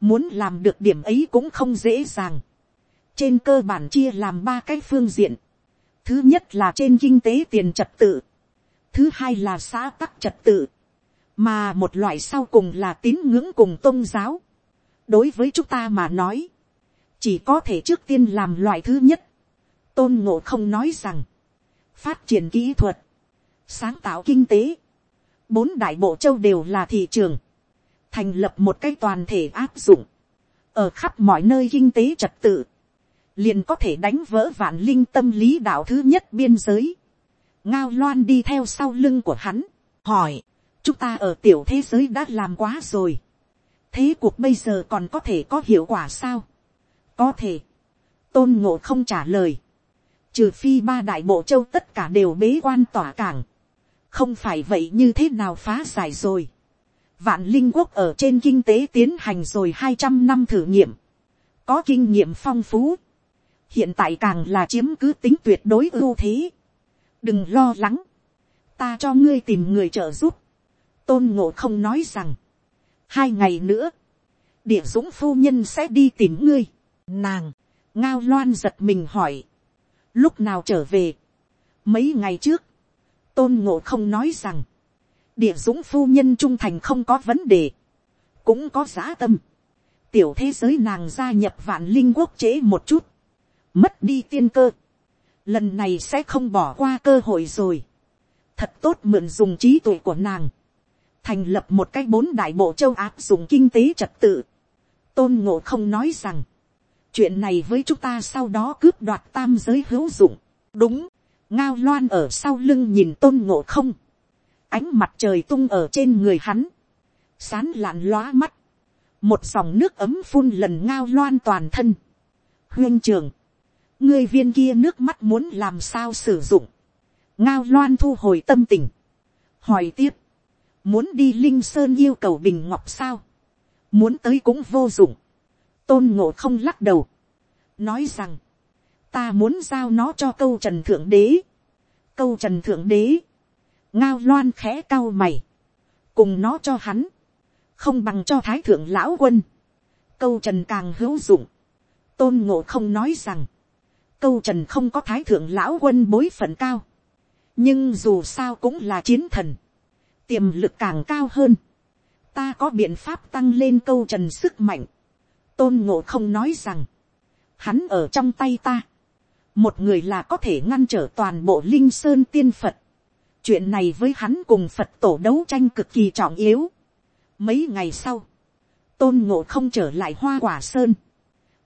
muốn làm được điểm ấy cũng không dễ dàng, trên cơ bản chia làm ba cái phương diện, thứ nhất là trên kinh tế tiền trật tự, thứ hai là xã tắc trật tự, mà một loại sau cùng là tín ngưỡng cùng tôn giáo. đối với chúng ta mà nói, chỉ có thể trước tiên làm loại thứ nhất. tôn ngộ không nói rằng, phát triển kỹ thuật, sáng tạo kinh tế, bốn đại bộ châu đều là thị trường, thành lập một cái toàn thể áp dụng, ở khắp mọi nơi kinh tế trật tự, liền có thể đánh vỡ vạn linh tâm lý đạo thứ nhất biên giới. Ngao loan đi theo sau lưng của hắn, hỏi, chúng ta ở tiểu thế giới đã làm quá rồi, thế cuộc bây giờ còn có thể có hiệu quả sao, có thể, tôn ngộ không trả lời, trừ phi ba đại bộ châu tất cả đều bế quan tỏa cảng, không phải vậy như thế nào phá giải rồi, vạn linh quốc ở trên kinh tế tiến hành rồi hai trăm năm thử nghiệm, có kinh nghiệm phong phú, hiện tại càng là chiếm cứ tính tuyệt đối ưu thế, đừng lo lắng, ta cho ngươi tìm người trợ giúp, tôn ngộ không nói rằng, hai ngày nữa, địa dũng phu nhân sẽ đi tìm ngươi, nàng, ngao loan giật mình hỏi, lúc nào trở về, mấy ngày trước, tôn ngộ không nói rằng, địa dũng phu nhân trung thành không có vấn đề, cũng có giá tâm, tiểu thế giới nàng gia nhập vạn linh quốc chế một chút, mất đi tiên cơ, lần này sẽ không bỏ qua cơ hội rồi. thật tốt mượn dùng trí tuệ của nàng, thành lập một cái bốn đại bộ châu áp dụng kinh tế trật tự. tôn ngộ không nói rằng, chuyện này với chúng ta sau đó cướp đoạt tam giới hữu dụng. đúng, ngao loan ở sau lưng nhìn tôn ngộ không, ánh mặt trời tung ở trên người hắn, sán lạn lóa mắt, một dòng nước ấm phun lần ngao loan toàn thân. huyên trường, ngươi viên kia nước mắt muốn làm sao sử dụng, ngao loan thu hồi tâm tình, hỏi tiếp, muốn đi linh sơn yêu cầu bình ngọc sao, muốn tới cũng vô dụng, tôn ngộ không lắc đầu, nói rằng, ta muốn giao nó cho câu trần thượng đế, câu trần thượng đế, ngao loan khẽ cao mày, cùng nó cho hắn, không bằng cho thái thượng lão quân, câu trần càng hữu dụng, tôn ngộ không nói rằng, câu trần không có thái thượng lão quân bối phận cao, nhưng dù sao cũng là chiến thần, tiềm lực càng cao hơn, ta có biện pháp tăng lên câu trần sức mạnh, tôn ngộ không nói rằng, hắn ở trong tay ta, một người là có thể ngăn trở toàn bộ linh sơn tiên phật, chuyện này với hắn cùng phật tổ đấu tranh cực kỳ trọng yếu. mấy ngày sau, tôn ngộ không trở lại hoa quả sơn,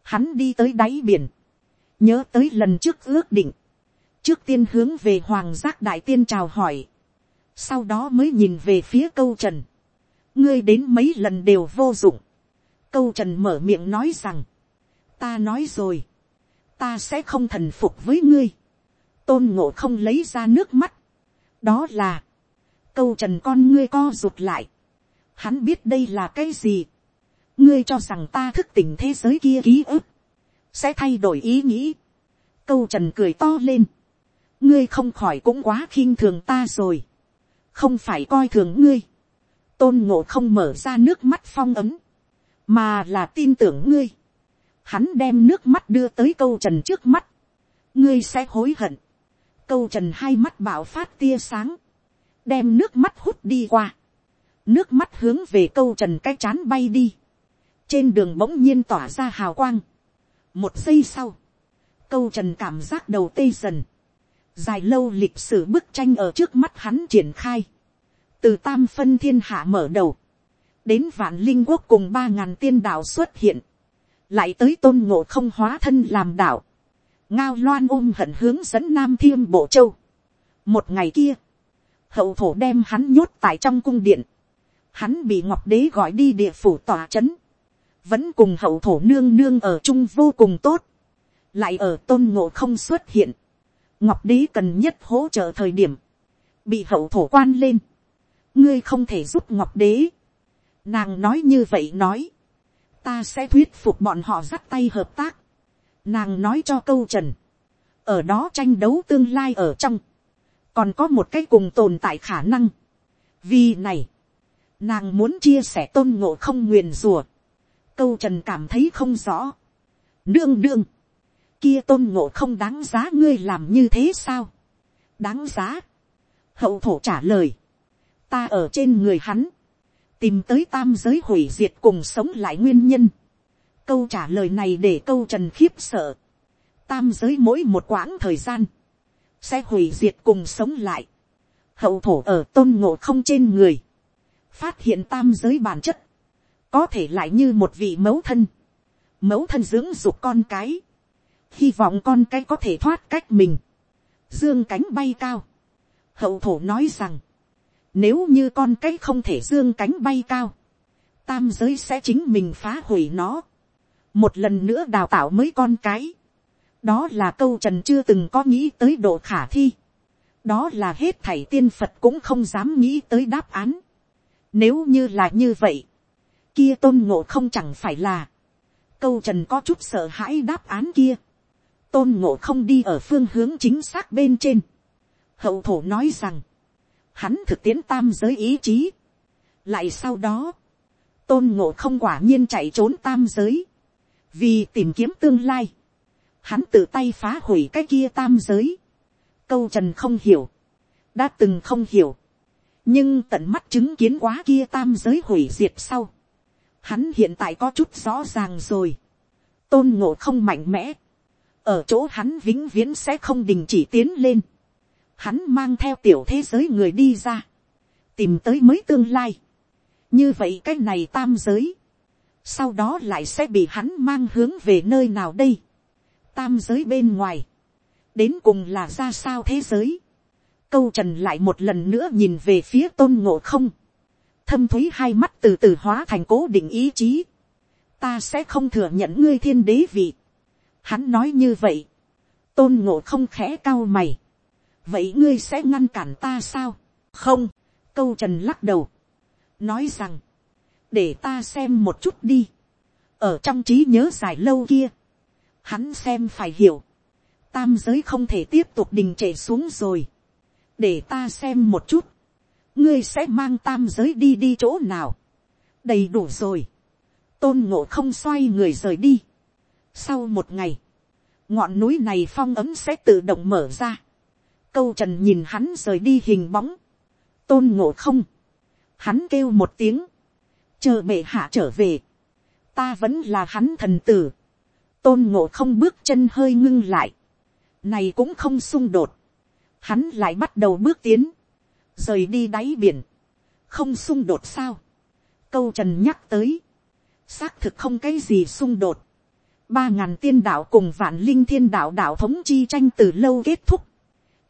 hắn đi tới đáy biển, nhớ tới lần trước ước định, trước tiên hướng về hoàng giác đại tiên chào hỏi, sau đó mới nhìn về phía câu trần, ngươi đến mấy lần đều vô dụng, câu trần mở miệng nói rằng, ta nói rồi, ta sẽ không thần phục với ngươi, tôn ngộ không lấy ra nước mắt, đó là, câu trần con ngươi co rụt lại, hắn biết đây là cái gì, ngươi cho rằng ta thức tỉnh thế giới kia ký ức, sẽ thay đổi ý nghĩ, câu trần cười to lên, ngươi không khỏi cũng quá khiêng thường ta rồi, không phải coi thường ngươi, tôn ngộ không mở ra nước mắt phong ấm, mà là tin tưởng ngươi, hắn đem nước mắt đưa tới câu trần trước mắt, ngươi sẽ hối hận, câu trần hai mắt bảo phát tia sáng, đem nước mắt hút đi qua, nước mắt hướng về câu trần cái chán bay đi, trên đường bỗng nhiên tỏa ra hào quang, một giây sau, câu trần cảm giác đầu tê dần, dài lâu lịch sử bức tranh ở trước mắt hắn triển khai, từ tam phân thiên hạ mở đầu, đến vạn linh quốc cùng ba ngàn tiên đạo xuất hiện, lại tới tôn ngộ không hóa thân làm đạo, ngao loan ôm hận hướng dẫn nam thiêm bộ châu. một ngày kia, hậu thổ đem hắn nhốt tại trong cung điện, hắn bị ngọc đế gọi đi địa phủ tòa c h ấ n vẫn cùng hậu thổ nương nương ở chung vô cùng tốt, lại ở tôn ngộ không xuất hiện, ngọc đế cần nhất hỗ trợ thời điểm, bị hậu thổ quan lên, ngươi không thể giúp ngọc đế, nàng nói như vậy nói, ta sẽ thuyết phục bọn họ dắt tay hợp tác, Nàng nói cho câu trần. Ở đó tranh đấu tương lai ở trong. Còn có một cái cùng tồn tại khả năng. Vì này. Nàng muốn chia sẻ tôn ngộ không nguyền rùa. Câu trần cảm thấy không rõ. Đương đương. Kia tôn ngộ không đáng giá ngươi làm như thế sao? Đáng giá. Hậu thổ trả lời. Ta ở trên người hắn. Tìm tới tam giới hủy diệt cùng sống lại nguyên nhân câu trả lời này để câu trần khiếp sợ. tam giới mỗi một quãng thời gian, sẽ hủy diệt cùng sống lại. hậu thổ ở tôn ngộ không trên người, phát hiện tam giới bản chất, có thể lại như một vị mẫu thân, mẫu thân dưỡng dục con cái, hy vọng con cái có thể thoát cách mình, dương cánh bay cao. hậu thổ nói rằng, nếu như con cái không thể dương cánh bay cao, tam giới sẽ chính mình phá hủy nó một lần nữa đào tạo mới con cái. đó là câu trần chưa từng có nghĩ tới độ khả thi. đó là hết thảy tiên phật cũng không dám nghĩ tới đáp án. nếu như là như vậy, kia tôn ngộ không chẳng phải là, câu trần có chút sợ hãi đáp án kia. tôn ngộ không đi ở phương hướng chính xác bên trên. hậu thổ nói rằng, hắn thực tiễn tam giới ý chí. lại sau đó, tôn ngộ không quả nhiên chạy trốn tam giới. Vì tìm kiếm tương lai, hắn tự tay phá hủy cái kia tam giới, câu trần không hiểu, đã từng không hiểu, nhưng tận mắt chứng kiến quá kia tam giới hủy diệt sau, hắn hiện tại có chút rõ ràng rồi, tôn ngộ không mạnh mẽ, ở chỗ hắn vĩnh viễn sẽ không đình chỉ tiến lên, hắn mang theo tiểu thế giới người đi ra, tìm tới mới tương lai, như vậy cái này tam giới, sau đó lại sẽ bị hắn mang hướng về nơi nào đây, tam giới bên ngoài, đến cùng là ra sao thế giới, câu trần lại một lần nữa nhìn về phía tôn ngộ không, thâm t h ú y hai mắt từ từ hóa thành cố định ý chí, ta sẽ không thừa nhận ngươi thiên đế vị, hắn nói như vậy, tôn ngộ không khẽ cao mày, vậy ngươi sẽ ngăn cản ta sao, không, câu trần lắc đầu, nói rằng, để ta xem một chút đi. ở trong trí nhớ dài lâu kia, hắn xem phải hiểu, tam giới không thể tiếp tục đình trệ xuống rồi. để ta xem một chút, ngươi sẽ mang tam giới đi đi chỗ nào, đầy đủ rồi, tôn ngộ không xoay người rời đi. sau một ngày, ngọn núi này phong ấm sẽ tự động mở ra, câu trần nhìn hắn rời đi hình bóng, tôn ngộ không, hắn kêu một tiếng, chờ bệ hạ trở về, ta vẫn là hắn thần tử, tôn ngộ không bước chân hơi ngưng lại, này cũng không xung đột, hắn lại bắt đầu bước tiến, rời đi đáy biển, không xung đột sao, câu trần nhắc tới, xác thực không cái gì xung đột, ba ngàn tiên đạo cùng vạn linh thiên đạo đạo thống chi tranh từ lâu kết thúc,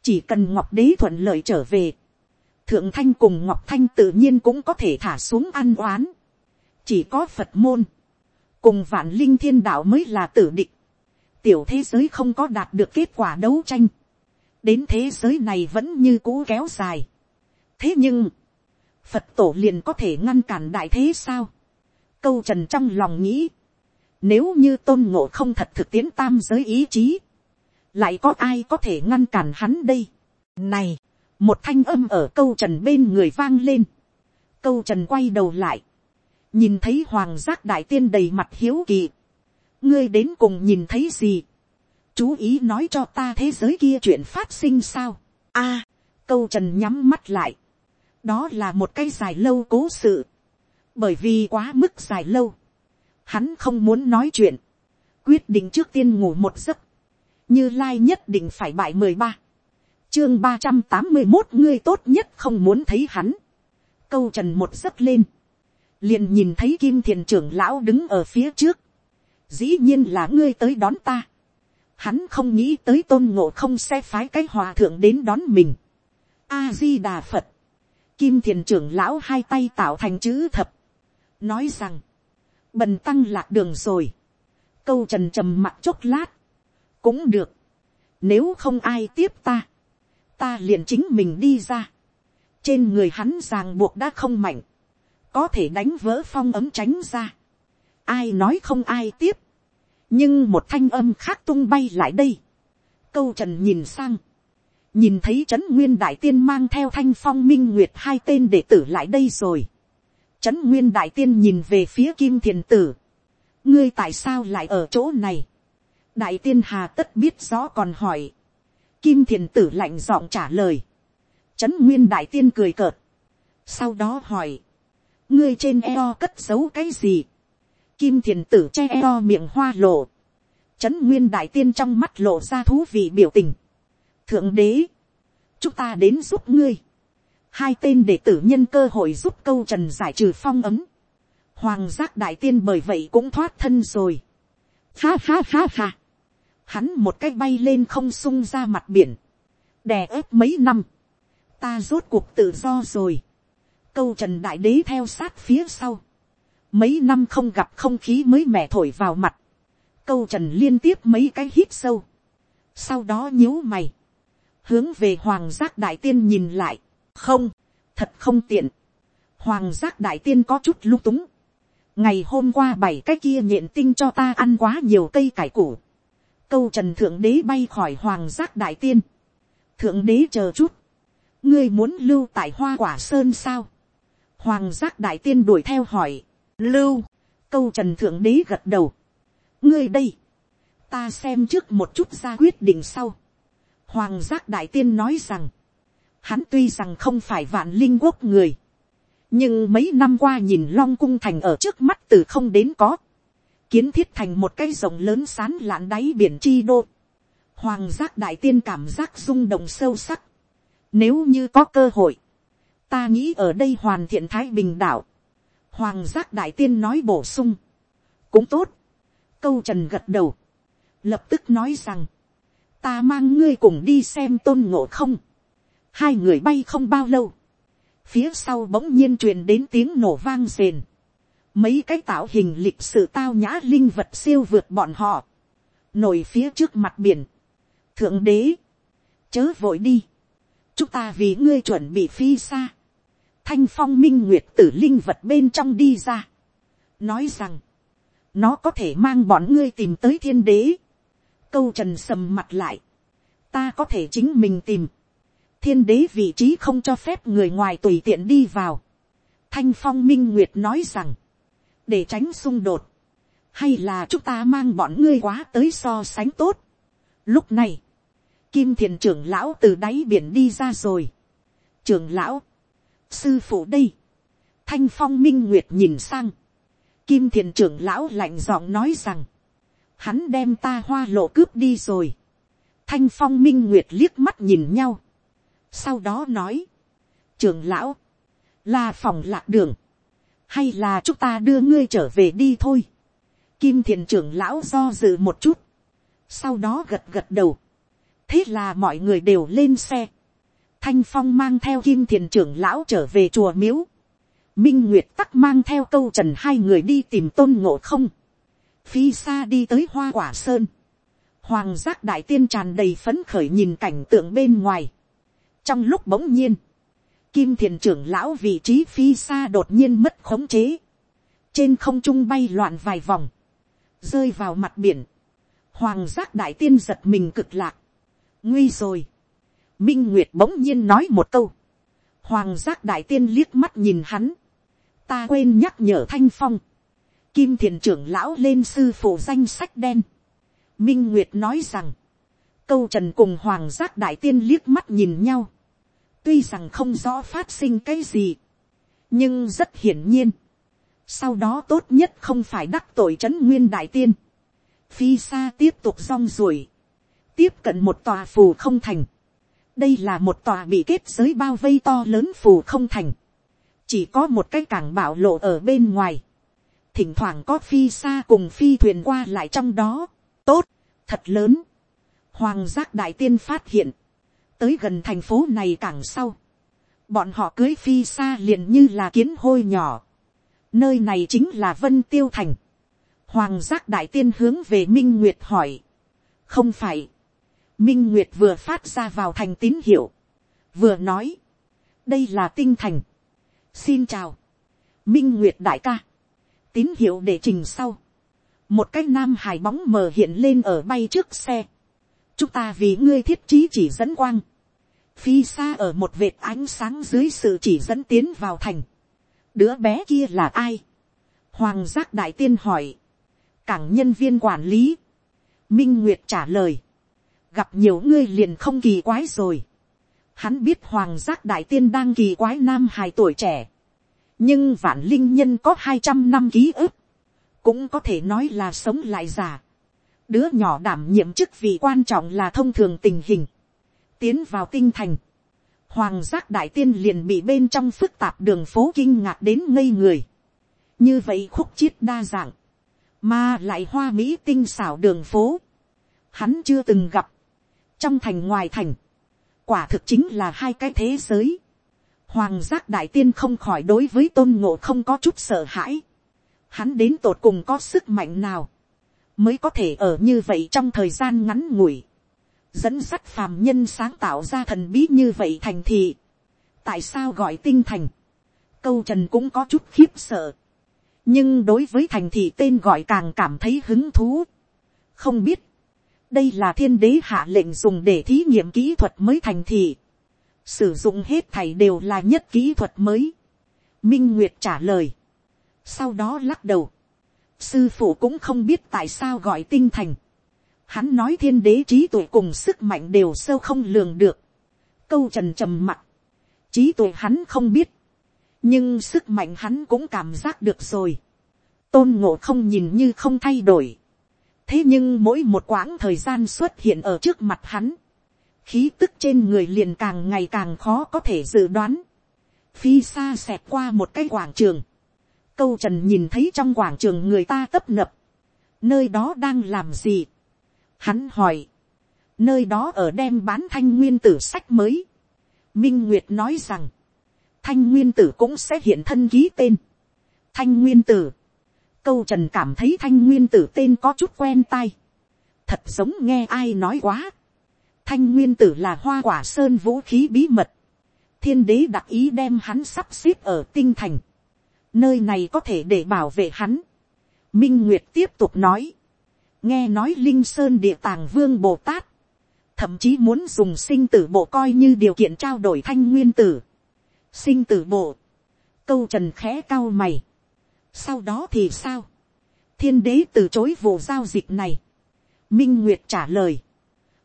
chỉ cần ngọc đế thuận lợi trở về, thượng thanh cùng ngọc thanh tự nhiên cũng có thể thả xuống ăn oán, chỉ có phật môn, cùng vạn linh thiên đạo mới là tử định, tiểu thế giới không có đạt được kết quả đấu tranh, đến thế giới này vẫn như cũ kéo dài. thế nhưng, phật tổ liền có thể ngăn cản đại thế sao, câu trần trong lòng nghĩ, nếu như tôn ngộ không thật thực tiễn tam giới ý chí, lại có ai có thể ngăn cản hắn đây. này, một thanh âm ở câu trần bên người vang lên, câu trần quay đầu lại, nhìn thấy hoàng giác đại tiên đầy mặt hiếu kỳ, ngươi đến cùng nhìn thấy gì, chú ý nói cho ta thế giới kia chuyện phát sinh sao, a, câu trần nhắm mắt lại, đó là một cái dài lâu cố sự, bởi vì quá mức dài lâu, hắn không muốn nói chuyện, quyết định trước tiên ngủ một giấc, như lai nhất định phải bại mười ba, chương ba trăm tám mươi một ngươi tốt nhất không muốn thấy hắn, câu trần một giấc lên, liền nhìn thấy kim thiền trưởng lão đứng ở phía trước, dĩ nhiên là ngươi tới đón ta, hắn không nghĩ tới tôn ngộ không sẽ phái cái hòa thượng đến đón mình, a di đà phật, kim thiền trưởng lão hai tay tạo thành chữ thập, nói rằng, bần tăng lạc đường rồi, câu trần trầm mặt chốc lát, cũng được, nếu không ai tiếp ta, ta liền chính mình đi ra, trên người hắn ràng buộc đã không mạnh, có thể đánh vỡ phong ấm tránh ra, ai nói không ai tiếp, nhưng một thanh âm khác tung bay lại đây, câu trần nhìn sang, nhìn thấy trấn nguyên đại tiên mang theo thanh phong minh nguyệt hai tên đệ tử lại đây rồi, trấn nguyên đại tiên nhìn về phía kim thiền tử, ngươi tại sao lại ở chỗ này, đại tiên hà tất biết rõ còn hỏi, kim thiền tử lạnh giọng trả lời, trấn nguyên đại tiên cười cợt, sau đó hỏi, ngươi trên eo cất giấu cái gì, kim thiền tử che eo miệng hoa lộ, trấn nguyên đại tiên trong mắt lộ ra thú vị biểu tình, thượng đế, chúng ta đến giúp ngươi, hai tên đệ tử nhân cơ hội giúp câu trần giải trừ phong ấm, hoàng giác đại tiên bởi vậy cũng thoát thân rồi, ha ha ha ha, hắn một cái bay lên không sung ra mặt biển, đè ép mấy năm, ta rốt cuộc tự do rồi, câu trần đại đế theo sát phía sau, mấy năm không gặp không khí mới mẻ thổi vào mặt, câu trần liên tiếp mấy cái hít sâu, sau đó nhíu mày, hướng về hoàng giác đại tiên nhìn lại, không, thật không tiện, hoàng giác đại tiên có chút lung túng, ngày hôm qua bảy cái kia nhện tinh cho ta ăn quá nhiều cây cải củ, câu trần thượng đế bay khỏi hoàng giác đại tiên, thượng đế chờ chút, ngươi muốn lưu tại hoa quả sơn sao, hoàng giác đại tiên đuổi theo hỏi, lưu, câu trần thượng đế gật đầu, ngươi đây, ta xem trước một chút ra quyết định sau, hoàng giác đại tiên nói rằng, hắn tuy rằng không phải vạn linh quốc người, nhưng mấy năm qua nhìn long cung thành ở trước mắt từ không đến có, kiến thiết thành một cái rồng lớn sán lạn đáy biển chi đô, hoàng giác đại tiên cảm giác rung động sâu sắc, nếu như có cơ hội, ta nghĩ ở đây hoàn thiện thái bình đảo, hoàng giác đại tiên nói bổ sung, cũng tốt, câu trần gật đầu, lập tức nói rằng, ta mang ngươi cùng đi xem tôn ngộ không, hai người bay không bao lâu, phía sau bỗng nhiên truyền đến tiếng nổ vang rền, mấy cái tạo hình lịch sự tao nhã linh vật siêu vượt bọn họ, nổi phía trước mặt biển, thượng đế, chớ vội đi, chúng ta vì ngươi chuẩn bị phi xa, thanh phong minh nguyệt tử linh vật bên trong đi ra, nói rằng, nó có thể mang bọn ngươi tìm tới thiên đế, câu trần sầm mặt lại, ta có thể chính mình tìm, thiên đế vị trí không cho phép người ngoài tùy tiện đi vào. thanh phong minh nguyệt nói rằng, để tránh xung đột, hay là chúng ta mang bọn ngươi quá tới so sánh tốt. lúc này, kim thiền trưởng lão từ đáy biển đi ra rồi. trưởng lão, sư phụ đây, thanh phong minh nguyệt nhìn sang, kim thiền trưởng lão lạnh giọng nói rằng, hắn đem ta hoa lộ cướp đi rồi. thanh phong minh nguyệt liếc mắt nhìn nhau, sau đó nói, trưởng lão, là phòng lạc đường, hay là chúng ta đưa ngươi trở về đi thôi. Kim thiền trưởng lão do dự một chút, sau đó gật gật đầu. thế là mọi người đều lên xe. thanh phong mang theo kim thiền trưởng lão trở về chùa miếu. minh nguyệt tắc mang theo câu trần hai người đi tìm tôn ngộ không. phi xa đi tới hoa quả sơn. hoàng giác đại tiên tràn đầy phấn khởi nhìn cảnh tượng bên ngoài trong lúc bỗng nhiên, kim thiền trưởng lão vị trí phi xa đột nhiên mất khống chế, trên không trung bay loạn vài vòng, rơi vào mặt biển, hoàng giác đại tiên giật mình cực lạc, nguy rồi, minh nguyệt bỗng nhiên nói một câu, hoàng giác đại tiên liếc mắt nhìn hắn, ta quên nhắc nhở thanh phong, kim thiền trưởng lão lên sư phụ danh sách đen, minh nguyệt nói rằng, câu trần cùng hoàng giác đại tiên liếc mắt nhìn nhau, tuy rằng không rõ phát sinh cái gì, nhưng rất hiển nhiên, sau đó tốt nhất không phải đắc tội trấn nguyên đại tiên, phi xa tiếp tục rong ruổi, tiếp cận một tòa phù không thành, đây là một tòa bị kết giới bao vây to lớn phù không thành, chỉ có một cái cảng bảo lộ ở bên ngoài, thỉnh thoảng có phi xa cùng phi thuyền qua lại trong đó, tốt, thật lớn, hoàng giác đại tiên phát hiện, tới gần thành phố này càng sau, bọn họ cưới phi xa liền như là kiến hôi nhỏ, nơi này chính là vân tiêu thành, hoàng giác đại tiên hướng về minh nguyệt hỏi, không phải, minh nguyệt vừa phát ra vào thành tín hiệu, vừa nói, đây là tinh thành, xin chào, minh nguyệt đại ca, tín hiệu để trình sau, một cái nam hải bóng mờ hiện lên ở bay trước xe, chúng ta vì ngươi thiết trí chỉ dẫn quang, phi xa ở một vệt ánh sáng dưới sự chỉ dẫn tiến vào thành. đứa bé kia là ai. hoàng giác đại tiên hỏi. cảng nhân viên quản lý. minh nguyệt trả lời. gặp nhiều ngươi liền không kỳ quái rồi. hắn biết hoàng giác đại tiên đang kỳ quái nam hài tuổi trẻ. nhưng vạn linh nhân có hai trăm năm ký ức. cũng có thể nói là sống lại già. đứa nhỏ đảm nhiệm chức vị quan trọng là thông thường tình hình tiến vào tinh thành, hoàng giác đại tiên liền bị bên trong phức tạp đường phố kinh ngạc đến ngây người. như vậy khúc chiết đa dạng, mà lại hoa mỹ tinh xảo đường phố, hắn chưa từng gặp, trong thành ngoài thành, quả thực chính là hai cái thế giới. Hoàng giác đại tiên không khỏi đối với tôn ngộ không có chút sợ hãi. Hắn đến tột cùng có sức mạnh nào, mới có thể ở như vậy trong thời gian ngắn ngủi dẫn sắt phàm nhân sáng tạo ra thần bí như vậy thành thị. tại sao gọi tinh thành, câu trần cũng có chút khiếp sợ. nhưng đối với thành thị tên gọi càng cảm thấy hứng thú. không biết, đây là thiên đế hạ lệnh dùng để thí nghiệm kỹ thuật mới thành thị. sử dụng hết thảy đều là nhất kỹ thuật mới. minh nguyệt trả lời. sau đó lắc đầu. sư phụ cũng không biết tại sao gọi tinh thành Hắn nói thiên đế trí tuệ cùng sức mạnh đều sâu không lường được. Câu trần trầm mặt. Trí tuệ hắn không biết. Nhưng sức mạnh hắn cũng cảm giác được rồi. Tôn ngộ không nhìn như không thay đổi. Thế nhưng mỗi một quãng thời gian xuất hiện ở trước mặt hắn. Khí tức trên người liền càng ngày càng khó có thể dự đoán. Phi xa xẹt qua một cái quảng trường. Câu trần nhìn thấy trong quảng trường người ta tấp nập. Nơi đó đang làm gì? Hắn hỏi. Nơi đó ở đem bán thanh nguyên tử sách mới. Minh Nguyệt nói rằng. Thanh nguyên tử cũng sẽ hiện thân ký tên. Thanh nguyên tử. Câu trần cảm thấy thanh nguyên tử tên có chút quen tai. Thật giống nghe ai nói quá. Thanh nguyên tử là hoa quả sơn vũ khí bí mật. Thiên đế đặc ý đem hắn sắp xếp ở tinh thành. Nơi này có thể để bảo vệ hắn. Minh Nguyệt tiếp tục nói nghe nói linh sơn địa tàng vương bồ tát, thậm chí muốn dùng sinh tử bộ coi như điều kiện trao đổi thanh nguyên tử. sinh tử bộ, câu trần khẽ cao mày. sau đó thì sao, thiên đế từ chối vụ giao dịch này. minh nguyệt trả lời,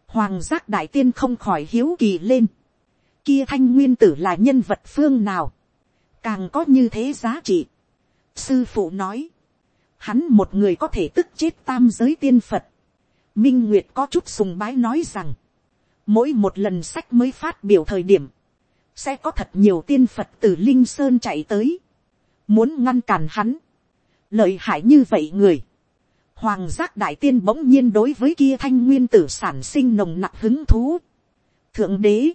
hoàng giác đại tiên không khỏi hiếu kỳ lên. kia thanh nguyên tử là nhân vật phương nào, càng có như thế giá trị. sư phụ nói, hắn một người có thể tức chết tam giới tiên phật. minh nguyệt có chút sùng bái nói rằng, mỗi một lần sách mới phát biểu thời điểm, sẽ có thật nhiều tiên phật từ linh sơn chạy tới, muốn ngăn cản hắn, lợi hại như vậy người, hoàng giác đại tiên bỗng nhiên đối với kia thanh nguyên tử sản sinh nồng nặc hứng thú. thượng đế,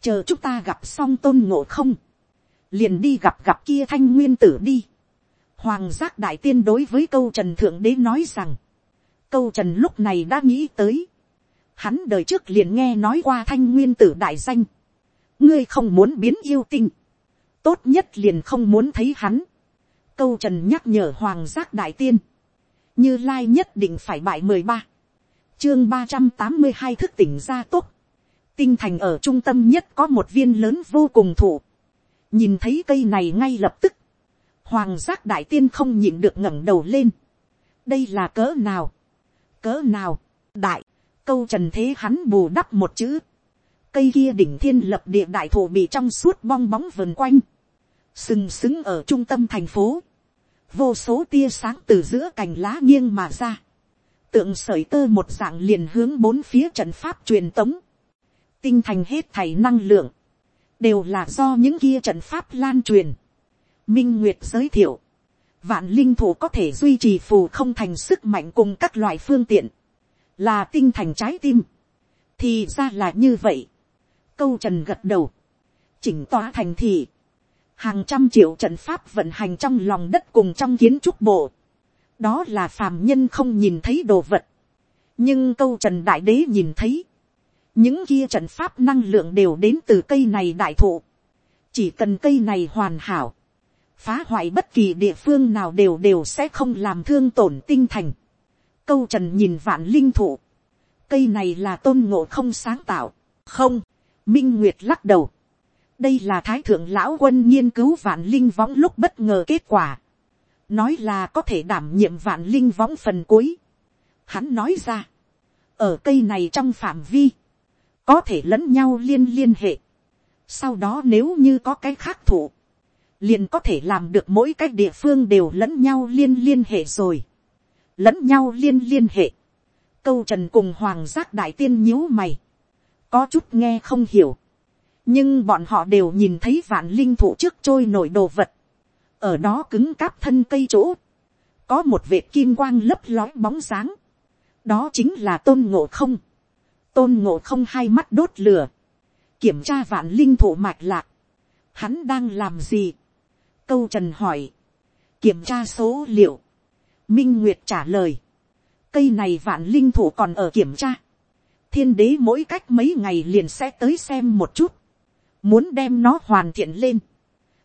chờ chúng ta gặp xong tôn ngộ không, liền đi gặp gặp kia thanh nguyên tử đi hoàng giác đại tiên đối với câu trần thượng đế nói rằng, câu trần lúc này đã nghĩ tới, hắn đời trước liền nghe nói qua thanh nguyên tử đại danh, ngươi không muốn biến yêu tinh, tốt nhất liền không muốn thấy hắn. câu trần nhắc nhở hoàng giác đại tiên, như lai nhất định phải bại mười ba, chương ba trăm tám mươi hai thức tỉnh gia tốt, tinh thành ở trung tâm nhất có một viên lớn vô cùng thủ, nhìn thấy cây này ngay lập tức, hoàng giác đại tiên không nhịn được ngẩng đầu lên, đây là cỡ nào, cỡ nào, đại, câu trần thế hắn bù đắp một chữ, cây kia đỉnh thiên lập địa đại thổ bị trong suốt bong bóng vần quanh, sừng sững ở trung tâm thành phố, vô số tia sáng từ giữa cành lá nghiêng mà ra, tượng sởi tơ một dạng liền hướng bốn phía trận pháp truyền tống, tinh thành hết thảy năng lượng, đều là do những kia trận pháp lan truyền. Minh Nguyệt giới thiệu, vạn linh thủ có thể duy trì phù không thành sức mạnh cùng các loại phương tiện, là tinh thành trái tim, thì ra là như vậy. Câu trần gật đầu, chỉnh tỏa thành thị, hàng trăm triệu trận pháp vận hành trong lòng đất cùng trong kiến trúc bộ, đó là phàm nhân không nhìn thấy đồ vật, nhưng câu trần đại đế nhìn thấy, những kia trận pháp năng lượng đều đến từ cây này đại thụ, chỉ cần cây này hoàn hảo, phá hoại bất kỳ địa phương nào đều đều sẽ không làm thương tổn tinh thành. câu trần nhìn vạn linh thụ, cây này là tôn ngộ không sáng tạo, không, minh nguyệt lắc đầu, đây là thái thượng lão quân nghiên cứu vạn linh võng lúc bất ngờ kết quả, nói là có thể đảm nhiệm vạn linh võng phần cuối. Hắn nói ra, ở cây này trong phạm vi, có thể lẫn nhau liên liên hệ. Sau đó nếu như có cái khác thụ liền có thể làm được mỗi cái địa phương đều lẫn nhau liên liên hệ rồi. Lẫn nhau liên liên hệ. Câu trần cùng hoàng giác đại tiên nhíu mày. Có chút nghe không hiểu. Nhưng bọn họ đều nhìn thấy vạn linh thủ trước trôi nổi đồ vật. Ở đó cứng cáp thân cây chỗ. Có một vệt kim quang lấp lói bóng sáng, Đó chính là tôn ngộ không tôn ngộ không hai mắt đốt lửa, kiểm tra vạn linh thủ mạch lạc, hắn đang làm gì, câu trần hỏi, kiểm tra số liệu, minh nguyệt trả lời, cây này vạn linh thủ còn ở kiểm tra, thiên đế mỗi cách mấy ngày liền sẽ tới xem một chút, muốn đem nó hoàn thiện lên.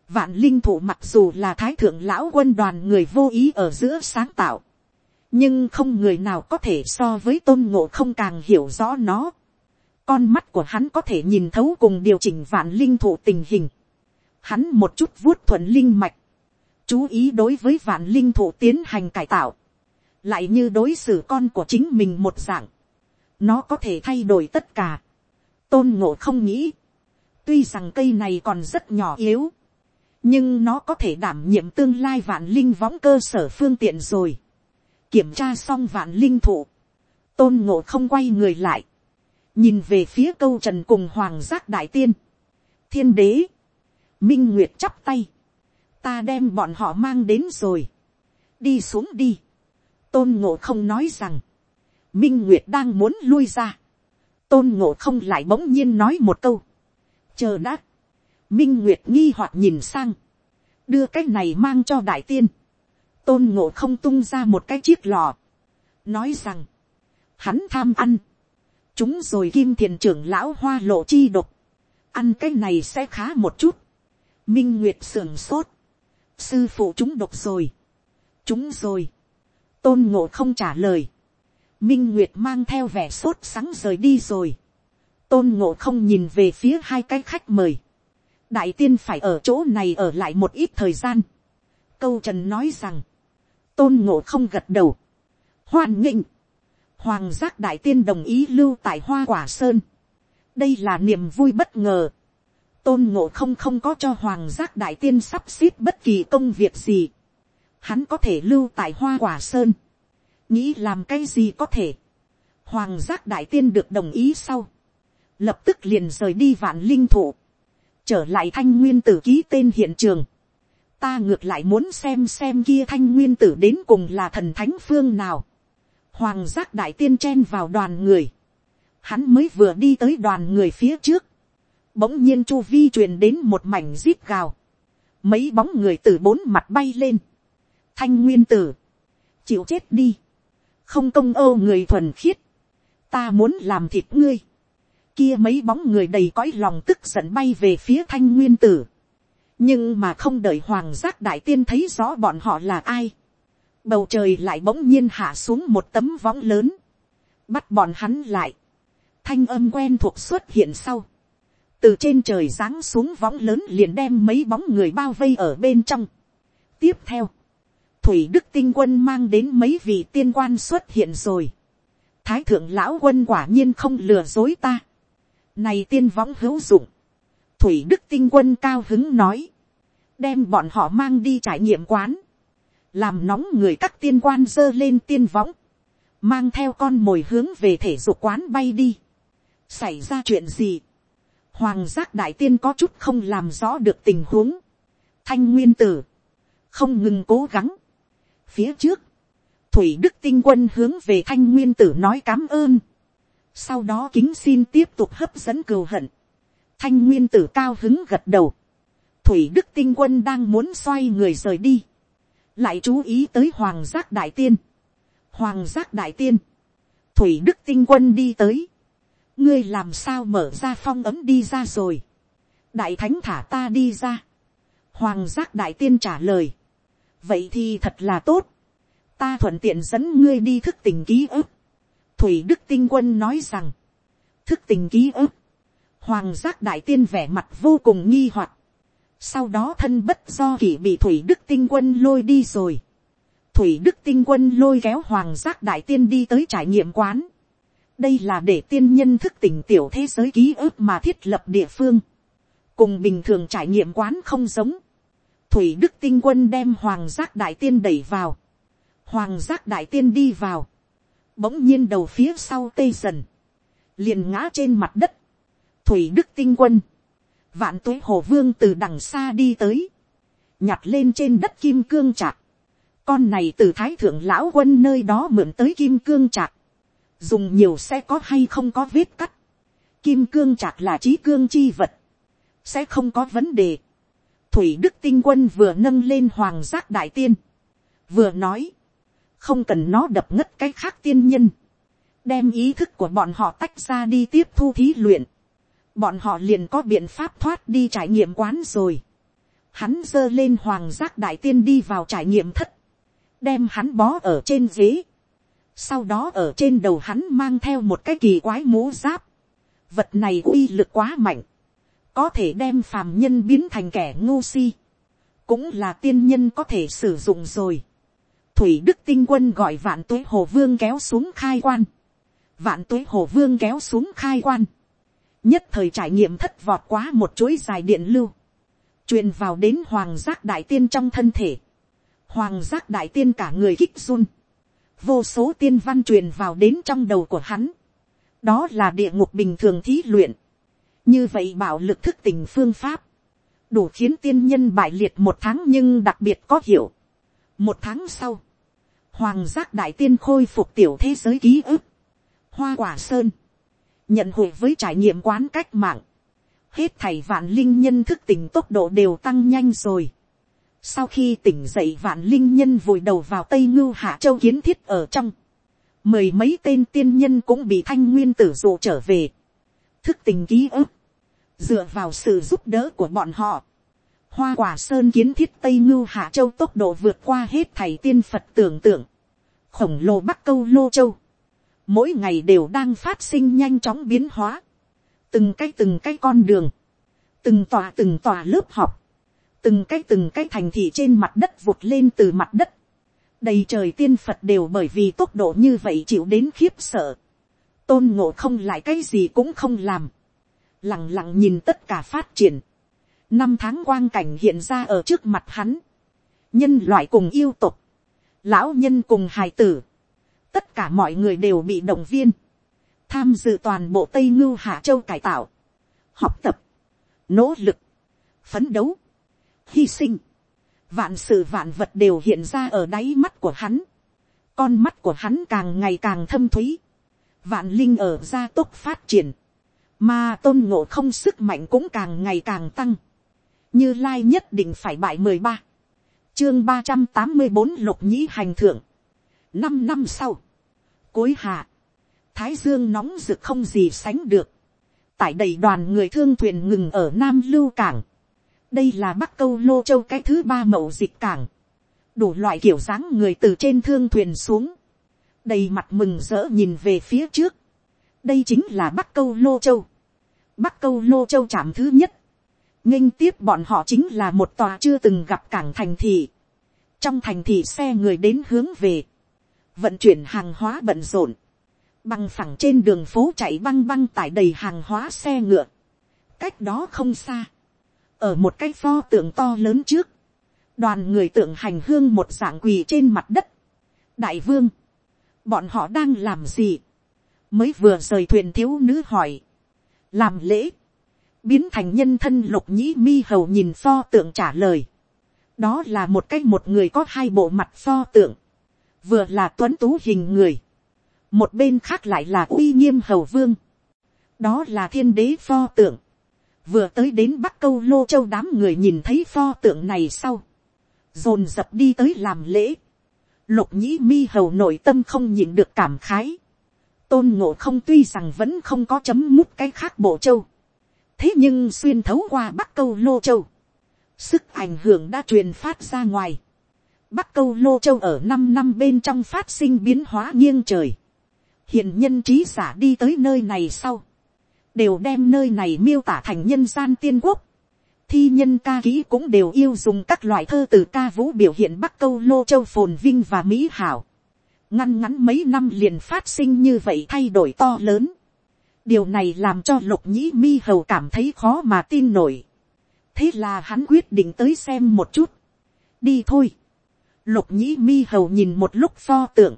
Vạn linh thủ mặc dù là thái thượng lão quân đoàn người vô ý ở giữa sáng tạo, nhưng không người nào có thể so với tôn ngộ không càng hiểu rõ nó. con mắt của hắn có thể nhìn thấu cùng điều chỉnh vạn linh Thủ tình hình hắn một chút vuốt thuận linh mạch, chú ý đối với vạn linh thụ tiến hành cải tạo, lại như đối xử con của chính mình một dạng. nó có thể thay đổi tất cả. tôn ngộ không nghĩ, tuy rằng cây này còn rất nhỏ yếu, nhưng nó có thể đảm nhiệm tương lai vạn linh võng cơ sở phương tiện rồi. Kiểm tra xong vạn linh thụ, tôn ngộ không quay người lại, nhìn về phía câu trần cùng hoàng giác đại tiên, thiên đế, minh nguyệt chắp tay, ta đem bọn họ mang đến rồi, đi xuống đi, tôn ngộ không nói rằng, minh nguyệt đang muốn lui ra, tôn ngộ không lại bỗng nhiên nói một câu, chờ đã, minh nguyệt nghi hoặc nhìn sang, đưa cái này mang cho đại tiên, tôn ngộ không tung ra một cái chiếc lò, nói rằng, hắn tham ăn, chúng rồi kim thiền trưởng lão hoa lộ chi độc, ăn cái này sẽ khá một chút, minh nguyệt sưởng sốt, sư phụ chúng độc rồi, chúng rồi, tôn ngộ không trả lời, minh nguyệt mang theo vẻ sốt sáng rời đi rồi, tôn ngộ không nhìn về phía hai cái khách mời, đại tiên phải ở chỗ này ở lại một ít thời gian. câu trần nói rằng, tôn ngộ không gật đầu, hoan nghịnh, hoàng giác đại tiên đồng ý lưu tại hoa quả sơn. đây là niềm vui bất ngờ tôn ngộ không không có cho hoàng giác đại tiên sắp xếp bất kỳ công việc gì. hắn có thể lưu tại hoa quả sơn. nghĩ làm cái gì có thể. hoàng giác đại tiên được đồng ý sau. lập tức liền rời đi vạn linh thụ. trở lại thanh nguyên tử ký tên hiện trường. ta ngược lại muốn xem xem kia thanh nguyên tử đến cùng là thần thánh phương nào hoàng giác đại tiên chen vào đoàn người, hắn mới vừa đi tới đoàn người phía trước, bỗng nhiên chu vi truyền đến một mảnh zip gào, mấy bóng người từ bốn mặt bay lên, thanh nguyên tử, chịu chết đi, không công âu người thuần khiết, ta muốn làm thịt ngươi, kia mấy bóng người đầy cõi lòng tức giận bay về phía thanh nguyên tử, nhưng mà không đợi hoàng giác đại tiên thấy rõ bọn họ là ai, bầu trời lại bỗng nhiên hạ xuống một tấm võng lớn, bắt bọn hắn lại, thanh âm quen thuộc xuất hiện sau, từ trên trời giáng xuống võng lớn liền đem mấy bóng người bao vây ở bên trong. tiếp theo, thủy đức tinh quân mang đến mấy vị tiên quan xuất hiện rồi. thái thượng lão quân quả nhiên không lừa dối ta. này tiên võng hữu dụng. thủy đức tinh quân cao hứng nói. đem bọn họ mang đi trải nghiệm quán làm nóng người các tiên quan dơ lên tiên võng, mang theo con mồi hướng về thể dục quán bay đi. xảy ra chuyện gì, hoàng giác đại tiên có chút không làm rõ được tình huống, thanh nguyên tử, không ngừng cố gắng. phía trước, thủy đức tinh quân hướng về thanh nguyên tử nói cám ơn, sau đó kính xin tiếp tục hấp dẫn cừu hận, thanh nguyên tử cao hứng gật đầu, thủy đức tinh quân đang muốn xoay người rời đi, lại chú ý tới hoàng giác đại tiên, hoàng giác đại tiên, thủy đức tinh quân đi tới, ngươi làm sao mở ra phong ấm đi ra rồi, đại thánh thả ta đi ra, hoàng giác đại tiên trả lời, vậy thì thật là tốt, ta thuận tiện dẫn ngươi đi thức tình ký ức, thủy đức tinh quân nói rằng, thức tình ký ức, hoàng giác đại tiên vẻ mặt vô cùng nghi hoặc, sau đó thân bất do kỷ bị thủy đức tinh quân lôi đi rồi. thủy đức tinh quân lôi kéo hoàng giác đại tiên đi tới trải nghiệm quán đây là để tiên nhân thức tỉnh tiểu thế giới ký ức mà thiết lập địa phương. cùng bình thường trải nghiệm quán không giống. thủy đức tinh quân đem hoàng giác đại tiên đẩy vào. hoàng giác đại tiên đi vào. bỗng nhiên đầu phía sau tê dần. liền ngã trên mặt đất. thủy đức tinh quân vạn tuế hồ vương từ đằng xa đi tới, nhặt lên trên đất kim cương chặt con này từ thái thượng lão quân nơi đó mượn tới kim cương chặt dùng nhiều sẽ có hay không có vết cắt, kim cương chạc là trí cương chi vật, sẽ không có vấn đề. thủy đức tinh quân vừa nâng lên hoàng giác đại tiên, vừa nói, không cần nó đập ngất cái khác tiên nhân, đem ý thức của bọn họ tách ra đi tiếp thu thí luyện, bọn họ liền có biện pháp thoát đi trải nghiệm quán rồi. Hắn giơ lên hoàng giác đại tiên đi vào trải nghiệm thất, đem hắn bó ở trên ghế. Sau đó ở trên đầu hắn mang theo một cái kỳ quái mũ giáp. Vật này uy lực quá mạnh, có thể đem phàm nhân biến thành kẻ ngu si. Cũng là tiên nhân có thể sử dụng rồi. Thủy Đức Tinh Quân gọi vạn tuế hồ vương kéo xuống khai quan. Vạn tuế hồ vương kéo xuống khai quan nhất thời trải nghiệm thất vọt quá một chuỗi dài điện lưu, truyền vào đến hoàng giác đại tiên trong thân thể, hoàng giác đại tiên cả người kích run, vô số tiên văn truyền vào đến trong đầu của hắn, đó là địa ngục bình thường thí luyện, như vậy bảo lực thức tình phương pháp, đủ khiến tiên nhân bại liệt một tháng nhưng đặc biệt có hiểu. một tháng sau, hoàng giác đại tiên khôi phục tiểu thế giới ký ức, hoa quả sơn, nhận hội với trải nghiệm quán cách mạng, hết thảy vạn linh nhân thức tỉnh tốc độ đều tăng nhanh rồi. Sau khi tỉnh dậy vạn linh nhân vùi đầu vào tây ngưu hạ châu kiến thiết ở trong, mười mấy tên tiên nhân cũng bị thanh nguyên tử dụ trở về, thức tình ký ức, dựa vào sự giúp đỡ của bọn họ, hoa quả sơn kiến thiết tây ngưu hạ châu tốc độ vượt qua hết thảy tiên phật tưởng tượng, khổng lồ bắc câu lô châu, mỗi ngày đều đang phát sinh nhanh chóng biến hóa. từng cái từng cái con đường, từng tòa từng tòa lớp học, từng cái từng cái thành thị trên mặt đất vụt lên từ mặt đất, đầy trời tiên phật đều bởi vì tốc độ như vậy chịu đến khiếp sợ, tôn ngộ không lại cái gì cũng không làm, lẳng lặng nhìn tất cả phát triển, năm tháng quang cảnh hiện ra ở trước mặt hắn, nhân loại cùng yêu tục, lão nhân cùng hài tử, tất cả mọi người đều bị động viên, tham dự toàn bộ tây ngưu hạ châu cải tạo, học tập, nỗ lực, phấn đấu, hy sinh, vạn sự vạn vật đều hiện ra ở đáy mắt của hắn, con mắt của hắn càng ngày càng thâm thúy. vạn linh ở gia tốc phát triển, mà tôn ngộ không sức mạnh cũng càng ngày càng tăng, như lai nhất định phải bại mười ba, chương ba trăm tám mươi bốn lục nhĩ hành thượng, năm năm sau, cuối hạ, thái dương nóng rực không gì sánh được, tại đầy đoàn người thương thuyền ngừng ở nam lưu cảng, đây là bắc câu lô châu cái thứ ba mậu dịch cảng, đủ loại kiểu dáng người từ trên thương thuyền xuống, đầy mặt mừng rỡ nhìn về phía trước, đây chính là bắc câu lô châu, bắc câu lô châu chạm thứ nhất, nghênh tiếp bọn họ chính là một tòa chưa từng gặp cảng thành thị, trong thành thị xe người đến hướng về, vận chuyển hàng hóa bận rộn, băng phẳng trên đường phố chạy băng băng tải đầy hàng hóa xe ngựa, cách đó không xa, ở một cái pho tượng to lớn trước, đoàn người tượng hành hương một dạng quỳ trên mặt đất. đại vương, bọn họ đang làm gì, mới vừa rời thuyền thiếu nữ hỏi, làm lễ, biến thành nhân thân lục nhĩ mi hầu nhìn pho tượng trả lời, đó là một cái một người có hai bộ mặt pho tượng, vừa là tuấn tú hình người, một bên khác lại là uy nghiêm hầu vương, đó là thiên đế pho tượng, vừa tới đến bắc câu lô châu đám người nhìn thấy pho tượng này sau, dồn dập đi tới làm lễ, lục nhĩ mi hầu nội tâm không nhìn được cảm khái, tôn ngộ không tuy rằng vẫn không có chấm mút cái khác bộ châu, thế nhưng xuyên thấu qua bắc câu lô châu, sức ảnh hưởng đã truyền phát ra ngoài, bắc câu lô châu ở năm năm bên trong phát sinh biến hóa nghiêng trời, hiện nhân trí giả đi tới nơi này sau, đều đem nơi này miêu tả thành nhân gian tiên quốc. Thi nhân ca ký cũng đều yêu dùng các loại thơ từ ca vũ biểu hiện bắc câu, lô châu, phồn vinh và mỹ hảo. Ngăn ngắn mấy năm liền phát sinh như vậy thay đổi to lớn. Điều này làm cho lục nhĩ mi hầu cảm thấy khó mà tin nổi. Thế là hắn quyết định tới xem một chút. Đi thôi. Lục nhĩ mi hầu nhìn một lúc pho tượng.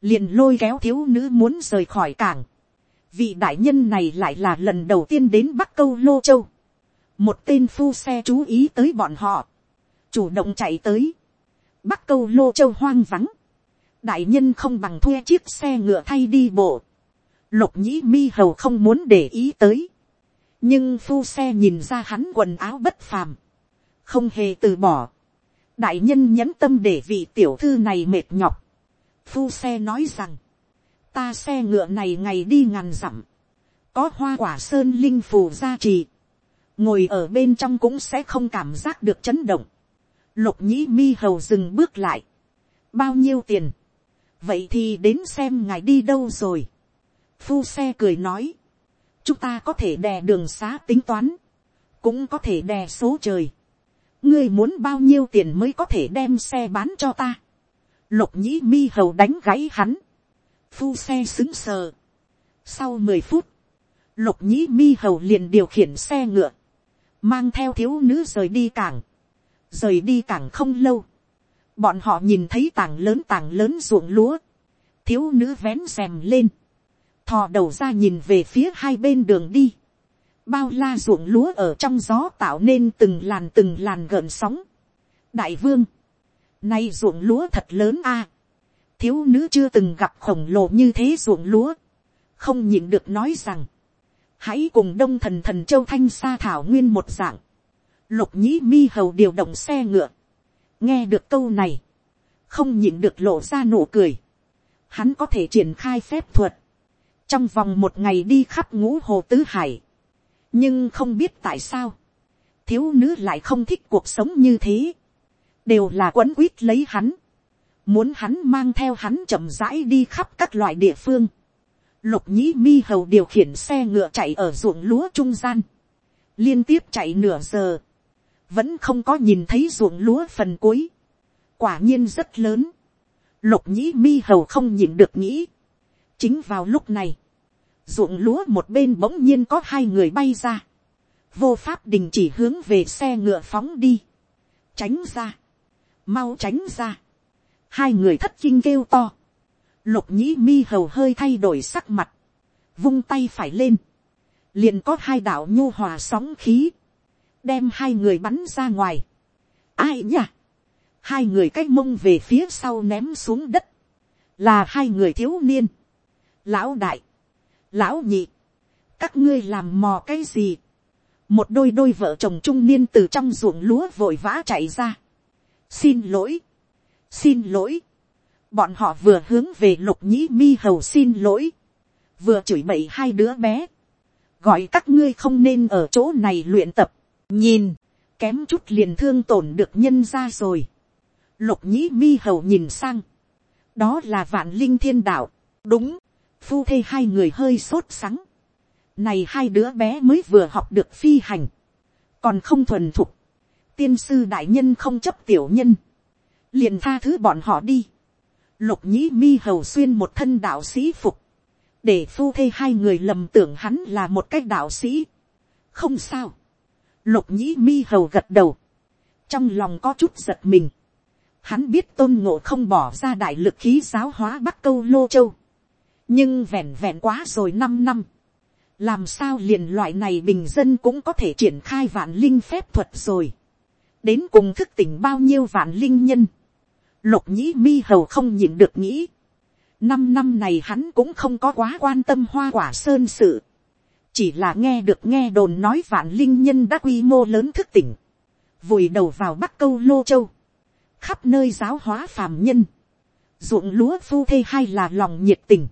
Liền lôi kéo thiếu nữ muốn rời khỏi cảng vị đại nhân này lại là lần đầu tiên đến bắc câu lô châu. một tên phu xe chú ý tới bọn họ, chủ động chạy tới, bắc câu lô châu hoang vắng, đại nhân không bằng thuê chiếc xe ngựa thay đi bộ, lục nhĩ mi hầu không muốn để ý tới, nhưng phu xe nhìn ra hắn quần áo bất phàm, không hề từ bỏ, đại nhân nhẫn tâm để vị tiểu thư này mệt nhọc, phu xe nói rằng, ta xe ngựa này ngày đi ngàn dặm, có hoa quả sơn linh phù gia trì, ngồi ở bên trong cũng sẽ không cảm giác được chấn động. Lục nhĩ mi hầu dừng bước lại. bao nhiêu tiền, vậy thì đến xem ngài đi đâu rồi. phu xe cười nói, chúng ta có thể đè đường xá tính toán, cũng có thể đè số trời. ngươi muốn bao nhiêu tiền mới có thể đem xe bán cho ta. lục nhĩ mi hầu đánh gáy hắn phu xe xứng sờ. Sau mười phút, lục nhĩ mi hầu liền điều khiển xe ngựa, mang theo thiếu nữ rời đi cảng. Rời đi cảng không lâu, bọn họ nhìn thấy tảng lớn tảng lớn ruộng lúa, thiếu nữ vén rèm lên, thò đầu ra nhìn về phía hai bên đường đi, bao la ruộng lúa ở trong gió tạo nên từng làn từng làn gợn sóng. đại vương, nay ruộng lúa thật lớn a, thiếu nữ chưa từng gặp khổng lồ như thế ruộng lúa, không nhịn được nói rằng, hãy cùng đông thần thần châu thanh sa thảo nguyên một dạng, lục nhĩ mi hầu điều động xe ngựa, nghe được câu này, không nhịn được lộ ra nụ cười, hắn có thể triển khai phép thuật, trong vòng một ngày đi khắp ngũ hồ tứ hải, nhưng không biết tại sao, thiếu nữ lại không thích cuộc sống như thế, đều là quấn quýt lấy hắn, muốn hắn mang theo hắn chậm rãi đi khắp các loại địa phương. lục nhĩ mi hầu điều khiển xe ngựa chạy ở ruộng lúa trung gian, liên tiếp chạy nửa giờ, vẫn không có nhìn thấy ruộng lúa phần cuối, quả nhiên rất lớn, lục nhĩ mi hầu không nhìn được nghĩ, chính vào lúc này, ruộng lúa một bên bỗng nhiên có hai người bay ra, vô pháp đình chỉ hướng về xe ngựa phóng đi, tránh ra, mau tránh ra, hai người thất kinh kêu to, lục nhĩ mi hầu hơi thay đổi sắc mặt, vung tay phải lên, liền có hai đạo nhu hòa sóng khí, đem hai người bắn ra ngoài. ai nhỉ? hai người cái mông về phía sau ném xuống đất, là hai người thiếu niên, lão đại, lão nhị, các ngươi làm mò cái gì, một đôi đôi vợ chồng trung niên từ trong ruộng lúa vội vã chạy ra, xin lỗi, xin lỗi, bọn họ vừa hướng về lục nhĩ mi hầu xin lỗi, vừa chửi bậy hai đứa bé, gọi các ngươi không nên ở chỗ này luyện tập, nhìn, kém chút liền thương tổn được nhân ra rồi. Lục nhĩ mi hầu nhìn sang, đó là vạn linh thiên đạo, đúng, phu thê hai người hơi sốt sắng, này hai đứa bé mới vừa học được phi hành, còn không thuần thục, tiên sư đại nhân không chấp tiểu nhân, liền tha thứ bọn họ đi, lục nhĩ mi hầu xuyên một thân đạo sĩ phục, để phu thê hai người lầm tưởng hắn là một cái đạo sĩ. không sao. lục nhĩ mi hầu gật đầu. trong lòng có chút giật mình. hắn biết tôn ngộ không bỏ ra đại lực khí giáo hóa bắc câu lô châu. nhưng vẹn vẹn quá rồi năm năm. làm sao liền loại này bình dân cũng có thể triển khai vạn linh phép thuật rồi. đến cùng thức tỉnh bao nhiêu vạn linh nhân lục nhĩ mi hầu không nhìn được nghĩ năm năm này hắn cũng không có quá quan tâm hoa quả sơn sự. Chỉ là nghe được nghe đồn nói vạn linh nhân đã quy mô lớn thức tỉnh. Vùi đầu vào bắc câu lô châu. Khắp nơi giáo hóa phàm nhân. ruộng lúa phu thê hay là lòng nhiệt tình.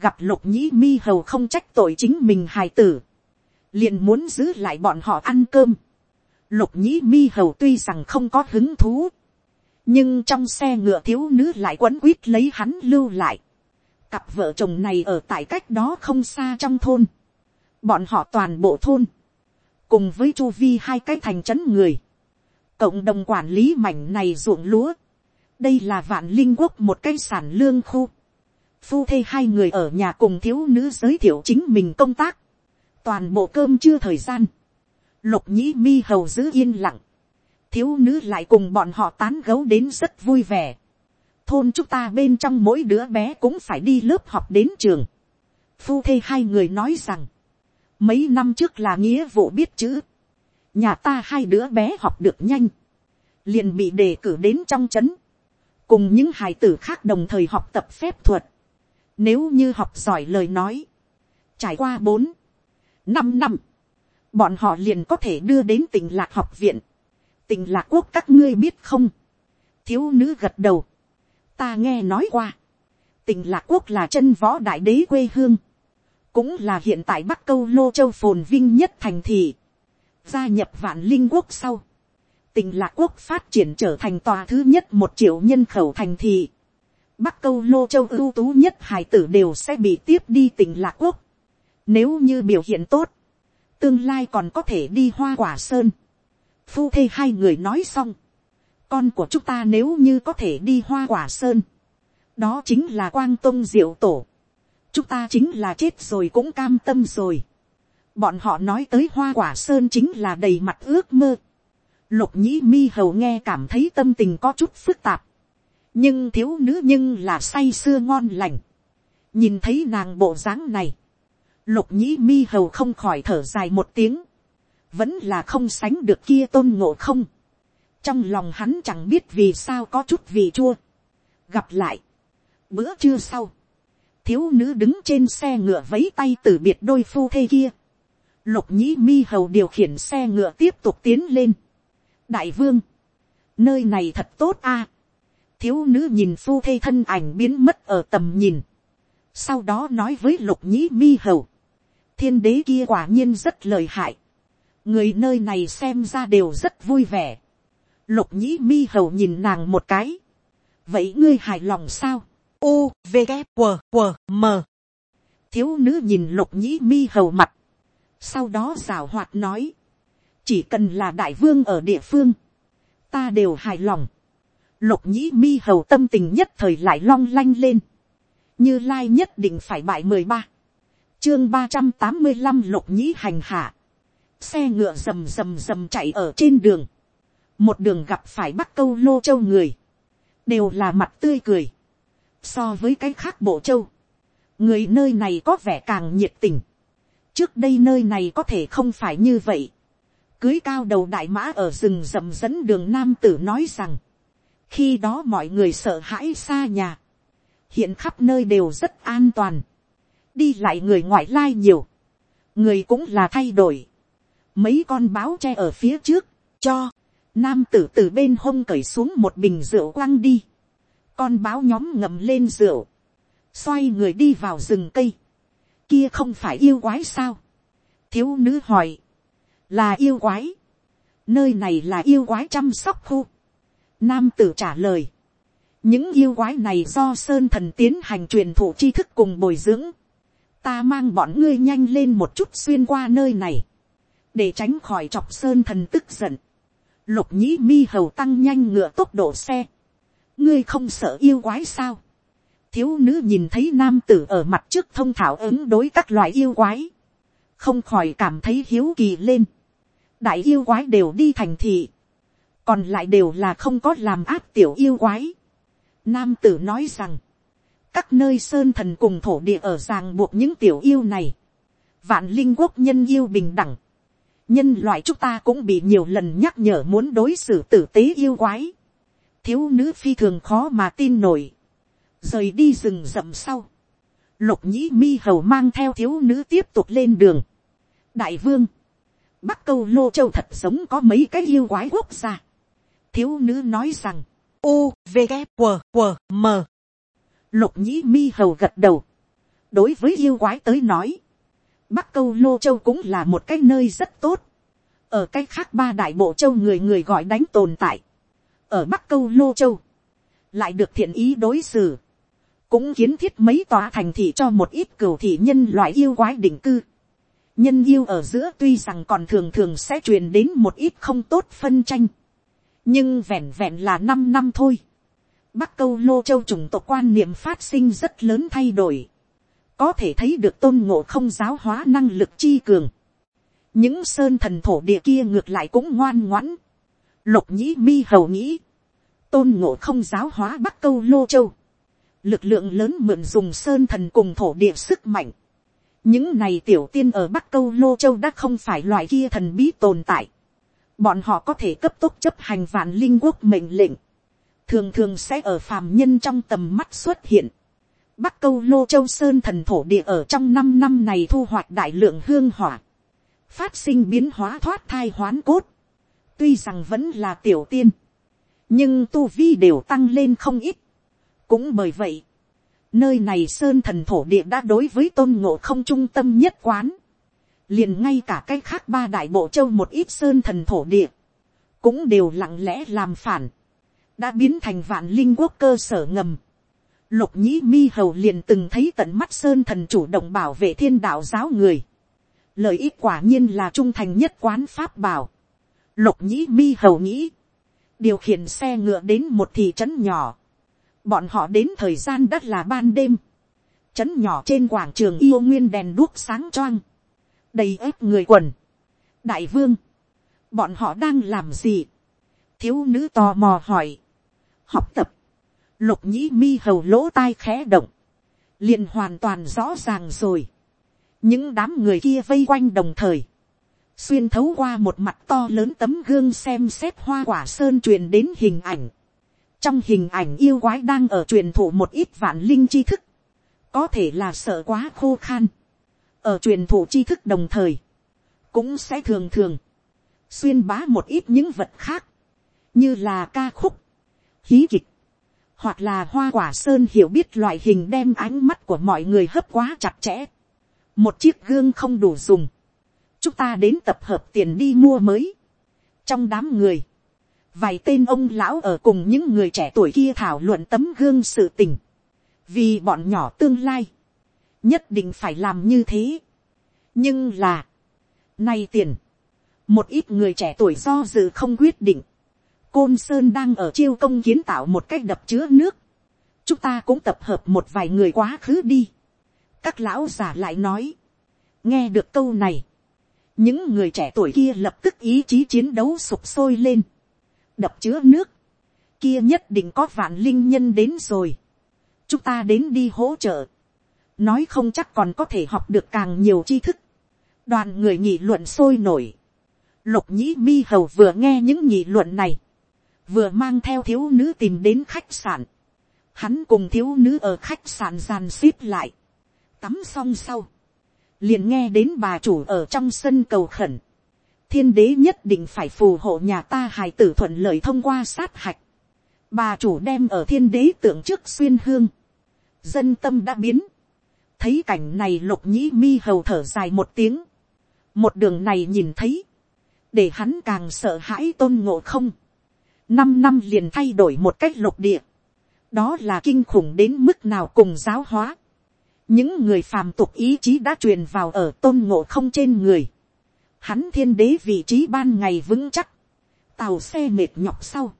Gặp lục nhĩ mi hầu không trách tội chính mình hài tử. Liền muốn giữ lại bọn họ ăn cơm. Lục nhĩ mi hầu tuy rằng không có hứng thú nhưng trong xe ngựa thiếu nữ lại quấn quýt lấy hắn lưu lại. cặp vợ chồng này ở tại cách đó không xa trong thôn. bọn họ toàn bộ thôn, cùng với chu vi hai cái thành trấn người, cộng đồng quản lý mảnh này ruộng lúa. đây là vạn linh quốc một cái sản lương khu. phu thê hai người ở nhà cùng thiếu nữ giới thiệu chính mình công tác. toàn bộ cơm chưa thời gian. lục nhĩ mi hầu giữ yên lặng thiếu nữ lại cùng bọn họ tán gấu đến rất vui vẻ. thôn chúng ta bên trong mỗi đứa bé cũng phải đi lớp học đến trường. phu thê hai người nói rằng, mấy năm trước là nghĩa vụ biết chữ. nhà ta hai đứa bé học được nhanh, liền bị đề cử đến trong trấn, cùng những hài tử khác đồng thời học tập phép thuật. nếu như học giỏi lời nói, trải qua bốn, năm năm, bọn họ liền có thể đưa đến tỉnh lạc học viện tình lạc quốc các ngươi biết không. thiếu nữ gật đầu. ta nghe nói qua. tình lạc quốc là chân võ đại đế quê hương. cũng là hiện tại bắc câu lô châu phồn vinh nhất thành thị. gia nhập vạn linh quốc sau. tình lạc quốc phát triển trở thành tòa thứ nhất một triệu nhân khẩu thành thị. bắc câu lô châu ưu tú nhất hải tử đều sẽ bị tiếp đi tỉnh lạc quốc. nếu như biểu hiện tốt, tương lai còn có thể đi hoa quả sơn phu thê hai người nói xong, con của chúng ta nếu như có thể đi hoa quả sơn, đó chính là quang tông diệu tổ, chúng ta chính là chết rồi cũng cam tâm rồi. bọn họ nói tới hoa quả sơn chính là đầy mặt ước mơ. lục nhĩ mi hầu nghe cảm thấy tâm tình có chút phức tạp, nhưng thiếu nữ nhưng là say sưa ngon lành. nhìn thấy nàng bộ dáng này, lục nhĩ mi hầu không khỏi thở dài một tiếng, vẫn là không sánh được kia tôn ngộ không. trong lòng hắn chẳng biết vì sao có chút vị chua. gặp lại, bữa trưa sau, thiếu nữ đứng trên xe ngựa vấy tay từ biệt đôi phu thê kia. lục nhĩ mi hầu điều khiển xe ngựa tiếp tục tiến lên. đại vương, nơi này thật tốt a. thiếu nữ nhìn phu thê thân ảnh biến mất ở tầm nhìn. sau đó nói với lục nhĩ mi hầu, thiên đế kia quả nhiên rất lời hại người nơi này xem ra đều rất vui vẻ. lục nhĩ mi hầu nhìn nàng một cái. vậy ngươi hài lòng sao. u v g q q m. Thiếu nữ nhìn lục nhĩ mi hầu mặt, sau đó rào hoạt nói, chỉ cần là đại vương ở địa phương, ta đều hài lòng, lục nhĩ mi hầu tâm tình nhất thời lại long lanh lên, như lai nhất định phải bại mười ba, chương ba trăm tám mươi năm lục nhĩ hành hạ, xe ngựa rầm rầm rầm chạy ở trên đường, một đường gặp phải bắc câu lô châu người, đều là mặt tươi cười, so với cái khác bộ châu, người nơi này có vẻ càng nhiệt tình, trước đây nơi này có thể không phải như vậy, cưới cao đầu đại mã ở rừng rậm dẫn đường nam tử nói rằng, khi đó mọi người sợ hãi xa nhà, hiện khắp nơi đều rất an toàn, đi lại người ngoại lai nhiều, người cũng là thay đổi, mấy con báo tre ở phía trước, cho, nam tử từ bên hông cởi xuống một bình rượu quăng đi, con báo nhóm ngậm lên rượu, xoay người đi vào rừng cây, kia không phải yêu quái sao, thiếu nữ hỏi, là yêu quái, nơi này là yêu quái chăm sóc khu, nam tử trả lời, những yêu quái này do sơn thần tiến hành truyền thụ tri thức cùng bồi dưỡng, ta mang bọn ngươi nhanh lên một chút xuyên qua nơi này, để tránh khỏi chọc sơn thần tức giận, lục nhĩ mi hầu tăng nhanh ngựa tốc độ xe, ngươi không sợ yêu quái sao, thiếu nữ nhìn thấy nam tử ở mặt trước thông thảo ứng đối các loại yêu quái, không khỏi cảm thấy hiếu kỳ lên, đại yêu quái đều đi thành thị, còn lại đều là không có làm áp tiểu yêu quái. Nam tử nói rằng, các nơi sơn thần cùng thổ địa ở ràng buộc những tiểu yêu này, vạn linh quốc nhân yêu bình đẳng, nhân loại chúng ta cũng bị nhiều lần nhắc nhở muốn đối xử tử tế yêu quái, thiếu nữ phi thường khó mà tin nổi, rời đi rừng rậm sau, lục nhĩ mi hầu mang theo thiếu nữ tiếp tục lên đường, đại vương, bắc câu lô châu thật sống có mấy cái yêu quái quốc gia, thiếu nữ nói rằng, u v g q q m. Lục nhĩ mi hầu gật đầu, đối với yêu quái tới nói, bắc câu lô châu cũng là một cái nơi rất tốt, ở cái khác ba đại bộ châu người người gọi đánh tồn tại, ở bắc câu lô châu, lại được thiện ý đối xử, cũng kiến thiết mấy tòa thành thị cho một ít cửu thị nhân loại yêu quái định cư. nhân yêu ở giữa tuy rằng còn thường thường sẽ truyền đến một ít không tốt phân tranh, nhưng vẹn vẹn là năm năm thôi. bắc câu lô châu chủng tộc quan niệm phát sinh rất lớn thay đổi, có thể thấy được tôn ngộ không giáo hóa năng lực chi cường. những sơn thần thổ địa kia ngược lại cũng ngoan ngoãn. lục nhĩ mi hầu nghĩ, tôn ngộ không giáo hóa bắc câu lô châu lực lượng lớn mượn dùng sơn thần cùng thổ địa sức mạnh. những này tiểu tiên ở bắc câu lô châu đã không phải loại kia thần bí tồn tại. bọn họ có thể cấp tốc chấp hành vạn linh quốc mệnh lệnh. thường thường sẽ ở phàm nhân trong tầm mắt xuất hiện bắc câu lô châu sơn thần thổ địa ở trong năm năm này thu hoạch đại lượng hương hỏa. phát sinh biến hóa thoát thai hoán cốt. tuy rằng vẫn là tiểu tiên. nhưng tu vi đều tăng lên không ít cũng bởi vậy, nơi này sơn thần thổ địa đã đối với tôn ngộ không trung tâm nhất quán. liền ngay cả cái khác ba đại bộ châu một ít sơn thần thổ địa, cũng đều lặng lẽ làm phản, đã biến thành vạn linh quốc cơ sở ngầm. Lục nhĩ mi hầu liền từng thấy tận mắt sơn thần chủ động bảo vệ thiên đạo giáo người. Lợi ích quả nhiên là trung thành nhất quán pháp bảo. Lục nhĩ mi hầu nghĩ. Điều khiển xe ngựa đến một thị trấn nhỏ bọn họ đến thời gian đất là ban đêm, trấn nhỏ trên quảng trường yêu nguyên đèn đuốc sáng choang, đầy ép người quần. đại vương, bọn họ đang làm gì, thiếu nữ tò mò hỏi, học tập, lục nhĩ mi hầu lỗ tai khẽ động, liền hoàn toàn rõ ràng rồi, những đám người kia vây quanh đồng thời, xuyên thấu qua một mặt to lớn tấm gương xem xét hoa quả sơn truyền đến hình ảnh, trong hình ảnh yêu quái đang ở truyền thụ một ít vạn linh tri thức, có thể là sợ quá khô khan, ở truyền thụ tri thức đồng thời, cũng sẽ thường thường, xuyên bá một ít những vật khác, như là ca khúc, hí kịch, hoặc là hoa quả sơn hiểu biết loại hình đem ánh mắt của mọi người hấp quá chặt chẽ. một chiếc gương không đủ dùng, chúng ta đến tập hợp tiền đi mua mới. trong đám người, vài tên ông lão ở cùng những người trẻ tuổi kia thảo luận tấm gương sự tình, vì bọn nhỏ tương lai, nhất định phải làm như thế. nhưng là, nay tiền, một ít người trẻ tuổi do dự không quyết định, côn sơn đang ở chiêu công kiến tạo một cách đập chứa nước, chúng ta cũng tập hợp một vài người quá khứ đi. các lão già lại nói, nghe được câu này, những người trẻ tuổi kia lập tức ý chí chiến đấu sụp sôi lên, đập chứa nước, kia nhất định có vạn linh nhân đến rồi, chúng ta đến đi hỗ trợ, nói không chắc còn có thể học được càng nhiều tri thức, đoàn người nghị luận sôi nổi, lục nhĩ mi hầu vừa nghe những nghị luận này, vừa mang theo thiếu nữ tìm đến khách sạn, hắn cùng thiếu nữ ở khách sạn giàn xếp lại, tắm xong sau, liền nghe đến bà chủ ở trong sân cầu khẩn, thiên đế nhất định phải phù hộ nhà ta hài tử thuận lợi thông qua sát hạch, bà chủ đem ở thiên đế tượng trước xuyên hương, dân tâm đã biến, thấy cảnh này lục nhĩ mi hầu thở dài một tiếng, một đường này nhìn thấy, để hắn càng sợ hãi tôn ngộ không, năm năm liền thay đổi một cách lục địa, đó là kinh khủng đến mức nào cùng giáo hóa, những người phàm tục ý chí đã truyền vào ở tôn ngộ không trên người, hắn thiên đế vị trí ban ngày vững chắc, tàu xe mệt nhọc sau,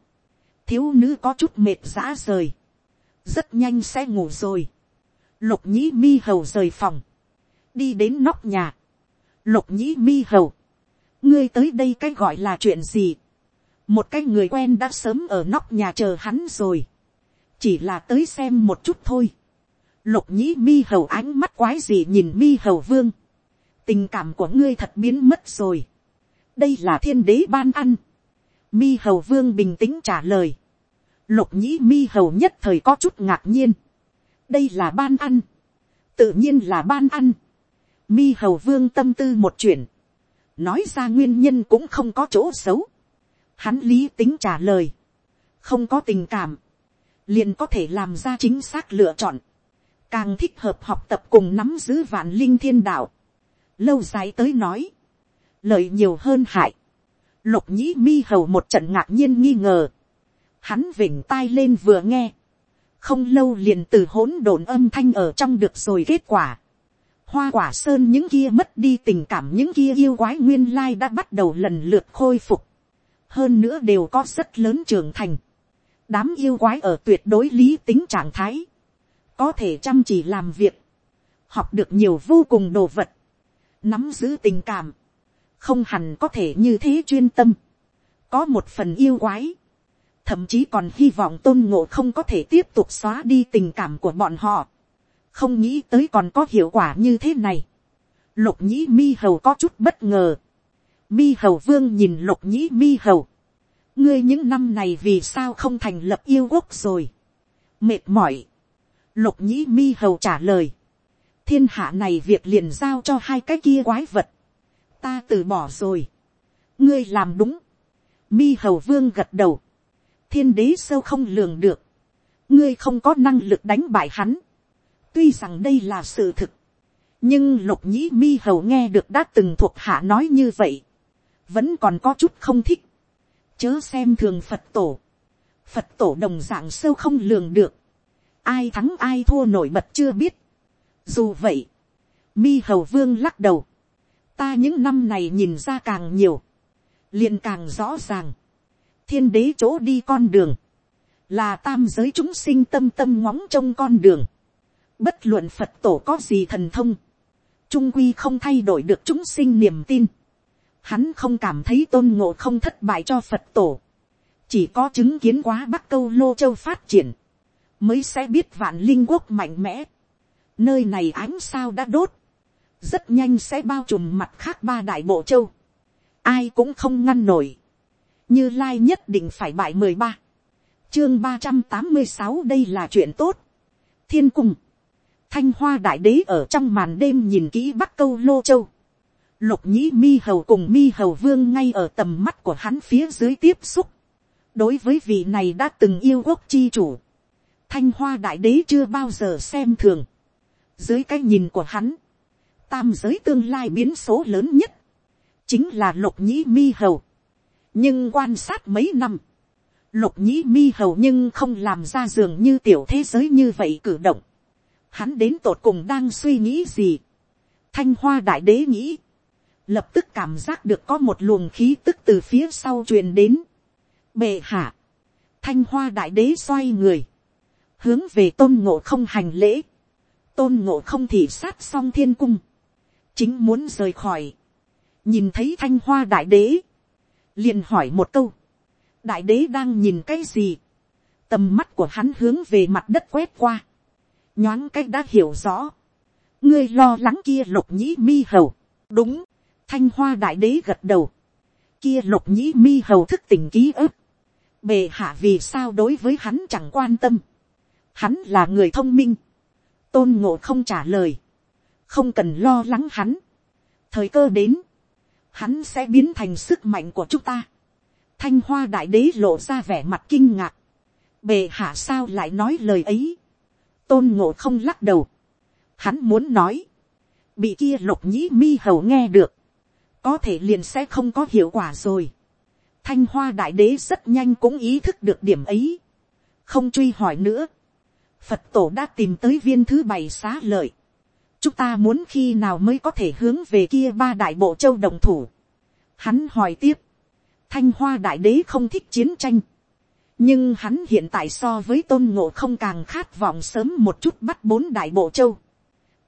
thiếu nữ có chút mệt giã rời, rất nhanh sẽ ngủ rồi, lục nhĩ mi hầu rời phòng, đi đến nóc nhà, lục nhĩ mi hầu, ngươi tới đây cái gọi là chuyện gì, một cái người quen đã sớm ở nóc nhà chờ hắn rồi, chỉ là tới xem một chút thôi, lục nhĩ mi hầu ánh mắt quái gì nhìn mi hầu vương, tình cảm của ngươi thật biến mất rồi, đây là thiên đế ban ăn, mi hầu vương bình tĩnh trả lời, lục nhĩ mi hầu nhất thời có chút ngạc nhiên, đây là ban ăn, tự nhiên là ban ăn, mi hầu vương tâm tư một chuyện, nói ra nguyên nhân cũng không có chỗ xấu, hắn lý tính trả lời, không có tình cảm, liền có thể làm ra chính xác lựa chọn, càng thích hợp học tập cùng nắm giữ vạn linh thiên đạo, lâu dài tới nói, lợi nhiều hơn hại, lục nhĩ mi hầu một trận ngạc nhiên nghi ngờ, hắn vỉnh tai lên vừa nghe, không lâu liền từ hỗn độn âm thanh ở trong được rồi kết quả. Hoa quả sơn những kia mất đi tình cảm những kia yêu quái nguyên lai đã bắt đầu lần lượt khôi phục. Hơn nữa đều có rất lớn trưởng thành. Đám yêu quái ở tuyệt đối lý tính trạng thái. Có thể chăm chỉ làm việc. Học được nhiều vô cùng đồ vật. Nắm giữ tình cảm. Không hẳn có thể như thế chuyên tâm. Có một phần yêu quái thậm chí còn hy vọng tôn ngộ không có thể tiếp tục xóa đi tình cảm của bọn họ, không nghĩ tới còn có hiệu quả như thế này. Lục nhĩ mi hầu có chút bất ngờ. Mi hầu vương nhìn lục nhĩ mi hầu. ngươi những năm này vì sao không thành lập yêu quốc rồi. mệt mỏi. lục nhĩ mi hầu trả lời. thiên hạ này việc liền giao cho hai cái kia quái vật. ta từ bỏ rồi. ngươi làm đúng. Mi hầu vương gật đầu thiên đế sâu không lường được, ngươi không có năng lực đánh bại hắn. tuy rằng đây là sự thực, nhưng lục nhĩ mi hầu nghe được đã từng thuộc hạ nói như vậy, vẫn còn có chút không thích, chớ xem thường phật tổ, phật tổ đồng dạng sâu không lường được, ai thắng ai thua nổi bật chưa biết. dù vậy, mi hầu vương lắc đầu, ta những năm này nhìn ra càng nhiều, liền càng rõ ràng, thiên đế chỗ đi con đường, là tam giới chúng sinh tâm tâm ngóng trong con đường. Bất luận Phật tổ có gì thần thông, trung quy không thay đổi được chúng sinh niềm tin. Hắn không cảm thấy tôn ngộ không thất bại cho Phật tổ. Chỉ có chứng kiến quá bắc câu lô châu phát triển, mới sẽ biết vạn linh quốc mạnh mẽ. Nơi này ánh sao đã đốt, rất nhanh sẽ bao trùm mặt khác ba đại bộ châu. Ai cũng không ngăn nổi. Như lai nhất định phải bại mười ba, chương ba trăm tám mươi sáu đây là chuyện tốt, thiên cung, thanh hoa đại đế ở trong màn đêm nhìn kỹ bắc câu lô châu, lục nhĩ mi hầu cùng mi hầu vương ngay ở tầm mắt của hắn phía dưới tiếp xúc, đối với vị này đã từng yêu quốc chi chủ, thanh hoa đại đế chưa bao giờ xem thường, dưới cái nhìn của hắn, tam giới tương lai biến số lớn nhất, chính là lục nhĩ mi hầu, nhưng quan sát mấy năm, lục nhĩ mi hầu nhưng không làm ra giường như tiểu thế giới như vậy cử động. hắn đến tột cùng đang suy nghĩ gì, thanh hoa đại đế nghĩ, lập tức cảm giác được có một luồng khí tức từ phía sau truyền đến, bệ hạ, thanh hoa đại đế xoay người, hướng về tôn ngộ không hành lễ, tôn ngộ không thì sát xong thiên cung, chính muốn rời khỏi, nhìn thấy thanh hoa đại đế, liền hỏi một câu, đại đế đang nhìn cái gì, tầm mắt của hắn hướng về mặt đất quét qua, nhoáng cách đã hiểu rõ, ngươi lo lắng kia lục nhĩ mi hầu, đúng, thanh hoa đại đế gật đầu, kia lục nhĩ mi hầu thức tình ký ức, bề hạ vì sao đối với hắn chẳng quan tâm, hắn là người thông minh, tôn ngộ không trả lời, không cần lo lắng hắn, thời cơ đến, hắn sẽ biến thành sức mạnh của chúng ta. Thanh hoa đại đế lộ ra vẻ mặt kinh ngạc. Bề hạ sao lại nói lời ấy. Tôn ngộ không lắc đầu. Hắn muốn nói. Bị kia lục nhĩ mi hầu nghe được. Có thể liền sẽ không có hiệu quả rồi. Thanh hoa đại đế rất nhanh cũng ý thức được điểm ấy. Không truy hỏi nữa. Phật tổ đã tìm tới viên thứ bảy xá lợi chúng ta muốn khi nào mới có thể hướng về kia ba đại bộ châu đồng thủ. Hắn hỏi tiếp, thanh hoa đại đế không thích chiến tranh, nhưng hắn hiện tại so với tôn ngộ không càng khát vọng sớm một chút bắt bốn đại bộ châu.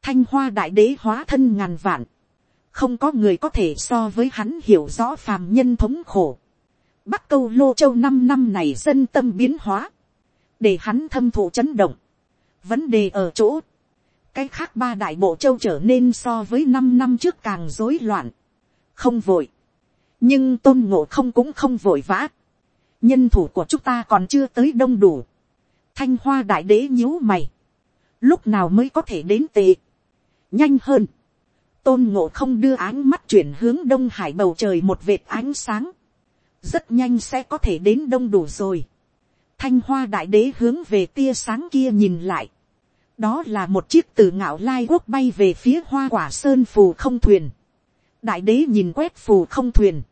Thanh hoa đại đế hóa thân ngàn vạn, không có người có thể so với hắn hiểu rõ phàm nhân thống khổ. Bắc câu lô châu năm năm này dân tâm biến hóa, để hắn thâm thụ chấn động. Vấn đề ở chỗ, cái khác ba đại bộ châu trở nên so với năm năm trước càng rối loạn, không vội, nhưng tôn ngộ không cũng không vội vã, nhân thủ của chúng ta còn chưa tới đông đủ, thanh hoa đại đế nhíu mày, lúc nào mới có thể đến tệ, nhanh hơn, tôn ngộ không đưa ánh mắt chuyển hướng đông hải bầu trời một vệt ánh sáng, rất nhanh sẽ có thể đến đông đủ rồi, thanh hoa đại đế hướng về tia sáng kia nhìn lại, đó là một chiếc từ ngạo lai quốc bay về phía hoa quả sơn phù không thuyền. đại đế nhìn quét phù không thuyền.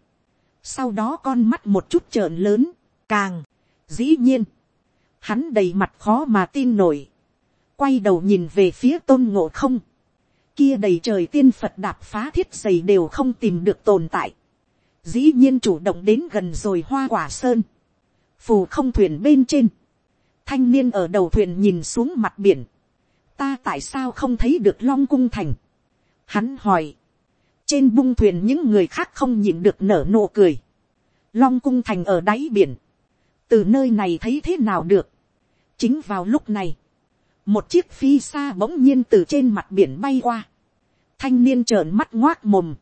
sau đó con mắt một chút trợn lớn, càng, dĩ nhiên, hắn đầy mặt khó mà tin nổi, quay đầu nhìn về phía tôn ngộ không, kia đầy trời tiên phật đạp phá thiết giày đều không tìm được tồn tại, dĩ nhiên chủ động đến gần rồi hoa quả sơn, phù không thuyền bên trên, thanh niên ở đầu thuyền nhìn xuống mặt biển, ta tại sao không thấy được long cung thành. Hắn hỏi, trên bung thuyền những người khác không nhìn được nở nụ cười. Long cung thành ở đáy biển, từ nơi này thấy thế nào được. chính vào lúc này, một chiếc phi xa bỗng nhiên từ trên mặt biển bay qua. thanh niên trợn mắt ngoác mồm.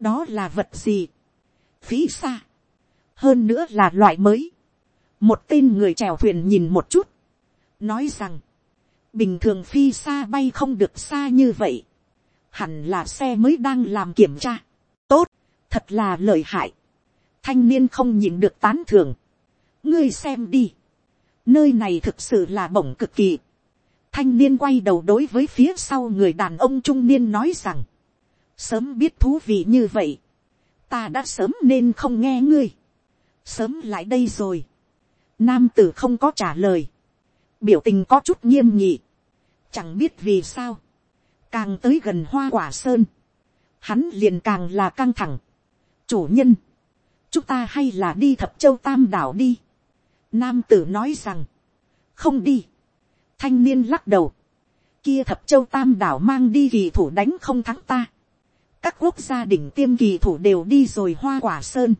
đó là vật gì. phi xa. hơn nữa là loại mới. một tên người chèo thuyền nhìn một chút. nói rằng, bình thường phi xa bay không được xa như vậy, hẳn là xe mới đang làm kiểm tra, tốt, thật là lợi hại, thanh niên không nhìn được tán thường, ngươi xem đi, nơi này thực sự là bổng cực kỳ, thanh niên quay đầu đối với phía sau người đàn ông trung niên nói rằng, sớm biết thú vị như vậy, ta đã sớm nên không nghe ngươi, sớm lại đây rồi, nam tử không có trả lời, biểu tình có chút nghiêm nhị, chẳng biết vì sao, càng tới gần hoa quả sơn, hắn liền càng là căng thẳng. chủ nhân, chúng ta hay là đi thập châu tam đảo đi. nam tử nói rằng, không đi thanh niên lắc đầu, kia thập châu tam đảo mang đi kỳ thủ đánh không thắng ta. các quốc gia đỉnh tiêm kỳ thủ đều đi rồi hoa quả sơn.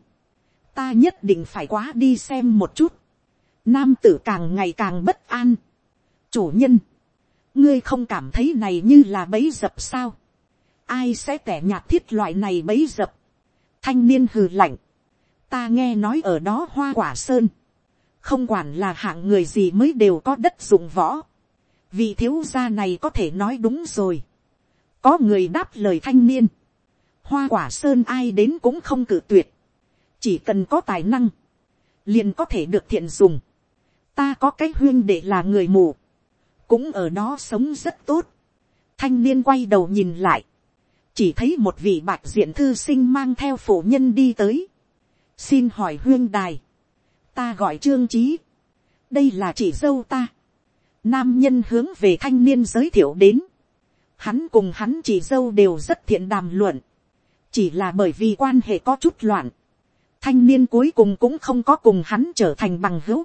ta nhất định phải quá đi xem một chút. nam tử càng ngày càng bất an. chủ nhân, ngươi không cảm thấy này như là bấy dập sao. ai sẽ tẻ nhạt thiết loại này bấy dập. thanh niên hừ lạnh. ta nghe nói ở đó hoa quả sơn không quản là hạng người gì mới đều có đất dụng võ. vì thiếu gia này có thể nói đúng rồi. có người đáp lời thanh niên. hoa quả sơn ai đến cũng không cử tuyệt. chỉ cần có tài năng, liền có thể được thiện dùng. ta có cái huyên để là người mù cũng ở đó sống rất tốt. thanh niên quay đầu nhìn lại, chỉ thấy một vị bạch diện thư sinh mang theo phụ nhân đi tới. xin hỏi huyên đài, ta gọi trương trí, đây là chị dâu ta. nam nhân hướng về thanh niên giới thiệu đến, hắn cùng hắn chị dâu đều rất thiện đàm luận, chỉ là bởi vì quan hệ có chút loạn, thanh niên cuối cùng cũng không có cùng hắn trở thành bằng hữu,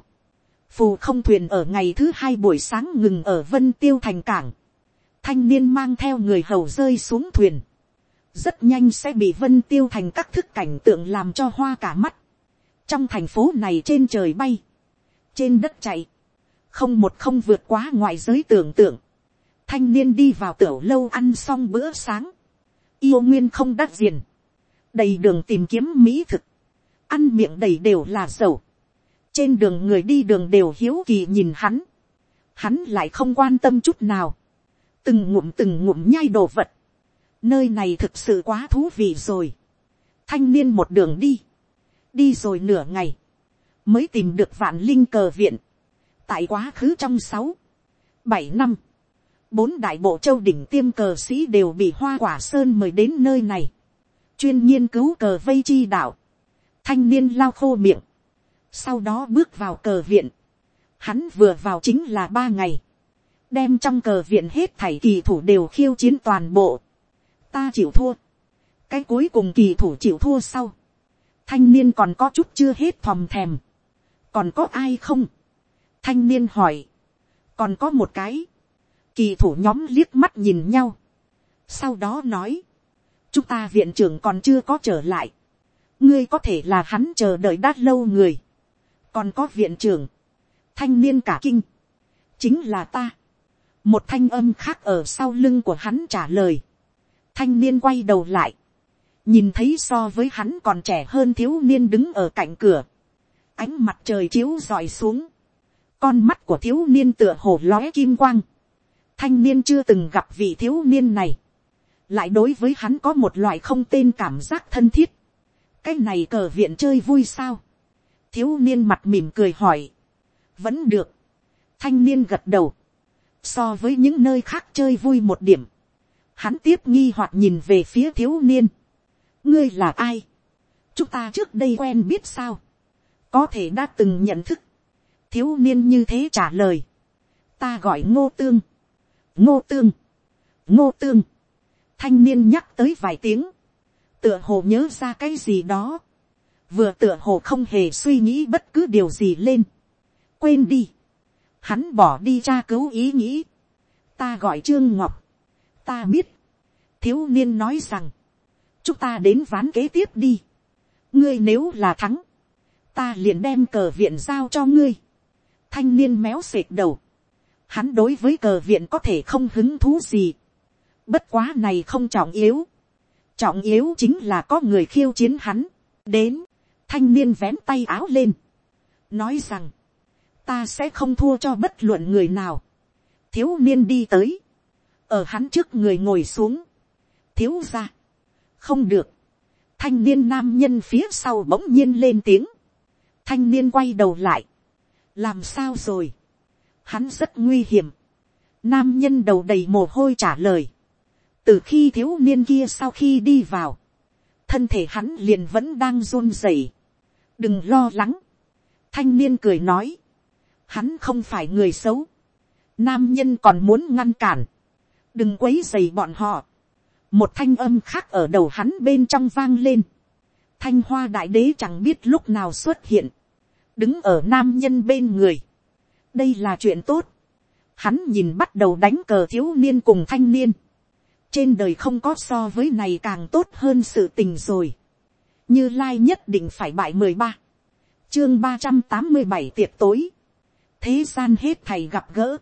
phù không thuyền ở ngày thứ hai buổi sáng ngừng ở vân tiêu thành cảng, thanh niên mang theo người hầu rơi xuống thuyền, rất nhanh sẽ bị vân tiêu thành các thức cảnh tượng làm cho hoa cả mắt, trong thành phố này trên trời bay, trên đất chạy, không một không vượt quá ngoài giới tưởng tượng, thanh niên đi vào tiểu lâu ăn xong bữa sáng, yêu nguyên không đắt diền, đầy đường tìm kiếm mỹ thực, ăn miệng đầy đều là dầu, trên đường người đi đường đều hiếu kỳ nhìn hắn, hắn lại không quan tâm chút nào, từng ngụm từng ngụm nhai đồ vật, nơi này thực sự quá thú vị rồi, thanh niên một đường đi, đi rồi nửa ngày, mới tìm được vạn linh cờ viện, tại quá khứ trong sáu, bảy năm, bốn đại bộ châu đỉnh tiêm cờ sĩ đều bị hoa quả sơn mời đến nơi này, chuyên nghiên cứu cờ vây chi đạo, thanh niên lao khô miệng, sau đó bước vào cờ viện, hắn vừa vào chính là ba ngày, đem trong cờ viện hết thảy kỳ thủ đều khiêu chiến toàn bộ, ta chịu thua, cái cuối cùng kỳ thủ chịu thua sau, thanh niên còn có chút chưa hết thòm thèm, còn có ai không, thanh niên hỏi, còn có một cái, kỳ thủ nhóm liếc mắt nhìn nhau, sau đó nói, chúng ta viện trưởng còn chưa có trở lại, ngươi có thể là hắn chờ đợi đã lâu người, còn có viện trưởng, thanh niên cả kinh, chính là ta, một thanh âm khác ở sau lưng của hắn trả lời, thanh niên quay đầu lại, nhìn thấy so với hắn còn trẻ hơn thiếu niên đứng ở cạnh cửa, ánh mặt trời chiếu rọi xuống, con mắt của thiếu niên tựa hồ lóe kim quang, thanh niên chưa từng gặp vị thiếu niên này, lại đối với hắn có một loại không tên cảm giác thân thiết, cái này cờ viện chơi vui sao, thiếu niên mặt mỉm cười hỏi, vẫn được, thanh niên gật đầu, so với những nơi khác chơi vui một điểm, hắn tiếp nghi hoặc nhìn về phía thiếu niên, ngươi là ai, chúng ta trước đây quen biết sao, có thể đã từng nhận thức, thiếu niên như thế trả lời, ta gọi ngô tương, ngô tương, ngô tương, thanh niên nhắc tới vài tiếng, tựa hồ nhớ ra cái gì đó, vừa tựa hồ không hề suy nghĩ bất cứ điều gì lên, quên đi, hắn bỏ đi tra cứu ý nghĩ, ta gọi trương ngọc, ta biết, thiếu niên nói rằng, chúng ta đến ván kế tiếp đi, ngươi nếu là thắng, ta liền đem cờ viện giao cho ngươi, thanh niên méo sệt đầu, hắn đối với cờ viện có thể không hứng thú gì, bất quá này không trọng yếu, trọng yếu chính là có người khiêu chiến hắn, đến, thanh niên vén tay áo lên, nói rằng, ta sẽ không thua cho bất luận người nào, thiếu niên đi tới, ở hắn trước người ngồi xuống, thiếu ra, không được, thanh niên nam nhân phía sau bỗng nhiên lên tiếng, thanh niên quay đầu lại, làm sao rồi, hắn rất nguy hiểm, nam nhân đầu đầy mồ hôi trả lời, từ khi thiếu niên kia sau khi đi vào, thân thể hắn liền vẫn đang run rẩy, đừng lo lắng, thanh niên cười nói, hắn không phải người xấu, nam nhân còn muốn ngăn cản, đừng quấy dày bọn họ, một thanh âm khác ở đầu hắn bên trong vang lên, thanh hoa đại đế chẳng biết lúc nào xuất hiện, đứng ở nam nhân bên người, đây là chuyện tốt, hắn nhìn bắt đầu đánh cờ thiếu niên cùng thanh niên, trên đời không có so với này càng tốt hơn sự tình rồi, như lai nhất định phải bại mười ba, chương ba trăm tám mươi bảy tiệc tối, thế gian hết thầy gặp gỡ,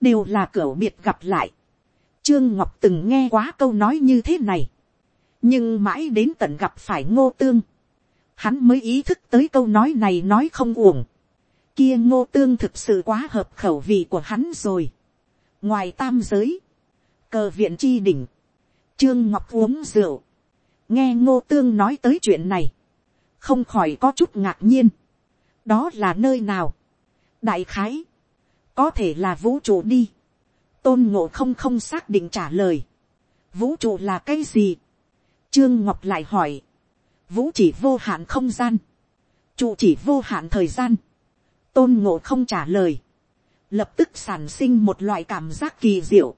đều là cửa biệt gặp lại, Trương Ngọc từng nghe quá câu nói như thế này. Nhưng mãi đến tận gặp phải ngô tương. Hắn mới ý thức tới câu nói này nói không uổng. Kia ngô tương thực sự quá hợp khẩu vị của hắn rồi. Ngoài tam giới. Cờ viện chi đỉnh. Trương Ngọc uống rượu. Nghe ngô tương nói tới chuyện này. Không khỏi có chút ngạc nhiên. Đó là nơi nào? Đại khái. Có thể là vũ trụ đi tôn ngộ không không xác định trả lời. vũ trụ là cái gì. trương ngọc lại hỏi. vũ chỉ vô hạn không gian. trụ chỉ vô hạn thời gian. tôn ngộ không trả lời. lập tức sản sinh một loại cảm giác kỳ diệu.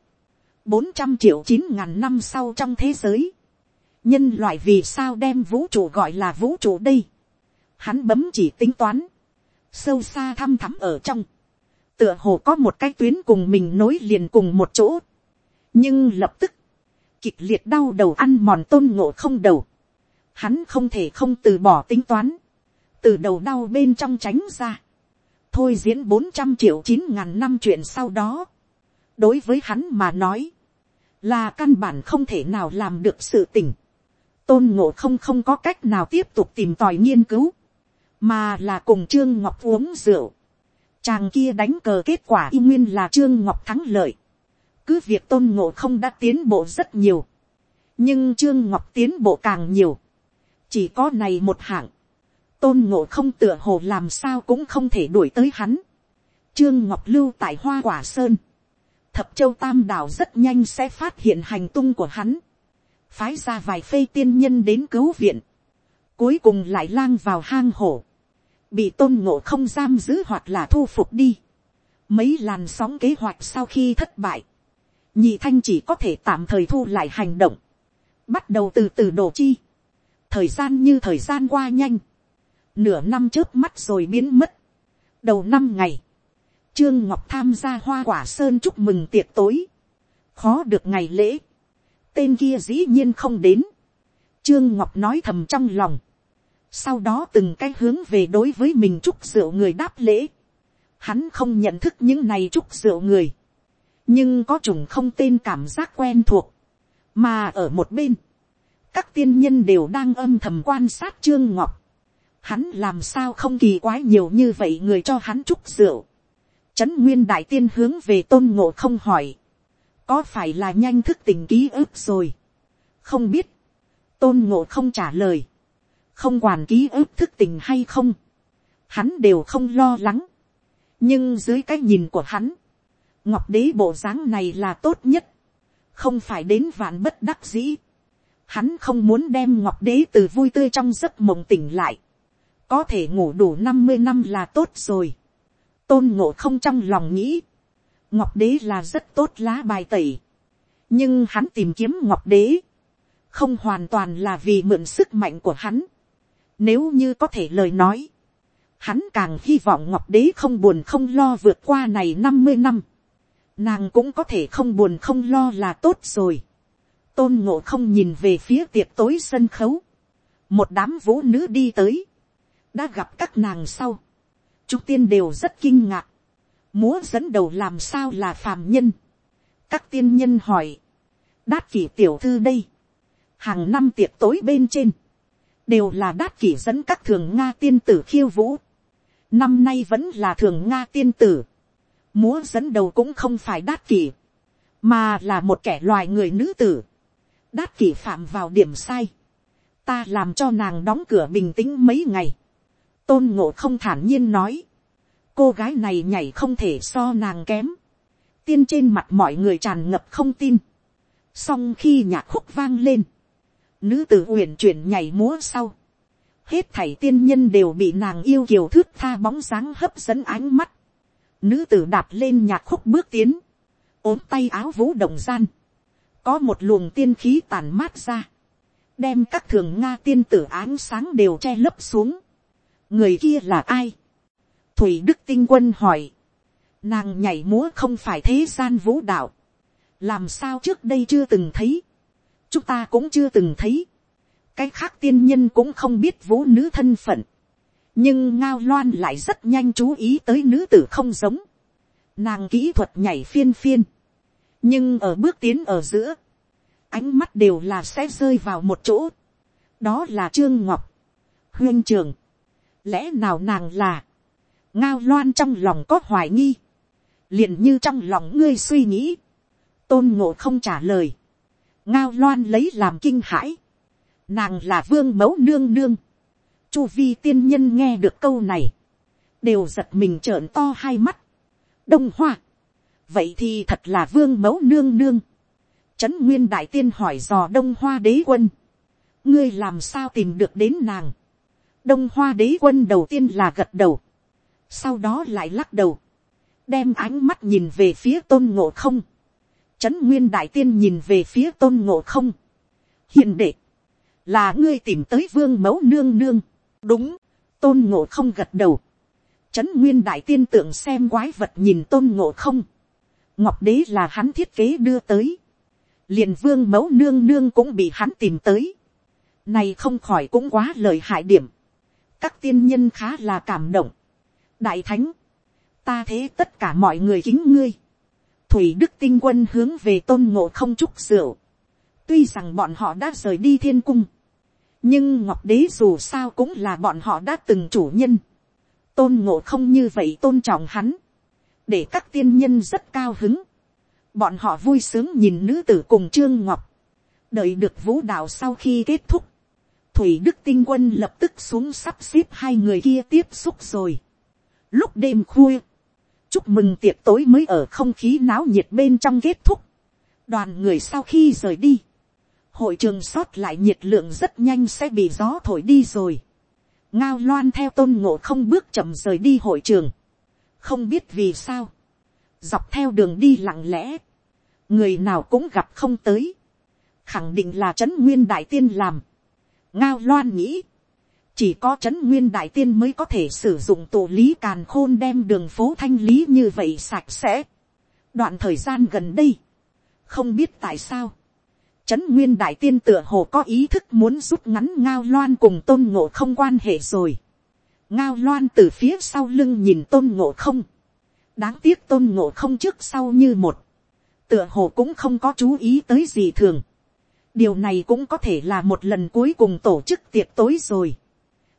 bốn trăm triệu chín ngàn năm sau trong thế giới, nhân loại vì sao đem vũ trụ gọi là vũ trụ đây. Hắn bấm chỉ tính toán, sâu xa thăm thắm ở trong, tựa hồ có một cái tuyến cùng mình nối liền cùng một chỗ. nhưng lập tức, kịch liệt đau đầu ăn mòn tôn ngộ không đầu. Hắn không thể không từ bỏ tính toán, từ đầu đau bên trong tránh ra thôi diễn bốn trăm triệu chín ngàn năm chuyện sau đó, đối với hắn mà nói, là căn bản không thể nào làm được sự tỉnh tôn ngộ không không có cách nào tiếp tục tìm tòi nghiên cứu, mà là cùng trương ngọc uống rượu chàng kia đánh cờ kết quả y nguyên là trương ngọc thắng lợi. cứ việc tôn ngộ không đã tiến bộ rất nhiều, nhưng trương ngọc tiến bộ càng nhiều. chỉ có này một hạng, tôn ngộ không tựa hồ làm sao cũng không thể đuổi tới hắn. trương ngọc lưu tại hoa quả sơn. thập châu tam đảo rất nhanh sẽ phát hiện hành tung của hắn. phái ra vài phê tiên nhân đến cứu viện. cuối cùng lại lang vào hang hổ bị tôn ngộ không giam giữ hoặc là thu phục đi. mấy làn sóng kế hoạch sau khi thất bại. nhị thanh chỉ có thể tạm thời thu lại hành động. bắt đầu từ từ đổ chi. thời gian như thời gian qua nhanh nửa năm trước mắt rồi biến mất. đầu năm ngày, trương ngọc tham gia hoa quả sơn chúc mừng tiệc tối, khó được ngày lễ, tên kia dĩ nhiên không đến, trương ngọc nói thầm trong lòng, sau đó từng cái hướng về đối với mình chúc rượu người đáp lễ, hắn không nhận thức những này chúc rượu người, nhưng có trùng không tên cảm giác quen thuộc, mà ở một bên, các tiên nhân đều đang âm thầm quan sát trương ngọc, hắn làm sao không kỳ quái nhiều như vậy người cho hắn chúc rượu. Trấn nguyên đại tiên hướng về tôn ngộ không hỏi, có phải là nhanh thức tình ký ức rồi. không biết, tôn ngộ không trả lời, không quản ký ức thức tình hay không, hắn đều không lo lắng. nhưng dưới cái nhìn của hắn, ngọc đế bộ dáng này là tốt nhất, không phải đến vạn bất đắc dĩ. Hắn không muốn đem ngọc đế từ vui tươi trong giấc mộng tỉnh lại có thể ngủ đủ năm mươi năm là tốt rồi. tôn ngộ không trong lòng nghĩ, ngọc đế là rất tốt lá bài tẩy, nhưng hắn tìm kiếm ngọc đế, không hoàn toàn là vì mượn sức mạnh của hắn. Nếu như có thể lời nói, hắn càng hy vọng ngọc đế không buồn không lo vượt qua này năm mươi năm. Nàng cũng có thể không buồn không lo là tốt rồi. Tôn ngộ không nhìn về phía tiệc tối sân khấu. Một đám vũ nữ đi tới. Đã gặp các nàng sau, chúng tiên đều rất kinh ngạc, múa dẫn đầu làm sao là phàm nhân, các tiên nhân hỏi, đát kỷ tiểu thư đây, hàng năm tiệc tối bên trên, đều là đát kỷ dẫn các thường nga tiên tử khiêu vũ, năm nay vẫn là thường nga tiên tử, múa dẫn đầu cũng không phải đát kỷ, mà là một kẻ loài người nữ tử, đát kỷ phạm vào điểm sai, ta làm cho nàng đóng cửa bình tĩnh mấy ngày, tôn ngộ không thản nhiên nói, cô gái này nhảy không thể so nàng kém, tiên trên mặt mọi người tràn ngập không tin, song khi nhạc khúc vang lên, nữ tử uyển chuyển nhảy múa sau, hết thảy tiên nhân đều bị nàng yêu kiều thước tha bóng dáng hấp dẫn ánh mắt, nữ tử đạp lên nhạc khúc bước tiến, ốm tay áo vũ động gian, có một luồng tiên khí tàn mát ra, đem các thường nga tiên tử ánh sáng đều che lấp xuống, người kia là ai, thủy đức tinh quân hỏi, nàng nhảy múa không phải thế gian vũ đạo, làm sao trước đây chưa từng thấy, chúng ta cũng chưa từng thấy, cái khác tiên nhân cũng không biết vũ nữ thân phận, nhưng ngao loan lại rất nhanh chú ý tới nữ tử không giống, nàng kỹ thuật nhảy phiên phiên, nhưng ở bước tiến ở giữa, ánh mắt đều là sẽ rơi vào một chỗ, đó là trương ngọc, huyên trường, lẽ nào nàng là, ngao loan trong lòng có hoài nghi, liền như trong lòng ngươi suy nghĩ, tôn ngộ không trả lời, ngao loan lấy làm kinh hãi, nàng là vương mẫu nương nương, chu vi tiên nhân nghe được câu này, đều giật mình trợn to hai mắt, đông hoa, vậy thì thật là vương mẫu nương nương, trấn nguyên đại tiên hỏi dò đông hoa đế quân, ngươi làm sao tìm được đến nàng, đông hoa đế quân đầu tiên là gật đầu, sau đó lại lắc đầu, đem ánh mắt nhìn về phía tôn ngộ không, trấn nguyên đại tiên nhìn về phía tôn ngộ không, hiện đệ, là ngươi tìm tới vương mẫu nương nương, đúng, tôn ngộ không gật đầu, trấn nguyên đại tiên tượng xem quái vật nhìn tôn ngộ không, ngọc đế là hắn thiết kế đưa tới, liền vương mẫu nương nương cũng bị hắn tìm tới, này không khỏi cũng quá lời hại điểm, các tiên nhân khá là cảm động, đại thánh, ta thế tất cả mọi người kính ngươi, thủy đức tinh quân hướng về tôn ngộ không chúc rượu, tuy rằng bọn họ đã rời đi thiên cung, nhưng ngọc đế dù sao cũng là bọn họ đã từng chủ nhân, tôn ngộ không như vậy tôn trọng hắn, để các tiên nhân rất cao hứng, bọn họ vui sướng nhìn nữ tử cùng trương ngọc, đợi được vũ đạo sau khi kết thúc, thủy đức tinh quân lập tức xuống sắp xếp hai người kia tiếp xúc rồi. lúc đêm khuya, chúc mừng tiệc tối mới ở không khí náo nhiệt bên trong kết thúc, đoàn người sau khi rời đi, hội trường sót lại nhiệt lượng rất nhanh sẽ bị gió thổi đi rồi. ngao loan theo tôn ngộ không bước chậm rời đi hội trường, không biết vì sao, dọc theo đường đi lặng lẽ, người nào cũng gặp không tới, khẳng định là trấn nguyên đại tiên làm. ngao loan nghĩ, chỉ có trấn nguyên đại tiên mới có thể sử dụng tổ lý càn khôn đem đường phố thanh lý như vậy sạch sẽ. đoạn thời gian gần đây, không biết tại sao, trấn nguyên đại tiên tựa hồ có ý thức muốn rút ngắn ngao loan cùng tôn ngộ không quan hệ rồi. ngao loan từ phía sau lưng nhìn tôn ngộ không. đáng tiếc tôn ngộ không trước sau như một tựa hồ cũng không có chú ý tới gì thường. điều này cũng có thể là một lần cuối cùng tổ chức tiệc tối rồi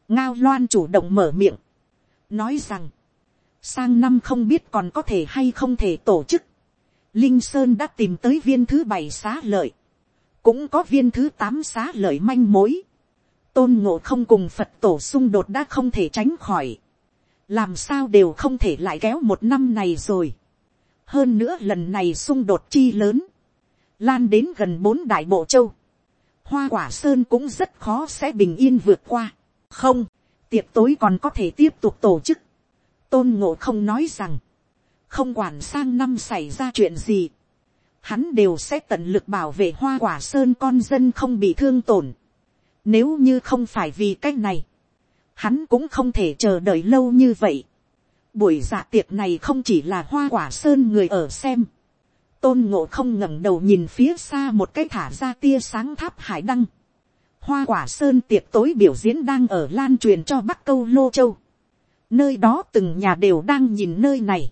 ngao loan chủ động mở miệng, nói rằng, sang năm không biết còn có thể hay không thể tổ chức. linh sơn đã tìm tới viên thứ bảy xá lợi, cũng có viên thứ tám xá lợi manh mối. tôn ngộ không cùng phật tổ xung đột đã không thể tránh khỏi. làm sao đều không thể lại kéo một năm này rồi hơn nữa lần này xung đột chi lớn, lan đến gần bốn đại bộ châu, hoa quả sơn cũng rất khó sẽ bình yên vượt qua không, tiệc tối còn có thể tiếp tục tổ chức. tôn ngộ không nói rằng, không quản sang năm xảy ra chuyện gì, hắn đều sẽ tận lực bảo vệ hoa quả sơn con dân không bị thương tổn. Nếu như không phải vì cách này, hắn cũng không thể chờ đợi lâu như vậy. Buổi dạ tiệc này không chỉ là hoa quả sơn người ở xem. Tôn ngộ không ngẩng đầu nhìn phía xa một cái thả ra tia sáng tháp hải đăng. Hoa quả sơn tiệc tối biểu diễn đang ở lan truyền cho bắc câu lô châu. Nơi đó từng nhà đều đang nhìn nơi này.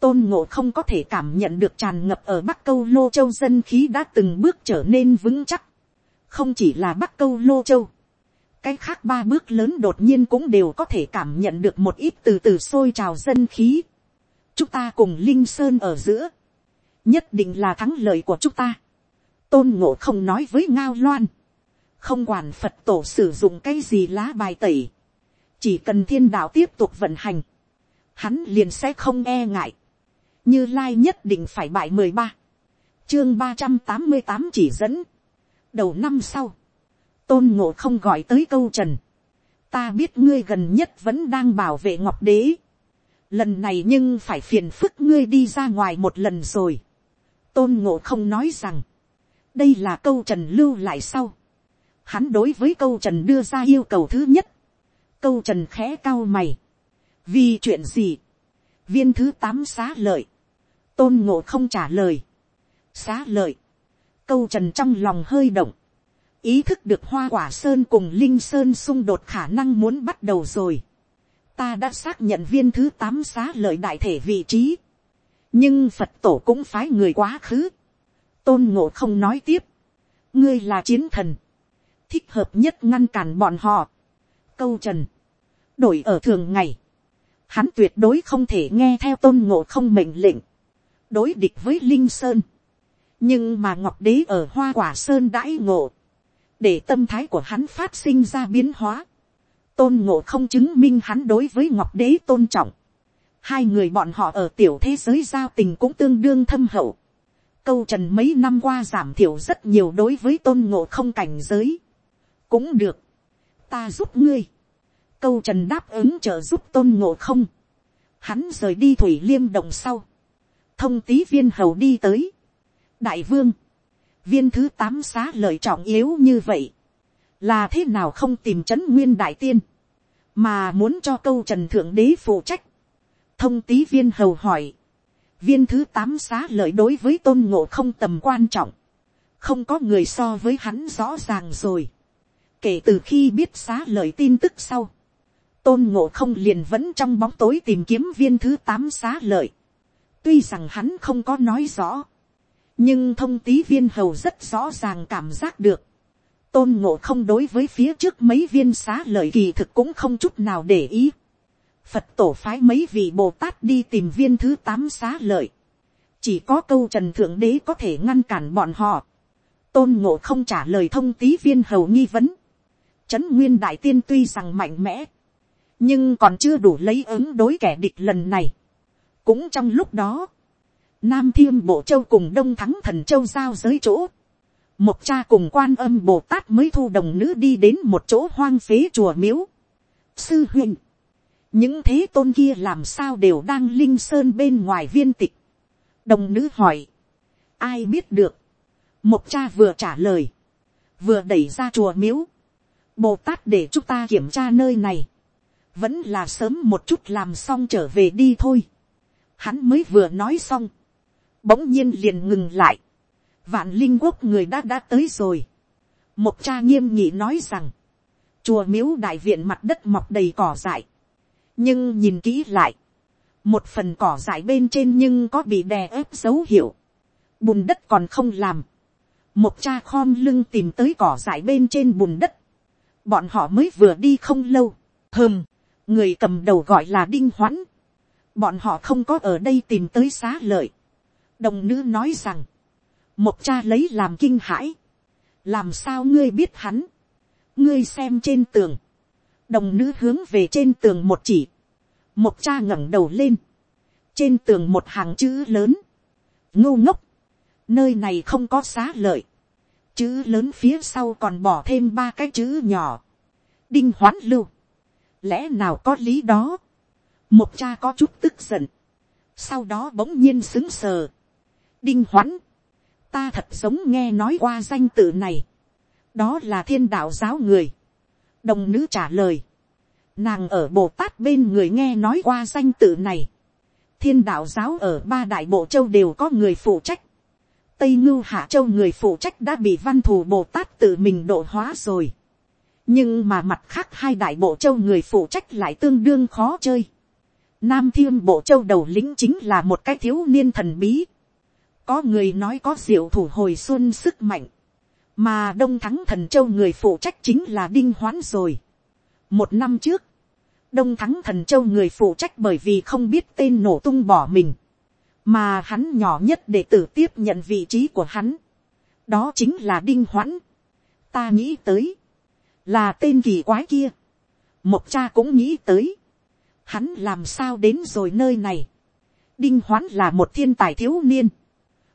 Tôn ngộ không có thể cảm nhận được tràn ngập ở bắc câu lô châu dân khí đã từng bước trở nên vững chắc. Không chỉ là bắc câu lô châu cái khác ba bước lớn đột nhiên cũng đều có thể cảm nhận được một ít từ từ sôi trào dân khí. chúng ta cùng linh sơn ở giữa, nhất định là thắng lợi của chúng ta. tôn ngộ không nói với ngao loan, không quản phật tổ sử dụng cái gì lá bài tẩy, chỉ cần thiên đạo tiếp tục vận hành, hắn liền sẽ không e ngại, như lai nhất định phải bại mười ba, chương ba trăm tám mươi tám chỉ dẫn, đầu năm sau, tôn ngộ không gọi tới câu trần. ta biết ngươi gần nhất vẫn đang bảo vệ ngọc đế. lần này nhưng phải phiền phức ngươi đi ra ngoài một lần rồi. tôn ngộ không nói rằng, đây là câu trần lưu lại sau hắn đối với câu trần đưa ra yêu cầu thứ nhất. câu trần khẽ cao mày. vì chuyện gì. viên thứ tám xá lợi. tôn ngộ không trả lời. xá lợi. câu trần trong lòng hơi động ý thức được hoa quả sơn cùng linh sơn xung đột khả năng muốn bắt đầu rồi. ta đã xác nhận viên thứ tám xá lợi đại thể vị trí. nhưng phật tổ cũng phái người quá khứ. tôn ngộ không nói tiếp. ngươi là chiến thần thích hợp nhất ngăn cản bọn họ. câu trần. đổi ở thường ngày. hắn tuyệt đối không thể nghe theo tôn ngộ không mệnh lệnh. đối địch với linh sơn. nhưng mà ngọc đế ở hoa quả sơn đãi ngộ để tâm thái của hắn phát sinh ra biến hóa, tôn ngộ không chứng minh hắn đối với ngọc đế tôn trọng, hai người bọn họ ở tiểu thế giới giao tình cũng tương đương thâm hậu, câu trần mấy năm qua giảm thiểu rất nhiều đối với tôn ngộ không cảnh giới, cũng được, ta giúp ngươi, câu trần đáp ứng trợ giúp tôn ngộ không, Hắn rời đi thủy liêm đồng sau. Thông tí viên hầu đi tới. Đại vương. Viên thứ tám xá lợi trọng yếu như vậy. Là thế nào không tìm chấn nguyên đại tiên. Mà muốn cho câu trần thượng đế phụ trách. Thông tí viên hầu hỏi. Viên thứ tám xá lợi đối với tôn ngộ không tầm quan trọng. Không có người so với hắn rõ ràng rồi. Kể từ khi biết xá lợi tin tức sau tôn ngộ không liền vẫn trong bóng tối tìm kiếm viên thứ tám xá lợi. tuy rằng hắn không có nói rõ, nhưng thông tí viên hầu rất rõ ràng cảm giác được. tôn ngộ không đối với phía trước mấy viên xá lợi kỳ thực cũng không chút nào để ý. phật tổ phái mấy vị bồ tát đi tìm viên thứ tám xá lợi. chỉ có câu trần thượng đế có thể ngăn cản bọn họ. tôn ngộ không trả lời thông tí viên hầu nghi vấn. Trấn nguyên đại tiên tuy rằng mạnh mẽ nhưng còn chưa đủ lấy ứng đối kẻ địch lần này. cũng trong lúc đó, nam thiên bộ châu cùng đông thắng thần châu giao giới chỗ, một cha cùng quan âm bồ tát mới thu đồng nữ đi đến một chỗ hoang phế chùa miếu. sư huynh, những thế tôn kia làm sao đều đang linh sơn bên ngoài viên tịch. đồng nữ hỏi, ai biết được, một cha vừa trả lời, vừa đẩy ra chùa miếu, bồ tát để chúng ta kiểm tra nơi này, vẫn là sớm một chút làm xong trở về đi thôi. Hắn mới vừa nói xong, bỗng nhiên liền ngừng lại. Vạn linh quốc người đã đã tới rồi. Một cha nghiêm nghị nói rằng, chùa miếu đại viện mặt đất mọc đầy cỏ dại. nhưng nhìn kỹ lại, một phần cỏ dại bên trên nhưng có bị đè ép dấu hiệu. bùn đất còn không làm. một cha khom lưng tìm tới cỏ dại bên trên bùn đất bọn họ mới vừa đi không lâu. hơm, người cầm đầu gọi là đinh hoãn, bọn họ không có ở đây tìm tới xá lợi. đồng nữ nói rằng, một cha lấy làm kinh hãi, làm sao ngươi biết hắn, ngươi xem trên tường, đồng nữ hướng về trên tường một chỉ, một cha ngẩng đầu lên, trên tường một hàng chữ lớn, ngô ngốc, nơi này không có xá lợi, chữ lớn phía sau còn bỏ thêm ba cái chữ nhỏ, đinh hoán lưu, lẽ nào có lý đó, một cha có chút tức giận, sau đó bỗng nhiên xứng sờ, đinh Hoán, ta thật giống nghe nói qua danh tự này, đó là thiên đạo giáo người, đồng nữ trả lời, nàng ở bồ tát bên người nghe nói qua danh tự này, thiên đạo giáo ở ba đại bộ châu đều có người phụ trách, tây ngưu hạ châu người phụ trách đã bị văn thù bồ tát tự mình độ hóa rồi, nhưng mà mặt khác hai đại bộ châu người phụ trách lại tương đương khó chơi. Nam thiên bộ châu đầu lĩnh chính là một cái thiếu niên thần bí. Có người nói có diệu thủ hồi xuân sức mạnh. Mà đông thắng thần châu người phụ trách chính là đinh hoán rồi. Một năm trước, đông thắng thần châu người phụ trách bởi vì không biết tên nổ tung bỏ mình. Mà hắn nhỏ nhất để tử tiếp nhận vị trí của hắn. Đó chính là đinh hoãn. Ta nghĩ tới là tên kỳ quái kia, Mộc cha cũng nghĩ tới, hắn làm sao đến rồi nơi này, đinh hoãn là một thiên tài thiếu niên,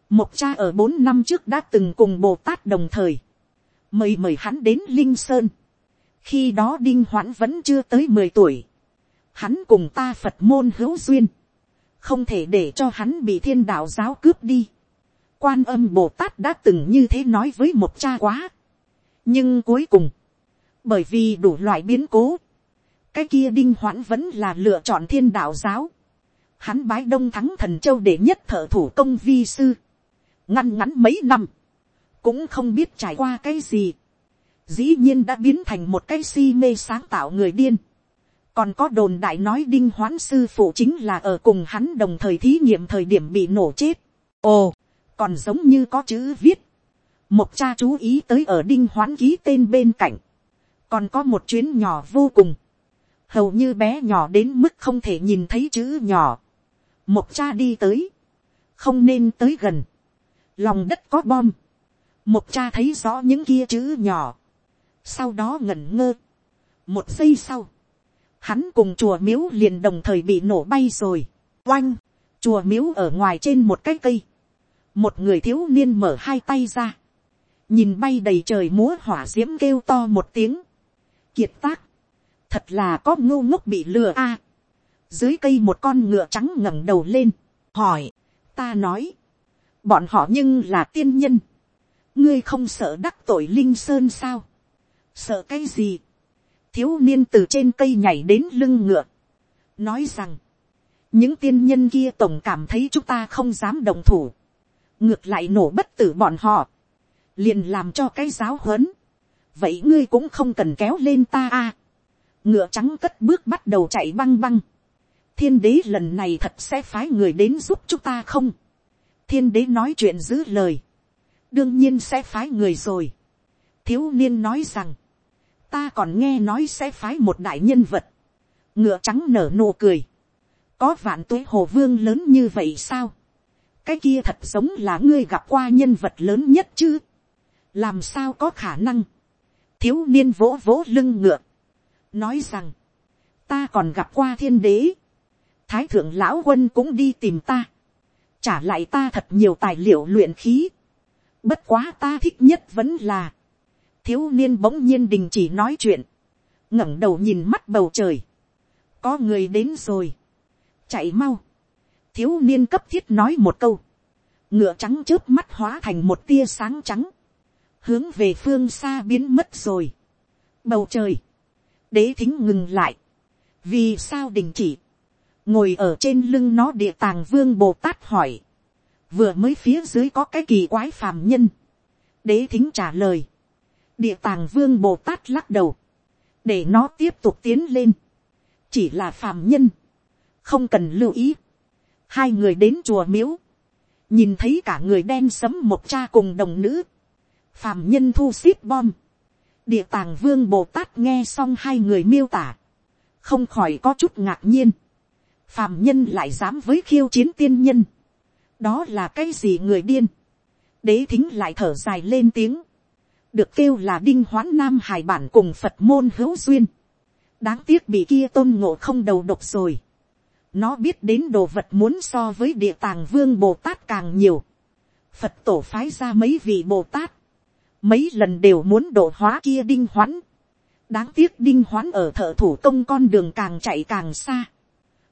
Mộc cha ở bốn năm trước đã từng cùng bồ tát đồng thời, mời mời hắn đến linh sơn, khi đó đinh hoãn vẫn chưa tới mười tuổi, hắn cùng ta phật môn hữu duyên, không thể để cho hắn bị thiên đạo giáo cướp đi. quan âm bồ tát đã từng như thế nói với một cha quá. nhưng cuối cùng, bởi vì đủ loại biến cố, cái kia đinh hoãn vẫn là lựa chọn thiên đạo giáo. Hắn bái đông thắng thần châu để nhất thợ thủ công vi sư. ngăn ngắn mấy năm, cũng không biết trải qua cái gì. dĩ nhiên đã biến thành một cái si mê sáng tạo người điên còn có đồn đại nói đinh hoãn sư phụ chính là ở cùng hắn đồng thời thí nghiệm thời điểm bị nổ chết. ồ, còn giống như có chữ viết. một cha chú ý tới ở đinh hoãn ký tên bên cạnh. Còn có một chuyến nhỏ vô cùng, hầu như bé nhỏ đến mức không thể nhìn thấy chữ nhỏ, một cha đi tới, không nên tới gần, lòng đất có bom, một cha thấy rõ những kia chữ nhỏ, sau đó ngẩn ngơ, một giây sau, hắn cùng chùa miếu liền đồng thời bị nổ bay rồi, oanh, chùa miếu ở ngoài trên một cái cây, một người thiếu niên mở hai tay ra, nhìn bay đầy trời múa hỏa diễm kêu to một tiếng, kiệt tác, thật là có ngu ngốc bị lừa a. dưới cây một con ngựa trắng ngẩng đầu lên, hỏi, ta nói, bọn họ nhưng là tiên nhân, ngươi không sợ đắc tội linh sơn sao, sợ cái gì, thiếu niên từ trên cây nhảy đến lưng ngựa, nói rằng, những tiên nhân kia tổng cảm thấy chúng ta không dám đồng thủ, ngược lại nổ bất tử bọn họ, liền làm cho cái giáo huấn, vậy ngươi cũng không cần kéo lên ta a, ngựa trắng cất bước bắt đầu chạy băng băng, thiên đế lần này thật sẽ phái người đến giúp chúng ta không, thiên đế nói chuyện giữ lời, đương nhiên sẽ phái người rồi, thiếu niên nói rằng, ta còn nghe nói sẽ phái một đại nhân vật, ngựa trắng nở nụ cười, có vạn tuế hồ vương lớn như vậy sao, cái kia thật giống là ngươi gặp qua nhân vật lớn nhất chứ, làm sao có khả năng, thiếu niên vỗ vỗ lưng ngựa, nói rằng, ta còn gặp qua thiên đế, thái thượng lão quân cũng đi tìm ta, trả lại ta thật nhiều tài liệu luyện khí, bất quá ta thích nhất vẫn là, thiếu niên bỗng nhiên đình chỉ nói chuyện, ngẩng đầu nhìn mắt bầu trời, có người đến rồi, chạy mau, thiếu niên cấp thiết nói một câu, ngựa trắng trước mắt hóa thành một tia sáng trắng, hướng về phương xa biến mất rồi. Bầu trời, đế thính ngừng lại, vì sao đình chỉ, ngồi ở trên lưng nó địa tàng vương bồ tát hỏi, vừa mới phía dưới có cái kỳ quái phàm nhân, đế thính trả lời, địa tàng vương bồ tát lắc đầu, để nó tiếp tục tiến lên, chỉ là phàm nhân, không cần lưu ý, hai người đến chùa miếu, nhìn thấy cả người đen sấm một cha cùng đồng nữ, phàm nhân thu ship bom, địa tàng vương bồ tát nghe xong hai người miêu tả, không khỏi có chút ngạc nhiên, phàm nhân lại dám với khiêu chiến tiên nhân, đó là cái gì người điên, đế thính lại thở dài lên tiếng, được kêu là đinh hoãn nam hải bản cùng phật môn hữu duyên, đáng tiếc bị kia tôn ngộ không đầu độc rồi, nó biết đến đồ vật muốn so với địa tàng vương bồ tát càng nhiều, phật tổ phái ra mấy vị bồ tát, mấy lần đều muốn độ hóa kia đinh hoãn, đáng tiếc đinh hoãn ở thợ thủ công con đường càng chạy càng xa,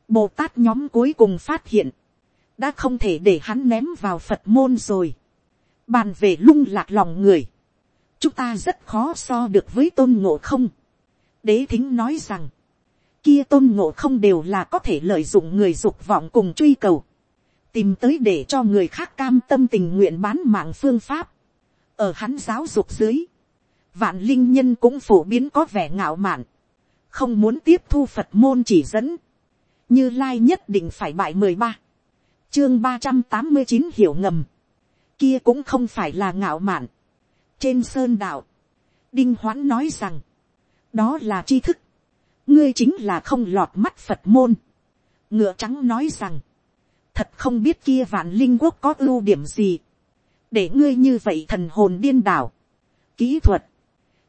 bồ tát nhóm cuối cùng phát hiện, đã không thể để hắn ném vào phật môn rồi, bàn về lung lạc lòng người, chúng ta rất khó so được với tôn ngộ không. đế thính nói rằng, kia tôn ngộ không đều là có thể lợi dụng người dục vọng cùng truy cầu, tìm tới để cho người khác cam tâm tình nguyện bán mạng phương pháp, ở hắn giáo dục dưới, vạn linh nhân cũng phổ biến có vẻ ngạo mạn, không muốn tiếp thu phật môn chỉ dẫn, như lai nhất định phải bại mười ba, chương ba trăm tám mươi chín hiểu ngầm, kia cũng không phải là ngạo mạn, trên sơn đạo, đinh hoãn nói rằng, đó là tri thức, ngươi chính là không lọt mắt phật môn. ngựa trắng nói rằng, thật không biết kia vạn linh quốc có ưu điểm gì, để ngươi như vậy thần hồn điên đảo. kỹ thuật,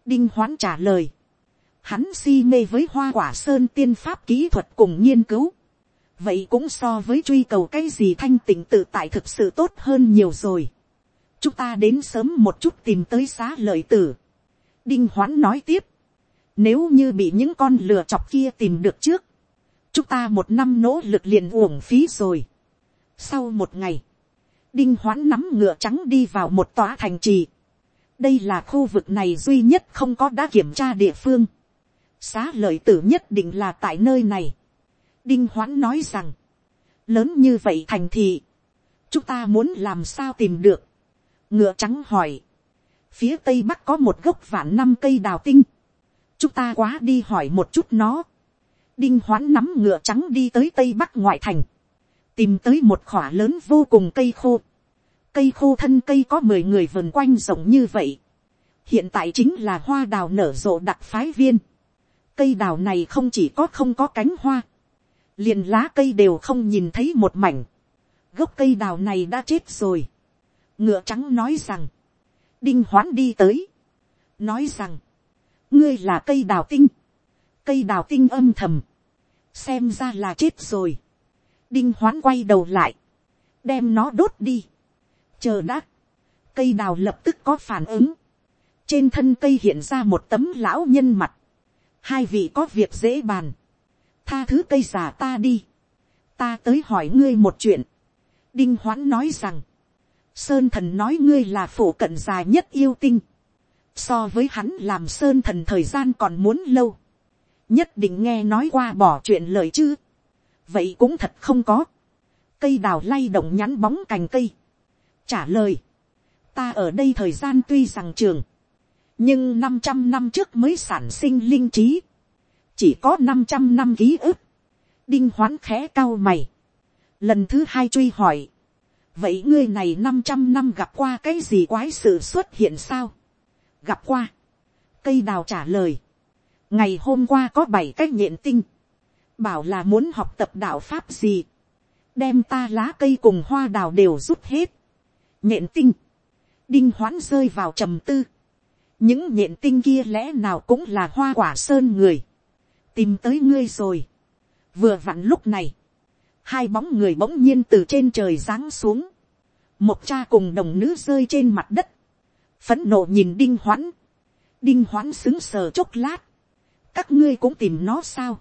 đinh hoãn trả lời, hắn si mê với hoa quả sơn tiên pháp kỹ thuật cùng nghiên cứu, vậy cũng so với truy cầu cái gì thanh tịnh tự tại thực sự tốt hơn nhiều rồi chúng ta đến sớm một chút tìm tới xá lợi tử. đinh hoãn nói tiếp, nếu như bị những con lừa chọc kia tìm được trước, chúng ta một năm nỗ lực liền uổng phí rồi. Sau một ngày, đinh hoãn nắm ngựa trắng đi vào một tòa thành trì. đây là khu vực này duy nhất không có đã kiểm tra địa phương. xá lợi tử nhất định là tại nơi này. đinh hoãn nói rằng, lớn như vậy thành thị, chúng ta muốn làm sao tìm được ngựa trắng hỏi, phía tây bắc có một gốc vạn năm cây đào tinh, chúng ta quá đi hỏi một chút nó. đinh hoán nắm ngựa trắng đi tới tây bắc ngoại thành, tìm tới một khỏa lớn vô cùng cây khô. cây khô thân cây có mười người vườn quanh rộng như vậy. hiện tại chính là hoa đào nở rộ đặc phái viên. cây đào này không chỉ có không có cánh hoa, liền lá cây đều không nhìn thấy một mảnh. gốc cây đào này đã chết rồi ngựa trắng nói rằng, đinh hoán đi tới, nói rằng, ngươi là cây đào tinh, cây đào tinh âm thầm, xem ra là chết rồi, đinh hoán quay đầu lại, đem nó đốt đi, chờ đã, cây đào lập tức có phản ứng, trên thân cây hiện ra một tấm lão nhân mặt, hai vị có việc dễ bàn, tha thứ cây già ta đi, ta tới hỏi ngươi một chuyện, đinh hoán nói rằng, sơn thần nói ngươi là phổ cận dài nhất yêu tinh, so với hắn làm sơn thần thời gian còn muốn lâu, nhất định nghe nói qua bỏ chuyện lời chứ, vậy cũng thật không có, cây đào lay động nhắn bóng cành cây, trả lời, ta ở đây thời gian tuy rằng trường, nhưng năm trăm năm trước mới sản sinh linh trí, chỉ có năm trăm năm ký ức, đinh hoán khẽ cao mày, lần thứ hai truy hỏi, vậy ngươi này năm trăm năm gặp qua cái gì quái sự xuất hiện sao, gặp qua, cây đào trả lời, ngày hôm qua có bảy cái nhện tinh, bảo là muốn học tập đạo pháp gì, đem ta lá cây cùng hoa đào đều rút hết, nhện tinh, đinh hoán rơi vào trầm tư, những nhện tinh kia lẽ nào cũng là hoa quả sơn người, tìm tới ngươi rồi, vừa vặn lúc này, hai bóng người bỗng nhiên từ trên trời giáng xuống, một cha cùng đồng nữ rơi trên mặt đất, phấn nộ nhìn đinh hoãn, đinh hoãn xứng sờ chốc lát, các ngươi cũng tìm nó sao,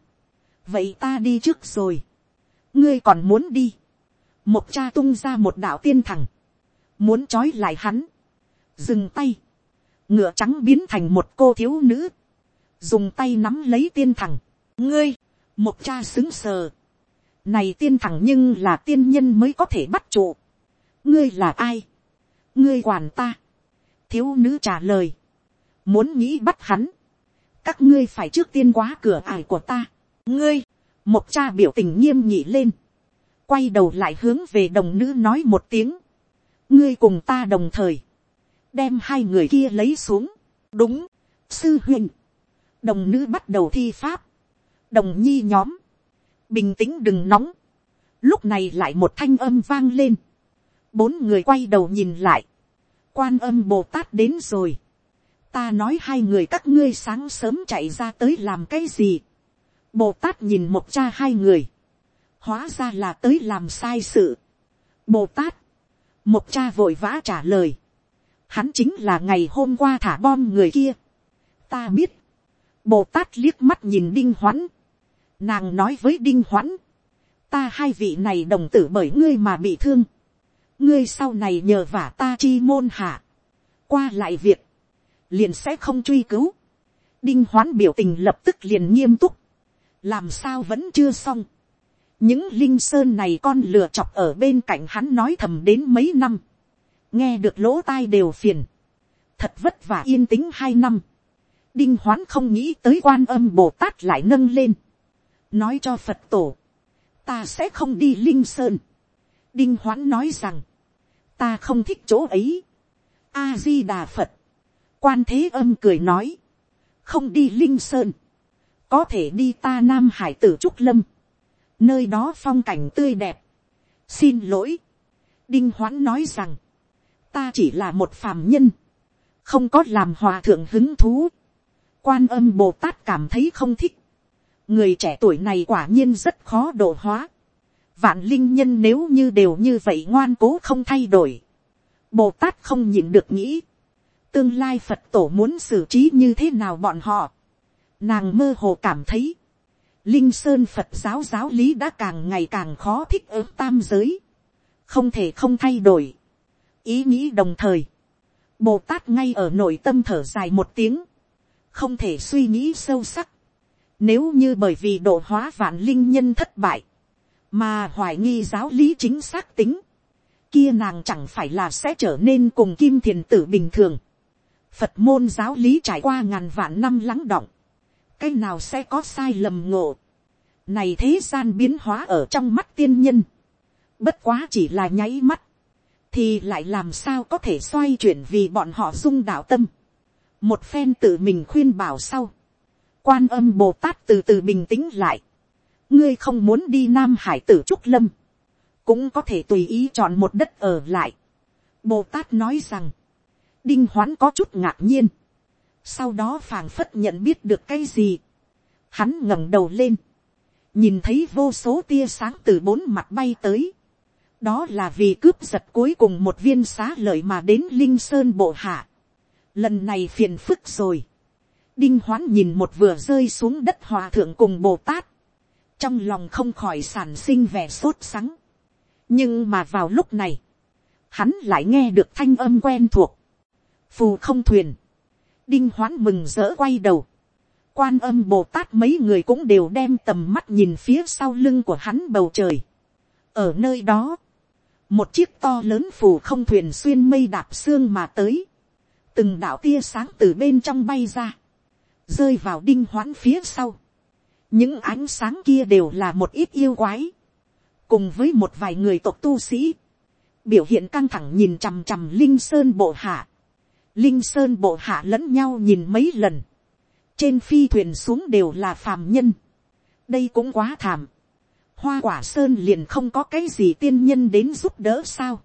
vậy ta đi trước rồi, ngươi còn muốn đi, một cha tung ra một đạo tiên thẳng, muốn trói lại hắn, dừng tay, ngựa trắng biến thành một cô thiếu nữ, dùng tay nắm lấy tiên thẳng, ngươi, một cha xứng sờ, này tiên thẳng nhưng là tiên nhân mới có thể bắt trụ, ngươi là ai, ngươi quản ta, thiếu nữ trả lời, muốn nghĩ bắt hắn, các ngươi phải trước tiên quá cửa ải của ta, ngươi, một cha biểu tình nghiêm nhị lên, quay đầu lại hướng về đồng nữ nói một tiếng, ngươi cùng ta đồng thời, đem hai người kia lấy xuống, đúng, sư huynh, đồng nữ bắt đầu thi pháp, đồng nhi nhóm, bình tĩnh đừng nóng, lúc này lại một thanh âm vang lên, bốn người quay đầu nhìn lại, quan âm bồ tát đến rồi, ta nói hai người các ngươi sáng sớm chạy ra tới làm cái gì, bồ tát nhìn một cha hai người, hóa ra là tới làm sai sự, bồ tát, một cha vội vã trả lời, hắn chính là ngày hôm qua thả bom người kia, ta biết, bồ tát liếc mắt nhìn đinh hoãn, nàng nói với đinh hoãn, ta hai vị này đồng tử bởi ngươi mà bị thương, ngươi sau này nhờ vả ta chi môn hạ, qua lại việc, liền sẽ không truy cứu. đinh hoán biểu tình lập tức liền nghiêm túc, làm sao vẫn chưa xong. những linh sơn này con lừa chọc ở bên cạnh hắn nói thầm đến mấy năm, nghe được lỗ tai đều phiền, thật vất vả yên tĩnh hai năm, đinh hoán không nghĩ tới quan âm bồ tát lại nâng lên, nói cho phật tổ, ta sẽ không đi linh sơn. đinh hoán nói rằng, ta không thích chỗ ấy. a di đà phật, quan thế âm cười nói, không đi linh sơn, có thể đi ta nam hải tử trúc lâm, nơi đó phong cảnh tươi đẹp. xin lỗi, đinh hoãn nói rằng, ta chỉ là một phàm nhân, không có làm hòa thượng hứng thú. quan âm bồ tát cảm thấy không thích, người trẻ tuổi này quả nhiên rất khó độ hóa. vạn linh nhân nếu như đều như vậy ngoan cố không thay đổi. bồ tát không nhịn được nghĩ. tương lai phật tổ muốn xử trí như thế nào bọn họ. nàng mơ hồ cảm thấy. linh sơn phật giáo giáo lý đã càng ngày càng khó thích ứng tam giới. không thể không thay đổi. ý nghĩ đồng thời. bồ tát ngay ở nội tâm thở dài một tiếng. không thể suy nghĩ sâu sắc nếu như bởi vì độ hóa vạn linh nhân thất bại, mà hoài nghi giáo lý chính xác tính, kia nàng chẳng phải là sẽ trở nên cùng kim thiền tử bình thường. Phật môn giáo lý trải qua ngàn vạn năm lắng động, cái nào sẽ có sai lầm ngộ. Này thế gian biến hóa ở trong mắt tiên nhân, bất quá chỉ là nháy mắt, thì lại làm sao có thể xoay chuyển vì bọn họ dung đạo tâm. Một phen tự mình khuyên bảo sau, quan âm bồ tát từ từ bình tĩnh lại. ngươi không muốn đi nam hải tử trúc lâm, cũng có thể tùy ý chọn một đất ở lại. bồ tát nói rằng, đinh hoán có chút ngạc nhiên, sau đó phàng phất nhận biết được cái gì. hắn ngẩng đầu lên, nhìn thấy vô số tia sáng từ bốn mặt bay tới. đó là vì cướp giật cuối cùng một viên xá lợi mà đến linh sơn bộ hạ. lần này phiền phức rồi Đinh hoán nhìn một vừa rơi xuống đất hòa thượng cùng Bồ Tát. trong lòng không khỏi sản sinh vẻ sốt sắng. nhưng mà vào lúc này, hắn lại nghe được thanh âm quen thuộc, phù không thuyền, đinh hoán mừng rỡ quay đầu, quan âm bồ tát mấy người cũng đều đem tầm mắt nhìn phía sau lưng của hắn bầu trời. ở nơi đó, một chiếc to lớn phù không thuyền xuyên mây đạp xương mà tới, từng đạo tia sáng từ bên trong bay ra, rơi vào đinh hoán phía sau. những ánh sáng kia đều là một ít yêu quái, cùng với một vài người tộc tu sĩ, biểu hiện căng thẳng nhìn chằm chằm linh sơn bộ hạ, linh sơn bộ hạ lẫn nhau nhìn mấy lần, trên phi thuyền xuống đều là phàm nhân, đây cũng quá thảm, hoa quả sơn liền không có cái gì tiên nhân đến giúp đỡ sao,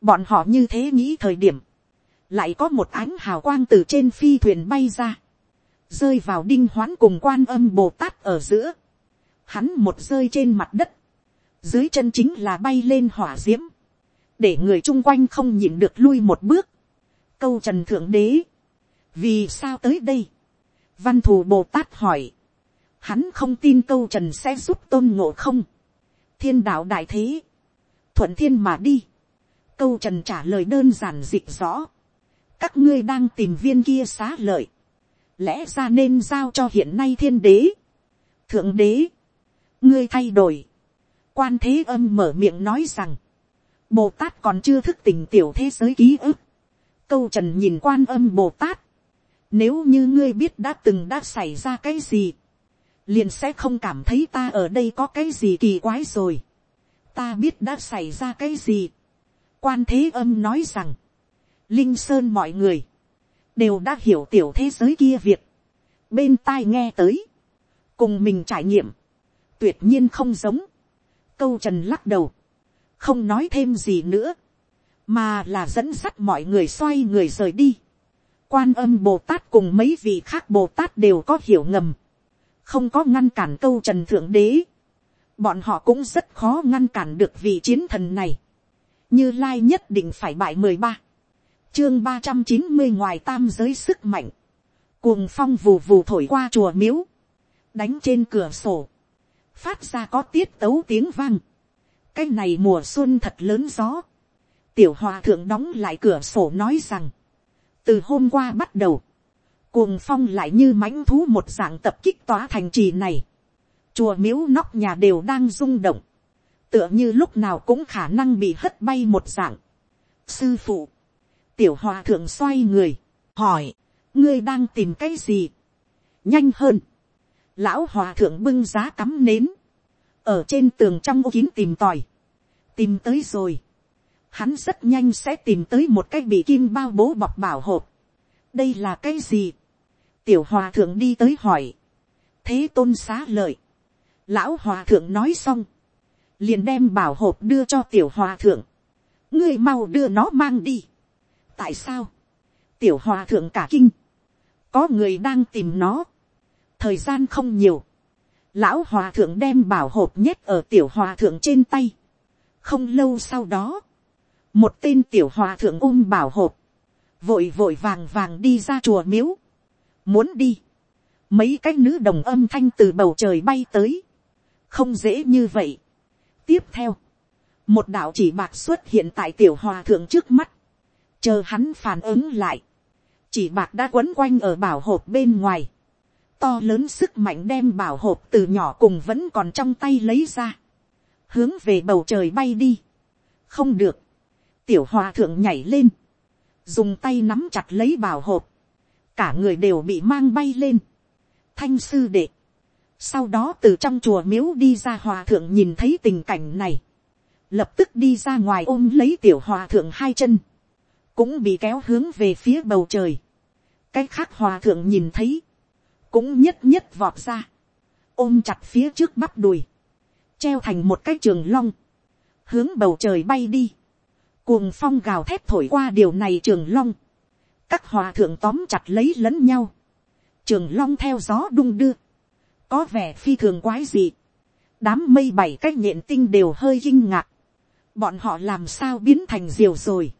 bọn họ như thế nghĩ thời điểm, lại có một ánh hào quang từ trên phi thuyền bay ra, rơi vào đinh hoán cùng quan âm bồ tát ở giữa, hắn một rơi trên mặt đất, dưới chân chính là bay lên hỏa d i ễ m để người chung quanh không nhịn được lui một bước, câu trần thượng đế, vì sao tới đây, văn thù bồ tát hỏi, hắn không tin câu trần sẽ giúp tôn ngộ không, thiên đạo đại thế, thuận thiên mà đi, câu trần trả lời đơn giản dịch rõ, các ngươi đang tìm viên kia xá lợi, lẽ ra nên giao cho hiện nay thiên đế, thượng đế, ngươi thay đổi, quan thế âm mở miệng nói rằng, bồ tát còn chưa thức tỉnh tiểu thế giới ký ức, câu trần nhìn quan âm bồ tát, nếu như ngươi biết đã từng đã xảy ra cái gì, liền sẽ không cảm thấy ta ở đây có cái gì kỳ quái rồi. ta biết đã xảy ra cái gì. quan thế âm nói rằng, linh sơn mọi người, đều đã hiểu tiểu thế giới kia việc, bên tai nghe tới, cùng mình trải nghiệm, tuyệt nhiên không giống, câu trần lắc đầu, không nói thêm gì nữa, mà là dẫn dắt mọi người xoay người rời đi. quan âm bồ tát cùng mấy vị khác bồ tát đều có hiểu ngầm, không có ngăn cản câu trần thượng đế, bọn họ cũng rất khó ngăn cản được vị chiến thần này, như lai nhất định phải bại mười ba, chương ba trăm chín mươi ngoài tam giới sức mạnh, cuồng phong vù vù thổi qua chùa miếu, đánh trên cửa sổ, phát ra có tiết tấu tiếng vang. cái này mùa xuân thật lớn gió, tiểu hòa thượng đóng lại cửa sổ nói rằng, từ hôm qua bắt đầu, cuồng phong lại như mãnh thú một dạng tập kích tỏa thành trì này, chùa miếu nóc nhà đều đang rung động, tựa như lúc nào cũng khả năng bị hất bay một dạng. sư phụ, tiểu hòa thượng xoay người, hỏi, ngươi đang tìm cái gì, nhanh hơn, lão hòa thượng bưng giá cắm nến, ở trên tường trong ô kín tìm tòi, tìm tới rồi, hắn rất nhanh sẽ tìm tới một cái bị kim bao bố bọc bảo hộp, đây là cái gì, tiểu hòa thượng đi tới hỏi, thế tôn xá lợi, lão hòa thượng nói xong, liền đem bảo hộp đưa cho tiểu hòa thượng, ngươi mau đưa nó mang đi, tại sao, tiểu hòa thượng cả kinh, có người đang tìm nó, thời gian không nhiều, lão hòa thượng đem bảo hộp nhét ở tiểu hòa thượng trên tay, không lâu sau đó, một tên tiểu hòa thượng ôm bảo hộp, vội vội vàng vàng đi ra chùa miếu, muốn đi, mấy cái nữ đồng âm thanh từ bầu trời bay tới, không dễ như vậy. tiếp theo, một đạo chỉ bạc xuất hiện tại tiểu hòa thượng trước mắt, chờ hắn phản ứng lại, chỉ bạc đã quấn quanh ở bảo hộp bên ngoài, to lớn sức mạnh đem bảo hộp từ nhỏ cùng vẫn còn trong tay lấy ra, hướng về bầu trời bay đi, không được, tiểu hòa thượng nhảy lên, dùng tay nắm chặt lấy bảo hộp, cả người đều bị mang bay lên, thanh sư đệ, sau đó từ trong chùa miếu đi ra hòa thượng nhìn thấy tình cảnh này, lập tức đi ra ngoài ôm lấy tiểu hòa thượng hai chân, cũng bị kéo hướng về phía bầu trời. cái khác hòa thượng nhìn thấy, cũng nhất nhất vọt ra, ôm chặt phía trước bắp đùi, treo thành một cái trường long, hướng bầu trời bay đi, cuồng phong gào thép thổi qua điều này trường long, các hòa thượng tóm chặt lấy lẫn nhau, trường long theo gió đung đưa, có vẻ phi thường quái dị, đám mây bảy cái nhện tinh đều hơi kinh ngạc, bọn họ làm sao biến thành diều rồi,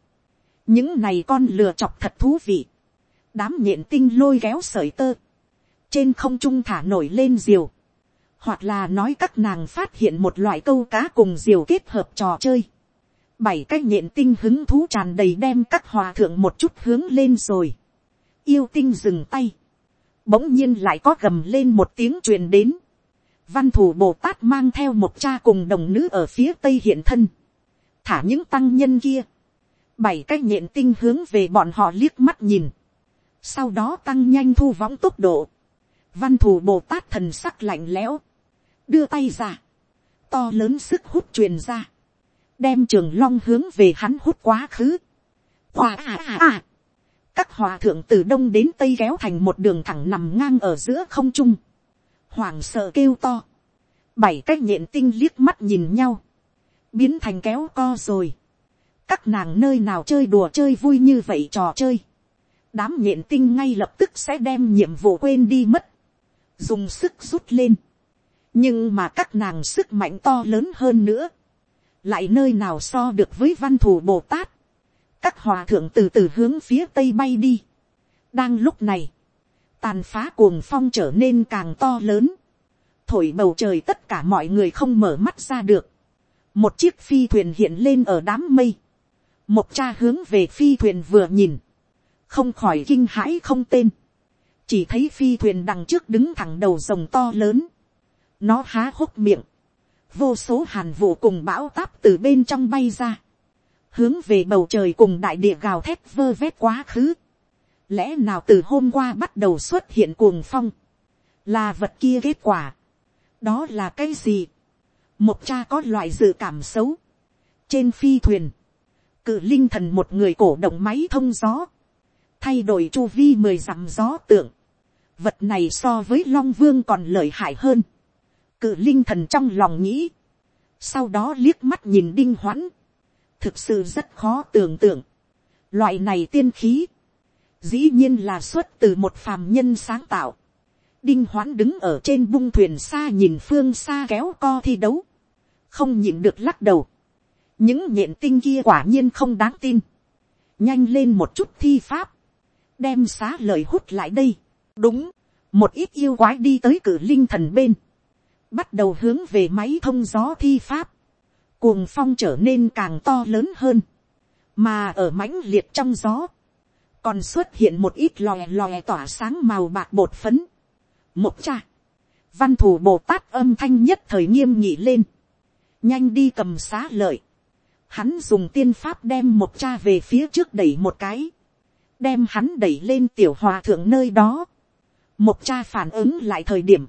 những này con lừa chọc thật thú vị, đám nhện tinh lôi kéo sởi tơ, trên không trung thả nổi lên diều, hoặc là nói các nàng phát hiện một loại câu cá cùng diều kết hợp trò chơi. bảy cái nhện tinh hứng thú tràn đầy đem các hòa thượng một chút hướng lên rồi. yêu tinh dừng tay. bỗng nhiên lại có gầm lên một tiếng truyền đến. văn thủ bồ tát mang theo một cha cùng đồng nữ ở phía tây hiện thân. thả những tăng nhân kia bảy cái nhện tinh hướng về bọn họ liếc mắt nhìn. sau đó tăng nhanh thu võng tốc độ. văn thủ bồ tát thần sắc lạnh lẽo đưa tay ra, to lớn sức hút truyền ra, đem trường long hướng về hắn hút quá khứ. Hòa à à à. Các hòa thượng từ đông đến tây kéo thành một đường thẳng nằm ngang ở giữa không trung. Hoàng sợ kêu to. Bảy cái nhện tinh liếc mắt nhìn nhau. Biến thành kéo co rồi. Các nàng nơi nào chơi đùa chơi vui như vậy trò chơi. Đám nhện tinh ngay lập tức sẽ đem nhiệm vụ quên đi mất. Dùng sức rút lên nhưng mà các nàng sức mạnh to lớn hơn nữa, lại nơi nào so được với văn thù bồ tát, các hòa thượng từ từ hướng phía tây bay đi. đang lúc này, tàn phá cuồng phong trở nên càng to lớn, thổi bầu trời tất cả mọi người không mở mắt ra được, một chiếc phi thuyền hiện lên ở đám mây, một cha hướng về phi thuyền vừa nhìn, không khỏi kinh hãi không tên, chỉ thấy phi thuyền đằng trước đứng thẳng đầu rồng to lớn, nó há hốc miệng. Vô số hàn vụ cùng bão táp từ bên trong bay ra. Hướng về bầu trời cùng đại địa gào thét vơ vét quá khứ. Lẽ nào từ hôm qua bắt đầu xuất hiện cuồng phong. Là vật kia kết quả. Đó là cái gì? Một cha có loại dự cảm xấu. Trên phi thuyền. Cự linh thần một người cổ động máy thông gió. Thay đổi chu vi mười dặm gió tượng. Vật này so với Long Vương còn lợi hại hơn. Cự linh thần trong lòng nghĩ, sau đó liếc mắt nhìn đinh hoãn, thực sự rất khó tưởng tượng, loại này tiên khí, dĩ nhiên là xuất từ một phàm nhân sáng tạo, đinh hoãn đứng ở trên bung thuyền xa nhìn phương xa kéo co thi đấu, không nhịn được lắc đầu, những nhện tinh kia quả nhiên không đáng tin, nhanh lên một chút thi pháp, đem xá lời hút lại đây, đúng, một ít yêu quái đi tới cử linh thần bên, bắt đầu hướng về máy thông gió thi pháp, cuồng phong trở nên càng to lớn hơn, mà ở mãnh liệt trong gió, còn xuất hiện một ít lòe lòe tỏa sáng màu bạc bột phấn. một cha, văn thù bồ tát âm thanh nhất thời nghiêm nhị lên, nhanh đi cầm xá lợi, hắn dùng tiên pháp đem một cha về phía trước đẩy một cái, đem hắn đẩy lên tiểu hòa thượng nơi đó, một cha phản ứng lại thời điểm,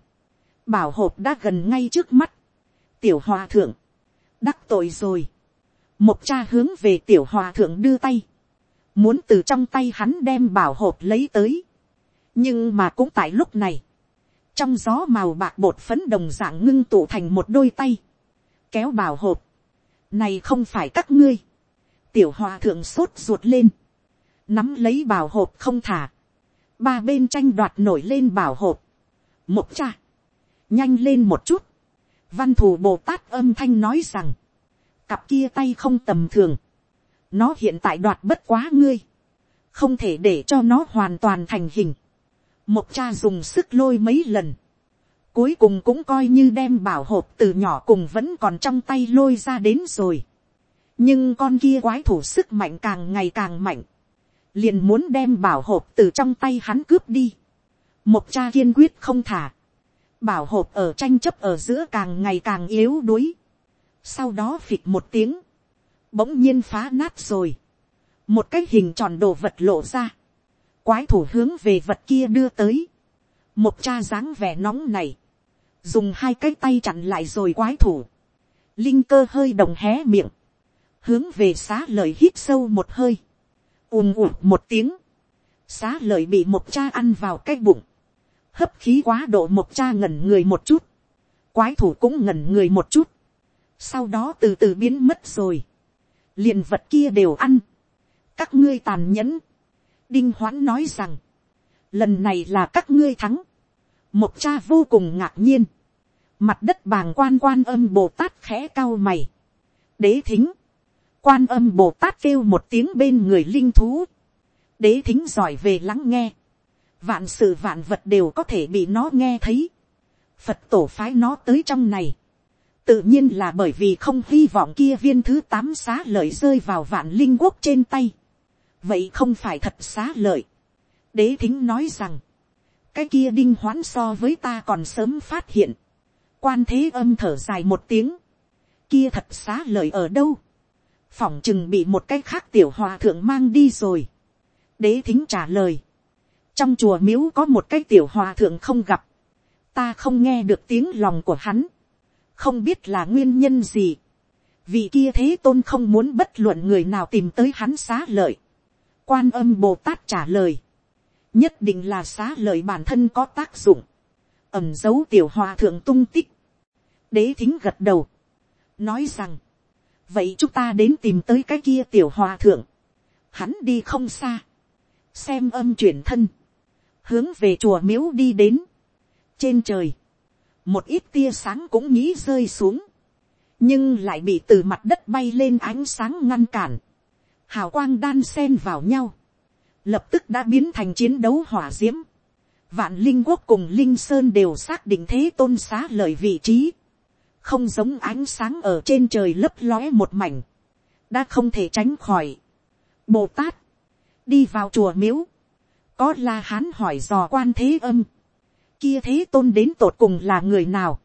bảo hộp đã gần ngay trước mắt. tiểu hòa thượng, đắc tội rồi. một cha hướng về tiểu hòa thượng đưa tay, muốn từ trong tay hắn đem bảo hộp lấy tới. nhưng mà cũng tại lúc này, trong gió màu bạc bột phấn đồng dạng ngưng tụ thành một đôi tay, kéo bảo hộp, này không phải các ngươi, tiểu hòa thượng sốt ruột lên, nắm lấy bảo hộp không thả, ba bên tranh đoạt nổi lên bảo hộp, một cha, nhanh lên một chút, văn thù bồ tát âm thanh nói rằng, cặp kia tay không tầm thường, nó hiện tại đoạt bất quá ngươi, không thể để cho nó hoàn toàn thành hình, một cha dùng sức lôi mấy lần, cuối cùng cũng coi như đem bảo hộp từ nhỏ cùng vẫn còn trong tay lôi ra đến rồi, nhưng con kia quái thủ sức mạnh càng ngày càng mạnh, liền muốn đem bảo hộp từ trong tay hắn cướp đi, một cha kiên quyết không thả, bảo hộp ở tranh chấp ở giữa càng ngày càng yếu đuối, sau đó phịch một tiếng, bỗng nhiên phá nát rồi, một cái hình tròn đồ vật lộ ra, quái thủ hướng về vật kia đưa tới, một cha dáng vẻ nóng này, dùng hai cái tay chặn lại rồi quái thủ, linh cơ hơi đồng hé miệng, hướng về xá lời hít sâu một hơi, ùm ùm một tiếng, xá lời bị một cha ăn vào cái bụng, hấp khí quá độ một cha ngẩn người một chút, quái thủ cũng ngẩn người một chút, sau đó từ từ biến mất rồi, liền vật kia đều ăn, các ngươi tàn nhẫn, đinh hoãn nói rằng, lần này là các ngươi thắng, một cha vô cùng ngạc nhiên, mặt đất bàng quan quan âm bồ tát khẽ cao mày, đế thính, quan âm bồ tát kêu một tiếng bên người linh thú, đế thính giỏi về lắng nghe, vạn sự vạn vật đều có thể bị nó nghe thấy, phật tổ phái nó tới trong này, tự nhiên là bởi vì không hy vọng kia viên thứ tám xá lợi rơi vào vạn linh quốc trên tay, vậy không phải thật xá lợi. đế thính nói rằng, cái kia đinh hoãn so với ta còn sớm phát hiện, quan thế âm thở dài một tiếng, kia thật xá lợi ở đâu, phỏng chừng bị một cái khác tiểu hòa thượng mang đi rồi. đế thính trả lời, trong chùa miếu có một cái tiểu hòa thượng không gặp, ta không nghe được tiếng lòng của hắn, không biết là nguyên nhân gì, vì kia thế tôn không muốn bất luận người nào tìm tới hắn xá lợi. quan âm bồ tát trả lời, nhất định là xá lợi bản thân có tác dụng, ẩm dấu tiểu hòa thượng tung tích, đế thính gật đầu, nói rằng, vậy chúng ta đến tìm tới cái kia tiểu hòa thượng, hắn đi không xa, xem âm chuyển thân, hướng về chùa miếu đi đến, trên trời, một ít tia sáng cũng nghĩ rơi xuống, nhưng lại bị từ mặt đất bay lên ánh sáng ngăn cản, hào quang đan sen vào nhau, lập tức đã biến thành chiến đấu hỏa d i ễ m vạn linh quốc cùng linh sơn đều xác định thế tôn xá lời vị trí, không giống ánh sáng ở trên trời lấp lóe một mảnh, đã không thể tránh khỏi. Bồ Tát, đi vào chùa miếu, có la hán hỏi dò quan thế âm, kia thế tôn đến tột cùng là người nào,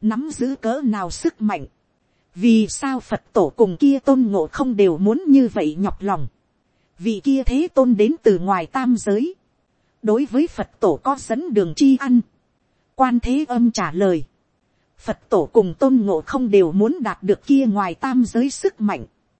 nắm giữ cỡ nào sức mạnh, vì sao phật tổ cùng kia tôn ngộ không đều muốn như vậy nhọc lòng, vì kia thế tôn đến từ ngoài tam giới, đối với phật tổ có dẫn đường chi ăn, quan thế âm trả lời, phật tổ cùng tôn ngộ không đều muốn đạt được kia ngoài tam giới sức mạnh,